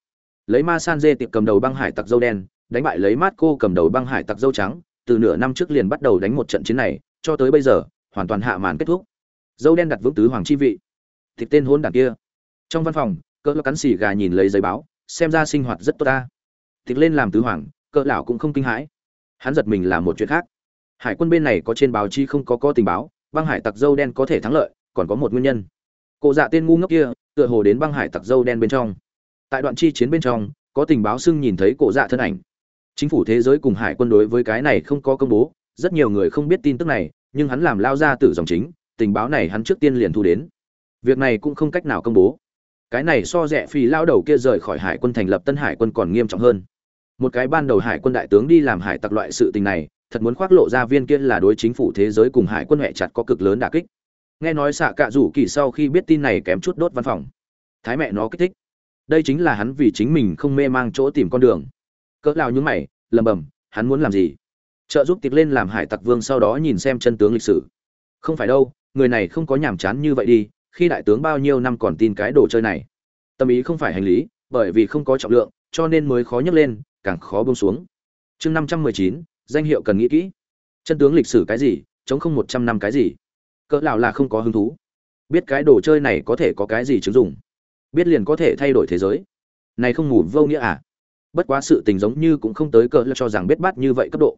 Lấy ma san dê tiệp cầm đầu băng hải tặc dâu đen, đánh bại lấy mát cô cầm đầu băng hải tặc dâu trắng từ nửa năm trước liền bắt đầu đánh một trận chiến này, cho tới bây giờ, hoàn toàn hạ màn kết thúc. Dâu đen đặt vững tứ hoàng chi vị. Thịt tên hôn đảng kia. Trong văn phòng, cỡ cắn xì gà nhìn lấy giấy báo, xem ra sinh hoạt rất tốt ta. Thịt lên làm tứ hoàng, cỡ lão cũng không kinh hãi. Hắn giật mình làm một chuyện khác. Hải quân bên này có trên báo chí không có có tình báo, băng hải tặc dâu đen có thể thắng lợi, còn có một nguyên nhân. Cụ dạ tên ngu ngốc kia, tựa hồ đến băng hải tặc dâu đen bên trong. Tại đoạn chi chiến bên trong, có tình báo xưng nhìn thấy cụ dạ thân ảnh chính phủ thế giới cùng hải quân đối với cái này không có công bố, rất nhiều người không biết tin tức này, nhưng hắn làm lao ra từ dòng chính, tình báo này hắn trước tiên liền thu đến. Việc này cũng không cách nào công bố. Cái này so rẻ phi lao đầu kia rời khỏi hải quân thành lập tân hải quân còn nghiêm trọng hơn. Một cái ban đầu hải quân đại tướng đi làm hải tặc loại sự tình này, thật muốn khoác lộ ra viên kia là đối chính phủ thế giới cùng hải quân hệ chặt có cực lớn đả kích. Nghe nói xạ cạ rủ kỳ sau khi biết tin này kém chút đốt văn phòng. Thái mẹ nó kích thích. Đây chính là hắn vì chính mình không mê mang chỗ tìm con đường cỡ lao nhúng mày lầm bầm hắn muốn làm gì? Trợ giúp tiệc lên làm hải tặc vương sau đó nhìn xem chân tướng lịch sử. Không phải đâu, người này không có nhàm chán như vậy đi, khi đại tướng bao nhiêu năm còn tin cái đồ chơi này. Tâm ý không phải hành lý, bởi vì không có trọng lượng, cho nên mới khó nhấc lên, càng khó buông xuống. Chương năm trăm mười chín, danh hiệu cần nghĩ kỹ. Chân tướng lịch sử cái gì, chống không một trăm năm cái gì? Cỡ lão là không có hứng thú. Biết cái đồ chơi này có thể có cái gì chứng dụng? Biết liền có thể thay đổi thế giới. Này không ngủ vô nghĩa à? Bất quá sự tình giống như cũng không tới cỡ là cho rằng biết bát như vậy cấp độ.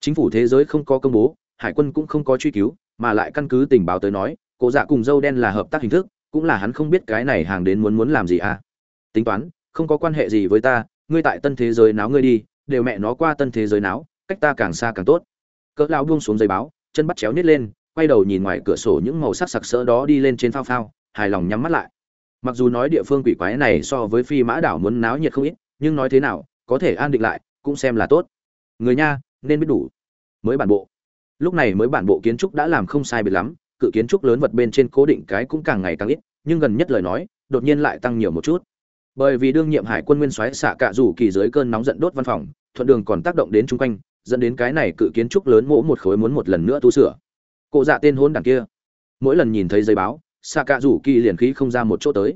Chính phủ thế giới không có công bố, hải quân cũng không có truy cứu, mà lại căn cứ tình báo tới nói, cổ dạ cùng dâu đen là hợp tác hình thức, cũng là hắn không biết cái này hàng đến muốn muốn làm gì à. Tính toán, không có quan hệ gì với ta, ngươi tại tân thế giới náo ngươi đi, đều mẹ nó qua tân thế giới náo, cách ta càng xa càng tốt. Cỡ lão buông xuống giấy báo, chân bắt chéo nít lên, quay đầu nhìn ngoài cửa sổ những màu sắc sặc sỡ đó đi lên trên phao phao, hài lòng nhắm mắt lại. Mặc dù nói địa phương quỷ quái này so với phi mã đảo muốn náo nhiệt không ít nhưng nói thế nào, có thể an định lại, cũng xem là tốt. Người nha, nên biết đủ. Mới bản bộ. Lúc này mới bản bộ kiến trúc đã làm không sai biệt lắm, cự kiến trúc lớn vật bên trên cố định cái cũng càng ngày càng ít, nhưng gần nhất lời nói, đột nhiên lại tăng nhiều một chút. Bởi vì đương nhiệm hải quân nguyên soái xạ cạ rủ kỳ dưới cơn nóng giận đốt văn phòng, thuận đường còn tác động đến chung quanh, dẫn đến cái này cự kiến trúc lớn mỗ một khối muốn một lần nữa tu sửa. Cụ dạ tên hôn đằng kia. Mỗi lần nhìn thấy giấy báo, xạ cạ rủ kỳ liền khí không ra một chỗ tới.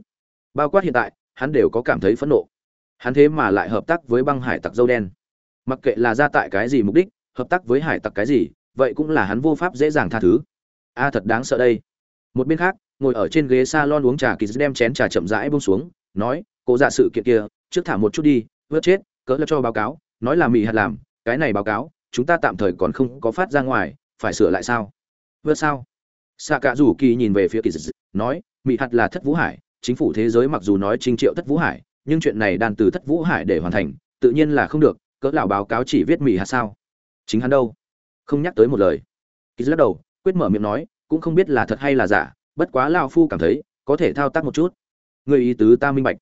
Bao quát hiện tại, hắn đều có cảm thấy phẫn nộ hắn thế mà lại hợp tác với băng hải tặc dâu đen. Mặc kệ là ra tại cái gì mục đích, hợp tác với hải tặc cái gì, vậy cũng là hắn vô pháp dễ dàng tha thứ. A, thật đáng sợ đây. Một bên khác, ngồi ở trên ghế s a lon uống trà kỳ đem chén trà chậm rãi bông xuống, nói, cô dạ sự kiện kia, trước thả một chút đi, vớt chết cỡ là cho báo cáo, nói là mỹ hạt làm, cái này báo cáo, chúng ta tạm thời còn không có phát ra ngoài, phải sửa lại sao? Vớt sao? Xạ cả rủ kỳ nhìn về phía kỳ dị nói mỹ hạt là thất vũ hải, chính phủ thế giới mặc dù nói trinh triệu thất vũ hải nhưng chuyện này đàn từ thất vũ hải để hoàn thành, tự nhiên là không được, cỡ lão báo cáo chỉ viết mỹ hạt sao. Chính hắn đâu? Không nhắc tới một lời. Ký lắc đầu, quyết mở miệng nói, cũng không biết là thật hay là giả, bất quá lao phu cảm thấy, có thể thao tác một chút. Người ý tứ ta minh bạch.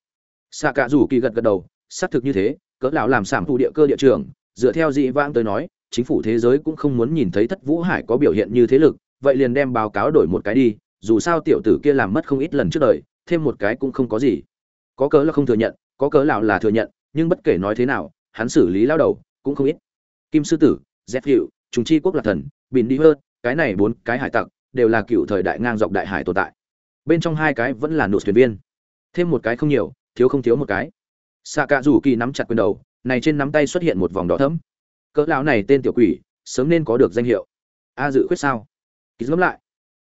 Xạ cả rủ kỳ gật gật đầu, xác thực như thế, cỡ lão làm sản thụ địa cơ địa trường, dựa theo dị vãng tới nói, chính phủ thế giới cũng không muốn nhìn thấy thất vũ hải có biểu hiện như thế lực, vậy liền đem báo cáo đổi một cái đi, dù sao tiểu tử kia làm mất không ít lần trước đời, thêm một cái cũng không có gì có cớ là không thừa nhận, có cớ lão là thừa nhận, nhưng bất kể nói thế nào, hắn xử lý lao đầu cũng không ít. Kim sư tử dép hiệu trùng chi quốc là thần, bỉn đi hơn cái này bốn cái hải tặc đều là cựu thời đại ngang dọc đại hải tồn tại. Bên trong hai cái vẫn là nụ thuyền viên. Thêm một cái không nhiều, thiếu không thiếu một cái. Xạ cạ rủ kỳ nắm chặt quyền đầu, này trên nắm tay xuất hiện một vòng đỏ thấm cỡ lão này tên tiểu quỷ, sớm nên có được danh hiệu. A dự khuyết sao? Ký ngẫm lại.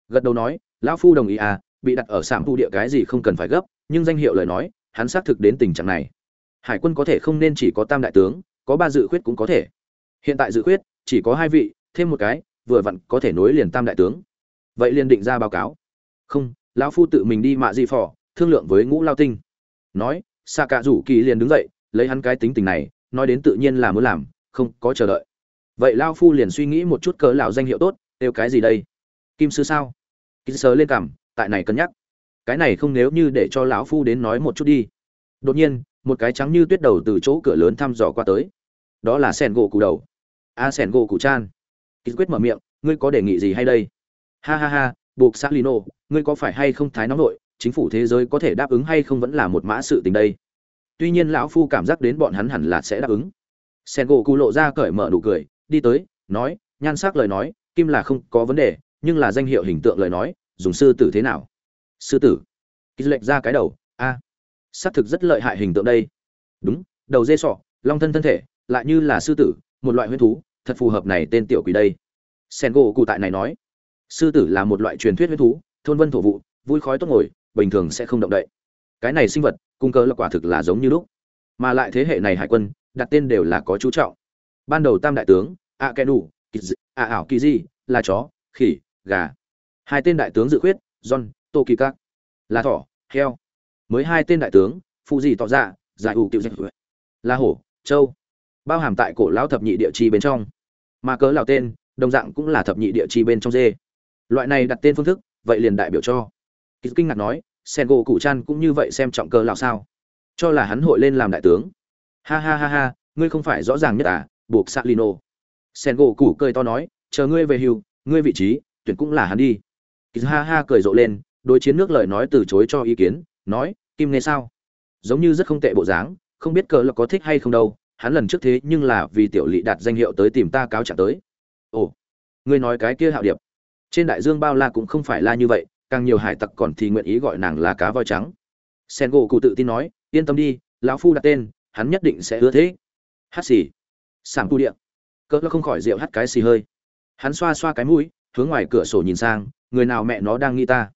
Gật đầu nói, lão phu đồng ý à bị đặt ở sạm thu địa cái gì không cần phải gấp, nhưng danh hiệu lời nói hắn xác thực đến tình trạng này. Hải quân có thể không nên chỉ có tam đại tướng, có ba dự khuyết cũng có thể. Hiện tại dự khuyết, chỉ có hai vị, thêm một cái, vừa vặn có thể nối liền tam đại tướng. Vậy liền định ra báo cáo. Không, lão phu tự mình đi mạ di phò, thương lượng với ngũ lao tinh. Nói xạ cạ rủ kỳ liền đứng dậy, lấy hắn cái tính tình này, nói đến tự nhiên là muốn làm, không, có chờ đợi. Vậy lao phu liền suy nghĩ một chút cớ lão danh hiệu tốt đều cái gì đây? Kim sư sao? Kim sớ lên cảm, tại này cân nhắc cái này không nếu như để cho lão phu đến nói một chút đi. Đột nhiên một cái trắng như tuyết đầu từ chỗ cửa lớn thăm dò qua tới. Đó là sẻn gỗ cụ đầu. A à, sẻn gỗ cụ chan. Kim quyết mở miệng ngươi có đề nghị gì hay đây? Ha ha ha buộc xã lino ngươi có phải hay không thái nóng nội? Chính phủ thế giới có thể đáp ứng hay không vẫn là một mã sự tình đây. Tuy nhiên lão phu cảm giác đến bọn hắn hẳn là sẽ đáp ứng. Sen gỗ cụ lộ ra cởi mở nụ cười đi tới nói nhan sắc lời nói kim là không có vấn đề nhưng là danh hiệu hình tượng lời nói dùng sư tử thế nào? Sư tử. Ký lệch ra cái đầu. A. À, xác thực rất lợi hại hình tượng đây. Đúng đầu dê sọ long thân thân thể lại như là sư tử một loại huyết thú thật phù hợp này tên tiểu quỷ đây. Sen gỗ cụ tại này nói. Sư tử là một loại truyền thuyết huyết thú thôn vân thổ vụ vui khói tốt ngồi bình thường sẽ không động đậy. Cái này sinh vật cung cơ là quả thực là giống như lúc. Mà lại thế hệ này hải quân đặt tên đều là có chú trọng. Ban đầu tam đại tướng a kẻ đủ a ảo kỳ di là chó khỉ gà. Hai tên đại tướng dự khuyết john tô kỳ các. Là thỏ, heo. Mới hai tên đại tướng, phụ gì tỏ ra giải ủ tiểu dịch là hổ, châu. Bao hàm tại cổ lão thập nhị địa chi bên trong. Mà cớ lão tên, đồng dạng cũng là thập nhị địa chi bên trong dê. Loại này đặt tên phương thức, vậy liền đại biểu cho. Kỳ kinh ngạc nói, sen gỗ cụ chan cũng như vậy xem trọng cơ lão sao? Cho là hắn hội lên làm đại tướng. Ha ha ha ha, ngươi không phải rõ ràng nhất à buộc s lino. Sen gỗ cụ cười to nói, chờ ngươi về hưu, ngươi vị trí, tuyển cũng là hắn đi. Kỳ ha ha cười rộ lên đối chiến nước lời nói từ chối cho ý kiến, nói, kim nghe sao? Giống như rất không tệ bộ dáng, không biết cờ là có thích hay không đâu, hắn lần trước thế nhưng là vì tiểu lỵ đạt danh hiệu tới tìm ta cáo trạng tới. Ồ, ngươi nói cái kia hạo điệp. Trên đại dương bao la cũng không phải là như vậy, càng nhiều hải tặc còn thì nguyện ý gọi nàng là cá voi trắng. Sen gỗ cụ tự tin nói, yên tâm đi, lão phu đặt tên, hắn nhất định sẽ hứa thế hát xì. Sảng tu điện cỡ không khỏi rượu hắt cái xì hơi. Hắn xoa xoa cái mũi, hướng ngoài cửa sổ nhìn sang, người nào mẹ nó đang nghĩ ta?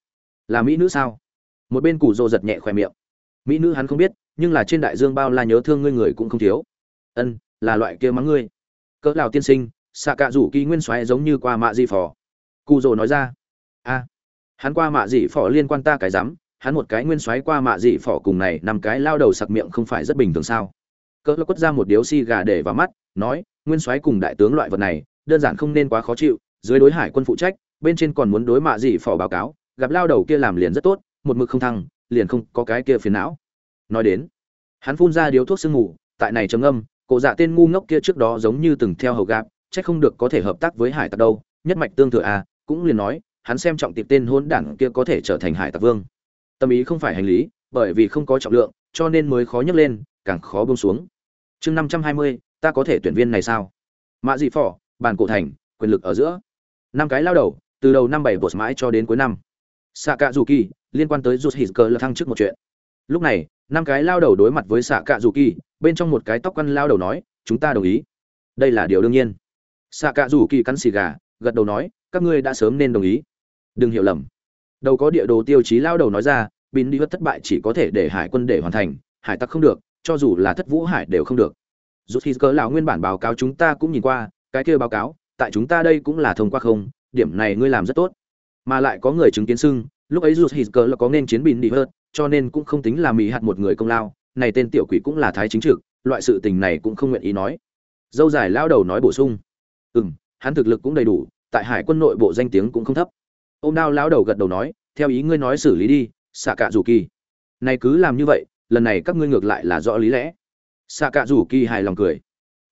Là mỹ nữ sao? Một bên củ rồ giật nhẹ khỏe miệng. Mỹ nữ hắn không biết, nhưng là trên đại dương bao la nhớ thương ngươi người cũng không thiếu. Ân, là loại kia mắng ngươi. Cỡ lào tiên sinh, xạ cạ rủ kỳ nguyên xoáy giống như qua mạ di phò. Cụ rồ nói ra. A, hắn qua mạ dị phỏ liên quan ta cái rắm hắn một cái nguyên xoáy qua mạ dị phỏ cùng này năm cái lao đầu sặc miệng không phải rất bình thường sao? Cỡ quất ra một điếu xi gà để vào mắt, nói, nguyên soái cùng đại tướng loại vật này, đơn giản không nên quá khó chịu, dưới đối hải quân phụ trách, bên trên còn muốn đối mạ dị phò báo cáo gặp lao đầu kia làm liền rất tốt, một mực không thăng, liền không có cái kia phiền não. Nói đến, hắn phun ra điếu thuốc sương mù, tại này trầm âm cổ dạ tên ngu ngốc kia trước đó giống như từng theo hầu gạp trách không được có thể hợp tác với hải tặc đâu, nhất mạch tương thừa à cũng liền nói, hắn xem trọng tiệp tên hôn đảng kia có thể trở thành hải tặc vương. Tâm ý không phải hành lý, bởi vì không có trọng lượng, cho nên mới khó nhấc lên, càng khó bông xuống. Chương năm trăm hai mươi, ta có thể tuyển viên này sao? Mạ dị phỏ, bàn cổ thành, quyền lực ở giữa. Năm cái lao đầu, từ đầu năm bảy bột mãi cho đến cuối năm xạ cạ dù kỳ liên quan tới rút hít cờ là thăng trước một chuyện. Lúc này, năm cái lao đầu đối mặt với xạ cạ dù kỳ bên trong một cái tóc quăn lao đầu nói, chúng ta đồng ý. Đây là điều đương nhiên. Xạ cạ dù kỳ cắn xì gà, gật đầu nói, các ngươi đã sớm nên đồng ý. Đừng hiểu lầm. Đầu có địa đồ tiêu chí lao đầu nói ra bin đi vất thất bại chỉ có thể để hải quân để hoàn thành, hải tặc không được, cho dù là thất vũ hải đều không được. Rút khi cỡ lão nguyên bản báo cáo chúng ta cũng nhìn qua, cái kia báo cáo, tại chúng ta đây cũng là thông qua không, điểm này ngươi làm rất tốt mà lại có người chứng kiến xưng, lúc ấy rút hít cỡ là có nên chiến binh đi hơn, cho nên cũng không tính là mỹ hạt một người công lao. Này tên tiểu quỷ cũng là thái chính trực, loại sự tình này cũng không nguyện ý nói. Dâu dài lao đầu nói bổ sung. Ừm, hắn thực lực cũng đầy đủ, tại hải quân nội bộ danh tiếng cũng không thấp. Ô m đao lão đầu gật đầu nói, theo ý ngươi nói xử lý đi xạ cạ rủ kỳ này cứ làm như vậy, lần này các ngươi ngược lại là rõ lý lẽ. Xạ cạ rủ kỳ hài lòng cười.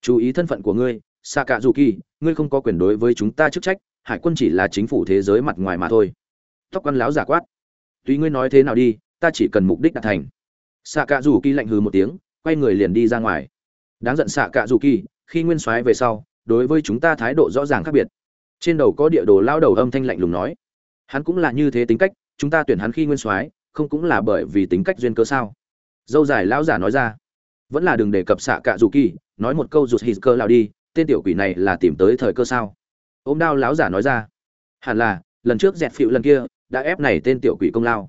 Chú ý thân phận của ngươi xạ cạ rủ kỳ ngươi không có quyền đối với chúng ta chức trách hải quân chỉ là chính phủ thế giới mặt ngoài mà thôi. Tóc quan láo giả quát. Tùy ngươi nói thế nào đi, ta chỉ cần mục đích đạt thành. Xạ cạ Dù kỳ lạnh hừ một tiếng, quay người liền đi ra ngoài. Đáng giận xạ cạ Dù kỳ khi nguyên soái về sau, đối với chúng ta thái độ rõ ràng khác biệt. Trên đầu có địa đồ lao đầu âm thanh lạnh lùng nói. Hắn cũng là như thế tính cách, chúng ta tuyển hắn khi nguyên soái, không cũng là bởi vì tính cách duyên cơ sao? Dâu dài lão giả nói ra. Vẫn là đừng đề cập xạ cạ dù kỳ nói một câu rụt hít cơ lao đi, tên tiểu quỷ này là tìm tới thời cơ sao? Ôm đao lão giả nói ra. Hẳn là, lần trước dẹt phịu lần kia, đã ép này tên tiểu quỷ công lao.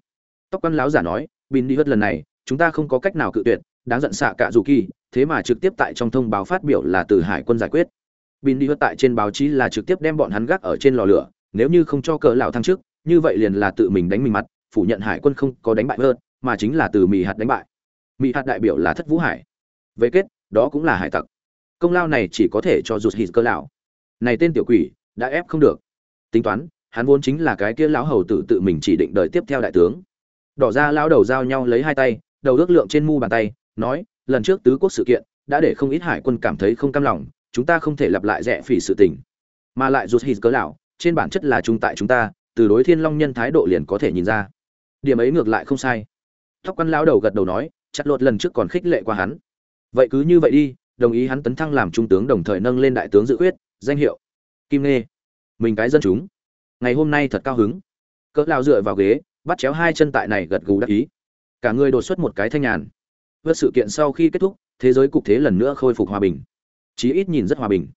Tóc quan lão giả nói bin đi hất lần này, chúng ta không có cách nào cự tuyệt, đáng giận xạ cả dù kỳ, thế mà trực tiếp tại trong thông báo phát biểu là từ hải quân giải quyết. Bin đi hất tại trên báo chí là trực tiếp đem bọn hắn gác ở trên lò lửa, nếu như không cho cờ lão thăng trước như vậy liền là tự mình đánh mình mặt, phủ nhận hải quân không có đánh bại hơn, mà chính là từ mỹ hạt đánh bại. Mỹ hạt đại biểu là thất vũ hải. Về kết, đó cũng là hải tặc. Công lao này chỉ có thể cho rụt hít cơ lão. Này tên tiểu quỷ đã ép không được. Tính toán hắn vốn chính là cái kia lão hầu tử tự mình chỉ định đợi tiếp theo đại tướng. Đỏ ra lão đầu giao nhau lấy hai tay đầu ước lượng trên mu bàn tay nói lần trước tứ quốc sự kiện đã để không ít hải quân cảm thấy không cam lòng chúng ta không thể lặp lại rẻ phỉ sự tình. Mà lại rụt hít cớ lão trên bản chất là trung tại chúng ta từ đối thiên long nhân thái độ liền có thể nhìn ra. Điểm ấy ngược lại không sai. Tóc quan lão đầu gật đầu nói chặt lột lần trước còn khích lệ qua hắn. Vậy cứ như vậy đi đồng ý hắn tấn thăng làm trung tướng đồng thời nâng lên đại tướng dự quyết, danh hiệu kim nê mình cái dân chúng. Ngày hôm nay thật cao hứng. Cỡ lao dựa vào ghế, bắt chéo hai chân tại này gật gù đắc ý. Cả người đột xuất một cái thanh nhàn. Vượt sự kiện sau khi kết thúc, thế giới cục thế lần nữa khôi phục hòa bình. Chí ít nhìn rất hòa bình.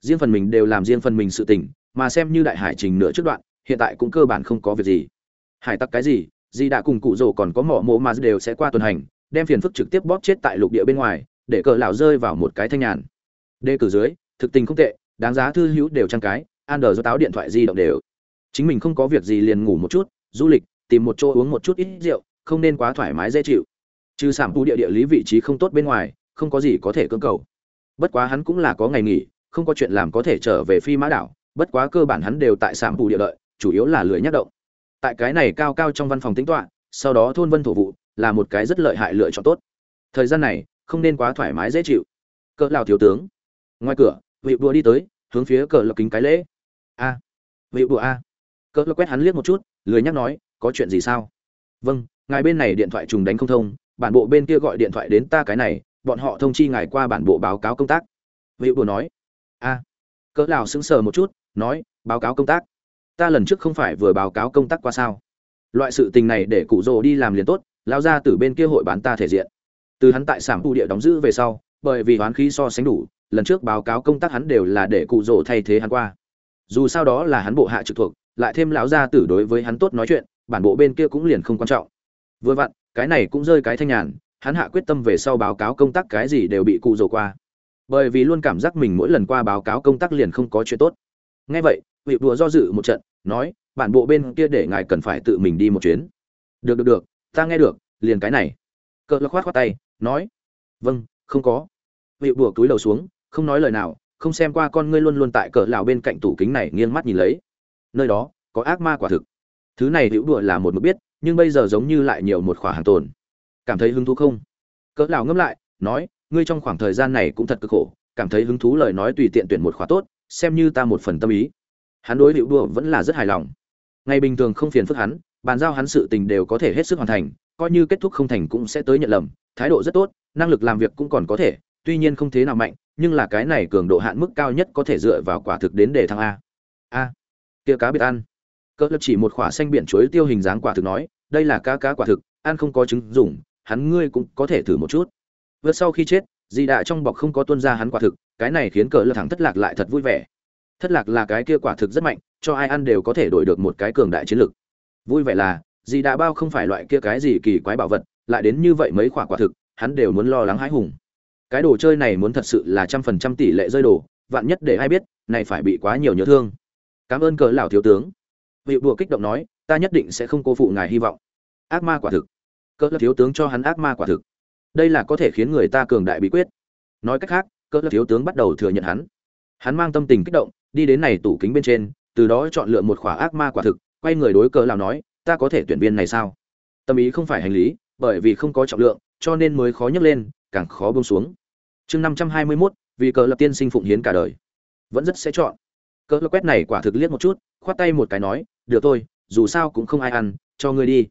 Riêng phần mình đều làm riêng phần mình sự tình, mà xem như đại hải trình nửa trước đoạn, hiện tại cũng cơ bản không có việc gì. Hải tặc cái gì, di đã cùng cụ rồ còn có mỏ mộ mà đều sẽ qua tuần hành, đem phiền phức trực tiếp bóp chết tại lục địa bên ngoài, để cờ lão rơi vào một cái thanh nhàn. Đề cử dưới, thực tình không tệ đáng giá thư hữu đều trang cái an đờ do táo điện thoại di động đều. Chính mình không có việc gì liền ngủ một chút, du lịch, tìm một chỗ uống một chút ít rượu, không nên quá thoải mái dễ chịu. Trừ sản thu địa địa lý vị trí không tốt bên ngoài, không có gì có thể cưỡng cầu. Bất quá hắn cũng là có ngày nghỉ, không có chuyện làm có thể trở về phi mã đảo, bất quá cơ bản hắn đều tại sản thu địa đợi, chủ yếu là lười nhắc động. Tại cái này cao cao trong văn phòng tính toán, sau đó thôn vân thổ vụ, là một cái rất lợi hại lựa chọn tốt. Thời gian này, không nên quá thoải mái dễ chịu. Cỡ lào thiếu tướng. Ngoài cửa vị đùa đi tới hướng phía cờ lộc kính cái lễ. A à, vị đùa a. Cờ lộc quét hắn liếc một chút lười nhắc nói có chuyện gì sao? Vâng ngài bên này điện thoại trùng đánh không thông bản bộ bên kia gọi điện thoại đến ta cái này bọn họ thông chi ngài qua bản bộ báo cáo công tác. Vị đùa nói. A. À. cỡ lào sững sờ một chút nói báo cáo công tác? Ta lần trước không phải vừa báo cáo công tác qua sao? Loại sự tình này để cụ rồ đi làm liền tốt lao ra từ bên kia hội bán ta thể diện. Từ hắn tại sản tu địa đóng giữ về sau bởi vì hoán khí so sánh đủ lần trước báo cáo công tác hắn đều là để cụ rồ thay thế hắn qua. Dù sao đó là hắn bộ hạ trực thuộc, lại thêm lão gia tử đối với hắn tốt nói chuyện, bản bộ bên kia cũng liền không quan trọng. Vừa vặn, cái này cũng rơi cái thanh nhàn, hắn hạ quyết tâm về sau báo cáo công tác cái gì đều bị cụ rồ qua. Bởi vì luôn cảm giác mình mỗi lần qua báo cáo công tác liền không có chuyện tốt. Ngay vậy vị đùa do dự một trận, nói, bản bộ bên kia để ngài cần phải tự mình đi một chuyến. Được được được, ta nghe được, liền cái này. Cỡ lắc khoát khoát tay, nói vâng không có. Vị đùa túi đầu xuống không nói lời nào, không xem qua con ngươi luôn luôn tại cỡ lào bên cạnh tủ kính này nghiêng mắt nhìn lấy. Nơi đó, có ác ma quả thực. Thứ này hữu đùa là một mực biết, nhưng bây giờ giống như lại nhiều một khỏa hàng tồn. Cảm thấy hứng thú không? Cỡ lào ngâm lại, nói, ngươi trong khoảng thời gian này cũng thật cực khổ, cảm thấy hứng thú lời nói tùy tiện tuyển một khóa tốt, xem như ta một phần tâm ý. Hắn đối hữu đùa vẫn là rất hài lòng. Ngày bình thường không phiền phức hắn, bàn giao hắn sự tình đều có thể hết sức hoàn thành, coi như kết thúc không thành cũng sẽ tới nhận lầm, thái độ rất tốt, năng lực làm việc cũng còn có thể tuy nhiên không thế nào mạnh, nhưng là cái này cường độ hạn mức cao nhất có thể dựa vào quả thực đến để thăng a. A, kia cá biệt ăn. Cỡ lập chỉ một khỏa xanh biển chuối tiêu hình dáng quả thực nói, đây là cá cá quả thực, ăn không có trứng dùng, hắn ngươi cũng có thể thử một chút. Vượt sau khi chết, di đạ trong bọc không có tuân ra hắn quả thực, cái này khiến cỡ lập thẳng thất lạc lại thật vui vẻ. Thất lạc là cái kia quả thực rất mạnh, cho ai ăn đều có thể đổi được một cái cường đại chiến lực. Vui vẻ là dị đại bao không phải loại kia cái gì kỳ quái bảo vật, lại đến như vậy mấy quả quả thực, hắn đều muốn lo lắng hãi hùng cái đồ chơi này muốn thật sự là trăm phần trăm tỷ lệ rơi đồ, vạn nhất để ai biết, này phải bị quá nhiều nhớ thương. Cảm ơn cờ lão thiếu tướng. Vị đùa kích động nói, ta nhất định sẽ không cô phụ ngài hy vọng. Ác ma quả thực. Cỡ thiếu tướng cho hắn ác ma quả thực. Đây là có thể khiến người ta cường đại bí quyết. Nói cách khác cỡ thiếu tướng bắt đầu thừa nhận hắn. Hắn mang tâm tình kích động, đi đến này tủ kính bên trên, từ đó chọn lựa một khỏa ác ma quả thực, quay người đối cờ lão nói, ta có thể tuyển viên này sao? Tâm ý không phải hành lý, bởi vì không có trọng lượng, cho nên mới khó nhấc lên càng khó buông xuống. Chương năm trăm hai mươi mốt, vì cờ lập tiên sinh phụng hiến cả đời. Vẫn rất sẽ chọn. Cờ lập quét này quả thực liếc một chút, khoát tay một cái nói, được thôi, dù sao cũng không ai ăn, cho ngươi đi.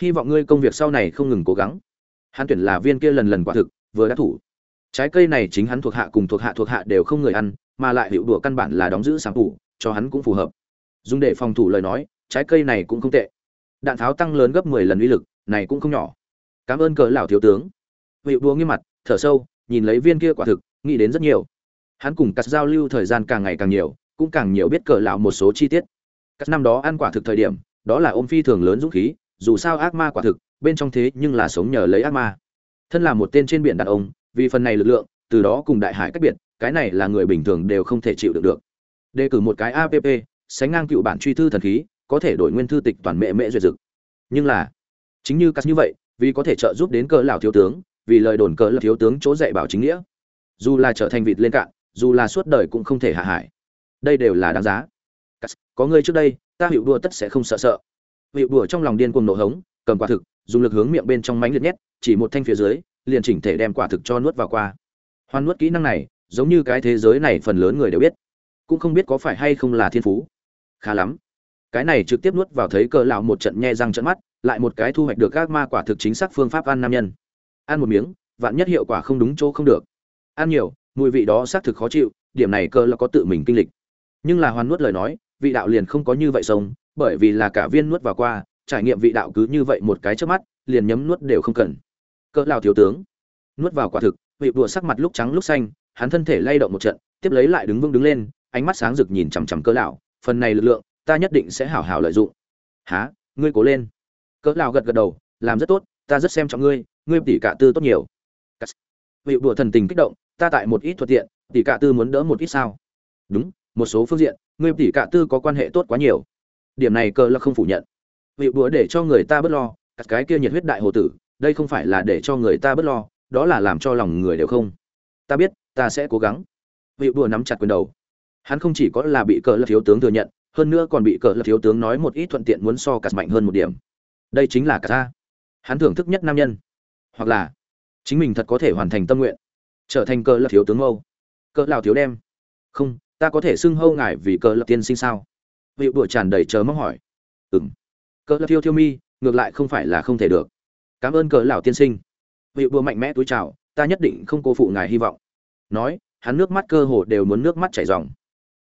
Hy vọng ngươi công việc sau này không ngừng cố gắng. Hắn tuyển là viên kia lần lần quả thực, vừa đã thủ. Trái cây này chính hắn thuộc hạ cùng thuộc hạ thuộc hạ đều không người ăn, mà lại hiệu đùa căn bản là đóng giữ sáng thủ cho hắn cũng phù hợp. Dùng để phòng thủ lời nói, trái cây này cũng không tệ. Đạn tháo tăng lớn gấp mười lần uy lực, này cũng không nhỏ. Cảm ơn cờ lão thiếu tướng. Vị đùa nghiêm mặt, thở sâu, nhìn lấy viên kia quả thực, nghĩ đến rất nhiều. Hắn cùng cắt giao lưu thời gian càng ngày càng nhiều, cũng càng nhiều biết cỡ lão một số chi tiết. Cắt năm đó ăn quả thực thời điểm, đó là ôm phi thường lớn dũng khí, dù sao ác ma quả thực, bên trong thế nhưng là sống nhờ lấy ác ma. Thân là một tên trên biển đàn ông, vì phần này lực lượng, từ đó cùng đại hải cách biệt, cái này là người bình thường đều không thể chịu được được. Đề cử một cái app sánh ngang cựu bản truy thư thần khí, có thể đổi nguyên thư tịch toàn mẹ mẹ duyệt dực. Nhưng là, chính như cắt như vậy, vì có thể trợ giúp đến cỡ lão thiếu tướng vì lời đồn cỡ là thiếu tướng chỗ dạy bảo chính nghĩa. Dù là trở thành vịt lên cạn, dù là suốt đời cũng không thể hạ hải đây đều là đáng giá. Có người trước đây, ta hiệu đùa tất sẽ không sợ sợ. Hiệu đùa trong lòng điên cuồng nổ hống, cầm quả thực, dùng lực hướng miệng bên trong mánh liệt nhét, chỉ một thanh phía dưới, liền chỉnh thể đem quả thực cho nuốt vào qua. Hoan nuốt kỹ năng này, giống như cái thế giới này phần lớn người đều biết. Cũng không biết có phải hay không là thiên phú. Khá lắm. Cái này trực tiếp nuốt vào thấy cờ lão một trận nhe răng trận mắt, lại một cái thu hoạch được các ma quả thực chính xác phương pháp ăn nam nhân ăn một miếng, vạn nhất hiệu quả không đúng chỗ không được. Ăn nhiều, mùi vị đó xác thực khó chịu, điểm này cơ là có tự mình kinh lịch. Nhưng là hoàn nuốt lời nói, vị đạo liền không có như vậy sống, bởi vì là cả viên nuốt vào qua, trải nghiệm vị đạo cứ như vậy một cái trước mắt, liền nhấm nuốt đều không cần. Cỡ lào thiếu tướng, nuốt vào quả thực, vị đùa sắc mặt lúc trắng lúc xanh, hắn thân thể lay động một trận, tiếp lấy lại đứng vững đứng lên, ánh mắt sáng rực nhìn chằm chằm cỡ lão, phần này lực lượng, ta nhất định sẽ hảo hảo lợi dụng. Há ngươi cố lên. Cỡ lão gật gật đầu, làm rất tốt, ta rất xem trọng ngươi ngươi tỷ cả tư tốt nhiều. Vị đùa thần tình kích động, ta tại một ít thuận tiện tỷ cả tư muốn đỡ một ít sao? Đúng, một số phương diện, ngươi tỷ cả tư có quan hệ tốt quá nhiều. Điểm này cờ là không phủ nhận. Vị đùa để cho người ta bớt lo cái kia nhiệt huyết đại hồ tử, đây không phải là để cho người ta bớt lo, đó là làm cho lòng người đều không. Ta biết, ta sẽ cố gắng. Vị đùa nắm chặt quyền đầu. Hắn không chỉ có là bị cờ là thiếu tướng thừa nhận, hơn nữa còn bị cờ là thiếu tướng nói một ít thuận tiện muốn so cắt mạnh hơn một điểm. Đây chính là cả ta hắn thưởng thức nhất nam nhân hoặc là chính mình thật có thể hoàn thành tâm nguyện, trở thành cờ lập thiếu tướng âu cờ lào thiếu đem. Không, ta có thể xưng hâu ngài vì cờ lập tiên sinh sao? Vị đùa tràn đầy chờ mong hỏi. Ừng cờ lập thiêu thiêu mi, ngược lại không phải là không thể được. Cảm ơn cờ lão tiên sinh. Vị đùa mạnh mẽ túi chào, ta nhất định không cô phụ ngài hy vọng. Nói, hắn nước mắt cơ hồ đều muốn nước mắt chảy ròng.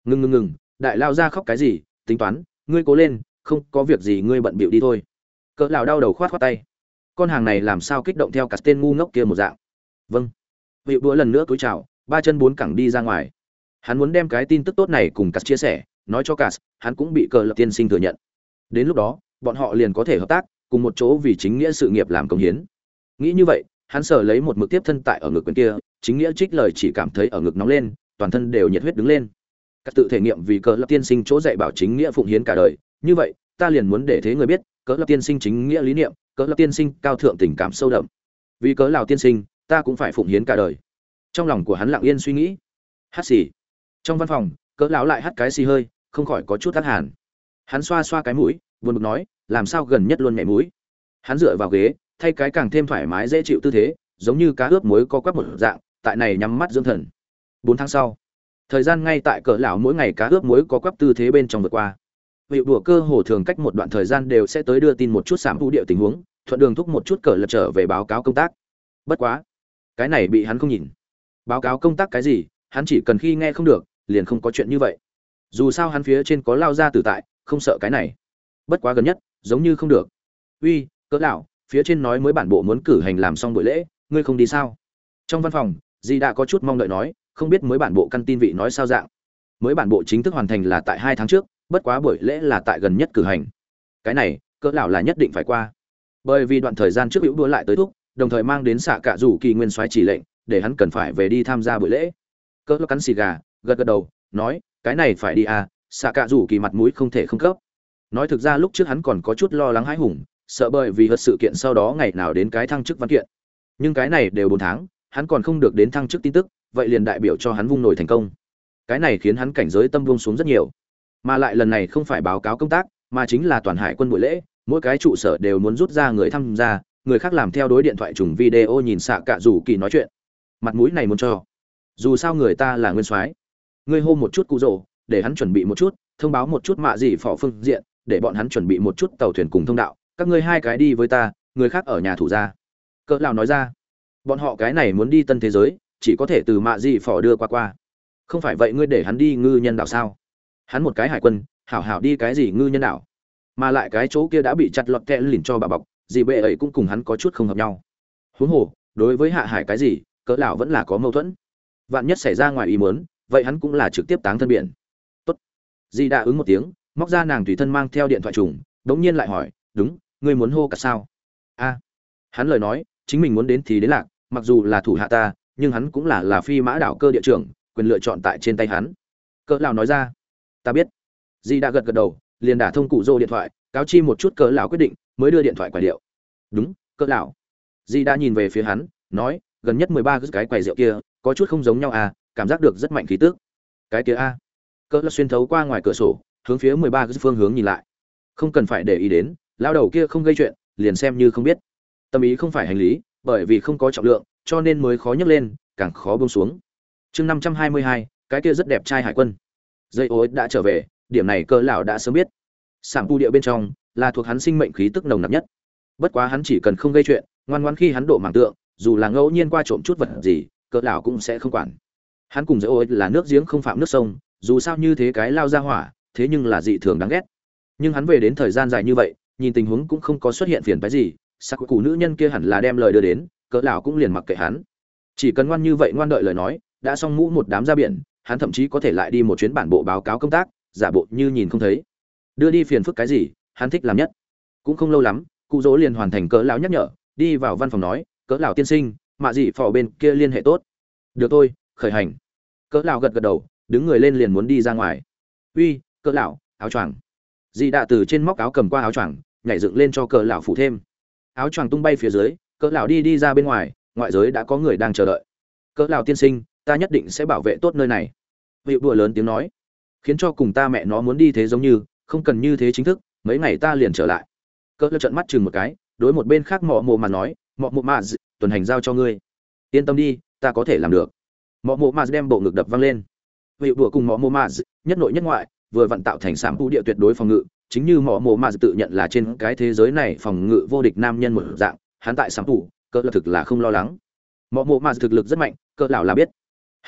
Ngừng ngừng ngừng, đại lao ra khóc cái gì, tính toán, ngươi cố lên, không có việc gì ngươi bận bịu đi thôi. Cỡ lão đau đầu khoát khoát tay con hàng này làm sao kích động theo cả tên ngu ngốc kia một dạng? Vâng. Vị bữa lần nữa cúi chào, ba chân bốn cẳng đi ra ngoài. Hắn muốn đem cái tin tức tốt này cùng cắt chia sẻ, nói cho cắt, hắn cũng bị cờ lập tiên sinh thừa nhận. Đến lúc đó, bọn họ liền có thể hợp tác, cùng một chỗ vì chính nghĩa sự nghiệp làm công hiến. Nghĩ như vậy, hắn sở lấy một mực tiếp thân tại ở ngực quyền kia, chính nghĩa trích lời chỉ cảm thấy ở ngực nóng lên, toàn thân đều nhiệt huyết đứng lên. Các tự thể nghiệm vì cờ lập tiên sinh chỗ dạy bảo chính nghĩa phụng hiến cả đời, như vậy, ta liền muốn để thế người biết, cờ lập tiên sinh chính nghĩa lý niệm cỡ lão tiên sinh cao thượng tình cảm sâu đậm. Vì cớ lão tiên sinh, ta cũng phải phụng hiến cả đời. Trong lòng của hắn lặng yên suy nghĩ. Hát xì. Trong văn phòng, cỡ lão lại hắt cái xì hơi, không khỏi có chút thắt hàn. Hắn xoa xoa cái mũi, buồn bực nói, làm sao gần nhất luôn nhảy mũi? Hắn dựa vào ghế, thay cái càng thêm thoải mái dễ chịu tư thế, giống như cá ướp muối co quắp một dạng, tại này nhắm mắt dưỡng thần. Bốn tháng sau, thời gian ngay tại cỡ lão mỗi ngày cá ướp muối có quắp tư thế bên trong vượt qua vị đùa cơ hồ thường cách một đoạn thời gian đều sẽ tới đưa tin một chút sám vũ điệu tình huống, thuận đường thúc một chút cờ lật trở về báo cáo công tác. Bất quá, cái này bị hắn không nhìn. Báo cáo công tác cái gì, hắn chỉ cần khi nghe không được, liền không có chuyện như vậy. Dù sao hắn phía trên có lao ra tử tại, không sợ cái này. Bất quá gần nhất, giống như không được. Uy, cỡ lão, phía trên nói mới bản bộ muốn cử hành làm xong buổi lễ, ngươi không đi sao? Trong văn phòng, di đã có chút mong đợi nói, không biết mới bản bộ căn tin vị nói sao dạng. Mới bản bộ chính thức hoàn thành là tại hai tháng trước bất quá buổi lễ là tại gần nhất cử hành. Cái này, cỡ lão là nhất định phải qua. Bởi vì đoạn thời gian trước hữu đua lại tới thúc, đồng thời mang đến xạ cạ rủ kỳ nguyên soái chỉ lệnh, để hắn cần phải về đi tham gia buổi lễ. Cỡ lão cắn xì gà, gật gật đầu, nói, cái này phải đi à xạ cạ rủ kỳ mặt mũi không thể không cấp. Nói thực ra lúc trước hắn còn có chút lo lắng hãi hùng, sợ bởi vì hết sự kiện sau đó ngày nào đến cái thăng chức văn kiện. Nhưng cái này đều bốn tháng, hắn còn không được đến thăng chức tin tức, vậy liền đại biểu cho hắn vung nổi thành công. Cái này khiến hắn cảnh giới tâm buông xuống rất nhiều mà lại lần này không phải báo cáo công tác, mà chính là toàn hải quân buổi lễ, mỗi cái trụ sở đều muốn rút ra người tham gia, người khác làm theo đối điện thoại trùng video nhìn xạ cạ rủ kỳ nói chuyện. Mặt mũi này muốn cho. Dù sao người ta là nguyên soái. Ngươi hô một chút cụ rồ để hắn chuẩn bị một chút, thông báo một chút mạ gì phỏ phương diện, để bọn hắn chuẩn bị một chút tàu thuyền cùng thông đạo. Các ngươi hai cái đi với ta, người khác ở nhà thủ ra. Cỡ lão nói ra. Bọn họ cái này muốn đi tân thế giới, chỉ có thể từ mạ gì phỏ đưa qua qua. Không phải vậy ngươi để hắn đi ngư nhân đảo sao? Hắn một cái hải quân, hảo hảo đi cái gì ngư nhân đảo. Mà lại cái chỗ kia đã bị chặt lọt kẹ lìn cho bà bọc gì bệ ấy cũng cùng hắn có chút không hợp nhau. Huống hồ, đối với hạ hải cái gì, cỡ lão vẫn là có mâu thuẫn. Vạn nhất xảy ra ngoài ý muốn, vậy hắn cũng là trực tiếp táng thân biển. Tốt. Dì đã ứng một tiếng, móc ra nàng tùy thân mang theo điện thoại trùng, đống nhiên lại hỏi, đúng, ngươi muốn hô cả sao? A. Hắn lời nói, chính mình muốn đến thì đến lạc, mặc dù là thủ hạ ta, nhưng hắn cũng là là phi mã đảo cơ địa trưởng, quyền lựa chọn tại trên tay hắn. Cỡ lão nói ra ta biết. Di đã gật gật đầu, liền đả thông cụ rô điện thoại, cáo chi một chút cỡ lão quyết định, mới đưa điện thoại quầy điệu. Đúng, cỡ lão. Di đã nhìn về phía hắn, nói, gần nhất mười ba cái quầy rượu kia, có chút không giống nhau à cảm giác được rất mạnh khí tức. Cái kia a. Cỡ lão xuyên thấu qua ngoài cửa sổ, hướng phía mười ba cái phương hướng nhìn lại. Không cần phải để ý đến, lão đầu kia không gây chuyện, liền xem như không biết. Tâm ý không phải hành lý, bởi vì không có trọng lượng, cho nên mới khó nhấc lên, càng khó buông xuống. Chương năm trăm hai mươi hai, cái kia rất đẹp trai hải quân dây ối đã trở về, điểm này cơ lão đã sớm biết. Sảng tu địa bên trong là thuộc hắn sinh mệnh khí tức nồng nặc nhất. Bất quá hắn chỉ cần không gây chuyện, ngoan ngoãn khi hắn độ mảng tượng, dù là ngẫu nhiên qua trộm chút vật gì cỡ lão cũng sẽ không quản. Hắn cùng dây ối là nước giếng không phạm nước sông, dù sao như thế cái lao ra hỏa, thế nhưng là dị thường đáng ghét. Nhưng hắn về đến thời gian dài như vậy, nhìn tình huống cũng không có xuất hiện phiền phái gì, sắc cụ nữ nhân kia hẳn là đem lời đưa đến cỡ lão cũng liền mặc kệ hắn. Chỉ cần ngoan như vậy ngoan đợi lời nói, đã xong mũ một đám ra biển hắn thậm chí có thể lại đi một chuyến bản bộ báo cáo công tác, giả bộ như nhìn không thấy. Đưa đi phiền phức cái gì, hắn thích làm nhất. Cũng không lâu lắm, cụ dỗ liền hoàn thành cỡ lão nhắc nhở, đi vào văn phòng nói, cỡ lão tiên sinh, mạ gì phò bên kia liên hệ tốt. Được thôi, khởi hành. Cỡ lão gật gật đầu, đứng người lên liền muốn đi ra ngoài. Uy, cỡ lão, áo choàng. Dị đạ từ trên móc áo cầm qua áo choàng, nhảy dựng lên cho cỡ lão phủ thêm. Áo choàng tung bay phía dưới, cỡ lão đi đi ra bên ngoài, ngoại giới đã có người đang chờ đợi. Cỡ lão tiên sinh ta nhất định sẽ bảo vệ tốt nơi này. Vị đùa lớn tiếng nói, khiến cho cùng ta mẹ nó muốn đi thế giống như, không cần như thế chính thức, mấy ngày ta liền trở lại. Cỡ trận trợn mắt chừng một cái, đối một bên khác mọ mộ mà nói, mọ mộ mà tuần hành giao cho ngươi. Yên tâm đi, ta có thể làm được. Mọ mộ mà đem bộ ngực đập văng lên. Vị đùa cùng mọ mộ mà nhất nội nhất ngoại, vừa vận tạo thành sám tu địa tuyệt đối phòng ngự, chính như mọ mộ mà tự nhận là trên cái thế giới này phòng ngự vô địch nam nhân một dạng, hắn tại sám tu cỡ là thực là không lo lắng. Mọ mộ mà thực lực rất mạnh, cỡ lão là biết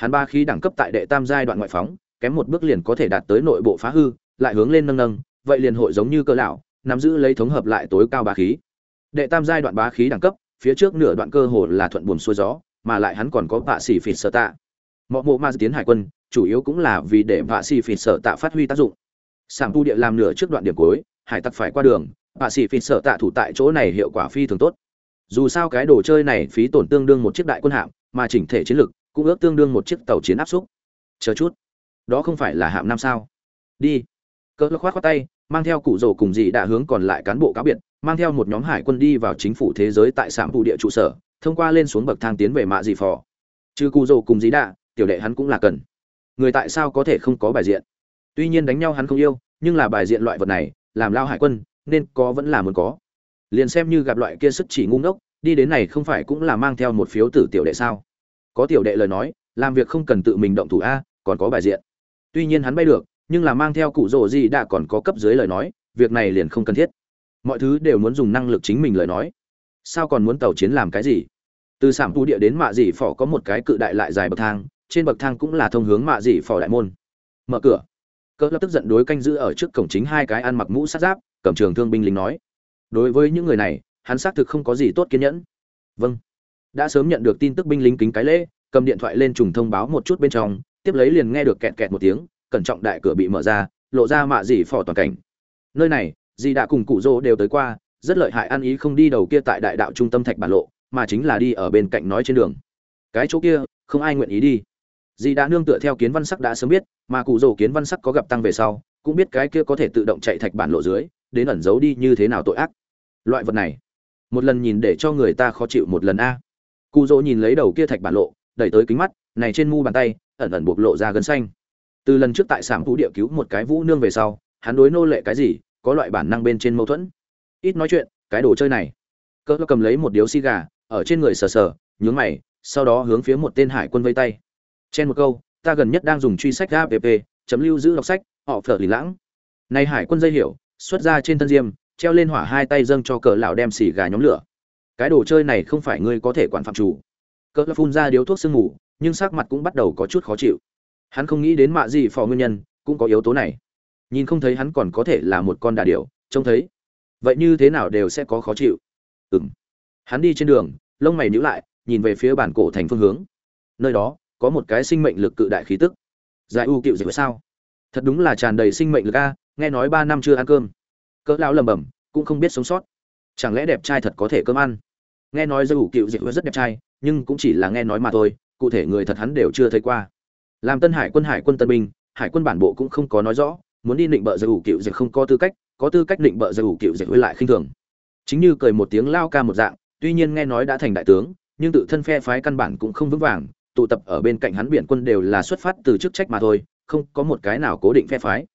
hắn ba khí đẳng cấp tại đệ tam giai đoạn ngoại phóng, kém một bước liền có thể đạt tới nội bộ phá hư, lại hướng lên nâng nâng, vậy liền hội giống như cơ lão, nắm giữ lấy thống hợp lại tối cao bá khí. Đệ tam giai đoạn bá khí đẳng cấp, phía trước nửa đoạn cơ hồ là thuận buồm xuôi gió, mà lại hắn còn có vạ xỉ phỉ sở tạ. Mọi mộ ma tiến hải quân, chủ yếu cũng là vì để vạ xỉ phỉ sở tạ phát huy tác dụng. Sảng tu địa làm nửa trước đoạn điểm cuối, hải tặc phải qua đường, vạ xỉ phỉ sở tạ thủ tại chỗ này hiệu quả phi thường tốt. Dù sao cái đồ chơi này phí tổn tương đương một chiếc đại quân hạm, mà chỉnh thể chiến lực cũng ước tương đương một chiếc tàu chiến áp xúc. Chờ chút. Đó không phải là hạm năm sao? Đi. Cỡ khoát khoát tay, mang theo cụ rổ cùng dị đã hướng còn lại cán bộ cáo biệt, mang theo một nhóm hải quân đi vào chính phủ thế giới tại sạm vụ địa trụ sở, thông qua lên xuống bậc thang tiến về mạ dị phò. Chứ cụ rổ cùng dị đạ, tiểu đệ hắn cũng là cần. Người tại sao có thể không có bài diện? Tuy nhiên đánh nhau hắn không yêu, nhưng là bài diện loại vật này, làm lao hải quân, nên có vẫn là muốn có. Liền xem như gặp loại kia sức chỉ ngu ngốc, đi đến này không phải cũng là mang theo một phiếu tử tiểu đệ sao? Có tiểu đệ lời nói, làm việc không cần tự mình động thủ a, còn có bài diện. Tuy nhiên hắn bay được, nhưng là mang theo cụ rồ gì đã còn có cấp dưới lời nói, việc này liền không cần thiết. Mọi thứ đều muốn dùng năng lực chính mình lời nói. Sao còn muốn tàu chiến làm cái gì? Từ sảm tu địa đến mạ dị phỏ có một cái cự đại lại dài bậc thang, trên bậc thang cũng là thông hướng mạ dị phỏ đại môn. Mở cửa. Cỡ lập tức giận đối canh giữ ở trước cổng chính hai cái ăn mặc mũ sát giáp, cầm trường thương binh lính nói. Đối với những người này, hắn xác thực không có gì tốt kiên nhẫn. Vâng đã sớm nhận được tin tức binh lính kính cái lễ, cầm điện thoại lên trùng thông báo một chút bên trong, tiếp lấy liền nghe được kẹt kẹt một tiếng, cẩn trọng đại cửa bị mở ra, lộ ra mạ dị phò toàn cảnh. Nơi này, dì đã cùng cụ dô đều tới qua, rất lợi hại ăn ý không đi đầu kia tại đại đạo trung tâm thạch bản lộ, mà chính là đi ở bên cạnh nói trên đường. Cái chỗ kia, không ai nguyện ý đi. Dì đã nương tựa theo kiến văn sắc đã sớm biết, mà cụ dô kiến văn sắc có gặp tăng về sau, cũng biết cái kia có thể tự động chạy thạch bản lộ dưới, đến ẩn giấu đi như thế nào tội ác. Loại vật này, một lần nhìn để cho người ta khó chịu một lần a cụ dỗ nhìn lấy đầu kia thạch bản lộ, đẩy tới kính mắt, này trên mu bàn tay, ẩn ẩn bộc lộ ra gân xanh. Từ lần trước tại sảng vũ địa cứu một cái vũ nương về sau, hắn đối nô lệ cái gì, có loại bản năng bên trên mâu thuẫn. Ít nói chuyện, cái đồ chơi này. Cỡ cầm lấy một điếu xi gà, ở trên người sờ sờ, nhướng mày, sau đó hướng phía một tên hải quân vây tay. Trên một câu, ta gần nhất đang dùng truy sách app chấm lưu giữ đọc sách, họ phở lì lãng. Nay hải quân dây hiểu, xuất ra trên thân diêm, treo lên hỏa hai tay dâng cho cỡ lão đem xì gà nhóm lửa cái đồ chơi này không phải ngươi có thể quản phạm chủ. Cỡ phun ra điếu thuốc sương ngủ nhưng sắc mặt cũng bắt đầu có chút khó chịu. Hắn không nghĩ đến mạ gì phò nguyên nhân, cũng có yếu tố này. Nhìn không thấy hắn còn có thể là một con đà điểu, trông thấy. Vậy như thế nào đều sẽ có khó chịu. Ừng hắn đi trên đường, lông mày nhíu lại, nhìn về phía bản cổ thành phương hướng. Nơi đó, có một cái sinh mệnh lực cự đại khí tức. Giải u cựu dịch sao? Thật đúng là tràn đầy sinh mệnh lực a, nghe nói ba năm chưa ăn cơm. Cỡ lão lầm bầm cũng không biết sống sót. Chẳng lẽ đẹp trai thật có thể cơm ăn? Nghe nói giới ủ cựu dịch rất đẹp trai, nhưng cũng chỉ là nghe nói mà thôi, cụ thể người thật hắn đều chưa thấy qua. Làm tân hải quân hải quân tân binh, hải quân bản bộ cũng không có nói rõ, muốn đi định bợ giới ủ cựu dịch không có tư cách, có tư cách định bợ giới ủ cựu dịch với lại khinh thường. Chính như cười một tiếng lao ca một dạng, tuy nhiên nghe nói đã thành đại tướng, nhưng tự thân phe phái căn bản cũng không vững vàng, tụ tập ở bên cạnh hắn biển quân đều là xuất phát từ chức trách mà thôi, không có một cái nào cố định phe phái.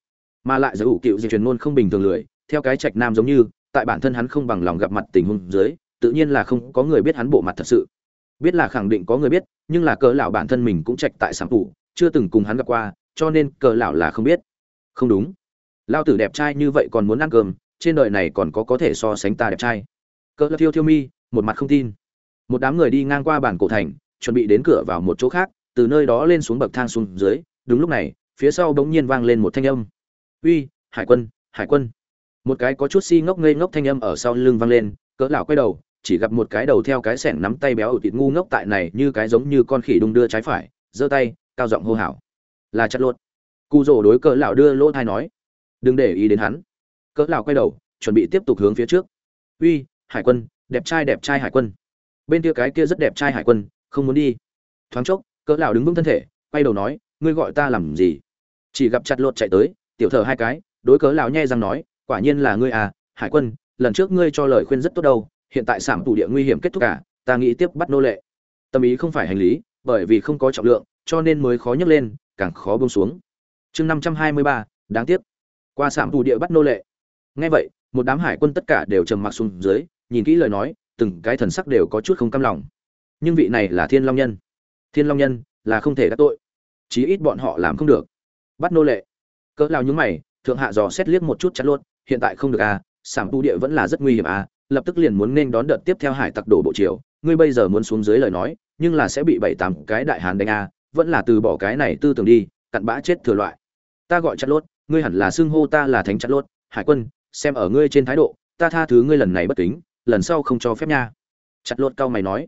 Mà lại giới ủ cựu di truyền ngôn không bình thường lười, theo cái trạch nam giống như, tại bản thân hắn không bằng lòng gặp mặt tình huống dưới tự nhiên là không có người biết hắn bộ mặt thật sự. Biết là khẳng định có người biết, nhưng là cờ lão bản thân mình cũng trạch tại sản phủ, chưa từng cùng hắn gặp qua, cho nên cờ lão là không biết. Không đúng. Lao tử đẹp trai như vậy còn muốn ăn cơm, trên đời này còn có có thể so sánh ta đẹp trai. Cờ lão thiêu thiêu mi, một mặt không tin. Một đám người đi ngang qua bản cổ thành, chuẩn bị đến cửa vào một chỗ khác, từ nơi đó lên xuống bậc thang xuống dưới, đúng lúc này, phía sau bỗng nhiên vang lên một thanh âm. Uy, hải quân hải quân. Một cái có chút si ngốc ngây ngốc thanh âm ở sau lưng vang lên, cỡ lão quay đầu chỉ gặp một cái đầu theo cái sẻng nắm tay béo ở thịt ngu ngốc tại này như cái giống như con khỉ đung đưa trái phải, giơ tay, cao giọng hô hào. Là chặt lột. Cụ rổ đối cỡ lão đưa lỗ thai nói. Đừng để ý đến hắn. Cỡ lão quay đầu, chuẩn bị tiếp tục hướng phía trước. Uy, hải quân, đẹp trai đẹp trai hải quân. Bên kia cái kia rất đẹp trai hải quân, không muốn đi. Thoáng chốc cỡ lão đứng vững thân thể, quay đầu nói, ngươi gọi ta làm gì? Chỉ gặp chặt lột chạy tới, tiểu thở hai cái, đối cỡ lão nhe răng nói, quả nhiên là ngươi à hải quân, lần trước ngươi cho lời khuyên rất tốt đâu hiện tại sảm tủ địa nguy hiểm kết thúc cả, ta nghĩ tiếp bắt nô lệ. Tâm ý không phải hành lý, bởi vì không có trọng lượng, cho nên mới khó nhấc lên, càng khó buông xuống. Chương năm trăm hai mươi ba, đáng tiếc. Qua sảm tủ địa bắt nô lệ. Nghe vậy, một đám hải quân tất cả đều trầm mặc xuống dưới, nhìn kỹ lời nói, từng cái thần sắc đều có chút không cam lòng. Nhưng vị này là thiên long nhân. Thiên long nhân là không thể đắc tội. Chí ít bọn họ làm không được. Bắt nô lệ. Cỡ lao nhúng mày, thượng hạ dò xét liếc một chút chắn luôn, hiện tại không được à sảm tu địa vẫn là rất nguy hiểm à lập tức liền muốn nên đón đợt tiếp theo hải tặc đổ bộ triều. Ngươi bây giờ muốn xuống dưới lời nói, nhưng là sẽ bị bảy tám cái đại hàn đánh à vẫn là từ bỏ cái này tư tưởng đi, cặn bã chết thừa loại. Ta gọi chặt lốt, ngươi hẳn là xưng hô ta là thánh chặt lốt. Hải quân, xem ở ngươi trên thái độ, ta tha thứ ngươi lần này bất kính, lần sau không cho phép nha. Chặt lốt cao mày nói.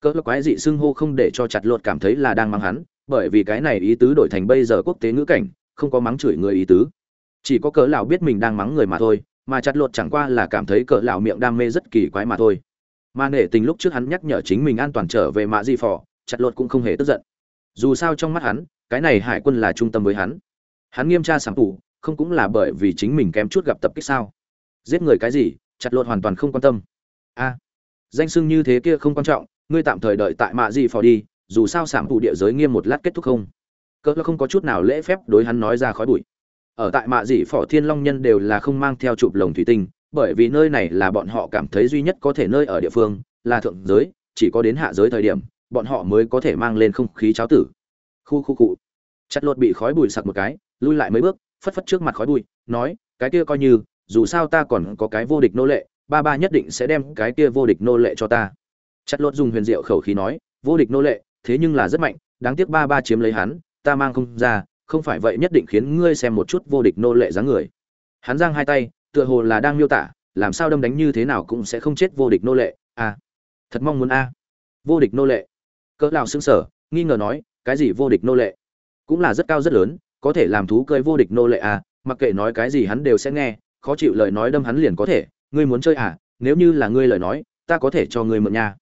Cỡ quái dị xưng hô không để cho chặt lột cảm thấy là đang mắng hắn, bởi vì cái này ý tứ đổi thành bây giờ quốc tế ngữ cảnh, không có mắng chửi người ý tứ. Chỉ có cỡ lão biết mình đang mắng người mà thôi mà chặt lột chẳng qua là cảm thấy cỡ lão miệng đam mê rất kỳ quái mà thôi. Mà nể tình lúc trước hắn nhắc nhở chính mình an toàn trở về mạ di phò chặt lột cũng không hề tức giận. Dù sao trong mắt hắn cái này hải quân là trung tâm với hắn. Hắn nghiêm tra sảm thủ, không cũng là bởi vì chính mình kém chút gặp tập kích sao? Giết người cái gì chặt lột hoàn toàn không quan tâm. A danh sưng như thế kia không quan trọng ngươi tạm thời đợi tại mạ di phò đi dù sao sảm thủ địa giới nghiêm một lát kết thúc không? Cỡ không có chút nào lễ phép đối hắn nói ra khói bụi ở tại mạ dị phò thiên long nhân đều là không mang theo chụp lồng thủy tinh, bởi vì nơi này là bọn họ cảm thấy duy nhất có thể nơi ở địa phương, là thượng giới, chỉ có đến hạ giới thời điểm, bọn họ mới có thể mang lên không khí cháo tử. Khu khu cụ chặt lột bị khói bụi sặc một cái, lui lại mấy bước, phất phất trước mặt khói bụi, nói, cái kia coi như, dù sao ta còn có cái vô địch nô lệ, ba ba nhất định sẽ đem cái kia vô địch nô lệ cho ta. Chặt lột dùng huyền diệu khẩu khí nói, vô địch nô lệ, thế nhưng là rất mạnh, đáng tiếc ba ba chiếm lấy hắn, ta mang không ra không phải vậy nhất định khiến ngươi xem một chút vô địch nô lệ dáng người. Hắn giang hai tay tựa hồ là đang miêu tả làm sao đâm đánh như thế nào cũng sẽ không chết vô địch nô lệ a à, thật mong muốn a. Vô địch nô lệ. Cỡ lão sững sờ nghi ngờ nói cái gì vô địch nô lệ? Cũng là rất cao rất lớn có thể làm thú cơi vô địch nô lệ à mặc kệ nói cái gì hắn đều sẽ nghe khó chịu lời nói đâm hắn liền có thể. Ngươi muốn chơi à nếu như là ngươi lời nói ta có thể cho ngươi mượn nha.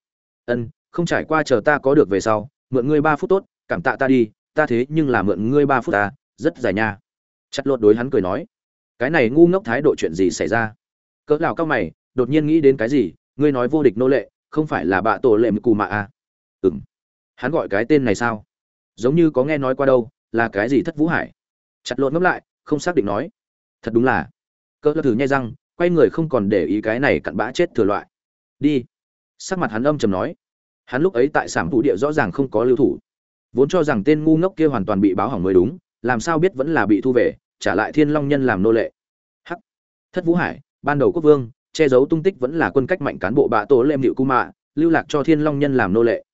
Ân không trải qua chờ ta có được về sau mượn ngươi ba phút tốt cảm tạ ta đi ta thế nhưng là mượn ngươi ba phút ta, rất dài nha. Chặt lột đối hắn cười nói, cái này ngu ngốc thái độ chuyện gì xảy ra? Cỡ lão cao mày, đột nhiên nghĩ đến cái gì, ngươi nói vô địch nô lệ, không phải là bạ tổ lệ cù mạ à? Ừm. Hắn gọi cái tên này sao? Giống như có nghe nói qua đâu, là cái gì thất vũ hải? Chặt lột ngấp lại, không xác định nói. Thật đúng là. Cỡ lão thử nhai răng, quay người không còn để ý cái này cặn bã chết thừa loại. Đi. Sắc mặt hắn âm trầm nói. Hắn lúc ấy tại sảm phụ địa rõ ràng không có lưu thủ vốn cho rằng tên ngu ngốc kia hoàn toàn bị báo hỏng mới đúng, làm sao biết vẫn là bị thu về, trả lại thiên long nhân làm nô lệ. Hắc. Thất vũ hải, ban đầu quốc vương, che giấu tung tích vẫn là quân cách mạnh cán bộ bạ tổ lem điệu cung mạ lưu lạc cho thiên long nhân làm nô lệ.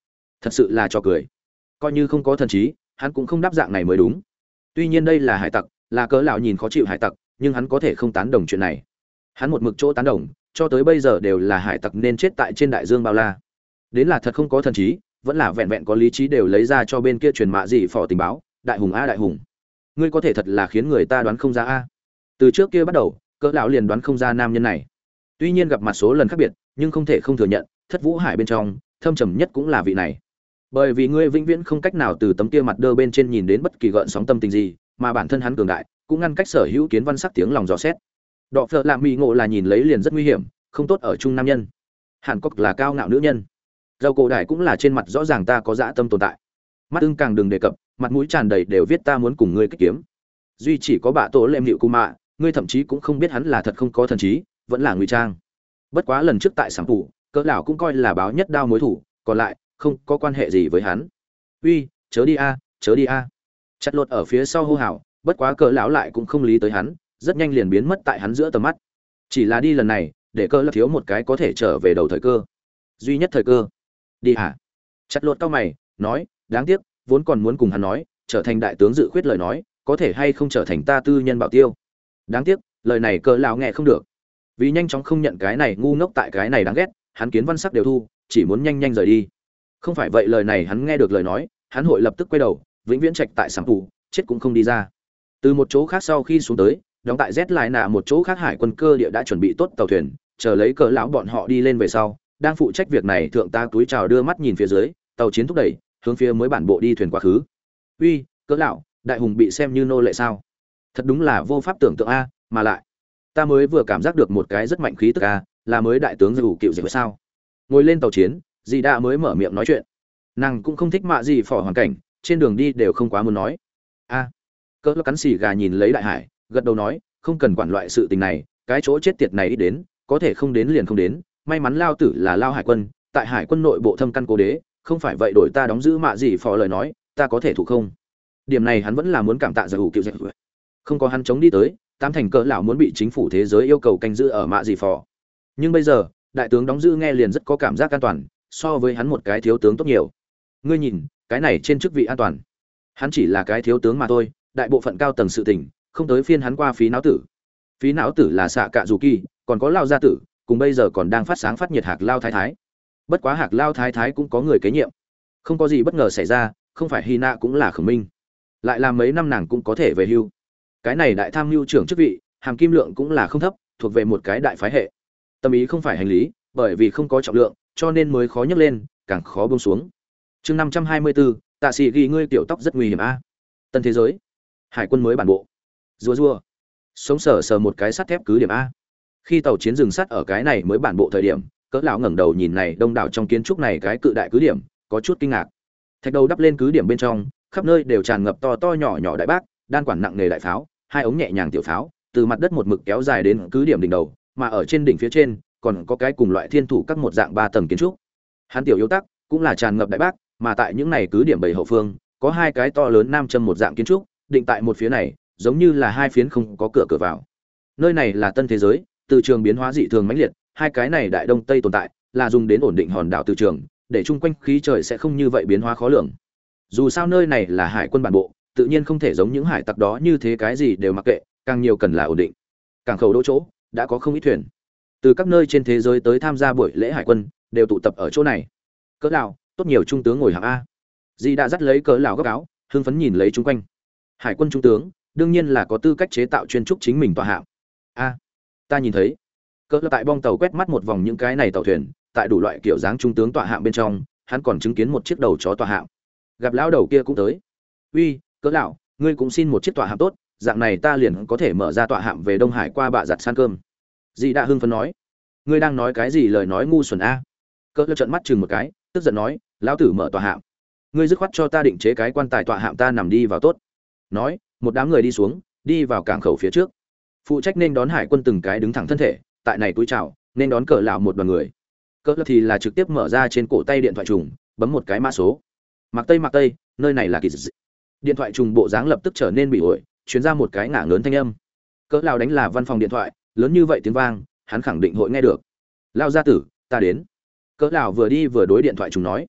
Thật sự là cho cười. Coi như không có thần trí, hắn cũng không đáp dạng này mới đúng. Tuy nhiên đây là hải tặc, là cớ lão nhìn khó chịu hải tặc, nhưng hắn có thể không tán đồng chuyện này. Hắn một mực chỗ tán đồng, cho tới bây giờ đều là hải tặc nên chết tại trên đại dương bao la. Đến là thật không có thần trí vẫn là vẹn vẹn có lý trí đều lấy ra cho bên kia truyền mạ gì phò tình báo, đại hùng a đại hùng. Ngươi có thể thật là khiến người ta đoán không ra a. Từ trước kia bắt đầu, cỡ lão liền đoán không ra nam nhân này. Tuy nhiên gặp mặt số lần khác biệt, nhưng không thể không thừa nhận, thất vũ hải bên trong, thâm trầm nhất cũng là vị này. Bởi vì ngươi vĩnh viễn không cách nào từ tấm kia mặt đơ bên trên nhìn đến bất kỳ gợn sóng tâm tình gì, mà bản thân hắn cường đại, cũng ngăn cách sở hữu kiến văn sắc tiếng lòng dò xét. Đọ phợ lạ mỹ ngộ là nhìn lấy liền rất nguy hiểm, không tốt ở chung nam nhân. Hàn cốc là cao ngạo nữ nhân dầu cổ đại cũng là trên mặt rõ ràng ta có dã tâm tồn tại. Mắt ưng càng đừng đề cập, mặt mũi tràn đầy đều viết ta muốn cùng ngươi kích kiếm. Duy chỉ có bạ tổ lệm hiệu cụ mạ, ngươi thậm chí cũng không biết hắn là thật không có thần trí, vẫn là ngụy trang. Bất quá lần trước tại sản phụ cỡ lão cũng coi là báo nhất đao mối thủ, còn lại, không có quan hệ gì với hắn. Uy, chớ đi a, chớ đi a. Chặt lột ở phía sau hô hào, bất quá cỡ lão lại cũng không lý tới hắn, rất nhanh liền biến mất tại hắn giữa tầm mắt. Chỉ là đi lần này, để cỡ lão thiếu một cái có thể trở về đầu thời cơ. Duy nhất thời cơ đi hả chặt lột cao mày, nói, đáng tiếc, vốn còn muốn cùng hắn nói, trở thành đại tướng dự khuyết lời nói, có thể hay không trở thành ta tư nhân bảo tiêu? Đáng tiếc, lời này cờ lão nghe không được. Vì nhanh chóng không nhận cái này ngu ngốc tại cái này đáng ghét, hắn kiến văn sắc đều thu, chỉ muốn nhanh nhanh rời đi. Không phải vậy lời này hắn nghe được lời nói, hắn hội lập tức quay đầu, vĩnh viễn trạch tại sản tù chết cũng không đi ra. Từ một chỗ khác sau khi xuống tới, đóng tại z lại nạ một chỗ khác hải quân cơ địa đã chuẩn bị tốt tàu thuyền, chờ lấy cờ lão bọn họ đi lên về sau đang phụ trách việc này thượng ta túi chào đưa mắt nhìn phía dưới, tàu chiến thúc đẩy, hướng phía mới bản bộ đi thuyền quá khứ. Uy, cỡ lão, đại hùng bị xem như nô lệ sao? Thật đúng là vô pháp tưởng tượng a, mà lại, ta mới vừa cảm giác được một cái rất mạnh khí tức a, là mới đại tướng dù cựu gì sao? Ngồi lên tàu chiến, dì đã mới mở miệng nói chuyện. Nàng cũng không thích mạ gì phỏ hoàn cảnh, trên đường đi đều không quá muốn nói. A, cỡ cỡ cắn xì gà nhìn lấy đại hải, gật đầu nói, không cần quản loại sự tình này, cái chỗ chết tiệt này ít đến, có thể không đến liền không đến may mắn lao tử là lao hải quân, tại hải quân nội bộ thâm căn cố đế, không phải vậy đổi ta đóng giữ mạ gì phò lời nói, ta có thể thủ không? Điểm này hắn vẫn là muốn cảm tạ giải hữu cựu dạy không có hắn chống đi tới, tám thành cỡ lão muốn bị chính phủ thế giới yêu cầu canh giữ ở mạ gì phò. Nhưng bây giờ, đại tướng đóng giữ nghe liền rất có cảm giác an toàn, so với hắn một cái thiếu tướng tốt nhiều. Ngươi nhìn, cái này trên chức vị an toàn. Hắn chỉ là cái thiếu tướng mà thôi, đại bộ phận cao tầng sự tình, không tới phiên hắn qua phí não tử. Phí não tử là xạ cạ dù kỳ, còn có lao gia tử cùng bây giờ còn đang phát sáng phát nhiệt hạc lao thái thái. Bất quá hạc lao thái thái cũng có người kế nhiệm. Không có gì bất ngờ xảy ra, không phải hy nạ cũng là khẩn minh. Lại làm mấy năm nàng cũng có thể về hưu. Cái này đại tham mưu trưởng chức vị, hàm kim lượng cũng là không thấp, thuộc về một cái đại phái hệ. Tâm ý không phải hành lý, bởi vì không có trọng lượng, cho nên mới khó nhấc lên, càng khó bông xuống. Chương năm trăm hai mươi bốn tạ sĩ ghi ngươi tiểu tóc rất nguy hiểm a. Tân thế giới, hải quân mới bản bộ. Rùa rùa. Sống sờ sờ một cái sắt thép cứ điểm a khi tàu chiến dừng sắt ở cái này mới bản bộ thời điểm, cỡ lão ngẩng đầu nhìn này đông đảo trong kiến trúc này cái cự đại cứ điểm, có chút kinh ngạc. Thạch đầu đắp lên cứ điểm bên trong, khắp nơi đều tràn ngập to to nhỏ nhỏ đại bác, đan quản nặng nghề đại pháo, hai ống nhẹ nhàng tiểu pháo, từ mặt đất một mực kéo dài đến cứ điểm đỉnh đầu, mà ở trên đỉnh phía trên, còn có cái cùng loại thiên thủ các một dạng ba tầng kiến trúc. Hắn tiểu yếu tắc, cũng là tràn ngập đại bác, mà tại những này cứ điểm bảy hậu phương, có hai cái to lớn nam châm một dạng kiến trúc, định tại một phía này, giống như là hai phiến không có cửa cửa vào. Nơi này là tân thế giới từ trường biến hóa dị thường mãnh liệt, hai cái này đại đông tây tồn tại, là dùng đến ổn định hòn đảo từ trường, để chung quanh khí trời sẽ không như vậy biến hóa khó lường. Dù sao nơi này là hải quân bản bộ, tự nhiên không thể giống những hải tặc đó như thế cái gì đều mặc kệ, càng nhiều cần là ổn định. Càng khẩu đỗ chỗ, đã có không ít thuyền. Từ các nơi trên thế giới tới tham gia buổi lễ hải quân, đều tụ tập ở chỗ này. Cỡ lão, tốt nhiều trung tướng ngồi hạng a. Di đã dắt lấy cỡ lão gấp áo, hưng phấn nhìn lấy chung quanh. Hải quân trung tướng, đương nhiên là có tư cách chế tạo chuyên trúc chính mình tòa hạng. A ta nhìn thấy. Cỡ lão tại bong tàu quét mắt một vòng những cái này tàu thuyền, tại đủ loại kiểu dáng trung tướng tọa hạng bên trong, hắn còn chứng kiến một chiếc đầu chó tọa hạng. Gặp lão đầu kia cũng tới. Uy cỡ lão, ngươi cũng xin một chiếc tọa hạng tốt, dạng này ta liền có thể mở ra tọa hạng về đông hải qua bạ giặt san cơm. Dì đã hưng phấn nói. Ngươi đang nói cái gì lời nói ngu xuẩn a? Cỡ lão trợn mắt chừng một cái, tức giận nói, lão tử mở tọa hạng. Ngươi dứt khoát cho ta định chế cái quan tài tọa hạng ta nằm đi vào tốt. Nói, một đám người đi xuống, đi vào cảng khẩu phía trước phụ trách nên đón hải quân từng cái đứng thẳng thân thể, tại này túi chào, nên đón cỡ lão một đoàn người. Cỡ thì là trực tiếp mở ra trên cổ tay điện thoại trùng, bấm một cái mã số. Mặc tây mặc tây, nơi này là kỳ dị. Điện thoại trùng bộ dáng lập tức trở nên bị ổi chuyến ra một cái ngả lớn thanh âm. Cỡ lão đánh là văn phòng điện thoại, lớn như vậy tiếng vang, hắn khẳng định hội nghe được. Lao gia tử, ta đến. Cỡ lão vừa đi vừa đối điện thoại trùng nói.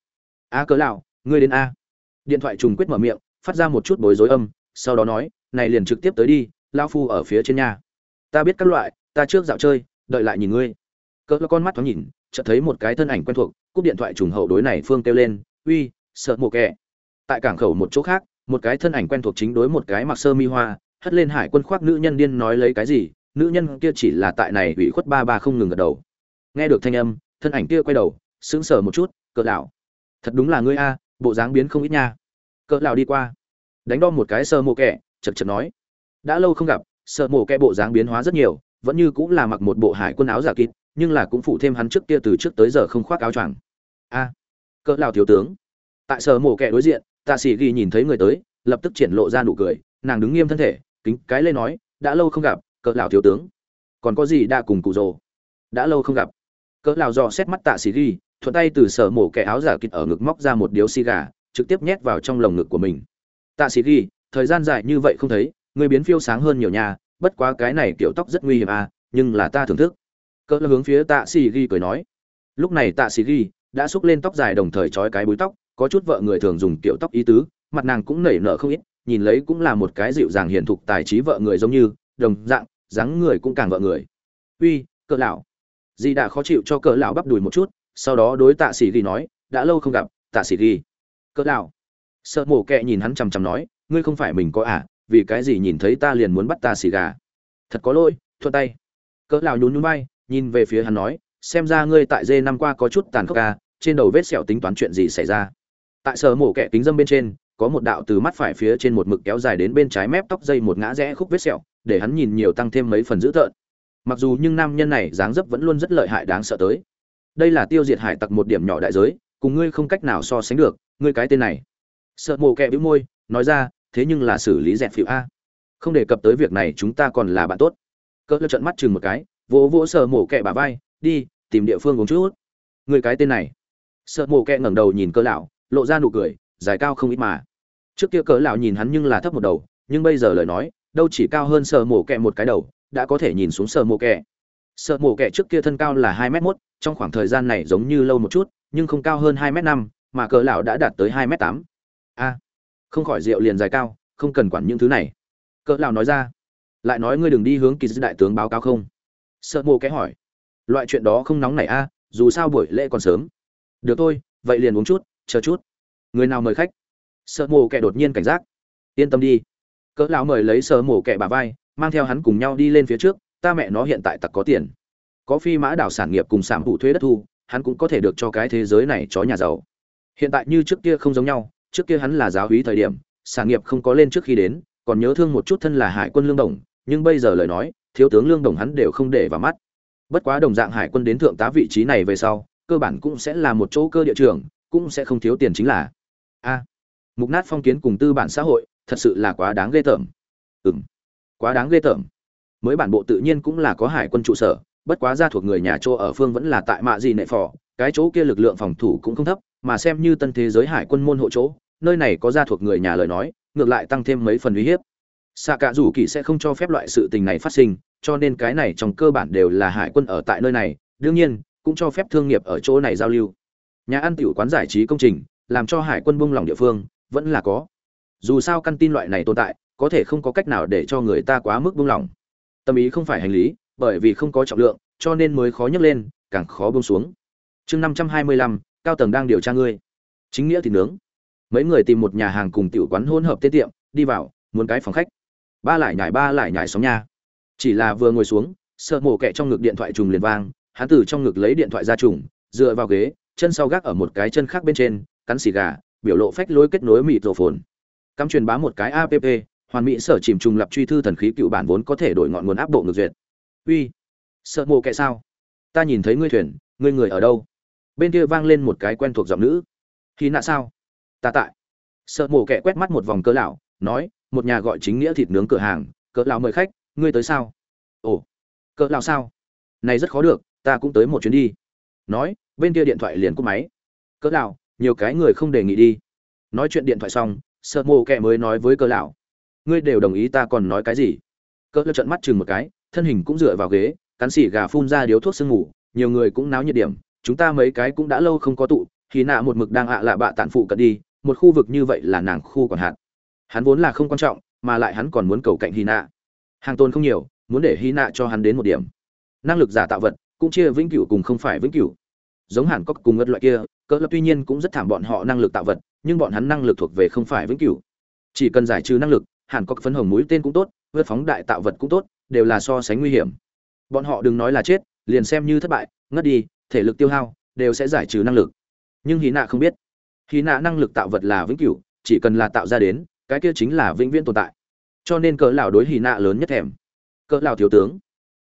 A cỡ lão, ngươi đến a. Điện thoại trùng quyết mở miệng, phát ra một chút bối rối âm, sau đó nói, này liền trực tiếp tới đi lao phu ở phía trên nhà ta biết các loại, ta trước dạo chơi, đợi lại nhìn ngươi. Cỡ con mắt thoáng nhìn, chợt thấy một cái thân ảnh quen thuộc, cúp điện thoại trùng hậu đối này phương kêu lên, uy, sợ mồ kẻ tại cảng khẩu một chỗ khác, một cái thân ảnh quen thuộc chính đối một cái mặc sơ mi hoa, hất lên hải quân khoác nữ nhân điên nói lấy cái gì, nữ nhân kia chỉ là tại này ủy khuất ba ba không ngừng gật đầu. Nghe được thanh âm, thân ảnh kia quay đầu, sững sờ một chút, cỡ lão, thật đúng là ngươi a, bộ dáng biến không ít nha. Cỡ lão đi qua, đánh đo một cái sơ mồ kẻ chật chật nói, đã lâu không gặp sợ mổ kẻ bộ dáng biến hóa rất nhiều, vẫn như cũng là mặc một bộ hải quân áo giả kịt, nhưng là cũng phụ thêm hắn trước kia từ trước tới giờ không khoác áo choàng. A, cỡ lão thiếu tướng, tại sở mổ kẻ đối diện, tạ sĩ ghi nhìn thấy người tới, lập tức triển lộ ra nụ cười, nàng đứng nghiêm thân thể, kính cái lên nói, đã lâu không gặp, cỡ lão thiếu tướng. Còn có gì đã cùng cụ rồ? Đã lâu không gặp. Cỡ lão dò xét mắt tạ sĩ ghi, thuận tay từ sở mổ kẻ áo giả kịt ở ngực móc ra một điếu xì gà, trực tiếp nhét vào trong lồng ngực của mình. Tạ sĩ ghi, thời gian dài như vậy không thấy người biến phiêu sáng hơn nhiều nhà bất quá cái này kiểu tóc rất nguy hiểm à nhưng là ta thưởng thức. Cỡ hướng phía tạ sĩ ghi cười nói. Lúc này tạ sĩ ghi đã xúc lên tóc dài đồng thời trói cái búi tóc, có chút vợ người thường dùng kiểu tóc ý tứ, mặt nàng cũng nảy nở không ít, nhìn lấy cũng là một cái dịu dàng hiền thục tài trí vợ người giống như, đồng dạng, dáng người cũng càng vợ người. Uy, cỡ lão. Dì đã khó chịu cho cỡ lão bắp đùi một chút, sau đó đối tạ sĩ ghi nói, đã lâu không gặp, tạ sĩ ghi. Cỡ lão. Sợ mổ kẹ nhìn hắn chằm chằm nói, ngươi không phải mình có à vì cái gì nhìn thấy ta liền muốn bắt ta xì gà? Thật có lỗi, thuận tay. Cỡ lão nhún nhún vai, nhìn về phía hắn nói, xem ra ngươi tại dê năm qua có chút tàn khốc à trên đầu vết sẹo tính toán chuyện gì xảy ra? Tại sở mổ kẹ kính dâm bên trên, có một đạo từ mắt phải phía trên một mực kéo dài đến bên trái mép tóc dây một ngã rẽ khúc vết sẹo, để hắn nhìn nhiều tăng thêm mấy phần dữ tợn. Mặc dù nhưng nam nhân này dáng dấp vẫn luôn rất lợi hại đáng sợ tới. Đây là tiêu diệt hải tặc một điểm nhỏ đại giới, cùng ngươi không cách nào so sánh được, ngươi cái tên này. Sợ mổ kẹ bĩu môi, nói ra thế nhưng là xử lý dẹp phiệu a. Không đề cập tới việc này chúng ta còn là bạn tốt. Cỡ trận mắt chừng một cái, vỗ vỗ sợ mổ kẹ bả vai, đi, tìm địa phương uống chút. Người cái tên này. Sợ mổ kẹ ngẩng đầu nhìn cỡ lão, lộ ra nụ cười, dài cao không ít mà. Trước kia cỡ lão nhìn hắn nhưng là thấp một đầu, nhưng bây giờ lời nói, đâu chỉ cao hơn sợ mổ kẹ một cái đầu, đã có thể nhìn xuống sợ mổ kẹ. Sợ mổ kẹ trước kia thân cao là hai m một trong khoảng thời gian này giống như lâu một chút, nhưng không cao hơn hai m năm, mà cỡ lão đã đạt tới hai m tám. A không khỏi rượu liền dài cao, không cần quản những thứ này. Cỡ lão nói ra. Lại nói ngươi đừng đi hướng kỳ đại tướng báo cáo không? Sợ mồ cái hỏi. Loại chuyện đó không nóng nảy a, dù sao buổi lễ còn sớm. Được thôi, vậy liền uống chút, chờ chút. Người nào mời khách? Sợ mồ kẻ đột nhiên cảnh giác. Yên tâm đi. Cỡ lão mời lấy sợ mồ kẻ bà vai, mang theo hắn cùng nhau đi lên phía trước, ta mẹ nó hiện tại tặc có tiền. Có phi mã đảo sản nghiệp cùng sản phụ thuế đất thu, hắn cũng có thể được cho cái thế giới này chó nhà giàu. Hiện tại như trước kia không giống nhau trước kia hắn là giáo hí thời điểm sản nghiệp không có lên trước khi đến còn nhớ thương một chút thân là hải quân lương đồng nhưng bây giờ lời nói thiếu tướng lương đồng hắn đều không để vào mắt. Bất quá đồng dạng hải quân đến thượng tá vị trí này về sau cơ bản cũng sẽ là một chỗ cơ địa trường cũng sẽ không thiếu tiền chính là. A mục nát phong kiến cùng tư bản xã hội thật sự là quá đáng ghê tởm. Ừm, quá đáng ghê tởm. Mới bản bộ tự nhiên cũng là có hải quân trụ sở bất quá ra thuộc người nhà chỗ ở phương vẫn là tại mạ gì nệ phò cái chỗ kia lực lượng phòng thủ cũng không thấp mà xem như tân thế giới hải quân môn hộ chỗ nơi này có gia thuộc người nhà lời nói, ngược lại tăng thêm mấy phần uy hiếp. Xạ cả rủ kỳ sẽ không cho phép loại sự tình này phát sinh, cho nên cái này trong cơ bản đều là hải quân ở tại nơi này, đương nhiên, cũng cho phép thương nghiệp ở chỗ này giao lưu. Nhà ăn tiểu quán giải trí công trình, làm cho hải quân buông lỏng địa phương, vẫn là có. Dù sao căn tin loại này tồn tại, có thể không có cách nào để cho người ta quá mức buông lỏng. Tâm ý không phải hành lý, bởi vì không có trọng lượng, cho nên mới khó nhấc lên, càng khó buông xuống. Chương năm trăm hai mươi lăm, cao tầng đang điều tra ngươi. Chính nghĩa thì nướng mấy người tìm một nhà hàng cùng tiểu quán hỗn hợp tiết tiệm, đi vào, muốn cái phòng khách. Ba lại nhảy, ba lại nhảy sóng nha. Chỉ là vừa ngồi xuống, sợ mổ kẹ trong ngực điện thoại trùng liền vang, hắn từ trong ngực lấy điện thoại ra trùng, dựa vào ghế, chân sau gác ở một cái chân khác bên trên, cắn xì gà, biểu lộ phách lối kết nối mịt rổ phồn. Cắm truyền bá một cái app, hoàn mỹ sở chìm trùng lập truy thư thần khí cựu bản vốn có thể đổi ngọn nguồn áp bộ ngược duyệt. Uy, sợ mộ kệ sao? Ta nhìn thấy ngươi thuyền, ngươi người ở đâu? Bên kia vang lên một cái quen thuộc giọng nữ. Khi nạ sao? Ta tại. Sợ mổ kệ quét mắt một vòng cỡ lão, nói, một nhà gọi chính nghĩa thịt nướng cửa hàng, cỡ lão mời khách, ngươi tới sao? Ồ, cỡ lão sao? Này rất khó được, ta cũng tới một chuyến đi. Nói, bên kia điện thoại liền cúp máy. Cỡ lão, nhiều cái người không đề nghị đi. Nói chuyện điện thoại xong, sợ mồ kẹ mới nói với cỡ lão. Ngươi đều đồng ý ta còn nói cái gì? Cỡ lão trợn mắt chừng một cái, thân hình cũng dựa vào ghế, cắn xỉ gà phun ra điếu thuốc sương ngủ nhiều người cũng náo nhiệt điểm, chúng ta mấy cái cũng đã lâu không có tụ, khi nạ một mực đang ạ lạ bạ tản phụ cận đi một khu vực như vậy là nàng khu còn hạn. Hắn vốn là không quan trọng, mà lại hắn còn muốn cầu cạnh hy nạ hàng tồn không nhiều, muốn để hy nạ cho hắn đến một điểm. Năng lực giả tạo vật, cũng chia vĩnh cửu cùng không phải vĩnh cửu. Giống hẳn có cùng ngất loại kia cỡ lập tuy nhiên cũng rất thảm bọn họ năng lực tạo vật, nhưng bọn hắn năng lực thuộc về không phải vĩnh cửu. Chỉ cần giải trừ năng lực, hẳn có phấn hồng mũi tên cũng tốt, vượt phóng đại tạo vật cũng tốt, đều là so sánh nguy hiểm. Bọn họ đừng nói là chết, liền xem như thất bại, ngất đi, thể lực tiêu hao, đều sẽ giải trừ năng lực. Nhưng hy nạ không biết hy nạ năng lực tạo vật là vĩnh cửu, chỉ cần là tạo ra đến, cái kia chính là vĩnh viễn tồn tại. Cho nên cỡ lão đối hy nạ lớn nhất thèm. Cỡ lão thiếu tướng.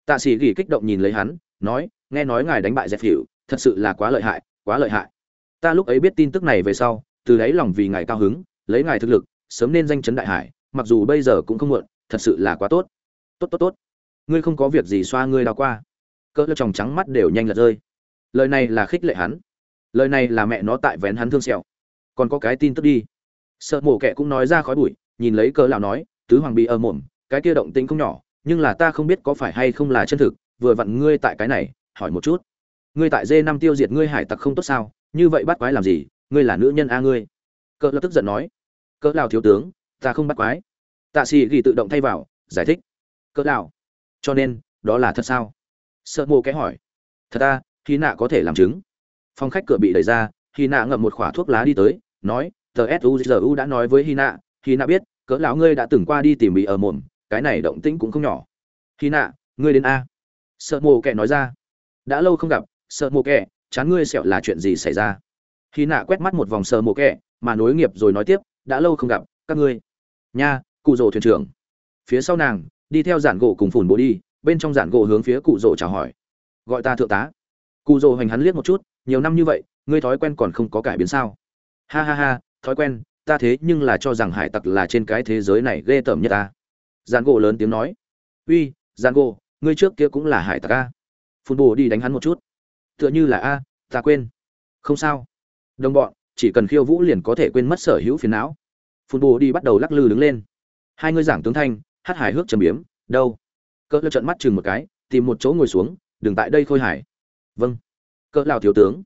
Tạ sĩ gỉ kích động nhìn lấy hắn, nói, nghe nói ngài đánh bại dẹp hiệu thật sự là quá lợi hại, quá lợi hại. Ta lúc ấy biết tin tức này về sau, từ đấy lòng vì ngài cao hứng, lấy ngài thực lực, sớm nên danh chấn đại hải, mặc dù bây giờ cũng không muộn, thật sự là quá tốt. Tốt tốt tốt. Ngươi không có việc gì xoa ngươi đau qua. Cỡ lão tròng trắng mắt đều nhanh lật rơi. Lời này là khích lệ hắn. Lời này là mẹ nó tại vén hắn thương sẹo còn có cái tin tức đi. Sợ mổ kẻ cũng nói ra khói bụi, nhìn lấy cỡ lão nói, tứ hoàng bị ở mồm, cái kia động tĩnh không nhỏ, nhưng là ta không biết có phải hay không là chân thực, vừa vặn ngươi tại cái này, hỏi một chút. Ngươi tại dê năm tiêu diệt ngươi hải tặc không tốt sao? Như vậy bắt quái làm gì? Ngươi là nữ nhân a ngươi. Cỡ lập tức giận nói cỡ lão thiếu tướng, ta không bắt quái. Tạ sĩ ghi tự động thay vào, giải thích cỡ lão, cho nên, đó là thật sao? Sợ mổ kẻ hỏi, thật ta khi nạ có thể làm chứng? Phong khách cửa bị đẩy ra, khi nạ ngậm một khỏa thuốc lá đi tới nói tờ suzu đã nói với Hina, Hina biết cỡ lão ngươi đã từng qua đi tìm bị ở mồm cái này động tĩnh cũng không nhỏ. Hina, ngươi đến a. Sợ mồ kệ nói ra. Đã lâu không gặp sợ mồ kệ, chán ngươi sẹo là chuyện gì xảy ra? Hina quét mắt một vòng sợ mồ kệ, mà nối nghiệp rồi nói tiếp đã lâu không gặp các ngươi. Nha cụ rồ thuyền trưởng. Phía sau nàng đi theo giản gỗ cùng phủn bộ đi bên trong giản gỗ hướng phía cụ rồ chào hỏi. Gọi ta thượng tá. Cụ rồ hoành hắn liếc một chút nhiều năm như vậy ngươi thói quen còn không có cải biến sao? Ha ha ha, thói quen, ta thế nhưng là cho rằng hải tặc là trên cái thế giới này ghê tởm nhất ta. Gian gỗ lớn tiếng nói. Uy gian gỗ, ngươi trước kia cũng là hải tặc a. Phun bồ đi đánh hắn một chút. Tựa như là a, ta quên. Không sao. Đồng bọn, chỉ cần khiêu vũ liền có thể quên mất sở hữu phiền não. Phun bồ đi bắt đầu lắc lư đứng lên. Hai ngươi giảng tướng thanh, hát hải hước trầm biếm, đâu? Cỡ trận mắt chừng một cái, tìm một chỗ ngồi xuống, đừng tại đây khôi hải vâng. Cỡ lào thiếu tướng.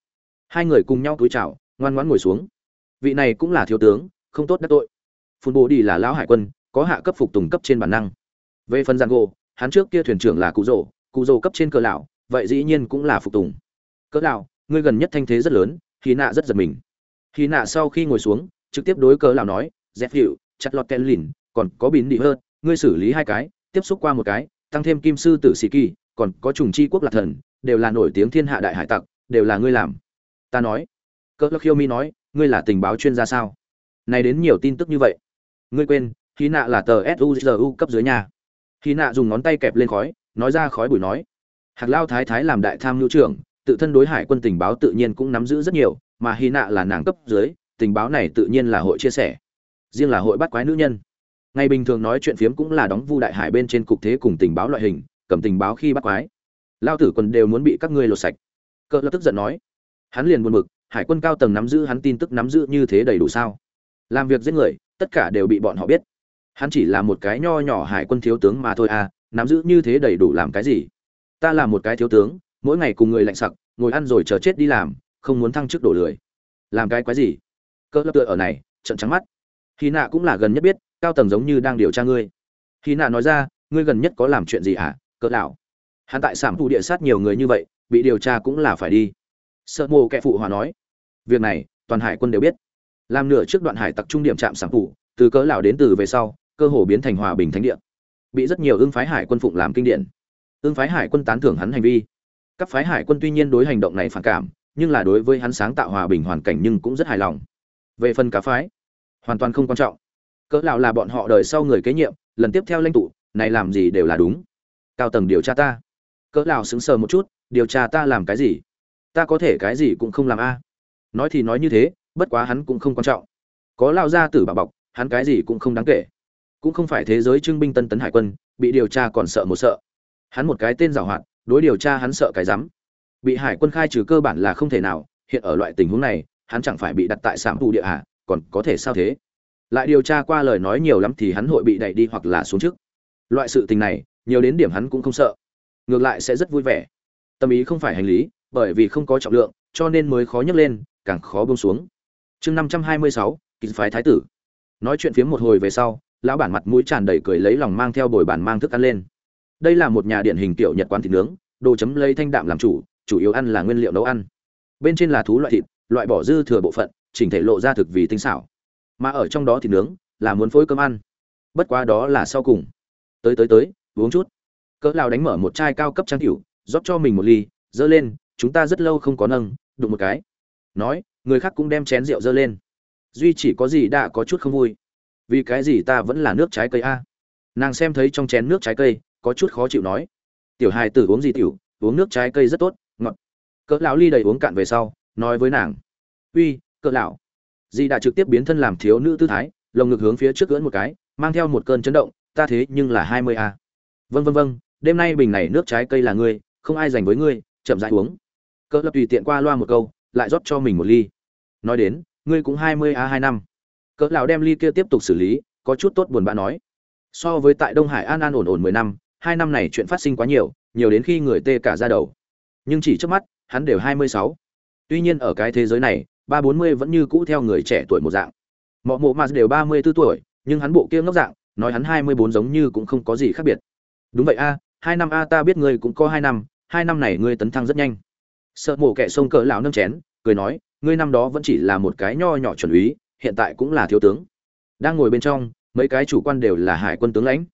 Hai người cùng nhau túi chào, ngoan ngoãn ngồi xuống vị này cũng là thiếu tướng, không tốt đắc tội. Phun bồ đi là lão hải quân, có hạ cấp phục tùng cấp trên bản năng. Về phần giang gỗ hắn trước kia thuyền trưởng là cụ rồ cụ rồ cấp trên cỡ lão, vậy dĩ nhiên cũng là phục tùng. Cỡ lão, ngươi gần nhất thanh thế rất lớn khi nạ rất giật mình. Khi nạ sau khi ngồi xuống, trực tiếp đối cỡ lão nói, dẹp hiệu, chặt lọt kẹn lìn, còn có bín đi hơn, ngươi xử lý hai cái, tiếp xúc qua một cái, tăng thêm kim sư tử sĩ kỳ, còn có trùng chi quốc lạc thần, đều là nổi tiếng thiên hạ đại hải tặc, đều là ngươi làm. Ta nói. Cỡ lão khiêu mi nói ngươi là tình báo chuyên gia sao? Này đến nhiều tin tức như vậy. Ngươi quên khí nạ là tờ suzu cấp dưới nhà. Khí nạ dùng ngón tay kẹp lên khói, nói ra khói bụi nói. Hạc lao thái thái làm đại tham mưu trưởng, tự thân đối hải quân tình báo tự nhiên cũng nắm giữ rất nhiều, mà hy nạ là nàng cấp dưới, tình báo này tự nhiên là hội chia sẻ. Riêng là hội bắt quái nữ nhân. Ngày bình thường nói chuyện phiếm cũng là đóng vu đại hải bên trên cục thế cùng tình báo loại hình, cầm tình báo khi bắt quái. Lao tử quân đều muốn bị các ngươi lột sạch. Cỡ lập tức giận nói. Hắn liền buồn bực hải quân cao tầng nắm giữ hắn tin tức nắm giữ như thế đầy đủ sao? Làm việc giết người, tất cả đều bị bọn họ biết. Hắn chỉ là một cái nho nhỏ hải quân thiếu tướng mà thôi à nắm giữ như thế đầy đủ làm cái gì? Ta là một cái thiếu tướng, mỗi ngày cùng người lạnh sặc, ngồi ăn rồi chờ chết đi làm, không muốn thăng chức đổ lười. Làm cái quái gì? Cỡ lập tựa ở này trận trắng mắt. Khi nạ cũng là gần nhất biết, cao tầng giống như đang điều tra ngươi. Khi nạ nói ra, ngươi gần nhất có làm chuyện gì à cỡ lão hắn tại sản phụ địa sát nhiều người như vậy, bị điều tra cũng là phải đi. Sợ mồ kẻ phụ hòa nói việc này, toàn hải quân đều biết. Làm nửa trước đoạn hải tặc trung điểm trạm sản phụ từ cỡ lão đến từ về sau, cơ hồ biến thành hòa bình thánh địa. Bị rất nhiều ương phái hải quân phụng làm kinh điển. Ương phái hải quân tán thưởng hắn hành vi. Các phái hải quân tuy nhiên đối hành động này phản cảm, nhưng là đối với hắn sáng tạo hòa bình hoàn cảnh nhưng cũng rất hài lòng. Về phần cá phái, hoàn toàn không quan trọng. Cỡ lão là bọn họ đời sau người kế nhiệm, lần tiếp theo lãnh tụ, này làm gì đều là đúng. Cao tầng điều tra ta. Cỡ lão sững sờ một chút, điều tra ta làm cái gì? Ta có thể cái gì cũng không làm a nói thì nói như thế, bất quá hắn cũng không quan trọng. Có lao ra tử bà bọc, hắn cái gì cũng không đáng kể. Cũng không phải thế giới trưng binh tân tấn hải quân, bị điều tra còn sợ một sợ. Hắn một cái tên giảo hoạt, đối điều tra hắn sợ cái rắm. Bị hải quân khai trừ cơ bản là không thể nào, hiện ở loại tình huống này, hắn chẳng phải bị đặt tại sạm thủ địa hạ còn có thể sao thế? Lại điều tra qua lời nói nhiều lắm thì hắn hội bị đẩy đi hoặc là xuống trước. Loại sự tình này, nhiều đến điểm hắn cũng không sợ. Ngược lại sẽ rất vui vẻ. Tâm ý không phải hành lý, bởi vì không có trọng lượng, cho nên mới khó nhấc lên càng khó bông xuống. Chương năm trăm hai mươi sáu kỳ phái thái tử. Nói chuyện phiếm một hồi về sau, lão bản mặt mũi tràn đầy cười lấy lòng mang theo bồi bàn mang thức ăn lên. Đây là một nhà điển hình tiểu nhật quán thịt nướng, đồ chấm lấy thanh đạm làm chủ chủ yếu ăn là nguyên liệu nấu ăn. Bên trên là thú loại thịt, loại bỏ dư thừa bộ phận, chỉnh thể lộ ra thực vì tinh xảo. Mà ở trong đó thịt nướng, là muốn phối cơm ăn. Bất quá đó là sau cùng. Tới tới tới, uống chút. Cỡ lao đánh mở một chai cao cấp trang cửu rót cho mình một ly, dơ lên, chúng ta rất lâu không có nâng, đụng một cái nói, người khác cũng đem chén rượu dơ lên. Duy chỉ có gì đã có chút không vui. Vì cái gì ta vẫn là nước trái cây a? Nàng xem thấy trong chén nước trái cây, có chút khó chịu nói. Tiểu hài tử uống gì tiểu, uống nước trái cây rất tốt, ngọt. Cỡ lão ly đầy uống cạn về sau, nói với nàng. Uy, cỡ lão. Dì đã trực tiếp biến thân làm thiếu nữ tư thái, lồng ngực hướng phía trước cưỡn một cái, mang theo một cơn chấn động, ta thế nhưng là hai mươi a. Vâng vâng vâng đêm nay bình này nước trái cây là ngươi, không ai dành với ngươi, chậm rãi uống. Cỡ lập tùy tiện qua loa một câu lại rót cho mình một ly. Nói đến, ngươi cũng hai mươi a hai năm. Cỡ lão đem ly kia tiếp tục xử lý, có chút tốt buồn bã nói. So với tại đông hải an an ổn ổn mười năm, hai năm này chuyện phát sinh quá nhiều nhiều đến khi người tê cả ra đầu. Nhưng chỉ trước mắt, hắn đều hai mươi sáu. Tuy nhiên ở cái thế giới này, ba bốn mươi vẫn như cũ theo người trẻ tuổi một dạng. Mọi mộ mà đều ba mươi 34 tuổi, nhưng hắn bộ kia ngốc dạng, nói hắn hai mươi bốn giống như cũng không có gì khác biệt. Đúng vậy a, hai năm a ta biết ngươi cũng có hai năm hai năm này ngươi tấn thăng rất nhanh sợ mổ kẻ sông cỡ lão nâng chén, cười nói, ngươi năm đó vẫn chỉ là một cái nho nhỏ chuẩn úy, hiện tại cũng là thiếu tướng. Đang ngồi bên trong, mấy cái chủ quan đều là hải quân tướng lãnh.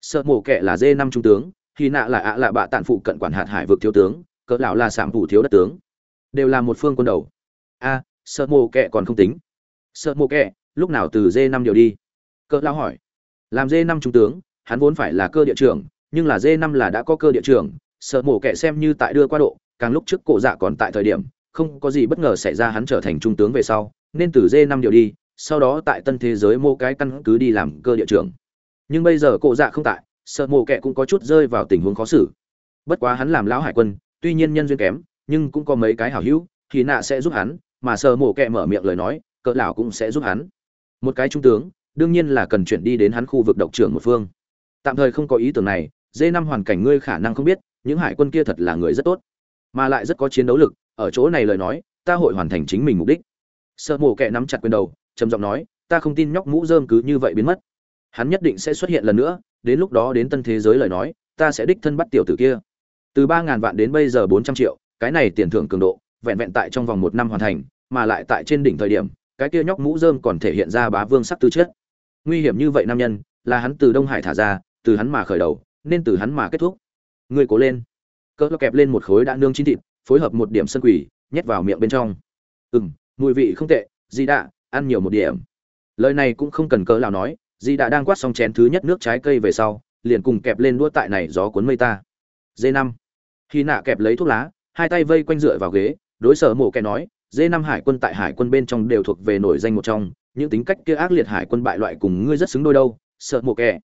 Sợ mổ kẻ là dê năm trung tướng, khi nạ là ạ lạ bạ tạn phụ cận quản hạt hải vực thiếu tướng cỡ lão là sảm thủ thiếu đất tướng. Đều là một phương quân đầu. A, sợ mổ kẻ còn không tính. Sợ mổ kẻ, lúc nào từ dê năm điều đi? Cỡ lão hỏi. Làm dê năm trung tướng, hắn vốn phải là cơ địa trưởng, nhưng là dê năm là đã có cơ địa trưởng, sợ mổ kẻ xem như tại đưa qua độ càng lúc trước cổ dạ còn tại thời điểm, không có gì bất ngờ xảy ra hắn trở thành trung tướng về sau, nên từ dê năm điều đi, sau đó tại tân thế giới mô cái căn cứ đi làm cơ địa trưởng. Nhưng bây giờ cổ dạ không tại, sợ mộ kẹ cũng có chút rơi vào tình huống khó xử. Bất quá hắn làm lão hải quân, tuy nhiên nhân duyên kém, nhưng cũng có mấy cái hảo hữu, thì nạ sẽ giúp hắn, mà sợ mộ kẹ mở miệng lời nói, cỡ lão cũng sẽ giúp hắn. Một cái trung tướng, đương nhiên là cần chuyển đi đến hắn khu vực độc trưởng một phương. Tạm thời không có ý tưởng này, dê năm hoàn cảnh ngươi khả năng không biết, những hải quân kia thật là người rất tốt mà lại rất có chiến đấu lực, ở chỗ này lời nói, ta hội hoàn thành chính mình mục đích. Sợ mổ kẹ nắm chặt quyền đầu, trầm giọng nói, ta không tin nhóc mũ dơm cứ như vậy biến mất. Hắn nhất định sẽ xuất hiện lần nữa, đến lúc đó đến tân thế giới lời nói, ta sẽ đích thân bắt tiểu tử kia. Từ ba ngàn vạn đến bây giờ bốn trăm triệu, cái này tiền thưởng cường độ, vẹn vẹn tại trong vòng một năm hoàn thành, mà lại tại trên đỉnh thời điểm, cái kia nhóc mũ dơm còn thể hiện ra bá vương sắc tư chất. Nguy hiểm như vậy nam nhân, là hắn từ đông hải thả ra, từ hắn mà khởi đầu, nên từ hắn mà kết thúc. Ngươi cố lên cỡ kẹp lên một khối đã nương chín thịt, phối hợp một điểm sân quỷ nhét vào miệng bên trong. Ừm, mùi vị không tệ, di đạ, ăn nhiều một điểm. Lời này cũng không cần cỡ lão nói, di đạ đang quát xong chén thứ nhất nước trái cây về sau, liền cùng kẹp lên đua tại này gió cuốn mây ta. D năm. Khi nạ kẹp lấy thuốc lá, hai tay vây quanh dựa vào ghế, đối sở mổ kẻ nói d năm hải quân tại hải quân bên trong đều thuộc về nổi danh một trong, những tính cách kia ác liệt hải quân bại loại cùng ngươi rất xứng đôi đâu, sợ mổ kẻ.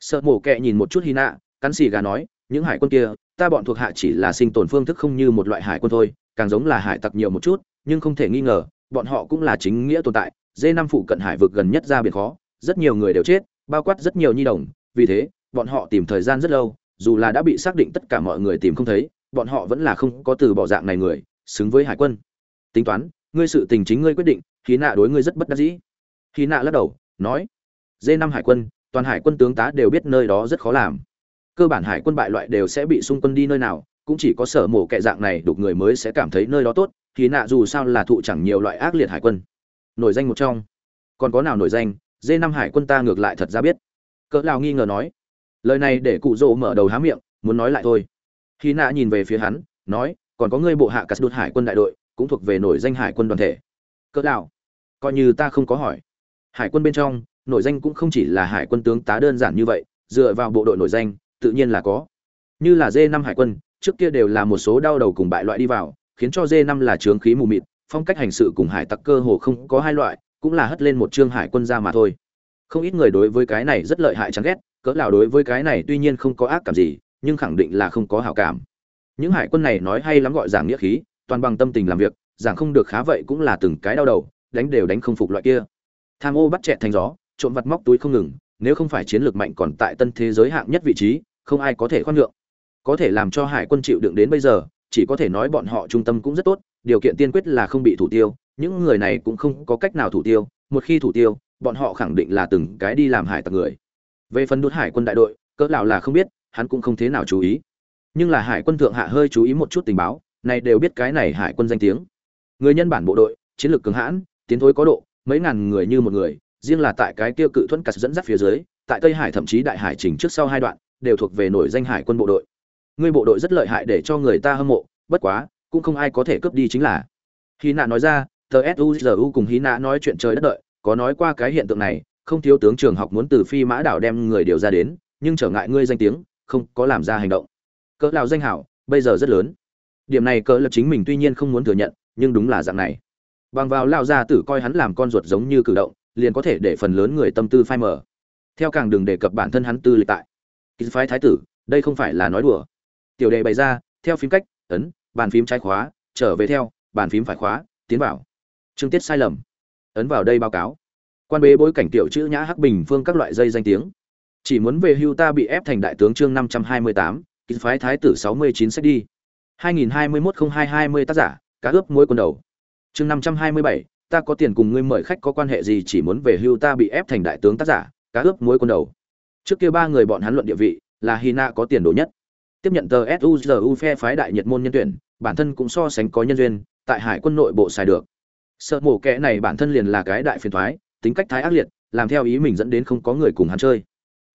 Sợ mổ kẻ nhìn một chút hy nạ, cắn xì gà nói, những hải quân kia ta bọn thuộc hạ chỉ là sinh tồn phương thức không như một loại hải quân thôi, càng giống là hải tặc nhiều một chút, nhưng không thể nghi ngờ, bọn họ cũng là chính nghĩa tồn tại d năm phụ cận hải vực gần nhất ra biển khó, rất nhiều người đều chết, bao quát rất nhiều nhi đồng, vì thế, bọn họ tìm thời gian rất lâu, dù là đã bị xác định tất cả mọi người tìm không thấy, bọn họ vẫn là không có từ bỏ dạng này người, xứng với hải quân. Tính toán, ngươi sự tình chính ngươi quyết định khí nạ đối ngươi rất bất đắc dĩ. Khí nạ lắc đầu, nói d năm hải quân, toàn hải quân tướng tá đều biết nơi đó rất khó làm cơ bản hải quân bại loại đều sẽ bị xung quân đi nơi nào, cũng chỉ có sở mổ kệ dạng này đục người mới sẽ cảm thấy nơi đó tốt khí nạ dù sao là thụ chẳng nhiều loại ác liệt hải quân. Nổi danh một trong. Còn có nào nổi danh? D năm hải quân ta ngược lại thật ra biết. Cỡ lao nghi ngờ nói. Lời này để cụ rỗ mở đầu há miệng, muốn nói lại thôi. Khi nạ nhìn về phía hắn, nói, còn có ngươi bộ hạ cắt đột hải quân đại đội, cũng thuộc về nổi danh hải quân đoàn thể. Cỡ lao coi như ta không có hỏi. Hải quân bên trong, nổi danh cũng không chỉ là hải quân tướng tá đơn giản như vậy, dựa vào bộ đội nổi danh tự nhiên là có. Như là d năm hải quân, trước kia đều là một số đau đầu cùng bại loại đi vào, khiến cho d năm là trướng khí mù mịt, phong cách hành sự cùng hải tặc cơ hồ không có hai loại, cũng là hất lên một trương hải quân ra mà thôi. Không ít người đối với cái này rất lợi hại chán ghét, cỡ nào đối với cái này tuy nhiên không có ác cảm gì, nhưng khẳng định là không có hảo cảm. Những hải quân này nói hay lắm gọi giảng nghĩa khí, toàn bằng tâm tình làm việc, giảng không được khá vậy cũng là từng cái đau đầu, đánh đều đánh không phục loại kia. Tham ô bắt chẹt thành gió, trộm vặt móc túi không ngừng, nếu không phải chiến lược mạnh còn tại tân thế giới hạng nhất vị trí không ai có thể khoan nhượng. Có thể làm cho hải quân chịu đựng đến bây giờ, chỉ có thể nói bọn họ trung tâm cũng rất tốt, điều kiện tiên quyết là không bị thủ tiêu, những người này cũng không có cách nào thủ tiêu, một khi thủ tiêu, bọn họ khẳng định là từng cái đi làm hải tặc người. Về phần đốt hải quân đại đội, cỡ lão là không biết, hắn cũng không thế nào chú ý. Nhưng là hải quân thượng hạ hơi chú ý một chút tình báo, này đều biết cái này hải quân danh tiếng. Người nhân bản bộ đội, chiến lược cường hãn, tiến thối có độ, mấy ngàn người như một người, riêng là tại cái kia cự thuẫn cắt dẫn dắt phía dưới, tại tây hải thậm chí đại hải trình trước sau hai đoạn đều thuộc về nổi danh hải quân bộ đội. Ngươi bộ đội rất lợi hại để cho người ta hâm mộ, bất quá, cũng không ai có thể cướp đi chính là. Hy nạ nói ra, tờ suzu cùng hy nạ nói chuyện trời đất đợi, có nói qua cái hiện tượng này, không thiếu tướng trường học muốn từ phi mã đảo đem người điều ra đến, nhưng trở ngại ngươi danh tiếng, không có làm ra hành động. Cỡ lão danh hảo, bây giờ rất lớn. Điểm này cỡ lập chính mình tuy nhiên không muốn thừa nhận, nhưng đúng là dạng này. Bằng vào lao gia tử coi hắn làm con ruột giống như cử động, liền có thể để phần lớn người tâm tư phai mở theo càng đừng đề cập bản thân hắn tư lịch tại kỳ phái thái tử, đây không phải là nói đùa. Tiểu đề bày ra, theo phím cách, ấn, bàn phím trái khóa, trở về theo, bàn phím phải khóa, tiến vào. Chương tiết sai lầm. Ấn vào đây báo cáo. Quan bế bối cảnh tiểu chữ nhã hắc bình phương các loại dây danh tiếng. Chỉ muốn về hưu ta bị ép thành đại tướng chương năm trăm hai mươi tám ký phái thái tử sáu mươi chín sách đi. hai nghìn hai mươi mốt không hai hai mươi tác giả, cá ướp mối quần đầu. Chương năm trăm hai mươi bảy, ta có tiền cùng ngươi mời khách có quan hệ gì chỉ muốn về hưu ta bị ép thành đại tướng tác giả, cá ướp mối quần đầu trước kia ba người bọn hắn luận địa vị, là hina có tiền đồ nhất. Tiếp nhận tờ suzu phe phái đại nhiệt môn nhân tuyển, bản thân cũng so sánh có nhân duyên, tại hải quân nội bộ xài được. Sợ mổ kẽ này bản thân liền là cái đại phiền thoái, tính cách thái ác liệt, làm theo ý mình dẫn đến không có người cùng hắn chơi.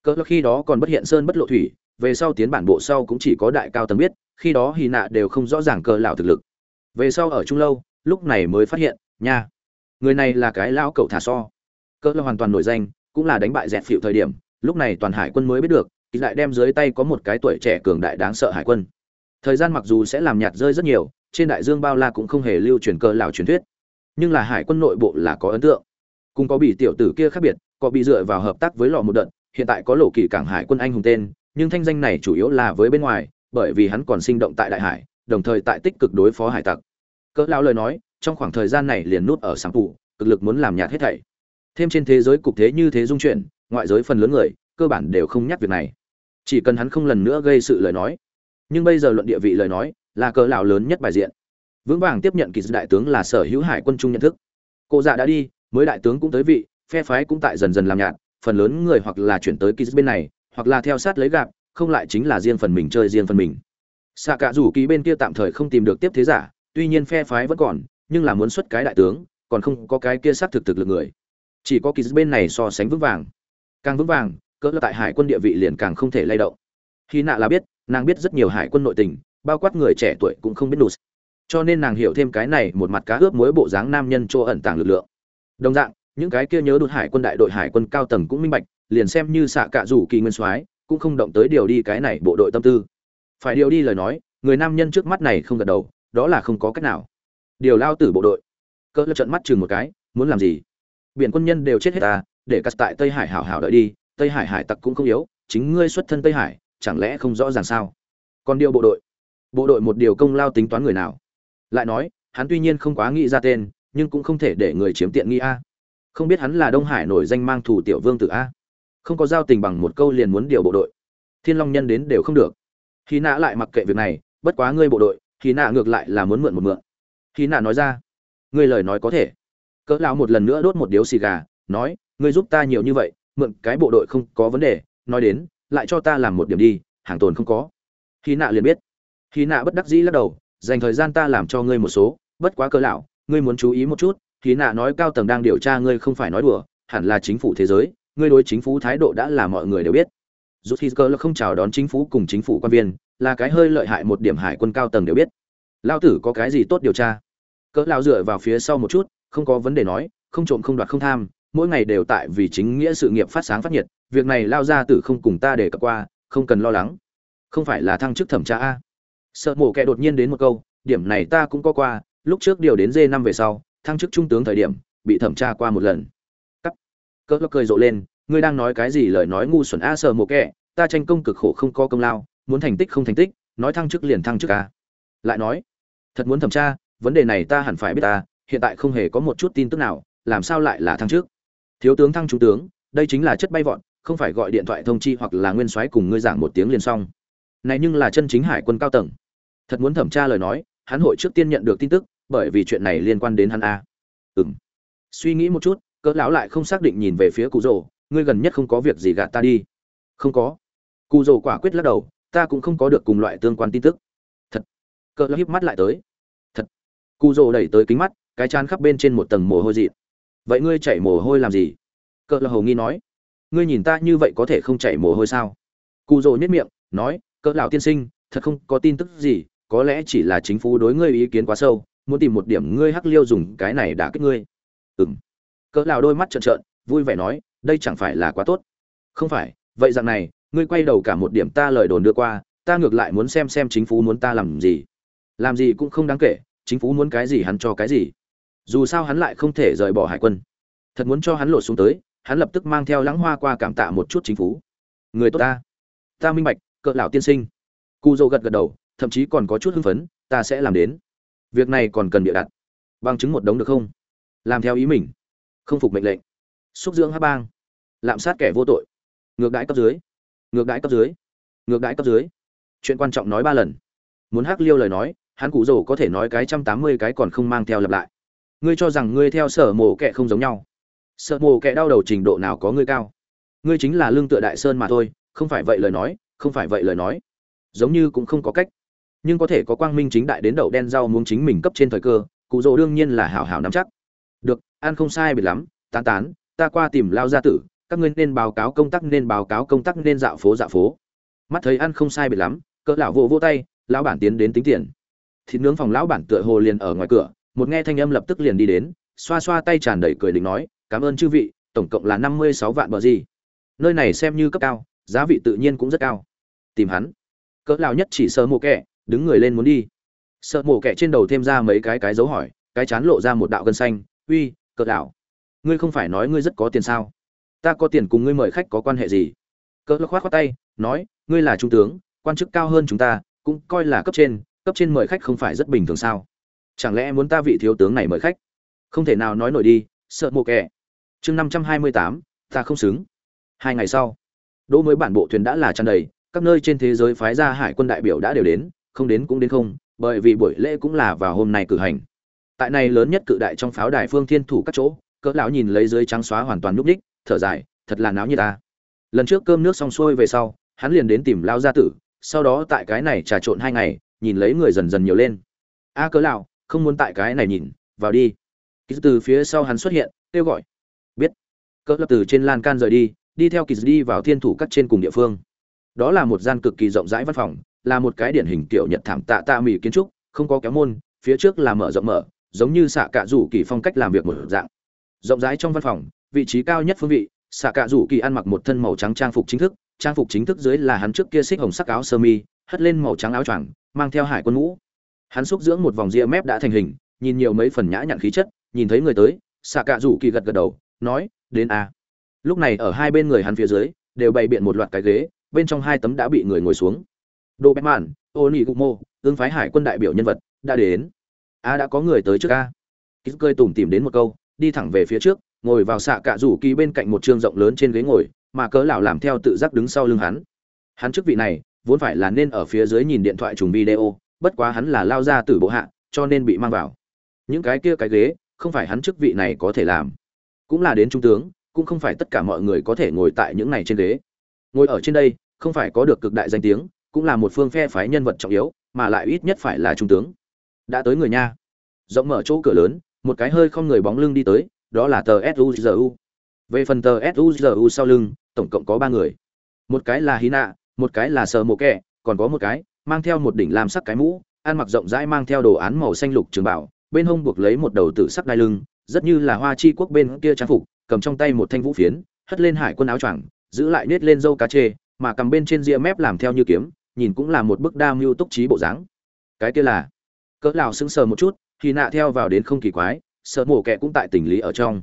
Cỡ khi đó còn bất hiện sơn bất lộ thủy, về sau tiến bản bộ sau cũng chỉ có đại cao tầng biết, khi đó hy nạ đều không rõ ràng cờ lão thực lực. Về sau ở trung lâu, lúc này mới phát hiện, nha, người này là cái lão cậu thả so. Cỡ là hoàn toàn nổi danh, cũng là đánh bại dẹt phịu thời điểm lúc này toàn hải quân mới biết được, kỳ lại đem dưới tay có một cái tuổi trẻ cường đại đáng sợ hải quân. Thời gian mặc dù sẽ làm nhạt rơi rất nhiều, trên đại dương bao la cũng không hề lưu truyền cờ lão truyền thuyết. Nhưng là hải quân nội bộ là có ấn tượng. Cùng có bị tiểu tử kia khác biệt, có bị dựa vào hợp tác với lò một đợt, hiện tại có lộ kỳ cảng hải quân anh hùng tên, nhưng thanh danh này chủ yếu là với bên ngoài, bởi vì hắn còn sinh động tại đại hải, đồng thời tại tích cực đối phó hải tặc. Cỡ lão lời nói, trong khoảng thời gian này liền nút ở sáng tủ cực lực muốn làm nhạt hết thảy. Thêm trên thế giới cục thế như thế dung chuyển ngoại giới phần lớn người, cơ bản đều không nhắc việc này. Chỉ cần hắn không lần nữa gây sự lời nói. Nhưng bây giờ luận địa vị lời nói, là cờ lão lớn nhất bài diện. Vững vàng tiếp nhận kỳ đại tướng là sở hữu hải quân trung nhận thức. Cụ dạ đã đi, mới đại tướng cũng tới vị, phe phái cũng tại dần dần làm nhạt, phần lớn người hoặc là chuyển tới kỳ bên này, hoặc là theo sát lấy gạp không lại chính là riêng phần mình chơi riêng phần mình. Xạ cả rủ kỳ bên kia tạm thời không tìm được tiếp thế giả, tuy nhiên phe phái vẫn còn, nhưng là muốn xuất cái đại tướng, còn không có cái kia sát thực thực lực người. Chỉ có kỳ bên này so sánh vững vàng càng vững vàng, cỡ tại hải quân địa vị liền càng không thể lay động. Khi nạ là biết, nàng biết rất nhiều hải quân nội tình, bao quát người trẻ tuổi cũng không biết đủ cho nên nàng hiểu thêm cái này một mặt cá ướp mối bộ dáng nam nhân chỗ ẩn tàng lực lượng. Đồng dạng, những cái kia nhớ đột hải quân đại đội hải quân cao tầng cũng minh bạch, liền xem như xạ cạ rủ kỳ nguyên soái, cũng không động tới điều đi cái này bộ đội tâm tư. Phải điều đi lời nói, người nam nhân trước mắt này không gật đầu, đó là không có cách nào. Điều lao tử bộ đội. Cỡ trận mắt chừng một cái, muốn làm gì? Biển quân nhân đều chết hết ta để cắt tại tây hải hảo hảo đợi đi, tây hải hải tặc cũng không yếu, chính ngươi xuất thân tây hải, chẳng lẽ không rõ ràng sao? Còn điều bộ đội. Bộ đội một điều công lao tính toán người nào? Lại nói, hắn tuy nhiên không quá nghĩ ra tên, nhưng cũng không thể để người chiếm tiện nghi a. Không biết hắn là đông hải nổi danh mang thủ tiểu vương tử a? Không có giao tình bằng một câu liền muốn điều bộ đội. Thiên long nhân đến đều không được. Khi nạ lại mặc kệ việc này, bất quá ngươi bộ đội khi nạ ngược lại là muốn mượn một mượn. Khi nạ nói ra, ngươi lời nói có thể. Cỡ lão một lần nữa đốt một điếu xì gà, nói ngươi giúp ta nhiều như vậy, mượn cái bộ đội không có vấn đề, nói đến, lại cho ta làm một điểm đi, hàng tồn không có. Khi nạ liền biết. Khi nạ bất đắc dĩ lắc đầu, dành thời gian ta làm cho ngươi một số, bất quá cỡ lão, ngươi muốn chú ý một chút, khi nạ nói cao tầng đang điều tra ngươi không phải nói đùa, hẳn là chính phủ thế giới, ngươi đối chính phủ thái độ đã là mọi người đều biết. Dù khi cơ là không chào đón chính phủ cùng chính phủ quan viên, là cái hơi lợi hại một điểm hải quân cao tầng đều biết. Lao tử có cái gì tốt điều tra? Cỡ lao dựa vào phía sau một chút, không có vấn đề nói, không trộm không đoạt không tham mỗi ngày đều tại vì chính nghĩa sự nghiệp phát sáng phát nhiệt, việc này lao ra tử không cùng ta để cập qua, không cần lo lắng. Không phải là thăng chức thẩm tra a. Sợ mổ kẻ đột nhiên đến một câu, điểm này ta cũng có qua, lúc trước điều đến d năm về sau, thăng chức trung tướng thời điểm, bị thẩm tra qua một lần. Cắt. Cỡ cười rộ lên, ngươi đang nói cái gì lời nói ngu xuẩn a sợ mổ kẻ, ta tranh công cực khổ không có công lao, muốn thành tích không thành tích, nói thăng chức liền thăng chức a. Lại nói, thật muốn thẩm tra, vấn đề này ta hẳn phải biết ta hiện tại không hề có một chút tin tức nào, làm sao lại là thăng chức? Thiếu tướng thăng trung tướng, đây chính là chất bay vọt, không phải gọi điện thoại thông chi hoặc là nguyên soái cùng ngươi giảng một tiếng liền xong. Này nhưng là chân chính hải quân cao tầng. Thật muốn thẩm tra lời nói, hắn hội trước tiên nhận được tin tức, bởi vì chuyện này liên quan đến hắn a. Ừm. Suy nghĩ một chút, cỡ lão lại không xác định nhìn về phía cụ rồ, ngươi gần nhất không có việc gì gạt ta đi. Không có. Cụ rồ quả quyết lắc đầu, ta cũng không có được cùng loại tương quan tin tức. Thật. Cỡ lão híp mắt lại tới. Thật. Cụ rồ đẩy tới kính mắt, cái chán khắp bên trên một tầng mồ hôi dị vậy ngươi chảy mồ hôi làm gì? Cỡ lão hầu nghi nói. Ngươi nhìn ta như vậy có thể không chảy mồ hôi sao? Cụ rồ nhất miệng, nói cỡ lão tiên sinh, thật không có tin tức gì, có lẽ chỉ là chính phủ đối ngươi ý kiến quá sâu, muốn tìm một điểm ngươi hắc liêu dùng cái này đã kích ngươi. Ừm. Cỡ lão đôi mắt trợn trợn, vui vẻ nói, đây chẳng phải là quá tốt. Không phải, vậy dạng này, ngươi quay đầu cả một điểm ta lời đồn đưa qua, ta ngược lại muốn xem xem chính phủ muốn ta làm gì. Làm gì cũng không đáng kể, chính phủ muốn cái gì hắn cho cái gì dù sao hắn lại không thể rời bỏ hải quân. Thật muốn cho hắn lột xuống tới, hắn lập tức mang theo lãng hoa qua cảm tạ một chút chính phủ. Người tốt ta. Ta minh bạch, cỡ lão tiên sinh. Cu dô gật gật đầu, thậm chí còn có chút hưng phấn, ta sẽ làm đến. Việc này còn cần bịa đặt. Bằng chứng một đống được không? Làm theo ý mình. Không phục mệnh lệnh. Xúc dưỡng hát bang. Lạm sát kẻ vô tội. Ngược đãi cấp dưới. Ngược đãi cấp dưới. Ngược đãi cấp dưới. Chuyện quan trọng nói ba lần. Muốn hắc liêu lời nói, hắn cụ rồ có thể nói cái trăm tám mươi cái còn không mang theo lặp lại ngươi cho rằng ngươi theo sở mổ kẹ không giống nhau. Sở mổ kẹ đau đầu trình độ nào có ngươi cao? Ngươi chính là lương tựa đại sơn mà thôi, không phải vậy lời nói, không phải vậy lời nói. Giống như cũng không có cách. Nhưng có thể có quang minh chính đại đến đậu đen rau muốn chính mình cấp trên thời cơ, cụ dỗ đương nhiên là hảo hảo nắm chắc. Được, ăn không sai biệt lắm, tán tán, ta qua tìm lao gia tử, các ngươi nên báo cáo công tác nên báo cáo công tác nên dạo phố dạo phố. Mắt thấy ăn không sai biệt lắm, cỡ lão vỗ vỗ tay, lão bản tiến đến tính tiền. Thịt nướng phòng lão bản tựa hồ liền ở ngoài cửa một nghe thanh âm lập tức liền đi đến, xoa xoa tay tràn đầy cười định nói, cảm ơn chư vị, tổng cộng là năm mươi sáu vạn bờ gì. Nơi này xem như cấp cao, giá vị tự nhiên cũng rất cao. Tìm hắn. Cỡ lão nhất chỉ sơ mộ kẻ, đứng người lên muốn đi. Sợ mộ kẻ trên đầu thêm ra mấy cái cái dấu hỏi, cái chán lộ ra một đạo gân xanh, uy, cỡ lão, ngươi không phải nói ngươi rất có tiền sao? Ta có tiền cùng ngươi mời khách có quan hệ gì? Cỡ lão khoát khoát tay, nói, ngươi là trung tướng, quan chức cao hơn chúng ta, cũng coi là cấp trên cấp trên mời khách không phải rất bình thường sao? Chẳng lẽ muốn ta vị thiếu tướng này mời khách? Không thể nào nói nổi đi, sợ mộ kẻ. Chương năm trăm hai mươi tám, ta không xứng. Hai ngày sau, đỗ mới bản bộ thuyền đã là tràn đầy, các nơi trên thế giới phái ra hải quân đại biểu đã đều đến, không đến cũng đến không, bởi vì buổi lễ cũng là vào hôm nay cử hành. Tại này lớn nhất cự đại trong pháo đài phương thiên thủ các chỗ, cỡ lão nhìn lấy dưới trắng xóa hoàn toàn núp đích, thở dài, thật là náo như ta. Lần trước cơm nước xong xuôi về sau, hắn liền đến tìm lao gia tử, sau đó tại cái này trà trộn hai ngày, nhìn lấy người dần dần nhiều lên. A cỡ lão không muốn tại cái này nhìn, vào đi. Ký từ phía sau hắn xuất hiện, kêu gọi. Biết. Cỡ lập từ trên lan can rời đi đi theo kỳ đi vào thiên thủ cắt trên cùng địa phương. Đó là một gian cực kỳ rộng rãi văn phòng, là một cái điển hình kiểu nhật thảm tạ tạ mỹ kiến trúc, không có kéo môn, phía trước là mở rộng mở, giống như xạ cạ rủ kỳ phong cách làm việc một dạng. Rộng rãi trong văn phòng, vị trí cao nhất phương vị, xạ cạ rủ kỳ ăn mặc một thân màu trắng trang phục chính thức, trang phục chính thức dưới là hắn trước kia xích hồng sắc áo sơ mi, hất lên màu trắng áo choàng, mang theo hải quân ngũ hắn xúc dưỡng một vòng ria mép đã thành hình, nhìn nhiều mấy phần nhã nhặn khí chất, nhìn thấy người tới xạ cạ rủ kỳ gật gật đầu, nói, đến a. Lúc này ở hai bên người hắn phía dưới, đều bày biện một loạt cái ghế, bên trong hai tấm đã bị người ngồi xuống. Đồ bét mạn ô nị gục mô ương phái hải quân đại biểu nhân vật, đã đến. A, đã có người tới trước a. Kýt cơi tủm tìm đến một câu, đi thẳng về phía trước, ngồi vào xạ cạ rủ kỳ bên cạnh một trường rộng lớn trên ghế ngồi, mà cớ lão làm theo tự giác đứng sau lưng hắn. Hắn chức vị này, vốn phải là nên ở phía dưới nhìn điện thoại trùng video bất quá hắn là lao ra từ bộ hạ, cho nên bị mang vào. Những cái kia cái ghế, không phải hắn chức vị này có thể làm. Cũng là đến trung tướng, cũng không phải tất cả mọi người có thể ngồi tại những này trên ghế. Ngồi ở trên đây, không phải có được cực đại danh tiếng, cũng là một phương phe phái nhân vật trọng yếu, mà lại ít nhất phải là trung tướng. Đã tới người nha. Rộng mở chỗ cửa lớn, một cái hơi không người bóng lưng đi tới, đó là tờ suzu về phần tờ suzu sau lưng, tổng cộng có ba người. Một cái là hina, một cái là sờ mộ kẹ còn có một cái mang theo một đỉnh lam sắc cái mũ, ăn mặc rộng rãi mang theo đồ án màu xanh lục trường bảo, bên hông buộc lấy một đầu tử sắc đai lưng, rất như là hoa chi quốc bên kia trang phục, cầm trong tay một thanh vũ phiến, hất lên hải quân áo choàng, giữ lại nết lên dâu cá chê, mà cầm bên trên ria mép làm theo như kiếm, nhìn cũng là một bức đa mưu túc trí bộ dáng. Cái kia là, cỡ lão sững sờ một chút, thì nạ theo vào đến không kỳ quái, sợ mổ kẹ cũng tại tình lý ở trong.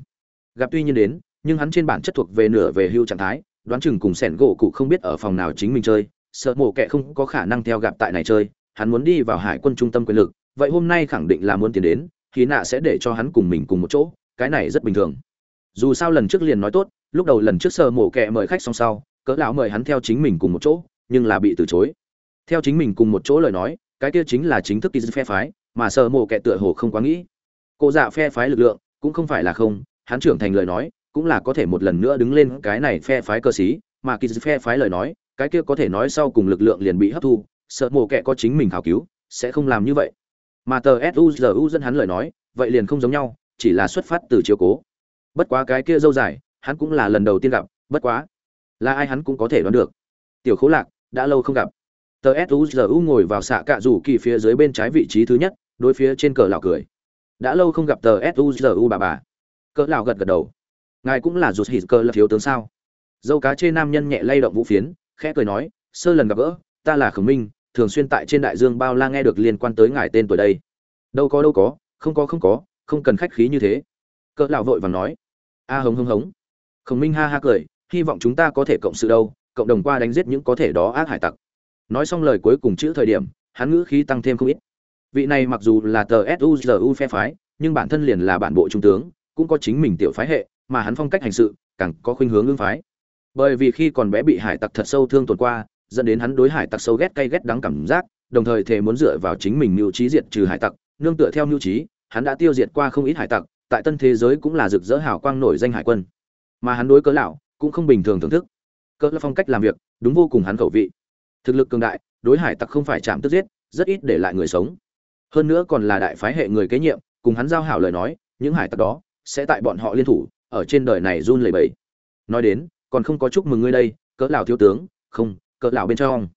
Gặp tuy nhiên đến, nhưng hắn trên bản chất thuộc về nửa về hưu trạng thái, đoán chừng cùng sẻn gỗ cụ không biết ở phòng nào chính mình chơi sợ mổ kẻ không có khả năng theo gặp tại này chơi, hắn muốn đi vào hải quân trung tâm quyền lực, vậy hôm nay khẳng định là muốn tiến đến khi nạ sẽ để cho hắn cùng mình cùng một chỗ, cái này rất bình thường. Dù sao lần trước liền nói tốt, lúc đầu lần trước sợ mổ kẻ mời khách xong sau, cỡ lão mời hắn theo chính mình cùng một chỗ, nhưng là bị từ chối. Theo chính mình cùng một chỗ lời nói, cái kia chính là chính thức kỳ phe phái, mà sợ mổ kẻ tựa hồ không quá nghĩ. Cô dạ phe phái lực lượng, cũng không phải là không, hắn trưởng thành lời nói, cũng là có thể một lần nữa đứng lên cái này phe phái cơ sĩ, mà kỳ phe phái lời nói cái kia có thể nói sau cùng lực lượng liền bị hấp thu, sợ mổ kẻ có chính mình khảo cứu, sẽ không làm như vậy. Mà tờ suzu dẫn hắn lời nói, vậy liền không giống nhau, chỉ là xuất phát từ chiều cố. Bất quá cái kia dâu dài, hắn cũng là lần đầu tiên gặp, bất quá, là ai hắn cũng có thể đoán được. Tiểu khố lạc, đã lâu không gặp. Tờ suzu ngồi vào xạ cạ rủ kỳ phía dưới bên trái vị trí thứ nhất, đối phía trên cờ lão cười. Đã lâu không gặp tờ suzu bà bà. Cỡ lão gật gật đầu. Ngài cũng là rụt hít cờ là thiếu tướng sao? Dâu cá trên nam nhân nhẹ lay động vũ phiến khẽ cười nói, sơ lần gặp gỡ, ta là khổng minh, thường xuyên tại trên đại dương bao la nghe được liên quan tới ngài tên tuổi đây. Đâu có đâu có, không có không có, không cần khách khí như thế. Cỡ lão vội vàng nói. A hống hống hống. Khổng minh ha ha cười, hy vọng chúng ta có thể cộng sự đâu, cộng đồng qua đánh giết những có thể đó ác hải tặc. Nói xong lời cuối cùng chữ thời điểm, hắn ngữ khí tăng thêm không ít. Vị này mặc dù là tờ suzu phe phái, nhưng bản thân liền là bản bộ trung tướng, cũng có chính mình tiểu phái hệ, mà hắn phong cách hành sự, càng có khuynh hướng ương phái bởi vì khi còn bé bị hải tặc thật sâu thương tổn qua, dẫn đến hắn đối hải tặc sâu ghét cay ghét đắng cảm giác, đồng thời thề muốn dựa vào chính mình mưu trí diệt trừ hải tặc, nương tựa theo mưu trí, hắn đã tiêu diệt qua không ít hải tặc, tại tân thế giới cũng là rực rỡ hào quang nổi danh hải quân. Mà hắn đối cớ lão cũng không bình thường thưởng thức. Cỡ là phong cách làm việc, đúng vô cùng hắn khẩu vị. Thực lực cường đại, đối hải tặc không phải chạm tức giết, rất ít để lại người sống. Hơn nữa còn là đại phái hệ người kế nhiệm, cùng hắn giao hảo lời nói, những hải tặc đó sẽ tại bọn họ liên thủ, ở trên đời này run lẩy bẩy. Nói đến còn không có chúc mừng ngươi đây, cỡ lão thiếu tướng, không, cỡ lão bên trong.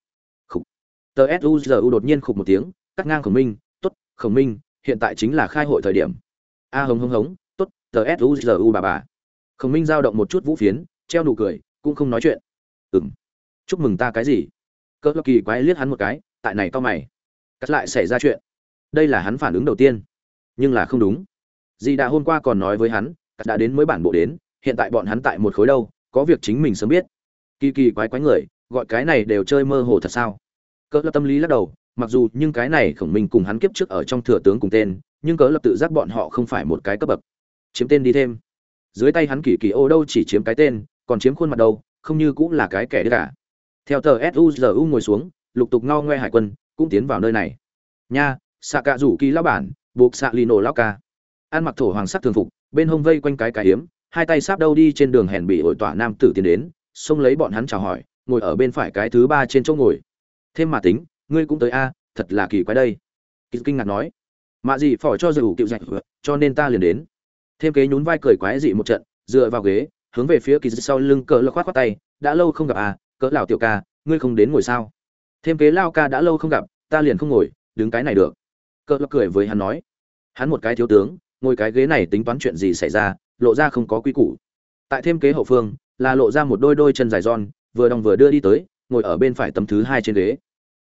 Khục. Tờ suzu đột nhiên khục một tiếng, cắt ngang khổng minh, tốt, khổng minh, hiện tại chính là khai hội thời điểm. A hống hống hống, tốt, tờ suzu bà bà. Khổng minh giao động một chút vũ phiến, treo nụ cười, cũng không nói chuyện. Ừm, chúc mừng ta cái gì? Cỡ lão kỳ quái liếc hắn một cái, tại này to mày. Cắt lại xảy ra chuyện. Đây là hắn phản ứng đầu tiên, nhưng là không đúng. Dì đã hôm qua còn nói với hắn, cắt đã đến mới bản bộ đến, hiện tại bọn hắn tại một khối đâu có việc chính mình sớm biết. Kỳ kỳ quái quái người, gọi cái này đều chơi mơ hồ thật sao? Cỡ lập tâm lý lắc đầu, mặc dù nhưng cái này khổng minh cùng hắn kiếp trước ở trong thừa tướng cùng tên, nhưng cỡ lập tự giác bọn họ không phải một cái cấp bậc. Chiếm tên đi thêm. Dưới tay hắn kỳ kỳ ô đâu chỉ chiếm cái tên, còn chiếm khuôn mặt đâu, không như cũng là cái kẻ đứa cả. Theo tờ suzu ngồi xuống, lục tục ngao ngoe hải quân, cũng tiến vào nơi này. Nha xạ cạ rủ kỳ lao bản, buộc xạ lì nổ lao ca. Ăn mặc thổ hoàng sắc thường phục, bên hông vây quanh cái cái hiếm hai tay sáp đâu đi trên đường hèn bị ổi tỏa nam tử tiến đến, xông lấy bọn hắn chào hỏi, ngồi ở bên phải cái thứ ba trên chỗ ngồi. Thêm mà tính, ngươi cũng tới a, thật là kỳ quái đây. Kỳ kinh ngạc nói. Mạ gì phỏ cho dù cựu dạch cho nên ta liền đến. Thêm kế nhún vai cười quái dị một trận, dựa vào ghế, hướng về phía kỳ sau lưng cỡ lơ khoát khoát tay, đã lâu không gặp à cỡ lão tiểu ca, ngươi không đến ngồi sao? Thêm kế lao ca, đã lâu không gặp, ta liền không ngồi, đứng cái này được. Cỡ lơ cười với hắn nói. Hắn một cái thiếu tướng, ngồi cái ghế này tính toán chuyện gì xảy ra lộ ra không có quy củ. Tại thêm kế hậu phương, là lộ ra một đôi đôi chân dài giòn, vừa đong vừa đưa đi tới, ngồi ở bên phải tấm thứ hai trên ghế.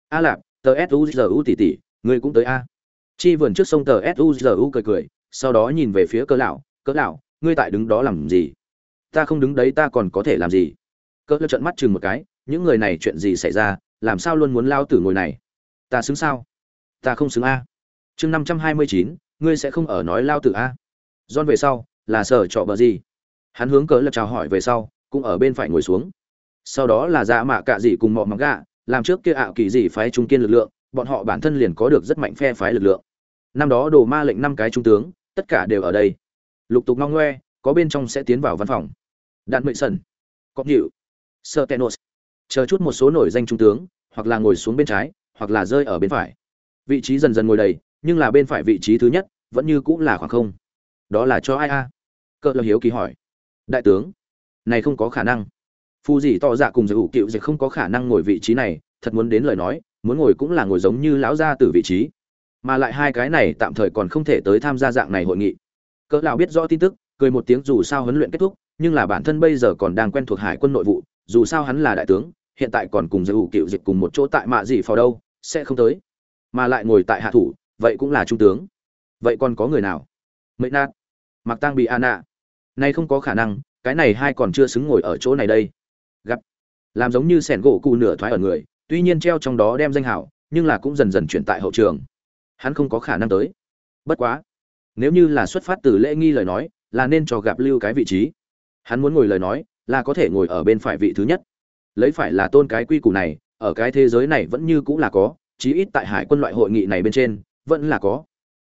A lạp, tờ suzu tỉ tỉ ngươi cũng tới a. Chi vườn trước sông tờ suzu cười cười, sau đó nhìn về phía cỡ lão cỡ lão, ngươi tại đứng đó làm gì? Ta không đứng đấy, ta còn có thể làm gì? Cỡ lão trợn mắt chừng một cái, những người này chuyện gì xảy ra, làm sao luôn muốn lao tử ngồi này? Ta xứng sao? Ta không xứng a. Chương năm trăm hai mươi chín, ngươi sẽ không ở nói lao tử a. Giòn về sau là sở trọ bờ gì? Hắn hướng cỡ là chào hỏi về sau, cũng ở bên phải ngồi xuống. Sau đó là dạ mạ cạ dị cùng mọ mắng gạ, làm trước kia ảo kỳ dị phái trung kiên lực lượng, bọn họ bản thân liền có được rất mạnh phe phái lực lượng. Năm đó đồ ma lệnh năm cái trung tướng, tất cả đều ở đây. Lục tục ngong ngoe, có bên trong sẽ tiến vào văn phòng. Đạn mệnh sần có nhịu sơ tenos chờ chút một số nổi danh trung tướng, hoặc là ngồi xuống bên trái, hoặc là rơi ở bên phải. Vị trí dần dần ngồi đầy, nhưng là bên phải vị trí thứ nhất, vẫn như cũng là khoảng không. Đó là cho ai a? Cỡ là hiếu kỳ hỏi. Đại tướng, này không có khả năng. Phù dì tỏ dạ cùng giải ủ cựu dạy không có khả năng ngồi vị trí này, thật muốn đến lời nói, muốn ngồi cũng là ngồi giống như lão gia từ vị trí. Mà lại hai cái này tạm thời còn không thể tới tham gia dạng này hội nghị. Cỡ lão biết rõ tin tức, cười một tiếng dù sao huấn luyện kết thúc, nhưng là bản thân bây giờ còn đang quen thuộc hải quân nội vụ, dù sao hắn là đại tướng, hiện tại còn cùng giải ủ cựu dịch cùng một chỗ tại mạ gì phò đâu, sẽ không tới. Mà lại ngồi tại hạ thủ, vậy cũng là trung tướng. Vậy còn có người nào? Mệnh nát. Mặc tang bị an nạ nay không có khả năng, cái này hai còn chưa xứng ngồi ở chỗ này đây. Gặp. Làm giống như sẻn gỗ cụ nửa thoái ở người, tuy nhiên treo trong đó đem danh hảo, nhưng là cũng dần dần chuyển tại hậu trường. Hắn không có khả năng tới. Bất quá. Nếu như là xuất phát từ lễ nghi lời nói, là nên cho gặp lưu cái vị trí. Hắn muốn ngồi lời nói, là có thể ngồi ở bên phải vị thứ nhất. Lấy phải là tôn cái quy củ này, ở cái thế giới này vẫn như cũng là có, chí ít tại hải quân loại hội nghị này bên trên, vẫn là có.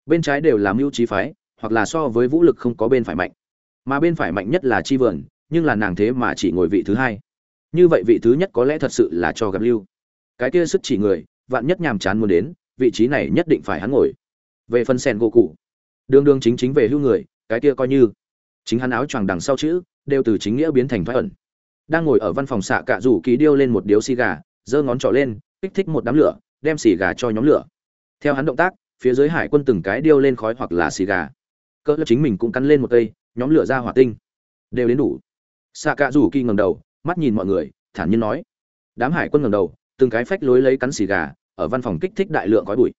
Bên trái đều là mưu trí phái, hoặc là so với vũ lực không có bên phải mạnh mà bên phải mạnh nhất là chi vườn, nhưng là nàng thế mà chỉ ngồi vị thứ hai. Như vậy vị thứ nhất có lẽ thật sự là cho gặp lưu. Cái kia sức chỉ người, vạn nhất nhàm chán muốn đến, vị trí này nhất định phải hắn ngồi. Về phần sen gỗ cụ đương đương chính chính về hưu người, cái kia coi như. Chính hắn áo choàng đằng sau chữ, đều từ chính nghĩa biến thành thoát ẩn. Đang ngồi ở văn phòng xạ cạ rủ ký điêu lên một điếu xì gà, giơ ngón trỏ lên, kích thích một đám lửa, đem xì gà cho nhóm lửa. Theo hắn động tác, phía dưới hải quân từng cái điêu lên khói hoặc là xì gà. Cỡ chính mình cũng cắn lên một cây nhóm lửa ra hỏa tinh. Đều đến đủ. Xạ cạ rủ kỳ ngầm đầu, mắt nhìn mọi người, thản nhiên nói. Đám hải quân ngầm đầu, từng cái phách lối lấy cắn xì gà, ở văn phòng kích thích đại lượng khói bụi.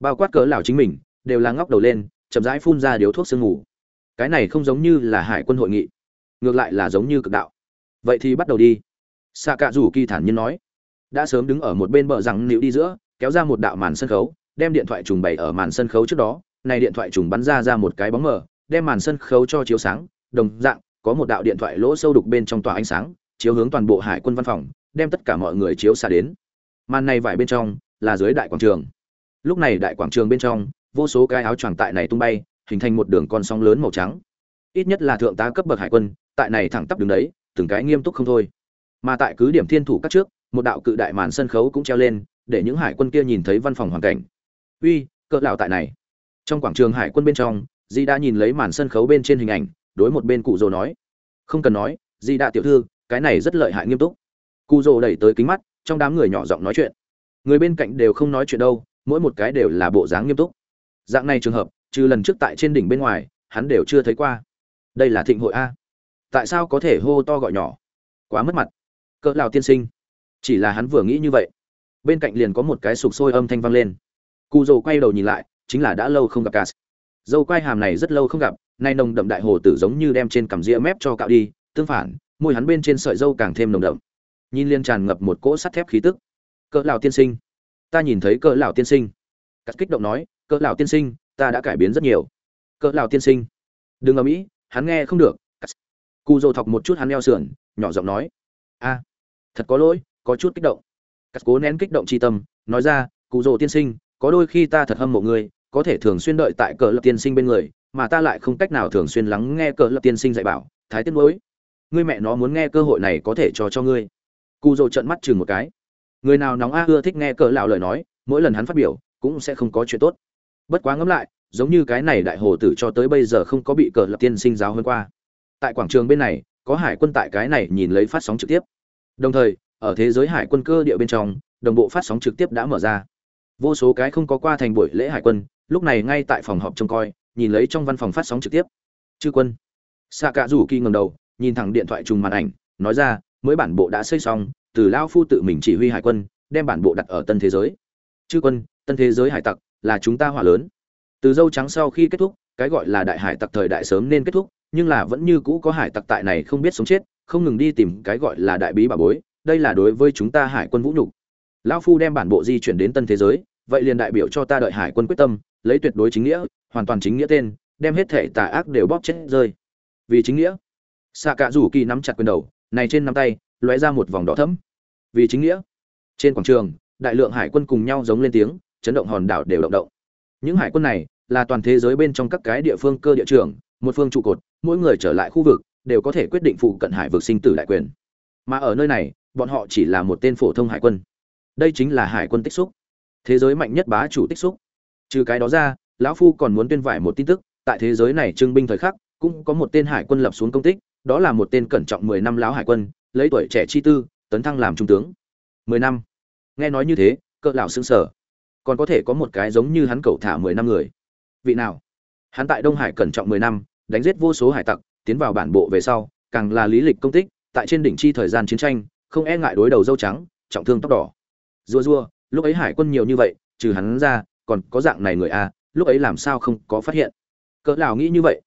Bao quát cỡ lão chính mình, đều là ngóc đầu lên, chậm rãi phun ra điếu thuốc sương ngủ cái này không giống như là hải quân hội nghị, ngược lại là giống như cực đạo. Vậy thì bắt đầu đi. Xạ cạ rủ kỳ thản nhiên nói. Đã sớm đứng ở một bên bờ rằng nịu đi giữa, kéo ra một đạo màn sân khấu, đem điện thoại trùng bày ở màn sân khấu trước đó, này điện thoại trùng bắn ra ra một cái bóng mờ đem màn sân khấu cho chiếu sáng, đồng dạng, có một đạo điện thoại lỗ sâu đục bên trong tòa ánh sáng, chiếu hướng toàn bộ hải quân văn phòng, đem tất cả mọi người chiếu xa đến. Màn này vải bên trong là dưới đại quảng trường. Lúc này đại quảng trường bên trong, vô số cái áo choàng tại này tung bay, hình thành một đường con sóng lớn màu trắng. Ít nhất là thượng tá cấp bậc hải quân, tại này thẳng tắp đứng đấy, từng cái nghiêm túc không thôi. Mà tại cứ điểm thiên thủ các trước, một đạo cự đại màn sân khấu cũng treo lên, để những hải quân kia nhìn thấy văn phòng hoàn cảnh. Uy, cỡ lão tại này. Trong quảng trường hải quân bên trong di đã nhìn lấy màn sân khấu bên trên hình ảnh, đối một bên cụ rồ nói. Không cần nói, di đã tiểu thư, cái này rất lợi hại nghiêm túc. Cụ rồ đẩy tới kính mắt, trong đám người nhỏ giọng nói chuyện. Người bên cạnh đều không nói chuyện đâu, mỗi một cái đều là bộ dáng nghiêm túc. Dạng này trường hợp, trừ lần trước tại trên đỉnh bên ngoài, hắn đều chưa thấy qua. Đây là thịnh hội a. Tại sao có thể hô to gọi nhỏ? Quá mất mặt. Cỡ lào tiên sinh? Chỉ là hắn vừa nghĩ như vậy. Bên cạnh liền có một cái sụp sôi âm thanh vang lên. Cụ rồ quay đầu nhìn lại, chính là đã lâu không gặp cas dâu quai hàm này rất lâu không gặp, nay nồng đậm đại hồ tử giống như đem trên cằm ria mép cho cạo đi, tương phản, môi hắn bên trên sợi dâu càng thêm nồng đậm. Nhìn liên tràn ngập một cỗ sắt thép khí tức. Cỡ lão tiên sinh. Ta nhìn thấy cỡ lão tiên sinh. Cắt kích động nói, cỡ lão tiên sinh, ta đã cải biến rất nhiều. Cỡ lão tiên sinh. Đừng ở mỹ hắn nghe không được. Cu dầu thọc một chút hắn eo sườn, nhỏ giọng nói. A, thật có lỗi, có chút kích động. Cắt cố nén kích động tri tâm, nói ra cụ dầu tiên sinh, có đôi khi ta thật hâm mộ ngươi có thể thường xuyên đợi tại cờ lập tiên sinh bên người, mà ta lại không cách nào thường xuyên lắng nghe cờ lập tiên sinh dạy bảo, thái tiết mới ngươi mẹ nó muốn nghe cơ hội này có thể cho cho ngươi. Cụ dầu trận mắt chừng một cái. Người nào nóng a ưa thích nghe cờ lão lời nói, mỗi lần hắn phát biểu, cũng sẽ không có chuyện tốt. Bất quá ngẫm lại, giống như cái này đại hồ tử cho tới bây giờ không có bị cờ lập tiên sinh giáo hơn qua. Tại quảng trường bên này, có hải quân tại cái này nhìn lấy phát sóng trực tiếp. Đồng thời, ở thế giới hải quân cơ địa bên trong, đồng bộ phát sóng trực tiếp đã mở ra. Vô số cái không có qua thành buổi lễ hải quân lúc này ngay tại phòng họp trông coi, nhìn lấy trong văn phòng phát sóng trực tiếp. Chư quân. Xạ cả rủ kỳ ngầm đầu, nhìn thẳng điện thoại trùng màn ảnh, nói ra, mới bản bộ đã xây xong, từ lao phu tự mình chỉ huy hải quân, đem bản bộ đặt ở tân thế giới. Chư quân, tân thế giới hải tặc là chúng ta hỏa lớn. Từ dâu trắng sau khi kết thúc, cái gọi là đại hải tặc thời đại sớm nên kết thúc, nhưng là vẫn như cũ có hải tặc tại này không biết sống chết, không ngừng đi tìm cái gọi là đại bí bà bối, đây là đối với chúng ta hải quân vũ nhục. Lão phu đem bản bộ di chuyển đến tân thế giới, vậy liền đại biểu cho ta đợi hải quân quyết tâm lấy tuyệt đối chính nghĩa, hoàn toàn chính nghĩa tên, đem hết thể tà ác đều bóp chết rơi. Vì chính nghĩa xạ cạ rủ kỳ nắm chặt quyền đầu, này trên nắm tay, lóe ra một vòng đỏ thẫm. Vì chính nghĩa, trên quảng trường, đại lượng hải quân cùng nhau giống lên tiếng, chấn động hòn đảo đều động động. Những hải quân này là toàn thế giới bên trong các cái địa phương cơ địa trường một phương trụ cột, mỗi người trở lại khu vực, đều có thể quyết định phụ cận hải vực sinh tử đại quyền. Mà ở nơi này, bọn họ chỉ là một tên phổ thông hải quân. Đây chính là hải quân tích xúc. Thế giới mạnh nhất bá chủ tích xúc trừ cái đó ra, lão phu còn muốn tuyên vải một tin tức, tại thế giới này trưng binh thời khắc, cũng có một tên hải quân lập xuống công tích, đó là một tên cẩn trọng mười năm lão hải quân, lấy tuổi trẻ chi tư, tấn thăng làm trung tướng. Mười năm. Nghe nói như thế, cỡ lão sững sờ. Còn có thể có một cái giống như hắn cầu thả mười năm người. Vị nào? Hắn tại đông hải cẩn trọng mười năm, đánh giết vô số hải tặc, tiến vào bản bộ về sau, càng là lý lịch công tích, tại trên đỉnh chi thời gian chiến tranh, không e ngại đối đầu dâu trắng, trọng thương tóc đỏ. Rùa rùa, lúc ấy hải quân nhiều như vậy, trừ hắn ra còn có dạng này người a lúc ấy làm sao không có phát hiện? Cỡ lão nghĩ như vậy?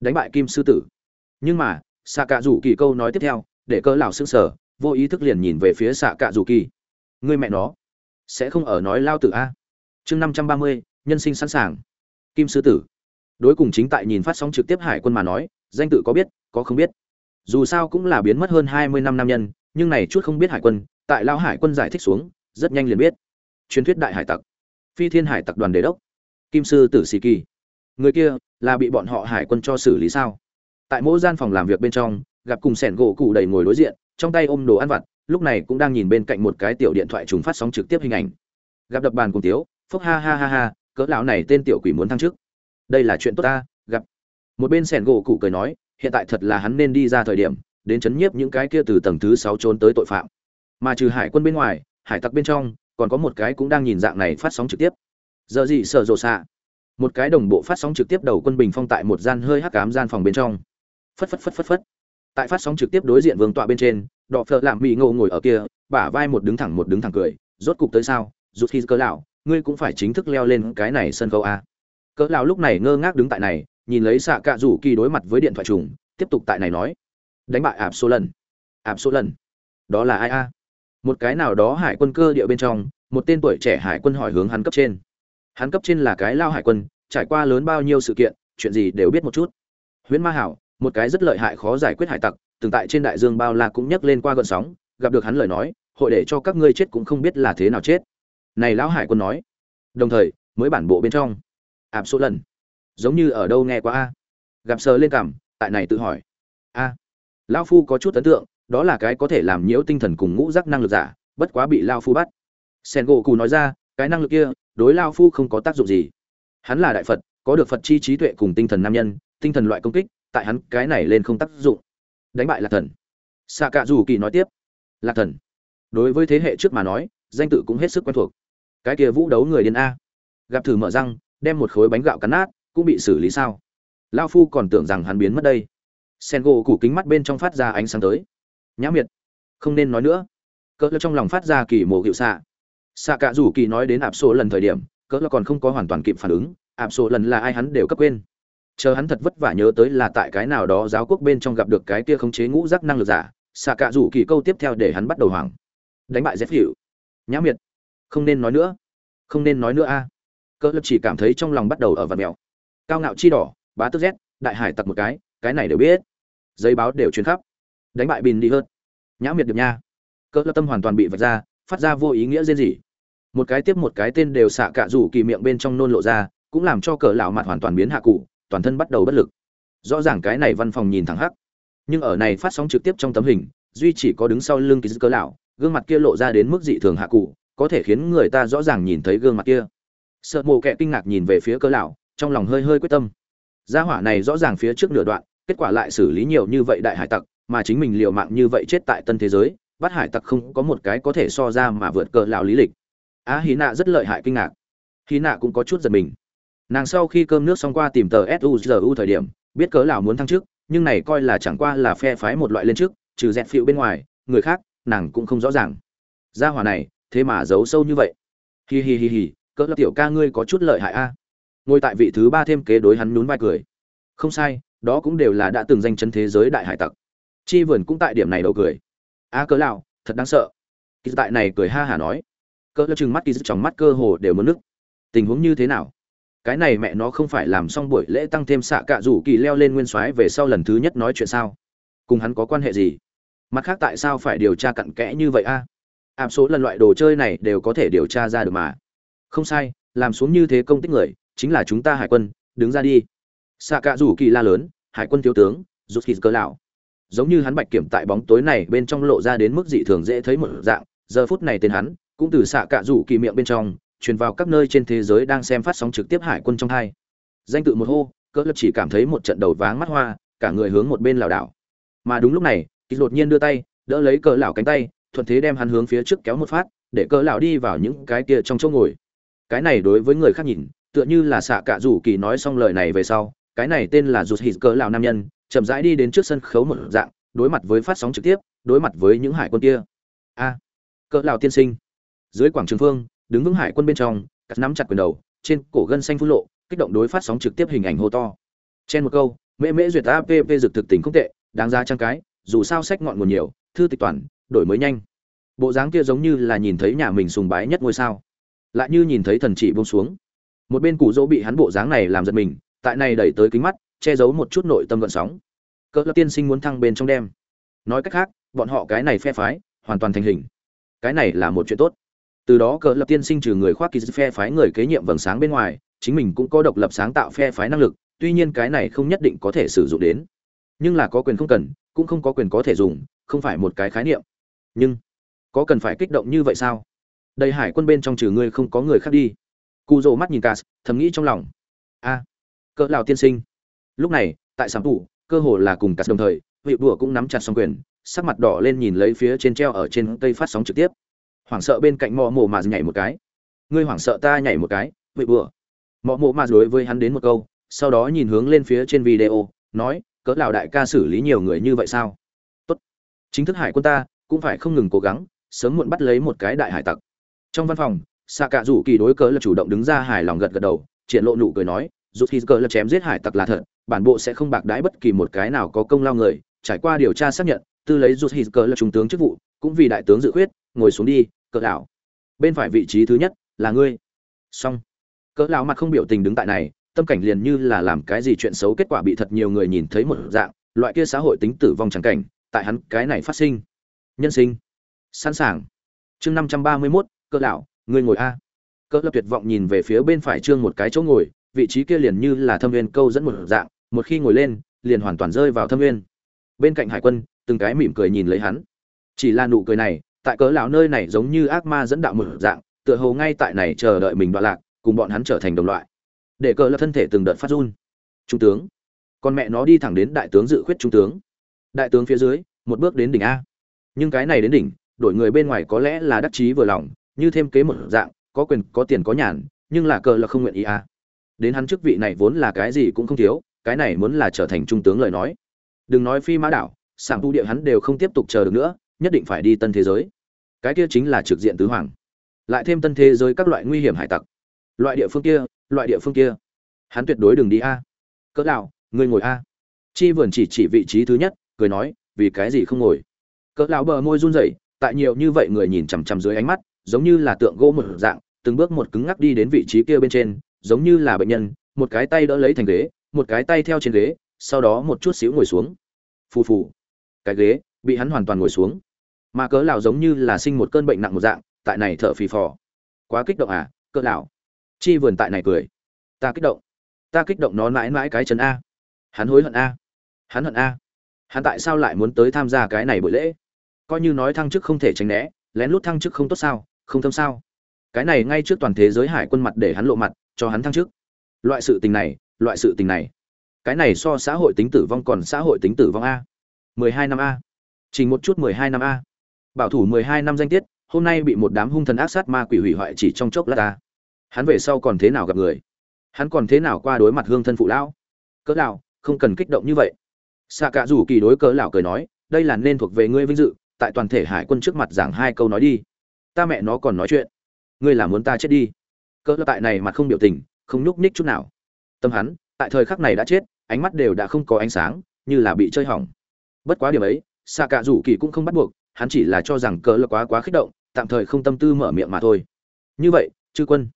Đánh bại kim sư tử. Nhưng mà xạ cạ rủ kỳ câu nói tiếp theo, để cỡ lão sững sờ, vô ý thức liền nhìn về phía xạ cạ rủ kỳ người mẹ nó, sẽ không ở nói lao tử a chương năm trăm ba mươi, nhân sinh sẵn sàng. Kim sư tử. Đối cùng chính tại nhìn phát sóng trực tiếp hải quân mà nói, danh tự có biết, có không biết. Dù sao cũng là biến mất hơn hai mươi năm nam nhân, nhưng này chút không biết hải quân, tại lao hải quân giải thích xuống, rất nhanh liền biết. Truyền thuyết đại hải tặc phi thiên hải tặc đoàn đế đốc, kim sư tử sĩ kỳ. Người kia là bị bọn họ hải quân cho xử lý sao? Tại mỗi gian phòng làm việc bên trong, gặp cùng sẻn gỗ cụ đầy ngồi đối diện, trong tay ôm đồ ăn vặt, lúc này cũng đang nhìn bên cạnh một cái tiểu điện thoại trùng phát sóng trực tiếp hình ảnh. Gặp đập bàn cùng tiếu phúc ha ha ha ha, cỡ lão này tên tiểu quỷ muốn thăng chức. Đây là chuyện tốt ta, gặp. Một bên sẻn gỗ cụ cười nói, hiện tại thật là hắn nên đi ra thời điểm, đến chấn nhiếp những cái kia từ tầng thứ sáu trốn tới tội phạm. Mà trừ hải quân bên ngoài, hải tặc bên trong còn có một cái cũng đang nhìn dạng này phát sóng trực tiếp. Giờ gì sợ rồ xạ? Một cái đồng bộ phát sóng trực tiếp đầu quân bình phong tại một gian hơi hắc cám gian phòng bên trong. Phất phất phất phất phất. Tại phát sóng trực tiếp đối diện vương tọa bên trên, đọ phợ làm mỹ ngộ ngồi ở kia, bả vai một đứng thẳng một đứng thẳng cười, rốt cục tới sao? Rút khi cỡ lão, ngươi cũng phải chính thức leo lên cái này sân khấu a cỡ lão lúc này ngơ ngác đứng tại này, nhìn lấy xạ cạ rủ kỳ đối mặt với điện thoại trùng, tiếp tục tại này nói. Đánh bại ạp số lần ạp số lần đó là ai a? Một cái nào đó hải quân cơ địa bên trong, một tên tuổi trẻ hải quân hỏi hướng hắn cấp trên. Hắn cấp trên là cái lao hải quân, trải qua lớn bao nhiêu sự kiện, chuyện gì đều biết một chút. Huyễn ma hảo, một cái rất lợi hại khó giải quyết hải tặc, từng tại trên đại dương bao la cũng nhấc lên qua gợn sóng, gặp được hắn lời nói, hội để cho các ngươi chết cũng không biết là thế nào chết. Này lão hải quân nói. Đồng thời, mới bản bộ bên trong. Ạp số lần. Giống như ở đâu nghe qua a? Gặp sờ lên cảm, tại này tự hỏi. A. Lão phu có chút ấn tượng đó là cái có thể làm nhiễu tinh thần cùng ngũ giác năng lực giả, bất quá bị lao phu bắt. Sen gỗ cù nói ra, cái năng lực kia, đối lao phu không có tác dụng gì. Hắn là đại phật, có được phật chi trí tuệ cùng tinh thần nam nhân, tinh thần loại công kích, tại hắn cái này lên không tác dụng. Đánh bại lạc thần. Xạ cạ dù kỳ nói tiếp. Lạc thần. Đối với thế hệ trước mà nói, danh tự cũng hết sức quen thuộc. Cái kia vũ đấu người điên a. Gặp thử mở răng, đem một khối bánh gạo cắn nát, cũng bị xử lý sao? Lao phu còn tưởng rằng hắn biến mất đây. Sen gỗ củ kính mắt bên trong phát ra ánh sáng tới nhã miệt. Không nên nói nữa. Cỡ trong lòng phát ra kỳ mộ hiệu xạ. Xạ cả rủ kỳ nói đến ạp số lần thời điểm, cỡ còn không có hoàn toàn kịp phản ứng, ạp số lần là ai hắn đều cấp quên. Chờ hắn thật vất vả nhớ tới là tại cái nào đó giáo quốc bên trong gặp được cái kia khống chế ngũ giác năng lực giả, xạ cả rủ kỳ câu tiếp theo để hắn bắt đầu hoảng. Đánh bại dép hiệu nhã miệt. Không nên nói nữa. Không nên nói nữa a. À. cỡ lập chỉ cảm thấy trong lòng bắt đầu ở vật mèo cao ngạo chi đỏ, bá tức rét đại hải tặc một cái cái này đều biết. Giấy báo đều truyền khắp đánh bại bình đi hơn nhã miệt được nha. Cỡ lập tâm hoàn toàn bị vạch ra, phát ra vô ý nghĩa riêng gì một cái tiếp một cái tên đều xạ cạ rủ kỳ miệng bên trong nôn lộ ra, cũng làm cho cỡ lão mặt hoàn toàn biến hạ cụ, toàn thân bắt đầu bất lực. Rõ ràng cái này văn phòng nhìn thẳng hắc. Nhưng ở này phát sóng trực tiếp trong tấm hình, duy chỉ có đứng sau lưng ký cơ lão, gương mặt kia lộ ra đến mức dị thường hạ cụ, có thể khiến người ta rõ ràng nhìn thấy gương mặt kia. Sợ mồ kệ kinh ngạc nhìn về phía cơ lão, trong lòng hơi hơi quyết tâm. Gia hỏa này rõ ràng phía trước nửa đoạn, kết quả lại xử lý nhiều như vậy đại hải tặc mà chính mình liều mạng như vậy chết tại tân thế giới, bắt hải tặc không có một cái có thể so ra mà vượt cờ lão lý lịch. Á, hí nạ rất lợi hại kinh ngạc. Hí nạ cũng có chút giật mình. Nàng sau khi cơm nước xong qua tìm tờ suzu thời điểm, biết cớ lão muốn thăng chức, nhưng này coi là chẳng qua là phe phái một loại lên trước trừ dẹt phịu bên ngoài, người khác, nàng cũng không rõ ràng. Gia hỏa này, thế mà giấu sâu như vậy. Hi hi hi hi cỡ là tiểu ca ngươi có chút lợi hại a. Ngồi tại vị thứ ba thêm kế đối hắn nhún vai cười. Không sai, đó cũng đều là đã từng danh chân thế giới đại hải tặc chi vườn cũng tại điểm này đầu cười. A cỡ lão, thật đáng sợ. Kỳ tại này cười ha hả nói. Cỡ là chừng mắt kỳ trong mắt cơ hồ đều muốn nức tình huống như thế nào? Cái này mẹ nó không phải làm xong buổi lễ tăng thêm xạ cạ rủ kỳ leo lên nguyên soái về sau lần thứ nhất nói chuyện sao? Cùng hắn có quan hệ gì? Mặt khác tại sao phải điều tra cặn kẽ như vậy a? Ạp số lần loại đồ chơi này đều có thể điều tra ra được mà. Không sai, làm xuống như thế công tích người, chính là chúng ta hải quân, đứng ra đi. Xạ cạ rủ kỳ la lớn, hải quân thiếu tướng, rút kỳ cơ lão giống như hắn bạch kiểm tại bóng tối này bên trong lộ ra đến mức dị thường dễ thấy một dạng, giờ phút này tên hắn, cũng từ xạ cạ rủ kỳ miệng bên trong, truyền vào các nơi trên thế giới đang xem phát sóng trực tiếp hải quân trong hai. Danh tự một hô, cỡ lập chỉ cảm thấy một trận đầu váng mắt hoa, cả người hướng một bên lảo đảo. Mà đúng lúc này kỳ đột nhiên đưa tay, đỡ lấy cỡ lão cánh tay, thuận thế đem hắn hướng phía trước kéo một phát, để cỡ lão đi vào những cái kia trong chỗ ngồi. Cái này đối với người khác nhìn, tựa như là xạ cạ rủ kỳ nói xong lời này về sau, cái này tên là rụt hít cỡ lão nam nhân chậm rãi đi đến trước sân khấu một dạng, đối mặt với phát sóng trực tiếp, đối mặt với những hải quân kia. A, cỡ lào tiên sinh. Dưới quảng trường phương, đứng vững hải quân bên trong, cắt nắm chặt quyền đầu, trên cổ gân xanh phun lộ, kích động đối phát sóng trực tiếp hình ảnh hô to. Trên một câu, mễ mễ duyệt app dược thực tình không tệ, đáng ra trang cái, dù sao sách ngọn nguồn nhiều, thư tịch toàn, đổi mới nhanh. Bộ dáng kia giống như là nhìn thấy nhà mình sùng bái nhất ngôi sao. Lại như nhìn thấy thần chỉ buông xuống. Một bên cụ dỗ bị hắn bộ dáng này làm giật mình, tại này đẩy tới kính mắt che giấu một chút nội tâm gợn sóng. Cỡ lập tiên sinh muốn thăng bên trong đem. Nói cách khác, bọn họ cái này phe phái, hoàn toàn thành hình. Cái này là một chuyện tốt. Từ đó cỡ lập tiên sinh trừ người khoác kỳ phe phái người kế nhiệm vầng sáng bên ngoài, chính mình cũng có độc lập sáng tạo phe phái năng lực, tuy nhiên cái này không nhất định có thể sử dụng đến. Nhưng là có quyền không cần, cũng không có quyền có thể dùng, không phải một cái khái niệm. Nhưng, có cần phải kích động như vậy sao? Đầy hải quân bên trong trừ ngươi không có người khác đi. Cụ rồ mắt nhìn cas, thầm nghĩ trong lòng. A cỡ lào tiên sinh lúc này, tại sám tủ cơ hồ là cùng cắt đồng thời, vị đùa cũng nắm chặt xong quyền, sắc mặt đỏ lên nhìn lấy phía trên treo ở trên cây phát sóng trực tiếp. Hoảng sợ bên cạnh mò mồ mà nhảy một cái. Ngươi hoảng sợ ta nhảy một cái, vị đùa mò mồ mà đối với hắn đến một câu, sau đó nhìn hướng lên phía trên video, nói, cỡ lào đại ca xử lý nhiều người như vậy sao? Tốt. Chính thức hải quân ta, cũng phải không ngừng cố gắng, sớm muộn bắt lấy một cái đại hải tặc. Trong văn phòng xạ cạ rủ kỳ đối cớ là chủ động đứng ra hài lòng gật gật đầu, triển lộ nụ cười nói, rút khi cớ là chém giết hải tặc là thật bản bộ sẽ không bạc đãi bất kỳ một cái nào có công lao người, trải qua điều tra xác nhận, tư lấy rút hít cờ là trung tướng chức vụ, cũng vì đại tướng dự khuyết, ngồi xuống đi, cỡ đảo bên phải vị trí thứ nhất, là ngươi. Xong. Cỡ lão mặt không biểu tình đứng tại này, tâm cảnh liền như là làm cái gì chuyện xấu kết quả bị thật nhiều người nhìn thấy một dạng, loại kia xã hội tính tử vong chẳng cảnh, tại hắn cái này phát sinh. Nhân sinh. Sẵn sàng. Chương năm trăm ba mươi mốt, cỡ lão, ngươi ngồi a. Cỡ lập tuyệt vọng nhìn về phía bên phải trương một cái chỗ ngồi, vị trí kia liền như là thâm viên câu dẫn một dạng một khi ngồi lên, liền hoàn toàn rơi vào thâm nguyên. bên cạnh hải quân, từng cái mỉm cười nhìn lấy hắn. Chỉ là nụ cười này, tại cỡ lão nơi này giống như ác ma dẫn đạo một dạng, tựa hồ ngay tại này chờ đợi mình đoạn lạc, cùng bọn hắn trở thành đồng loại. Để cỡ là thân thể từng đợt phát run. Trung tướng. Con mẹ nó đi thẳng đến đại tướng dự khuyết trung tướng. Đại tướng phía dưới, một bước đến đỉnh a. Nhưng cái này đến đỉnh, đổi người bên ngoài có lẽ là đắc chí vừa lòng, như thêm kế một dạng, có quyền, có tiền, có nhàn, nhưng là cờ là không nguyện ý a. đến hắn chức vị này vốn là cái gì cũng không thiếu cái này muốn là trở thành trung tướng lời nói. Đừng nói phi mã đảo sảng tu địa hắn đều không tiếp tục chờ được nữa, nhất định phải đi tân thế giới. Cái kia chính là trực diện tứ hoàng. Lại thêm tân thế giới các loại nguy hiểm hải tặc. Loại địa phương kia, loại địa phương kia. Hắn tuyệt đối đừng đi a. Cỡ đạo người ngồi a. Chi vườn chỉ chỉ vị trí thứ nhất, cười nói, vì cái gì không ngồi? Cỡ lão bờ môi run rẩy, tại nhiều như vậy người nhìn chằm chằm dưới ánh mắt, giống như là tượng gỗ một dạng, từng bước một cứng ngắc đi đến vị trí kia bên trên, giống như là bệnh nhân, một cái tay đỡ lấy thành ghế một cái tay theo trên ghế, sau đó một chút xíu ngồi xuống. Phù phù. Cái ghế bị hắn hoàn toàn ngồi xuống. Mà cỡ lão giống như là sinh một cơn bệnh nặng một dạng, tại này thở phì phò. Quá kích động à cỡ lão. Chi vườn tại này cười. Ta kích động. Ta kích động nó mãi mãi cái chân a. Hắn hối hận a. Hắn hận a. Hắn tại sao lại muốn tới tham gia cái này buổi lễ? Coi như nói thăng chức không thể tránh né, lén lút thăng chức không tốt sao, không thâm sao? Cái này ngay trước toàn thế giới hải quân mặt để hắn lộ mặt, cho hắn thăng chức. Loại sự tình này loại sự tình này. Cái này so xã hội tính tử vong còn xã hội tính tử vong a. mười hai năm a. Chỉ một chút mười hai năm a. Bảo thủ mười hai năm danh tiết, hôm nay bị một đám hung thần ác sát ma quỷ hủy hoại chỉ trong chốc lát ta hắn về sau còn thế nào gặp người? Hắn còn thế nào qua đối mặt hương thân phụ lão? Cỡ lão, không cần kích động như vậy. Xạ cả rủ kỳ đối cỡ lão cười nói, đây là nên thuộc về ngươi vinh dự, tại toàn thể hải quân trước mặt giảng hai câu nói đi. Ta mẹ nó còn nói chuyện. Ngươi là muốn ta chết đi. Cỡ tại này mặt không biểu tình, không nhúc nhích chút nào tâm hắn, tại thời khắc này đã chết, ánh mắt đều đã không có ánh sáng, như là bị chơi hỏng. Bất quá điểm ấy xạ cả rủ kỳ cũng không bắt buộc, hắn chỉ là cho rằng cỡ là quá quá kích động, tạm thời không tâm tư mở miệng mà thôi. Như vậy, chư quân.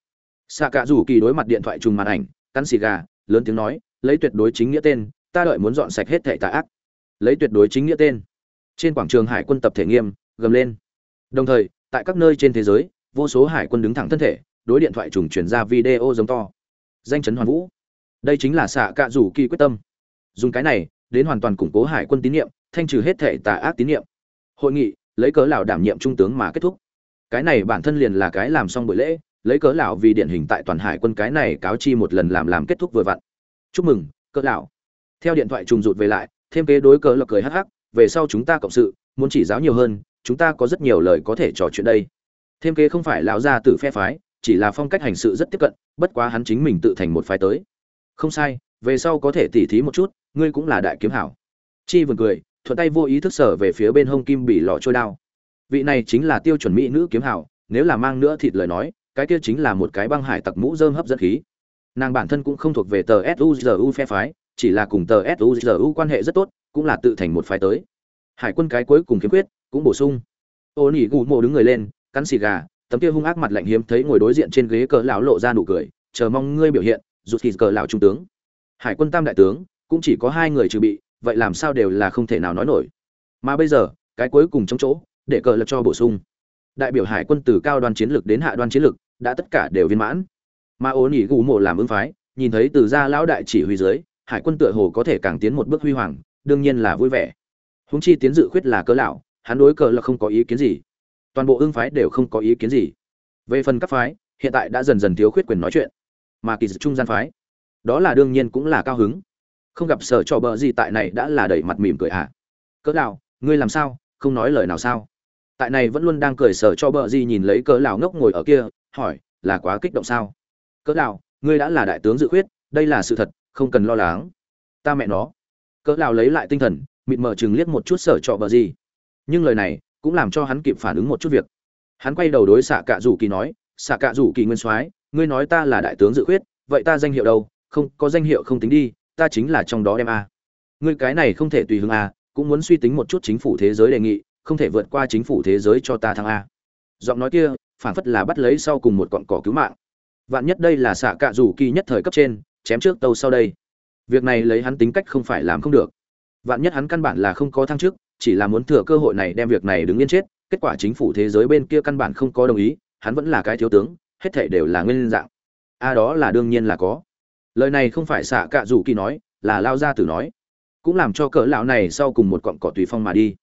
Xạ cả rủ kỳ đối mặt điện thoại trùng màn ảnh, cắn xì gà, lớn tiếng nói, lấy tuyệt đối chính nghĩa tên, ta đợi muốn dọn sạch hết thệ tà ác. Lấy tuyệt đối chính nghĩa tên. Trên quảng trường hải quân tập thể nghiêm, gầm lên. Đồng thời, tại các nơi trên thế giới, vô số hải quân đứng thẳng thân thể, đối điện thoại trùng chuyển ra video giống to. Danh chấn hoàn vũ đây chính là xạ cạ rủ kỳ quyết tâm. Dùng cái này, đến hoàn toàn củng cố hải quân tín nhiệm, thanh trừ hết thể tà ác tín nhiệm. Hội nghị, lấy cớ lão đảm nhiệm trung tướng mà kết thúc. Cái này bản thân liền là cái làm xong buổi lễ, lấy cớ lão vì điển hình tại toàn hải quân cái này cáo chi một lần làm làm kết thúc vừa vặn. Chúc mừng, cớ lão. Theo điện thoại trùng rụt về lại, thêm kế đối cớ là cười hắc hắc, về sau chúng ta cộng sự, muốn chỉ giáo nhiều hơn, chúng ta có rất nhiều lời có thể trò chuyện đây. Thêm kế không phải lão gia tử phe phái, chỉ là phong cách hành sự rất tiếp cận, bất quá hắn chính mình tự thành một phái tới không sai, về sau có thể tỉ thí một chút, ngươi cũng là đại kiếm hảo. Chi vừa cười, thuận tay vô ý thức sở về phía bên hông kim bị lò trôi đao. Vị này chính là tiêu chuẩn mỹ nữ kiếm hảo, nếu là mang nữa thịt lời nói, cái kia chính là một cái băng hải tặc mũ dơm hấp dẫn khí. Nàng bản thân cũng không thuộc về tờ suzu phe phái, chỉ là cùng tờ suzu quan hệ rất tốt, cũng là tự thành một phái tới. Hải quân cái cuối cùng kiếm quyết, cũng bổ sung. Ô nỉ gù mộ đứng người lên, cắn xì gà, tấm kia hung ác mặt lạnh hiếm thấy ngồi đối diện trên ghế cỡ lão lộ ra nụ cười, chờ mong ngươi biểu hiện rút khi cờ lão trung tướng. Hải quân tam đại tướng, cũng chỉ có hai người trừ bị, vậy làm sao đều là không thể nào nói nổi. Mà bây giờ, cái cuối cùng trong chỗ, để cờ lập cho bổ sung. Đại biểu hải quân từ cao đoàn chiến lược đến hạ đoàn chiến lược đã tất cả đều viên mãn. Mà ố nỉ gù mộ làm ứng phái, nhìn thấy từ gia lão đại chỉ huy dưới, hải quân tựa hồ có thể càng tiến một bước huy hoàng, đương nhiên là vui vẻ. Húng chi tiến dự khuyết là cỡ lão, hắn đối cờ là không có ý kiến gì. Toàn bộ ương phái đều không có ý kiến gì. Về phần các phái, hiện tại đã dần dần thiếu khuyết quyền nói chuyện mà kỳ dự trung gian phái. Đó là đương nhiên cũng là cao hứng. Không gặp sở trò bờ gì tại này đã là đẩy mặt mỉm cười ạ. À. cỡ lão, ngươi làm sao? Không nói lời nào sao? Tại này vẫn luôn đang cười sở cho bờ gì nhìn lấy cỡ lão ngốc ngồi ở kia, hỏi, là quá kích động sao? Cỡ lão, ngươi đã là đại tướng dự khuyết, đây là sự thật, không cần lo lắng. Ta mẹ nó. Cỡ lão lấy lại tinh thần, mịt mờ chừng liếc một chút sở trọ bờ gì. Nhưng lời này cũng làm cho hắn kịp phản ứng một chút việc. Hắn quay đầu đối xạ cạ rủ kỳ nói xạ cạ rủ kỳ nguyên soái ngươi nói ta là đại tướng dự khuyết, vậy ta danh hiệu đâu? Không, có danh hiệu không tính đi, ta chính là trong đó đem a. Ngươi cái này không thể tùy hứng a, cũng muốn suy tính một chút chính phủ thế giới đề nghị, không thể vượt qua chính phủ thế giới cho ta thăng a. Giọng nói kia phản phất là bắt lấy sau cùng một cọn cỏ cứu mạng. Vạn nhất đây là xạ cạ rủ kỳ nhất thời cấp trên, chém trước tâu sau đây. Việc này lấy hắn tính cách không phải làm không được. Vạn nhất hắn căn bản là không có thăng chức, chỉ là muốn thừa cơ hội này đem việc này đứng yên chết, kết quả chính phủ thế giới bên kia căn bản không có đồng ý, hắn vẫn là cái thiếu tướng hết thảy đều là nguyên dạng. A đó là đương nhiên là có. Lời này không phải xạ cạ rủ kỳ nói, là lao ra từ nói. Cũng làm cho cỡ lão này sau cùng một cọng cỏ tùy phong mà đi.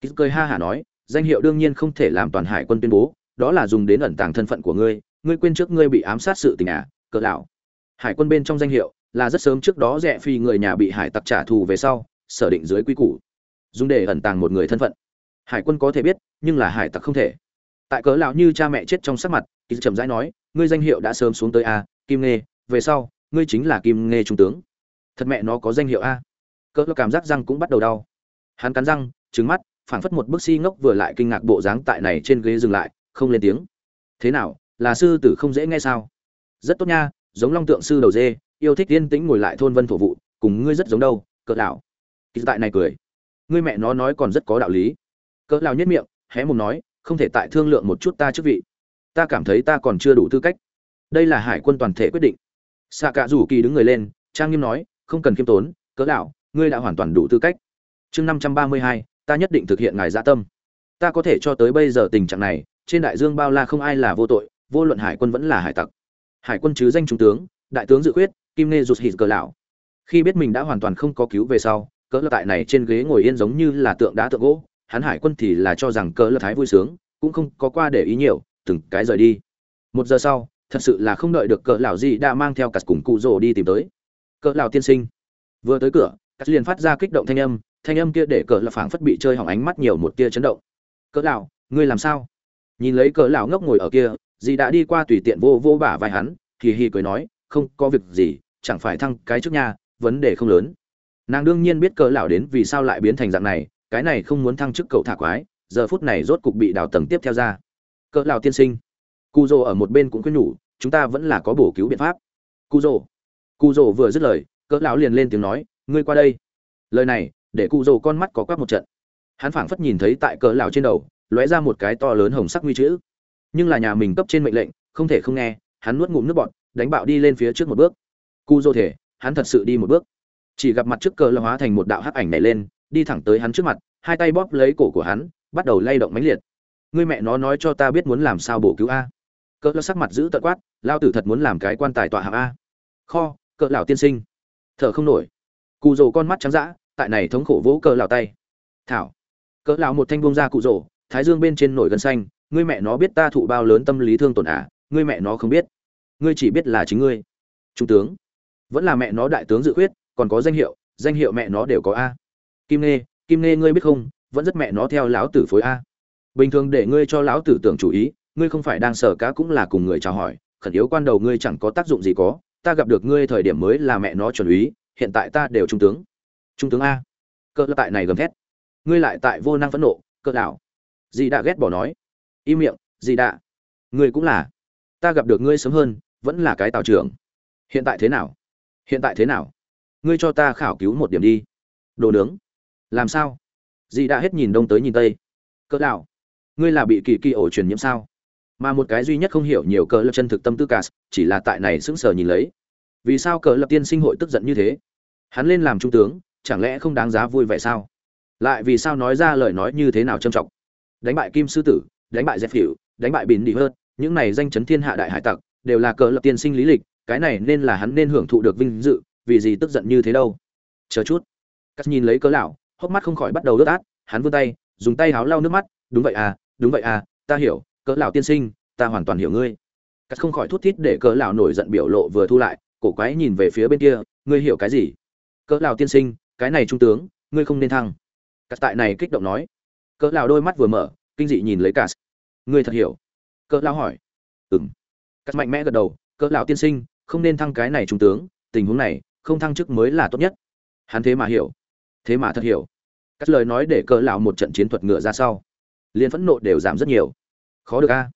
Kýt cười ha hả nói, danh hiệu đương nhiên không thể làm toàn hải quân tuyên bố, đó là dùng đến ẩn tàng thân phận của ngươi ngươi quên trước ngươi bị ám sát sự tình à cỡ lão. Hải quân bên trong danh hiệu là rất sớm trước đó rẻ phi người nhà bị hải tặc trả thù về sau, sở định dưới quy củ, dùng để ẩn tàng một người thân phận. Hải quân có thể biết, nhưng là hải tặc không thể tại cớ lão như cha mẹ chết trong sắc mặt, kỳ trầm rãi nói, ngươi danh hiệu đã sớm xuống tới a kim nghê, về sau, ngươi chính là kim nghê trung tướng. Thật mẹ nó có danh hiệu a. Cớ lão cảm giác răng cũng bắt đầu đau. Hắn cắn răng trứng mắt, phảng phất một bức si ngốc vừa lại kinh ngạc bộ dáng tại này trên ghế dừng lại, không lên tiếng. Thế nào, là sư tử không dễ nghe sao? Rất tốt nha, giống long tượng sư đầu dê, yêu thích yên tĩnh ngồi lại thôn vân thổ vụ, cùng ngươi rất giống đâu, cỡ lão. Kỳ tại này cười. Ngươi mẹ nó nói còn rất có đạo lý. Cỡ lão nhất miệng, hé mồm nói không thể tại thương lượng một chút ta chức vị. Ta cảm thấy ta còn chưa đủ tư cách. Đây là hải quân toàn thể quyết định. Xạ cả rủ kỳ đứng người lên, trang nghiêm nói, không cần kiêm tốn, cỡ đạo ngươi đã hoàn toàn đủ tư cách. Chương năm trăm ba mươi hai, ta nhất định thực hiện ngài dạ tâm. Ta có thể cho tới bây giờ tình trạng này, trên đại dương bao la không ai là vô tội, vô luận hải quân vẫn là hải tặc. Hải quân chứ danh trung tướng, đại tướng dự quyết kim nê rụt hít cờ lão. Khi biết mình đã hoàn toàn không có cứu về sau, cỡ tại này trên ghế ngồi yên giống như là tượng đá tượng gỗ hắn hải quân thì là cho rằng cỡ lật thái vui sướng, cũng không có qua để ý nhiều, từng cái rời đi. Một giờ sau, thật sự là không đợi được cỡ lão gì đã mang theo cả cùng cụ rồ đi tìm tới. Cỡ lão tiên sinh. Vừa tới cửa, cắt liền phát ra kích động thanh âm thanh âm kia để cỡ lão phảng phất bị chơi hỏng ánh mắt nhiều một tia chấn động. Cỡ lão, ngươi làm sao? Nhìn lấy cỡ lão ngốc ngồi ở kia, dì đã đi qua tùy tiện vô vô bả vai hắn thì hì cười nói, không có việc gì, chẳng phải thăng cái trước nha, vấn đề không lớn. Nàng đương nhiên biết cỡ lão đến vì sao lại biến thành dạng này cái này không muốn thăng chức cậu thả quái, giờ phút này rốt cục bị đào tầng tiếp theo ra. Cỡ lão tiên sinh cu dô ở một bên cũng khuyên nhủ, chúng ta vẫn là có bổ cứu biện pháp. Cu dô cu dô vừa dứt lời, cỡ lão liền lên tiếng nói, ngươi qua đây. Lời này, để cu dô con mắt có quắc một trận. Hắn phảng phất nhìn thấy tại cỡ lão trên đầu, lóe ra một cái to lớn hồng sắc nguy chữ. Nhưng là nhà mình cấp trên mệnh lệnh, không thể không nghe, hắn nuốt ngụm nước bọt, đánh bạo đi lên phía trước một bước. Cu dô thể, hắn thật sự đi một bước. Chỉ gặp mặt trước cỡ lão hóa thành một đạo hắc ảnh này lên đi thẳng tới hắn trước mặt hai tay bóp lấy cổ của hắn bắt đầu lay động mãnh liệt. Ngươi mẹ nó nói cho ta biết muốn làm sao bổ cứu a. Cỡ lão sắc mặt giữ tận quát lao tử thật muốn làm cái quan tài tọa hạng a. Kho cỡ lão tiên sinh. Thở không nổi. Cụ rồ con mắt trắng dã tại này thống khổ vỗ cỡ lão tay. Thảo. Cỡ lão một thanh buông ra cụ rồ thái dương bên trên nổi gân xanh ngươi mẹ nó biết ta thụ bao lớn tâm lý thương tổn à ngươi mẹ nó không biết. Ngươi chỉ biết là chính ngươi. Trung tướng. Vẫn là mẹ nó đại tướng dự quyết, còn có danh hiệu danh hiệu mẹ nó đều có a kim nê kim nê ngươi biết không, vẫn rất mẹ nó theo lão tử phối a. Bình thường để ngươi cho lão tử tưởng chủ ý, ngươi không phải đang sở cá cũng là cùng người chào hỏi, khẩn yếu quan đầu ngươi chẳng có tác dụng gì có, ta gặp được ngươi thời điểm mới là mẹ nó chuẩn úy, hiện tại ta đều trung tướng. Trung tướng a. Cỡ tại này gầm thét. Ngươi lại tại vô năng phẫn nộ cỡ đảo. Dì đã ghét bỏ nói. Im miệng, dì đã ngươi cũng là. Ta gặp được ngươi sớm hơn, vẫn là cái tào trưởng. Hiện tại thế nào? Hiện tại thế nào? Ngươi cho ta khảo cứu một điểm đi. Đồ nướng làm sao? Dì đã hết nhìn đông tới nhìn tây. Cỡ đạo ngươi là bị kỳ kỳ ổ truyền nhiễm sao? Mà một cái duy nhất không hiểu nhiều cờ lập chân thực tâm tư cả chỉ là tại này sững sờ nhìn lấy. Vì sao cờ lập tiên sinh hội tức giận như thế? Hắn lên làm trung tướng, chẳng lẽ không đáng giá vui vẻ sao? Lại vì sao nói ra lời nói như thế nào trâm trọng? Đánh bại kim sư tử, đánh bại dẹp phỉu đánh bại bỉn đi hơn những này danh chấn thiên hạ đại hải tặc, đều là cờ lập tiên sinh lý lịch, cái này nên là hắn nên hưởng thụ được vinh dự, vì gì tức giận như thế đâu? Chờ chút. Cắt nhìn lấy cớ lão hốc mắt không khỏi bắt đầu ướt át, hắn vươn tay, dùng tay háo lau nước mắt, đúng vậy à đúng vậy à ta hiểu, cỡ lão tiên sinh, ta hoàn toàn hiểu ngươi. Cắt không khỏi thút thít để cỡ lão nổi giận biểu lộ vừa thu lại, cổ quái nhìn về phía bên kia, ngươi hiểu cái gì? Cỡ lão tiên sinh, cái này trung tướng, ngươi không nên thăng. Cắt tại này kích động nói. Cỡ lão đôi mắt vừa mở, kinh dị nhìn lấy cắt. Ngươi thật hiểu? Cỡ lão hỏi. Ừm. Cắt mạnh mẽ gật đầu, cỡ lão tiên sinh, không nên thăng cái này trung tướng, tình huống này, không thăng chức mới là tốt nhất. Hắn thế mà hiểu thế mà thật hiểu. Các lời nói để cỡ lão một trận chiến thuật ngựa ra sau liên phẫn nộ đều giảm rất nhiều. Khó được a.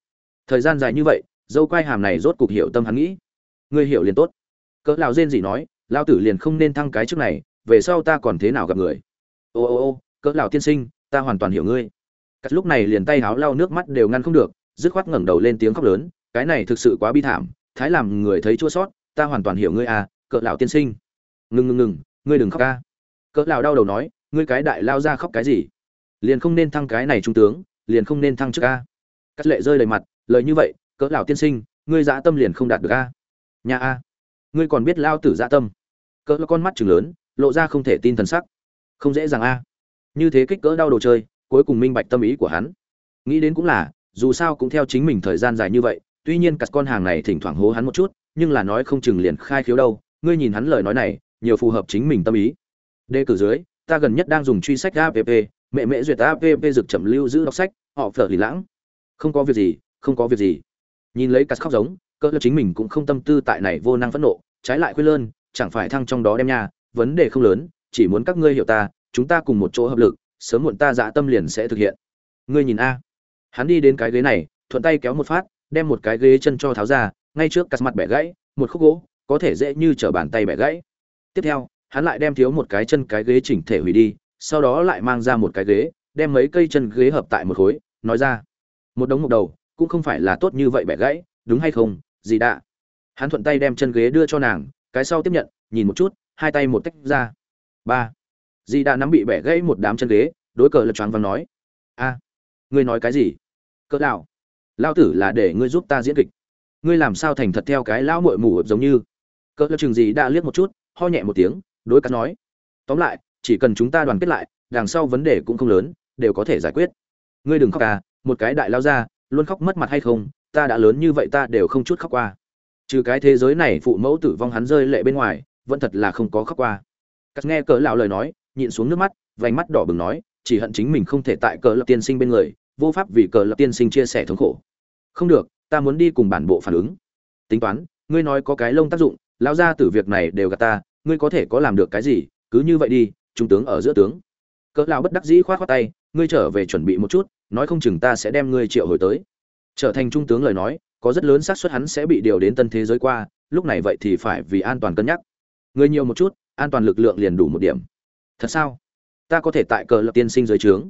Thời gian dài như vậy, dâu quai hàm này rốt cục hiểu tâm hắn nghĩ. Ngươi hiểu liền tốt. Cỡ lão rên gì nói, lão tử liền không nên thăng cái trước này, về sau ta còn thế nào gặp người? Ô ô ô cỡ lão tiên sinh, ta hoàn toàn hiểu ngươi. Cắt lúc này liền tay háo lau nước mắt đều ngăn không được, dứt khoát ngẩng đầu lên tiếng khóc lớn, cái này thực sự quá bi thảm, thái làm người thấy chua sót, ta hoàn toàn hiểu ngươi à cỡ lão tiên sinh. Ngừng ngừng ngừng, ngươi đừng khóc ca cỡ lão đau đầu nói, ngươi cái đại lao ra khóc cái gì? Liền không nên thăng cái này trung tướng, liền không nên thăng chức a. cắt lệ rơi đầy mặt, lời như vậy, cỡ lão tiên sinh, ngươi dã tâm liền không đạt được a? Nhà a. Ngươi còn biết lao tử dã tâm? Cỡ con mắt trừng lớn, lộ ra không thể tin thần sắc. Không dễ dàng a. Như thế kích cỡ đau đồ chơi, cuối cùng minh bạch tâm ý của hắn. Nghĩ đến cũng là, dù sao cũng theo chính mình thời gian dài như vậy, tuy nhiên cắt con hàng này thỉnh thoảng hố hắn một chút, nhưng là nói không chừng liền khai khiếu đâu. Ngươi nhìn hắn lời nói này, nhiều phù hợp chính mình tâm ý đề cử dưới, ta gần nhất đang dùng truy sách app mẹ mẹ duyệt app dược chậm lưu giữ đọc sách, họ phở lì lãng. Không có việc gì, không có việc gì. Nhìn lấy cắt khóc giống cỡ chính mình cũng không tâm tư tại này vô năng phẫn nộ, trái lại khuyên lơn, chẳng phải thăng trong đó đem nha, vấn đề không lớn, chỉ muốn các ngươi hiểu ta, chúng ta cùng một chỗ hợp lực, sớm muộn ta dạ tâm liền sẽ thực hiện. Ngươi nhìn a. Hắn đi đến cái ghế này, thuận tay kéo một phát, đem một cái ghế chân cho tháo ra, ngay trước cắt mặt bẻ gãy, một khúc gỗ, có thể dễ như trở bàn tay bẻ gãy. Tiếp theo hắn lại đem thiếu một cái chân cái ghế chỉnh thể hủy đi, sau đó lại mang ra một cái ghế, đem mấy cây chân ghế hợp tại một khối, nói ra, một đống một đầu, cũng không phải là tốt như vậy bẻ gãy, đúng hay không, gì đã hắn thuận tay đem chân ghế đưa cho nàng, cái sau tiếp nhận, nhìn một chút, hai tay một tách ra. Ba. Dì đã nắm bị bẻ gãy một đám chân ghế, đối cờ lật choáng và nói, a, ngươi nói cái gì? Cỡ đạo lao tử là để ngươi giúp ta diễn kịch. Ngươi làm sao thành thật theo cái lão muội mù giống như? Cỡ lật chừng gì đã liếc một chút, ho nhẹ một tiếng đối cắt nói. Tóm lại, chỉ cần chúng ta đoàn kết lại, đằng sau vấn đề cũng không lớn, đều có thể giải quyết. Ngươi đừng khóc à một cái đại lao ra, luôn khóc mất mặt hay không, ta đã lớn như vậy ta đều không chút khóc qua. Trừ cái thế giới này phụ mẫu tử vong hắn rơi lệ bên ngoài, vẫn thật là không có khóc qua. Cắt nghe cỡ lão lời nói, nhịn xuống nước mắt, vành mắt đỏ bừng nói, chỉ hận chính mình không thể tại cỡ lập tiên sinh bên người, vô pháp vì cỡ lập tiên sinh chia sẻ thống khổ. Không được, ta muốn đi cùng bản bộ phản ứng. Tính toán, ngươi nói có cái lông tác dụng, lão gia tử việc này đều gạt ta ngươi có thể có làm được cái gì, cứ như vậy đi, trung tướng ở giữa tướng. Cỡ lão bất đắc dĩ khoát khoát tay, ngươi trở về chuẩn bị một chút, nói không chừng ta sẽ đem ngươi triệu hồi tới. Trở thành trung tướng lời nói, có rất lớn xác suất hắn sẽ bị điều đến tân thế giới qua, lúc này vậy thì phải vì an toàn cân nhắc. Ngươi nhiều một chút, an toàn lực lượng liền đủ một điểm. Thật sao? Ta có thể tại cờ lập tiên sinh dưới trướng.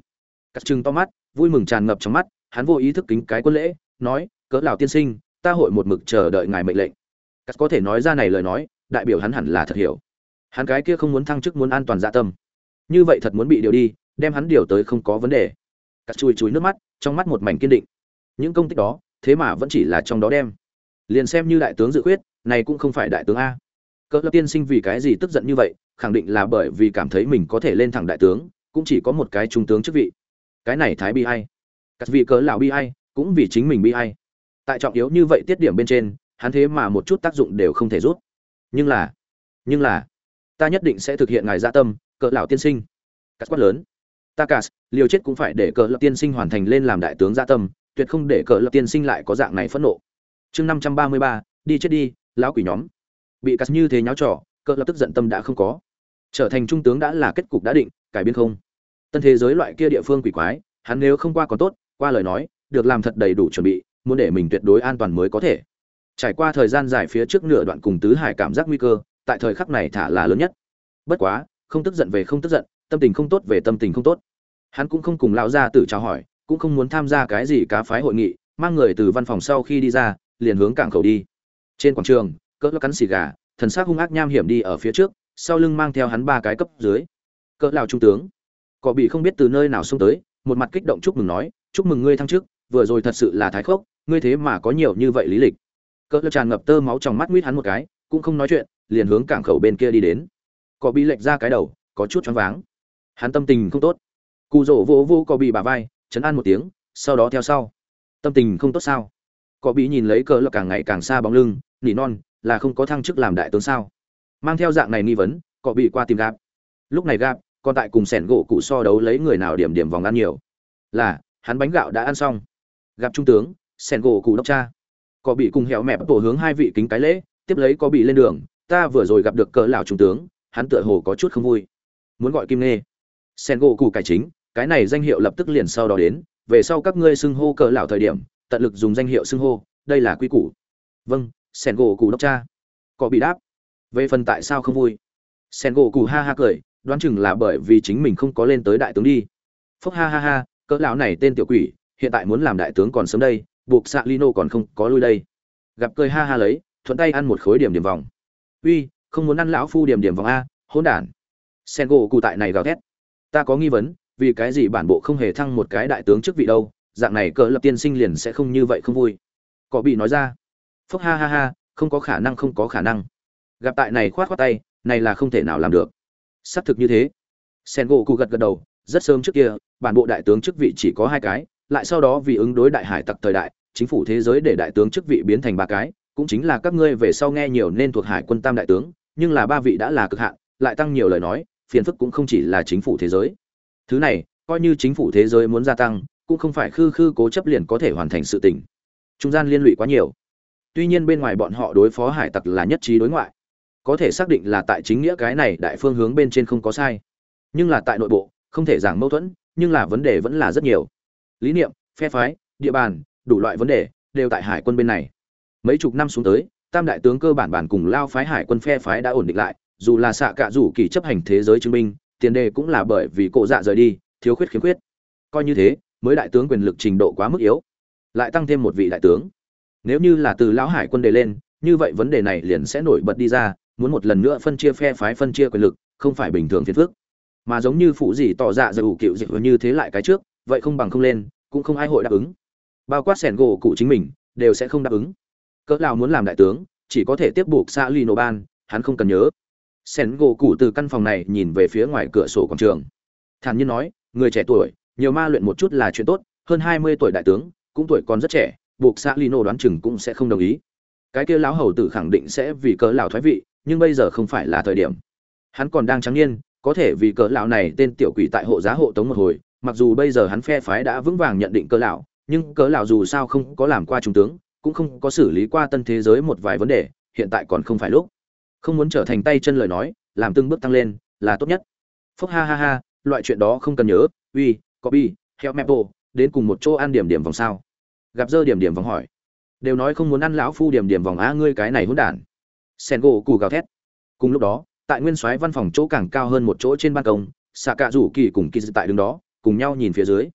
Cắt chừng to mắt, vui mừng tràn ngập trong mắt, hắn vô ý thức kính cái quân lễ, nói, cỡ lão tiên sinh, ta hội một mực chờ đợi ngài mệnh lệnh. Cắt có thể nói ra này lời nói đại biểu hắn hẳn là thật hiểu. Hắn cái kia không muốn thăng chức muốn an toàn dạ tâm. Như vậy thật muốn bị điều đi đem hắn điều tới không có vấn đề. Cắt chui chui nước mắt trong mắt một mảnh kiên định. Những công tích đó thế mà vẫn chỉ là trong đó đem. Liền xem như đại tướng dự quyết, này cũng không phải đại tướng a. Cỡ lập tiên sinh vì cái gì tức giận như vậy khẳng định là bởi vì cảm thấy mình có thể lên thẳng đại tướng cũng chỉ có một cái trung tướng chức vị. Cái này thái bi hay cắt vị cỡ lão bi hay cũng vì chính mình bi hay tại trọng yếu như vậy tiết điểm bên trên hắn thế mà một chút tác dụng đều không thể rút nhưng là nhưng là, ta nhất định sẽ thực hiện ngài dạ tâm, cỡ lão tiên sinh. Cắt quát lớn. Ta cả liều chết cũng phải để cỡ lão tiên sinh hoàn thành lên làm đại tướng dạ tâm, tuyệt không để cỡ lão tiên sinh lại có dạng này phẫn nộ. Chương năm trăm ba mươi ba, đi chết đi, lão quỷ nhóm. Bị cắt như thế nháo trò, cỡ lão tức giận tâm đã không có. Trở thành trung tướng đã là kết cục đã định, cải biến không? Tân thế giới loại kia địa phương quỷ quái, hắn nếu không qua còn tốt, qua lời nói, được làm thật đầy đủ chuẩn bị, muốn để mình tuyệt đối an toàn mới có thể trải qua thời gian dài phía trước nửa đoạn cùng tứ hải cảm giác nguy cơ, tại thời khắc này thả là lớn nhất. Bất quá, không tức giận về không tức giận, tâm tình không tốt về tâm tình không tốt. Hắn cũng không cùng lão gia tử chào hỏi, cũng không muốn tham gia cái gì cá phái hội nghị, mang người từ văn phòng sau khi đi ra, liền hướng cảng khẩu đi. Trên quảng trường, cỡ cắn xì gà, thần sắc hung ác nham hiểm đi ở phía trước, sau lưng mang theo hắn ba cái cấp dưới. Cỡ lão trung tướng cọ bị không biết từ nơi nào xông tới, một mặt kích động chúc mừng nói, chúc mừng ngươi thăng chức, vừa rồi thật sự là thái khốc, ngươi thế mà có nhiều như vậy lý lịch cỡ tràn ngập tơ máu trong mắt nguyết hắn một cái, cũng không nói chuyện, liền hướng cảng khẩu bên kia đi đến. Có bị lệch ra cái đầu, có chút choáng váng. Hắn tâm tình không tốt. Cụ rỗ vô vô có bị bà vai, chấn an một tiếng, sau đó theo sau. Tâm tình không tốt sao? Có bị nhìn lấy cỡ lơ càng ngày càng xa bóng lưng, nỉ non, là không có thăng chức làm đại tướng sao? Mang theo dạng này nghi vấn có bị qua tìm gạp lúc này gạp còn tại cùng sẻn gỗ cụ so đấu lấy người nào điểm điểm vòng ăn nhiều. Là, hắn bánh gạo đã ăn xong. Gặp trung tướng, sẻn gỗ cụ đốc cha có bị cùng hẹo mẹ bắt tổ hướng hai vị kính cái lễ, tiếp lấy có bị lên đường, ta vừa rồi gặp được cỡ lão trung tướng, hắn tựa hồ có chút không vui. Muốn gọi kim nê sen gỗ cụ cải chính, cái này danh hiệu lập tức liền sau đó đến, về sau các ngươi xưng hô cỡ lão thời điểm, tận lực dùng danh hiệu xưng hô, đây là quy củ. Vâng sen gỗ cụ đốc cha. Có bị đáp. Về phần tại sao không vui? Sen gỗ cụ ha ha cười, đoán chừng là bởi vì chính mình không có lên tới đại tướng đi. Phúc ha ha ha, cỡ lão này tên tiểu quỷ, hiện tại muốn làm đại tướng còn sớm đây buộc xạ lino còn không có lui đây. Gặp cười ha ha lấy, thuận tay ăn một khối điểm điểm vòng. Uy, không muốn ăn lão phu điểm điểm vòng a, hỗn đản. Sen gỗ cụ tại này gào thét. Ta có nghi vấn, vì cái gì bản bộ không hề thăng một cái đại tướng chức vị đâu, dạng này cỡ lập tiên sinh liền sẽ không như vậy không vui. Có bị nói ra. Phúc ha ha ha, không có khả năng không có khả năng. Gặp tại này khoát khoát tay, này là không thể nào làm được. Xác thực như thế. Sen gỗ cụ gật gật đầu, rất sớm trước kia, bản bộ đại tướng chức vị chỉ có hai cái lại sau đó vì ứng đối đại hải tặc thời đại, chính phủ thế giới để đại tướng chức vị biến thành ba cái, cũng chính là các ngươi về sau nghe nhiều nên thuộc hải quân tam đại tướng, nhưng là ba vị đã là cực hạn, lại tăng nhiều lời nói, phiền phức cũng không chỉ là chính phủ thế giới. Thứ này, coi như chính phủ thế giới muốn gia tăng, cũng không phải khư khư cố chấp liền có thể hoàn thành sự tình. Trung gian liên lụy quá nhiều. Tuy nhiên bên ngoài bọn họ đối phó hải tặc là nhất trí đối ngoại. Có thể xác định là tại chính nghĩa cái này đại phương hướng bên trên không có sai. Nhưng là tại nội bộ, không thể giảng mâu thuẫn, nhưng là vấn đề vẫn là rất nhiều lý niệm, phe phái, địa bàn, đủ loại vấn đề, đều tại hải quân bên này. Mấy chục năm xuống tới, tam đại tướng cơ bản bản cùng lao phái hải quân phe phái đã ổn định lại, dù là xạ cạ rủ kỳ chấp hành thế giới chứng minh, tiền đề cũng là bởi vì cổ dạ rời đi, thiếu khuyết khiếm khuyết. Coi như thế, mới đại tướng quyền lực trình độ quá mức yếu, lại tăng thêm một vị đại tướng. Nếu như là từ lão hải quân đề lên, như vậy vấn đề này liền sẽ nổi bật đi ra, muốn một lần nữa phân chia phe phái phân chia quyền lực, không phải bình thường phiền phức. Mà giống như phụ gì tỏ dạ dầu cựu dịch như thế lại cái trước vậy không bằng không lên, cũng không ai hội đáp ứng. Bao quát sẻn gỗ cụ chính mình, đều sẽ không đáp ứng. Cỡ nào muốn làm đại tướng, chỉ có thể tiếp buộc xa lino ban, hắn không cần nhớ. Sẻn gỗ cụ từ căn phòng này nhìn về phía ngoài cửa sổ quảng trường. Thản nhiên nói, người trẻ tuổi, nhiều ma luyện một chút là chuyện tốt, hơn hai mươi tuổi đại tướng, cũng tuổi còn rất trẻ, buộc xa lino đoán chừng cũng sẽ không đồng ý. Cái kia lão hầu tử khẳng định sẽ vì cỡ lão thoái vị, nhưng bây giờ không phải là thời điểm. Hắn còn đang trắng niên, có thể vì cỡ lão này tên tiểu quỷ tại hộ giá hộ tống một hồi mặc dù bây giờ hắn phe phái đã vững vàng nhận định cỡ lão, nhưng cỡ lão dù sao không có làm qua trung tướng, cũng không có xử lý qua tân thế giới một vài vấn đề, hiện tại còn không phải lúc. Không muốn trở thành tay chân lời nói, làm từng bước tăng lên, là tốt nhất. Phúc ha ha ha, loại chuyện đó không cần nhớ, uy, copy, heo mepo đến cùng một chỗ ăn điểm điểm vòng sao? Gặp dơ điểm điểm vòng hỏi. Đều nói không muốn ăn lão phu điểm điểm vòng á, ngươi cái này hỗn đản. Sen gỗ cù gào thét. Cùng lúc đó, tại nguyên soái văn phòng chỗ càng cao hơn một chỗ trên ban công xạ cạ rủ kỳ cùng kỳ tại đứng đó cùng nhau nhìn phía dưới.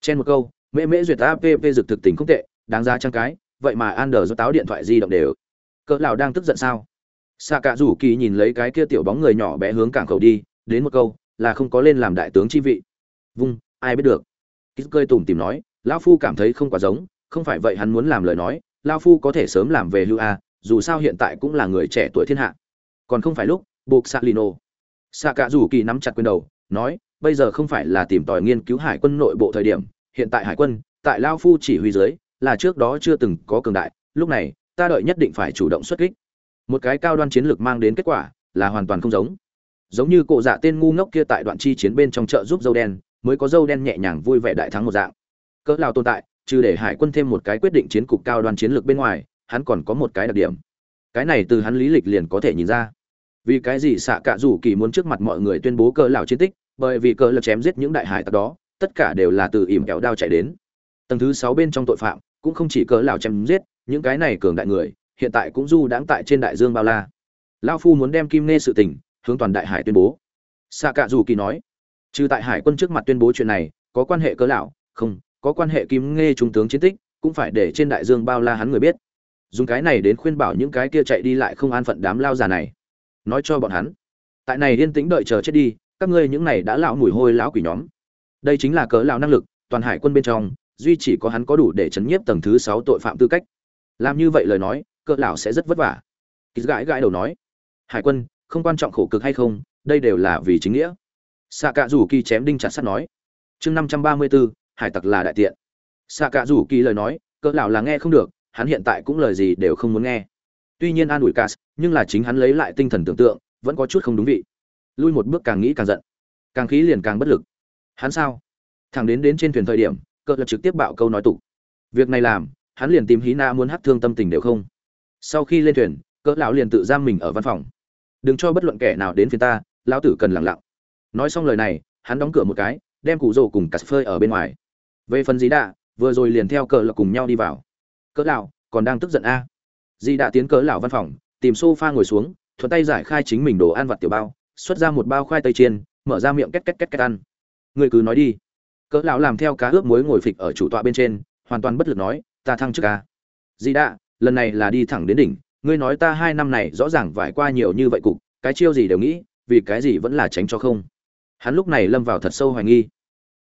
Trên một câu, mễ mễ duyệt app dược thực tình không tệ, đáng ra trang cái, vậy mà an đờ do táo điện thoại di động đều. Cỡ lão đang tức giận sao? Xạ cạ rủ kỳ nhìn lấy cái kia tiểu bóng người nhỏ bé hướng cảng khẩu đi, đến một câu, là không có lên làm đại tướng chi vị. Vung, ai biết được. Kýt cười tủm tìm nói, lão phu cảm thấy không quá giống, không phải vậy hắn muốn làm lời nói, lão phu có thể sớm làm về hưu a, dù sao hiện tại cũng là người trẻ tuổi thiên hạ. Còn không phải lúc, buộc xạ lino xạ cạ rủ kỳ nắm chặt quyền đầu, nói bây giờ không phải là tìm tòi nghiên cứu hải quân nội bộ thời điểm, hiện tại hải quân, tại lao phu chỉ huy dưới, là trước đó chưa từng có cường đại, lúc này, ta đợi nhất định phải chủ động xuất kích. Một cái cao đoan chiến lược mang đến kết quả, là hoàn toàn không giống. Giống như cụ dạ tên ngu ngốc kia tại đoạn chi chiến bên trong chợ giúp dâu đen, mới có dâu đen nhẹ nhàng vui vẻ đại thắng một dạng. Cỡ lao tồn tại, trừ để hải quân thêm một cái quyết định chiến cục cao đoan chiến lược bên ngoài, hắn còn có một cái đặc điểm. Cái này từ hắn lý lịch liền có thể nhìn ra vì cái gì xạ cạ rủ kỳ muốn trước mặt mọi người tuyên bố cỡ lão chiến tích, bởi vì cỡ là chém giết những đại hải tặc đó, tất cả đều là từ ỉm kéo đao chạy đến. Tầng thứ sáu bên trong tội phạm, cũng không chỉ cỡ lão chém giết, những cái này cường đại người, hiện tại cũng du đãng tại trên đại dương bao la. Lão phu muốn đem kim nê sự tình, hướng toàn đại hải tuyên bố. Xạ cạ rủ kỳ nói, trừ tại hải quân trước mặt tuyên bố chuyện này, có quan hệ cỡ lão, không, có quan hệ kim nghe trung tướng chiến tích, cũng phải để trên đại dương bao la hắn người biết. Dùng cái này đến khuyên bảo những cái kia chạy đi lại không an phận đám lao già này nói cho bọn hắn. Tại này yên tĩnh đợi chờ chết đi, các ngươi những này đã lão mùi hôi lão quỷ nhóm. Đây chính là cớ lão năng lực, toàn hải quân bên trong, duy chỉ có hắn có đủ để chấn nhiếp tầng thứ sáu tội phạm tư cách. Làm như vậy lời nói cỡ lão sẽ rất vất vả. Kýt gãi gãi đầu nói, hải quân, không quan trọng khổ cực hay không, đây đều là vì chính nghĩa. Xạ cạ rủ kỳ chém đinh chặt sắt nói, chương năm trăm ba mươi bốn hải tặc là đại tiện. Xạ cạ rủ kỳ lời nói cỡ lão là nghe không được, hắn hiện tại cũng lời gì đều không muốn nghe tuy nhiên an ủi cas nhưng là chính hắn lấy lại tinh thần tưởng tượng, vẫn có chút không đúng vị. Lui một bước càng nghĩ càng giận. Càng khí liền càng bất lực. Hắn sao? Thẳng đến đến trên thuyền thời điểm cỡ lập trực tiếp bạo câu nói tục việc này làm, hắn liền tìm hí na muốn hát thương tâm tình đều không. Sau khi lên thuyền cỡ lão liền tự giam mình ở văn phòng. Đừng cho bất luận kẻ nào đến phiền ta, lão tử cần lặng lặng. Nói xong lời này, hắn đóng cửa một cái, đem cụ rồ cùng cà phơi ở bên ngoài. Về phần dí đạ, vừa rồi liền theo cỡ lộc cùng nhau đi vào. Cỡ lão, còn đang tức giận a? à. Di đã tiến cỡ lão văn phòng, tìm sofa ngồi xuống, thuận tay giải khai chính mình đồ ăn vặt tiểu bao, xuất ra một bao khoai tây chiên, mở ra miệng két két két két ăn. Người cứ nói đi. Cỡ lão làm theo cá ướp muối ngồi phịch ở chủ tọa bên trên, hoàn toàn bất lực nói, ta thăng chức ca Di đã, lần này là đi thẳng đến đỉnh, ngươi nói ta hai năm này rõ ràng vải qua nhiều như vậy cục, cái chiêu gì đều nghĩ, vì cái gì vẫn là tránh cho không? Hắn lúc này lâm vào thật sâu hoài nghi.